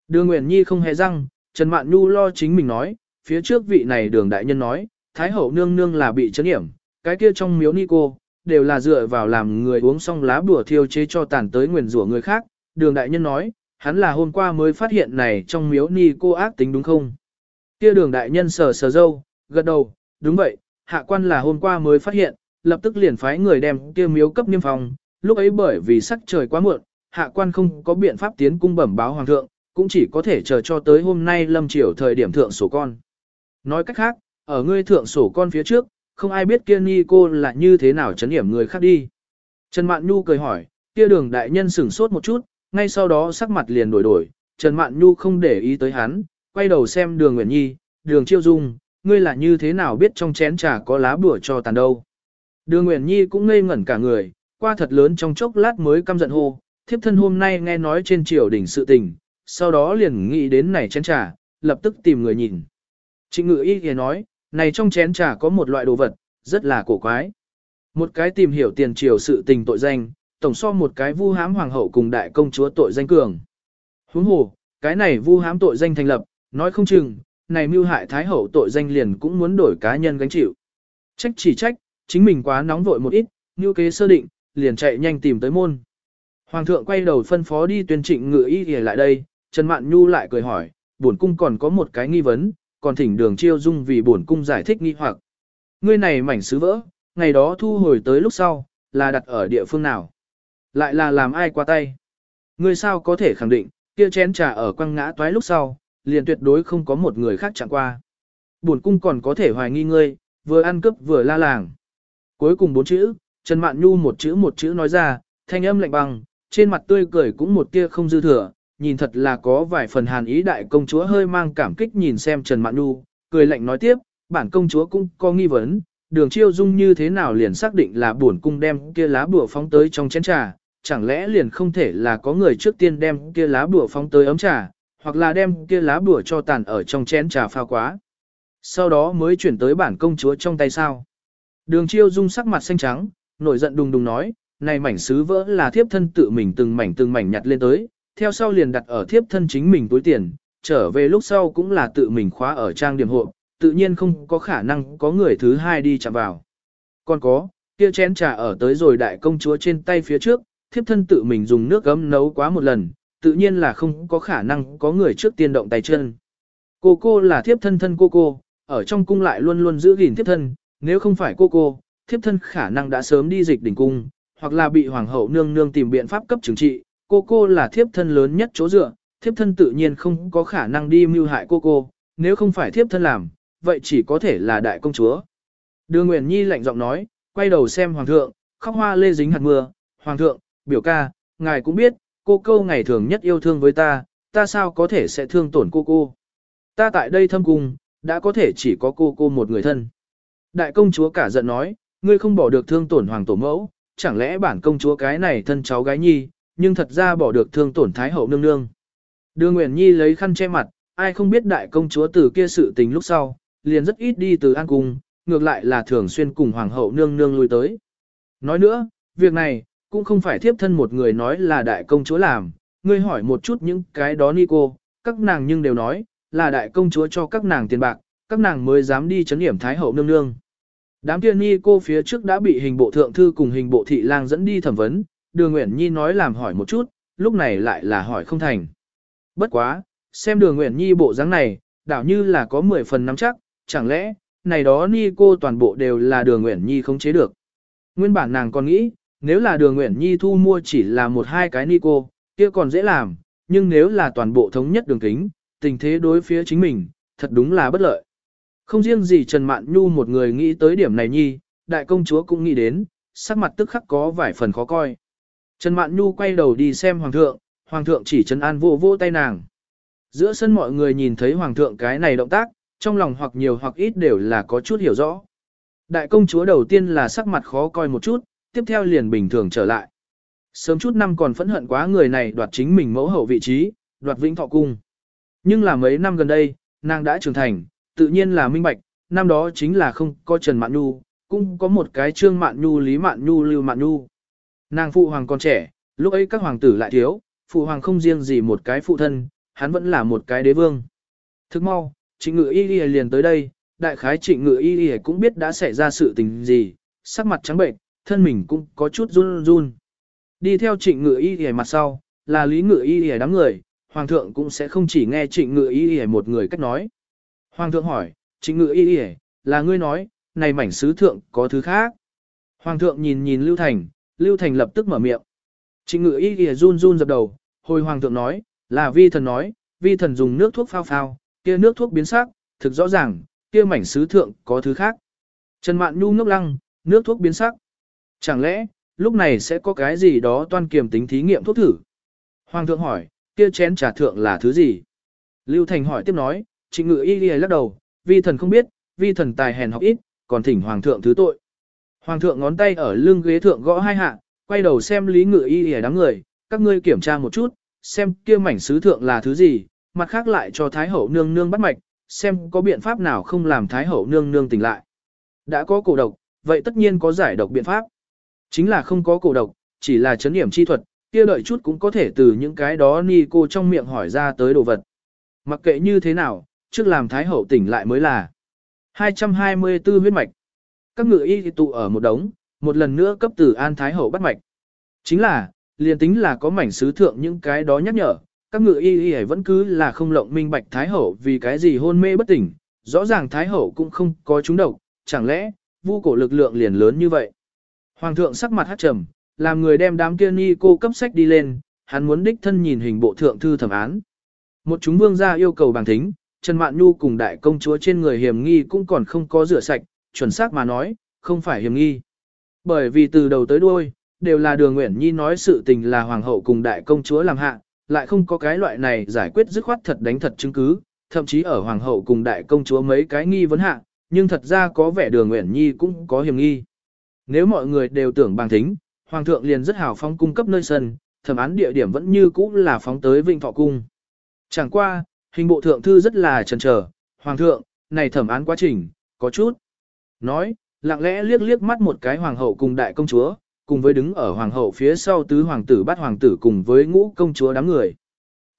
Đường Nguyễn Nhi không hề răng, Trần Mạn Nhu lo chính mình nói, phía trước vị này đường đại nhân nói, Thái hậu nương nương là bị chấn hiểm, cái kia trong miếu ni cô, đều là dựa vào làm người uống xong lá bùa thiêu chế cho tàn tới nguyền rủa người khác. Đường đại nhân nói, hắn là hôm qua mới phát hiện này trong miếu ni cô ác tính đúng không? Kia đường đại nhân sờ sờ dâu, gật đầu, đúng vậy, hạ quan là hôm qua mới phát hiện, lập tức liền phái người đem kia miếu cấp niêm phòng, lúc ấy bởi vì sắc trời quá muộn, hạ quan không có biện pháp tiến cung bẩm báo hoàng thượng, cũng chỉ có thể chờ cho tới hôm nay lâm chiều thời điểm thượng sổ con. Nói cách khác, ở ngươi thượng sổ con phía trước, không ai biết kia ni cô là như thế nào chấn điểm người khác đi. Trần Mạn Nhu cười hỏi, kia đường đại nhân sửng sốt một chút, ngay sau đó sắc mặt liền đổi đổi, Trần Mạn Nhu không để ý tới hắn, quay đầu xem đường Nguyễn Nhi, đường Chiêu Dung, ngươi là như thế nào biết trong chén trà có lá bùa cho tàn đâu. Đường Nguyễn Nhi cũng ngây ngẩn cả người, qua thật lớn trong chốc lát mới căm giận hô, thiếp thân hôm nay nghe nói trên triều đỉnh sự tình, sau đó liền nghĩ đến này chén trà, lập tức tìm người nhìn. Trịnh ngự y thì nói, này trong chén trà có một loại đồ vật, rất là cổ quái. Một cái tìm hiểu tiền triều sự tình tội danh, tổng so một cái vu hám hoàng hậu cùng đại công chúa tội danh cường. Huống hồ, cái này vu hám tội danh thành lập, nói không chừng, này mưu hại thái hậu tội danh liền cũng muốn đổi cá nhân gánh chịu. Trách chỉ trách, chính mình quá nóng vội một ít, như kế sơ định, liền chạy nhanh tìm tới môn. Hoàng thượng quay đầu phân phó đi tuyên trịnh ngự y lại đây, Trần Mạn Nhu lại cười hỏi, bổn cung còn có một cái nghi vấn, còn thỉnh đường chiêu dung vì bổn cung giải thích nghi hoặc. Ngươi này mảnh sứ vỡ, ngày đó thu hồi tới lúc sau, là đặt ở địa phương nào? Lại là làm ai qua tay? Ngươi sao có thể khẳng định, kia chén trà ở quăng ngã toái lúc sau, liền tuyệt đối không có một người khác chạm qua. Buồn cung còn có thể hoài nghi ngươi, vừa ăn cướp vừa la làng. Cuối cùng bốn chữ, Trần Mạn Nhu một chữ một chữ nói ra, thanh âm lạnh băng, trên mặt tươi cười cũng một tia không dư thừa, nhìn thật là có vài phần hàn ý đại công chúa hơi mang cảm kích nhìn xem Trần Mạn Nhu, cười lạnh nói tiếp, bản công chúa cũng có nghi vấn, đường chiêu dung như thế nào liền xác định là buồn cung đem kia lá bùa phóng tới trong chén trà, chẳng lẽ liền không thể là có người trước tiên đem kia lá bùa phóng tới ấm trà, hoặc là đem kia lá bùa cho tàn ở trong chén trà pha quá. Sau đó mới chuyển tới bản công chúa trong tay sao. Đường chiêu dung sắc mặt xanh trắng, nổi giận đùng đùng nói, này mảnh sứ vỡ là thiếp thân tự mình từng mảnh từng mảnh nhặt lên tới, theo sau liền đặt ở thiếp thân chính mình túi tiền, trở về lúc sau cũng là tự mình khóa ở trang điểm hộ, tự nhiên không có khả năng có người thứ hai đi chạm vào. Còn có, kia chén trà ở tới rồi đại công chúa trên tay phía trước, thiếp thân tự mình dùng nước gấm nấu quá một lần, tự nhiên là không có khả năng có người trước tiên động tay chân. Cô cô là thiếp thân thân cô cô, ở trong cung lại luôn luôn giữ gìn thiếp thân, nếu không phải cô cô, thiếp thân khả năng đã sớm đi dịch đỉnh cung, hoặc là bị hoàng hậu nương nương tìm biện pháp cấp chứng trị, cô cô là thiếp thân lớn nhất chỗ dựa, thiếp thân tự nhiên không có khả năng đi mưu hại cô cô, nếu không phải thiếp thân làm, vậy chỉ có thể là đại công chúa. Đường Nguyễn Nhi lạnh giọng nói, quay đầu xem hoàng thượng, khóc hoa lê dính hạt mưa, hoàng thượng, biểu ca, ngài cũng biết, cô câu ngày thường nhất yêu thương với ta, ta sao có thể sẽ thương tổn cô cô. Ta tại đây thâm cung, đã có thể chỉ có cô cô một người thân. Đại công chúa cả giận nói, ngươi không bỏ được thương tổn hoàng tổ mẫu, chẳng lẽ bản công chúa cái này thân cháu gái nhi, nhưng thật ra bỏ được thương tổn thái hậu nương nương. Đưa Nguyễn Nhi lấy khăn che mặt, ai không biết đại công chúa từ kia sự tình lúc sau, liền rất ít đi từ an cung, ngược lại là thường xuyên cùng hoàng hậu nương nương lui tới. Nói nữa, việc này, cũng không phải thiếp thân một người nói là đại công chúa làm, ngươi hỏi một chút những cái đó ni cô, các nàng nhưng đều nói, là đại công chúa cho các nàng tiền bạc, các nàng mới dám đi chấn điểm thái hậu nương nương. Đám tiên ni cô phía trước đã bị hình bộ thượng thư cùng hình bộ thị lang dẫn đi thẩm vấn, đường Nguyễn Nhi nói làm hỏi một chút, lúc này lại là hỏi không thành. Bất quá, xem đường Nguyễn Nhi bộ dáng này, đảo như là có 10 phần nắm chắc, chẳng lẽ, này đó ni cô toàn bộ đều là đường Nguyễn Nhi không chế được. Nguyên bản nàng còn nghĩ, nếu là đường Nguyễn Nhi thu mua chỉ là một hai cái ni cô, kia còn dễ làm, nhưng nếu là toàn bộ thống nhất đường kính, tình thế đối phía chính mình, thật đúng là bất lợi. Không riêng gì Trần Mạn Nhu một người nghĩ tới điểm này nhi, đại công chúa cũng nghĩ đến, sắc mặt tức khắc có vài phần khó coi. Trần Mạn Nhu quay đầu đi xem Hoàng thượng, Hoàng thượng chỉ trần an vô vô tay nàng. Giữa sân mọi người nhìn thấy Hoàng thượng cái này động tác, trong lòng hoặc nhiều hoặc ít đều là có chút hiểu rõ. Đại công chúa đầu tiên là sắc mặt khó coi một chút, tiếp theo liền bình thường trở lại. Sớm chút năm còn phẫn hận quá người này đoạt chính mình mẫu hậu vị trí, đoạt vĩnh thọ cung. Nhưng là mấy năm gần đây, nàng đã trưởng thành, tự nhiên là minh bạch, năm đó chính là không có Trần Mạn Nhu, cũng có một cái Trương Mạn Nhu Lý Mạn Nhu Lưu Mạn Nhu. Nàng phụ hoàng còn trẻ, lúc ấy các hoàng tử lại thiếu, phụ hoàng không riêng gì một cái phụ thân, hắn vẫn là một cái đế vương. Thức mau, trịnh ngự y liền tới đây, đại khái trịnh ngự y y cũng biết đã xảy ra sự tình gì, sắc mặt trắng bệnh, thân mình cũng có chút run run. Đi theo trịnh ngự y hề mặt sau, là lý ngự y hề đám người, hoàng thượng cũng sẽ không chỉ nghe trịnh ngự y hề một người cách nói. Hoàng thượng hỏi, trịnh ngự y hề, là ngươi nói, này mảnh sứ thượng có thứ khác. Hoàng thượng nhìn nhìn Lưu Thành, Lưu Thành lập tức mở miệng. Trịnh ngự y hề run run dập đầu, hồi hoàng thượng nói, là vi thần nói, vi thần dùng nước thuốc phao phao, kia nước thuốc biến sắc, thực rõ ràng, kia mảnh sứ thượng có thứ khác. Trần Mạn Nhu ngốc lăng, nước thuốc biến sắc. Chẳng lẽ, lúc này sẽ có cái gì đó toan kiềm tính thí nghiệm thuốc thử? Hoàng thượng hỏi, kia chén trà thượng là thứ gì? Lưu Thành hỏi tiếp nói, trịnh ngự y y lắc đầu, vi thần không biết, vi thần tài hèn học ít, còn thỉnh hoàng thượng thứ tội. Hoàng thượng ngón tay ở lưng ghế thượng gõ hai hạ, quay đầu xem lý ngự y y đám người, các ngươi kiểm tra một chút, xem kia mảnh sứ thượng là thứ gì, mặt khác lại cho Thái hậu nương nương bắt mạch, xem có biện pháp nào không làm Thái hậu nương nương tỉnh lại. Đã có cổ độc, vậy tất nhiên có giải độc biện pháp. Chính là không có cổ độc, chỉ là chấn điểm chi thuật, kia đợi chút cũng có thể từ những cái đó ni cô trong miệng hỏi ra tới đồ vật. Mặc kệ như thế nào, trước làm Thái hậu tỉnh lại mới là 224 huyết mạch. Các ngự y tụ ở một đống, một lần nữa cấp từ An Thái hậu bắt mạch. Chính là, liền tính là có mảnh sứ thượng những cái đó nhắc nhở, các ngự y y vẫn cứ là không lộng minh bạch Thái hậu vì cái gì hôn mê bất tỉnh, rõ ràng Thái hậu cũng không có chúng độc, chẳng lẽ, vu cổ lực lượng liền lớn như vậy. Hoàng thượng sắc mặt hát trầm, làm người đem đám kia ni cô cấp sách đi lên, hắn muốn đích thân nhìn hình bộ thượng thư thẩm án. Một chúng vương gia yêu cầu bằng thính, Trần Mạn Nhu cùng đại công chúa trên người hiểm nghi cũng còn không có rửa sạch, chuẩn xác mà nói, không phải hiểm nghi. Bởi vì từ đầu tới đuôi, đều là đường Nguyễn Nhi nói sự tình là hoàng hậu cùng đại công chúa làm hạ, lại không có cái loại này giải quyết dứt khoát thật đánh thật chứng cứ, thậm chí ở hoàng hậu cùng đại công chúa mấy cái nghi vấn hạ, nhưng thật ra có vẻ đường Nguyễn Nhi cũng có hiểm nghi. Nếu mọi người đều tưởng bằng thính, hoàng thượng liền rất hào phóng cung cấp nơi sân, thẩm án địa điểm vẫn như cũ là phóng tới Vinh Thọ cung. Chẳng qua, hình bộ thượng thư rất là chần chờ, hoàng thượng, này thẩm án quá trình, có chút. Nói, lặng lẽ liếc liếc mắt một cái hoàng hậu cùng đại công chúa, cùng với đứng ở hoàng hậu phía sau tứ hoàng tử bắt hoàng tử cùng với ngũ công chúa đám người.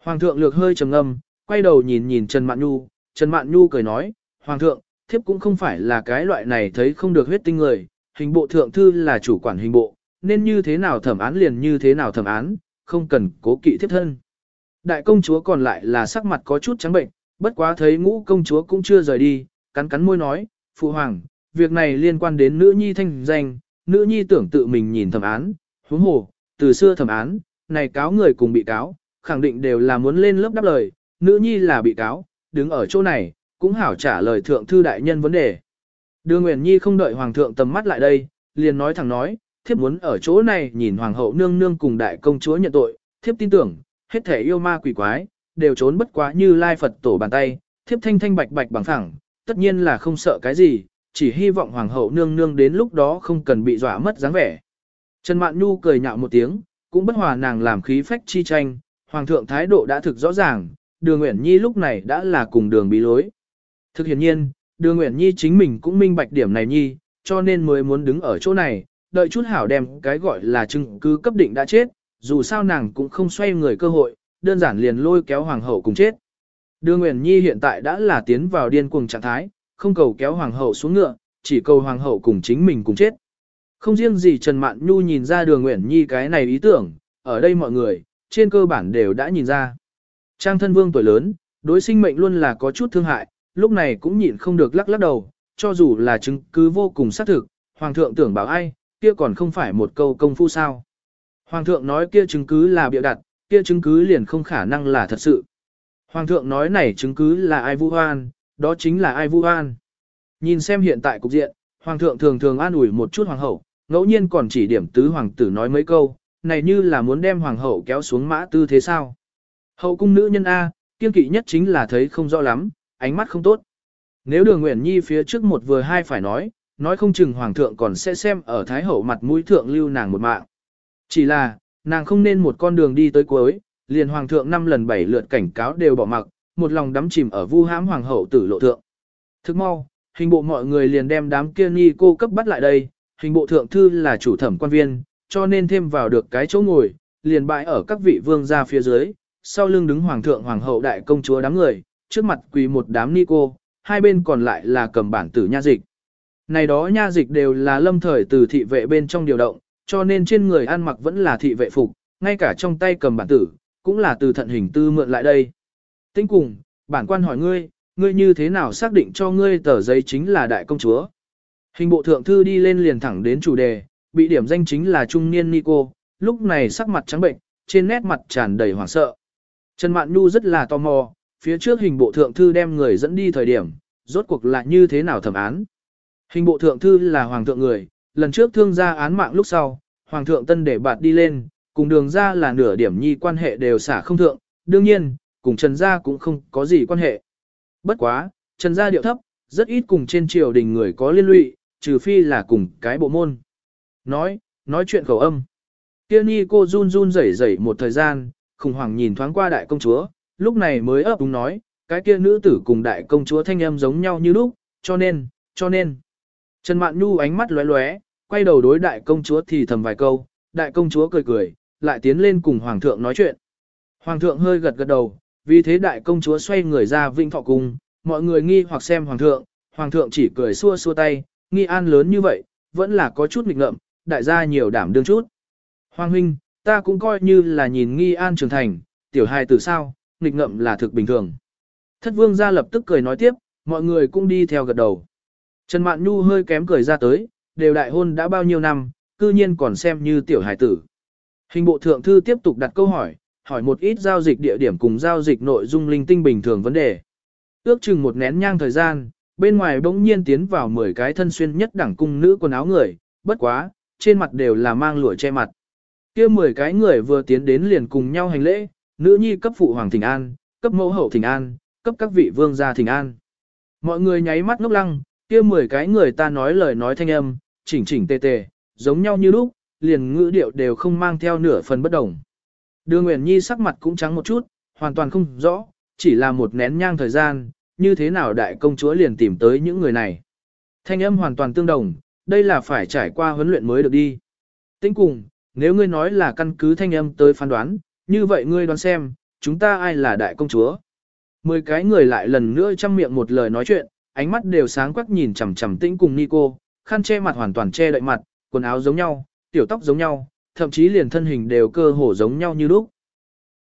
Hoàng thượng lược hơi trầm ngâm, quay đầu nhìn nhìn Trần Mạn Nhu, Trần Mạn Nhu cười nói, Hoàng thượng, thiếp cũng không phải là cái loại này thấy không được huyết tinh người, hình bộ thượng thư là chủ quản hình bộ, nên như thế nào thẩm án liền như thế nào thẩm án, không cần cố kỵ thiếp thân. Đại công chúa còn lại là sắc mặt có chút trắng bệnh, bất quá thấy ngũ công chúa cũng chưa rời đi, cắn cắn môi nói, Phụ Hoàng, việc này liên quan đến nữ nhi thanh danh, nữ nhi tưởng tự mình nhìn thẩm án, huống hồ, từ xưa thẩm án, này cáo người cùng bị cáo, khẳng định đều là muốn lên lớp đáp lời, nữ nhi là bị cáo, đứng ở chỗ này, cũng hảo trả lời thượng thư đại nhân vấn đề. Đưa Nguyễn Nhi không đợi hoàng thượng tầm mắt lại đây, liền nói thẳng nói, thiếp muốn ở chỗ này nhìn hoàng hậu nương nương cùng đại công chúa nhận tội, thiếp tin tưởng, hết thể yêu ma quỷ quái, đều trốn bất quá như lai Phật tổ bàn tay, thiếp thanh thanh bạch bạch bằng thẳng, tất nhiên là không sợ cái gì, chỉ hy vọng hoàng hậu nương nương đến lúc đó không cần bị dọa mất dáng vẻ. Trần Mạn Nhu cười nhạo một tiếng, cũng bất hòa nàng làm khí phách chi tranh, hoàng thượng thái độ đã thực rõ ràng, đường Nguyễn Nhi lúc này đã là cùng đường bí lối. Thực hiện nhiên, đường Nguyễn Nhi chính mình cũng minh bạch điểm này nhi, cho nên mới muốn đứng ở chỗ này, đợi chút hảo đem cái gọi là chứng cứ cấp định đã chết, dù sao nàng cũng không xoay người cơ hội, đơn giản liền lôi kéo hoàng hậu cùng chết. Đường Nguyễn Nhi hiện tại đã là tiến vào điên cuồng trạng thái, không cầu kéo hoàng hậu xuống ngựa, chỉ cầu hoàng hậu cùng chính mình cùng chết. Không riêng gì Trần Mạn Nhu nhìn ra đường Nguyễn Nhi cái này ý tưởng, ở đây mọi người, trên cơ bản đều đã nhìn ra. Trang thân vương tuổi lớn, đối sinh mệnh luôn là có chút thương hại, lúc này cũng nhịn không được lắc lắc đầu, cho dù là chứng cứ vô cùng xác thực, hoàng thượng tưởng bảo ai, kia còn không phải một câu công phu sao. Hoàng thượng nói kia chứng cứ là bịa đặt, kia chứng cứ liền không khả năng là thật sự. Hoàng thượng nói này chứng cứ là ai vu hoan, đó chính là ai vu hoan. Nhìn xem hiện tại cục diện, hoàng thượng thường thường an ủi một chút hoàng hậu, ngẫu nhiên còn chỉ điểm tứ hoàng tử nói mấy câu, này như là muốn đem hoàng hậu kéo xuống mã tư thế sao. Hậu cung nữ nhân A, kiên kỵ nhất chính là thấy không rõ lắm, ánh mắt không tốt. Nếu đường Nguyễn Nhi phía trước một vừa hai phải nói, nói không chừng hoàng thượng còn sẽ xem ở thái hậu mặt mũi thượng lưu nàng một mạng. Chỉ là, nàng không nên một con đường đi tới cuối, liền hoàng thượng năm lần bảy lượt cảnh cáo đều bỏ mặc, một lòng đắm chìm ở vu hãm hoàng hậu tử lộ thượng. Thức mau, hình bộ mọi người liền đem đám kia ni cô cấp bắt lại đây, hình bộ thượng thư là chủ thẩm quan viên, cho nên thêm vào được cái chỗ ngồi, liền bãi ở các vị vương gia phía dưới, sau lưng đứng hoàng thượng hoàng hậu đại công chúa đám người, trước mặt quỳ một đám ni cô, hai bên còn lại là cầm bản tử nha dịch. Này đó nha dịch đều là lâm thời từ thị vệ bên trong điều động, cho nên trên người ăn mặc vẫn là thị vệ phục, ngay cả trong tay cầm bản tử, cũng là từ thận hình tư mượn lại đây. Tinh cùng, bản quan hỏi ngươi, ngươi như thế nào xác định cho ngươi tờ giấy chính là đại công chúa? Hình bộ thượng thư đi lên liền thẳng đến chủ đề, bị điểm danh chính là trung niên Nico, lúc này sắc mặt trắng bệnh, trên nét mặt tràn đầy hoảng sợ. Trần Mạn Nhu rất là tò mò, phía trước hình bộ thượng thư đem người dẫn đi thời điểm, rốt cuộc là như thế nào thẩm án. Hình bộ thượng thư là hoàng thượng người, lần trước thương gia án mạng lúc sau, hoàng thượng tân để bạt đi lên, cùng đường ra là nửa điểm nhi quan hệ đều xả không thượng, đương nhiên, cùng Trần gia cũng không có gì quan hệ. Bất quá, Trần gia điệu thấp, rất ít cùng trên triều đình người có liên lụy, trừ phi là cùng cái bộ môn. Nói, nói chuyện khẩu âm. Kia ni cô run run rẩy rẩy một thời gian, khủng hoảng nhìn thoáng qua đại công chúa, lúc này mới ấp úng nói, cái kia nữ tử cùng đại công chúa thanh âm giống nhau như lúc, cho nên, cho nên. Trần Mạn Nhu ánh mắt lóe lóe, quay đầu đối đại công chúa thì thầm vài câu, đại công chúa cười cười, lại tiến lên cùng hoàng thượng nói chuyện. Hoàng thượng hơi gật gật đầu, vì thế đại công chúa xoay người ra vinh thọ cung, mọi người nghi hoặc xem hoàng thượng, hoàng thượng chỉ cười xua xua tay, nghi an lớn như vậy, vẫn là có chút nghịch ngợm, đại gia nhiều đảm đương chút. Hoàng huynh, ta cũng coi như là nhìn nghi an trưởng thành, tiểu hài tử sao, nghịch ngậm là thực bình thường. Thất vương gia lập tức cười nói tiếp, mọi người cũng đi theo gật đầu. Trần Mạn Nhu hơi kém cười ra tới, đều đại hôn đã bao nhiêu năm, cư nhiên còn xem như tiểu hải tử. Hình bộ thượng thư tiếp tục đặt câu hỏi, hỏi một ít giao dịch địa điểm cùng giao dịch nội dung linh tinh bình thường vấn đề. Ước chừng một nén nhang thời gian, bên ngoài bỗng nhiên tiến vào 10 cái thân xuyên nhất đẳng cung nữ quần áo người, bất quá, trên mặt đều là mang lụa che mặt. kia 10 cái người vừa tiến đến liền cùng nhau hành lễ, nữ nhi cấp phụ hoàng thỉnh an, cấp mẫu hậu thỉnh an, cấp các vị vương gia thỉnh an. Mọi người nháy mắt ngốc lăng, kia 10 cái người ta nói lời nói thanh âm, chỉnh chỉnh tề tề, giống nhau như lúc, liền ngữ điệu đều không mang theo nửa phần bất đồng. Đưa Nguyễn Nhi sắc mặt cũng trắng một chút, hoàn toàn không rõ, chỉ là một nén nhang thời gian, như thế nào đại công chúa liền tìm tới những người này. Thanh âm hoàn toàn tương đồng, đây là phải trải qua huấn luyện mới được đi. Tính cùng, nếu ngươi nói là căn cứ thanh âm tới phán đoán, như vậy ngươi đoán xem, chúng ta ai là đại công chúa. Mười cái người lại lần nữa chăm miệng một lời nói chuyện, ánh mắt đều sáng quắc nhìn chằm chằm tĩnh cùng Nico, khăn che mặt hoàn toàn che đậy mặt, quần áo giống nhau, tiểu tóc giống nhau, thậm chí liền thân hình đều cơ hồ giống nhau như lúc.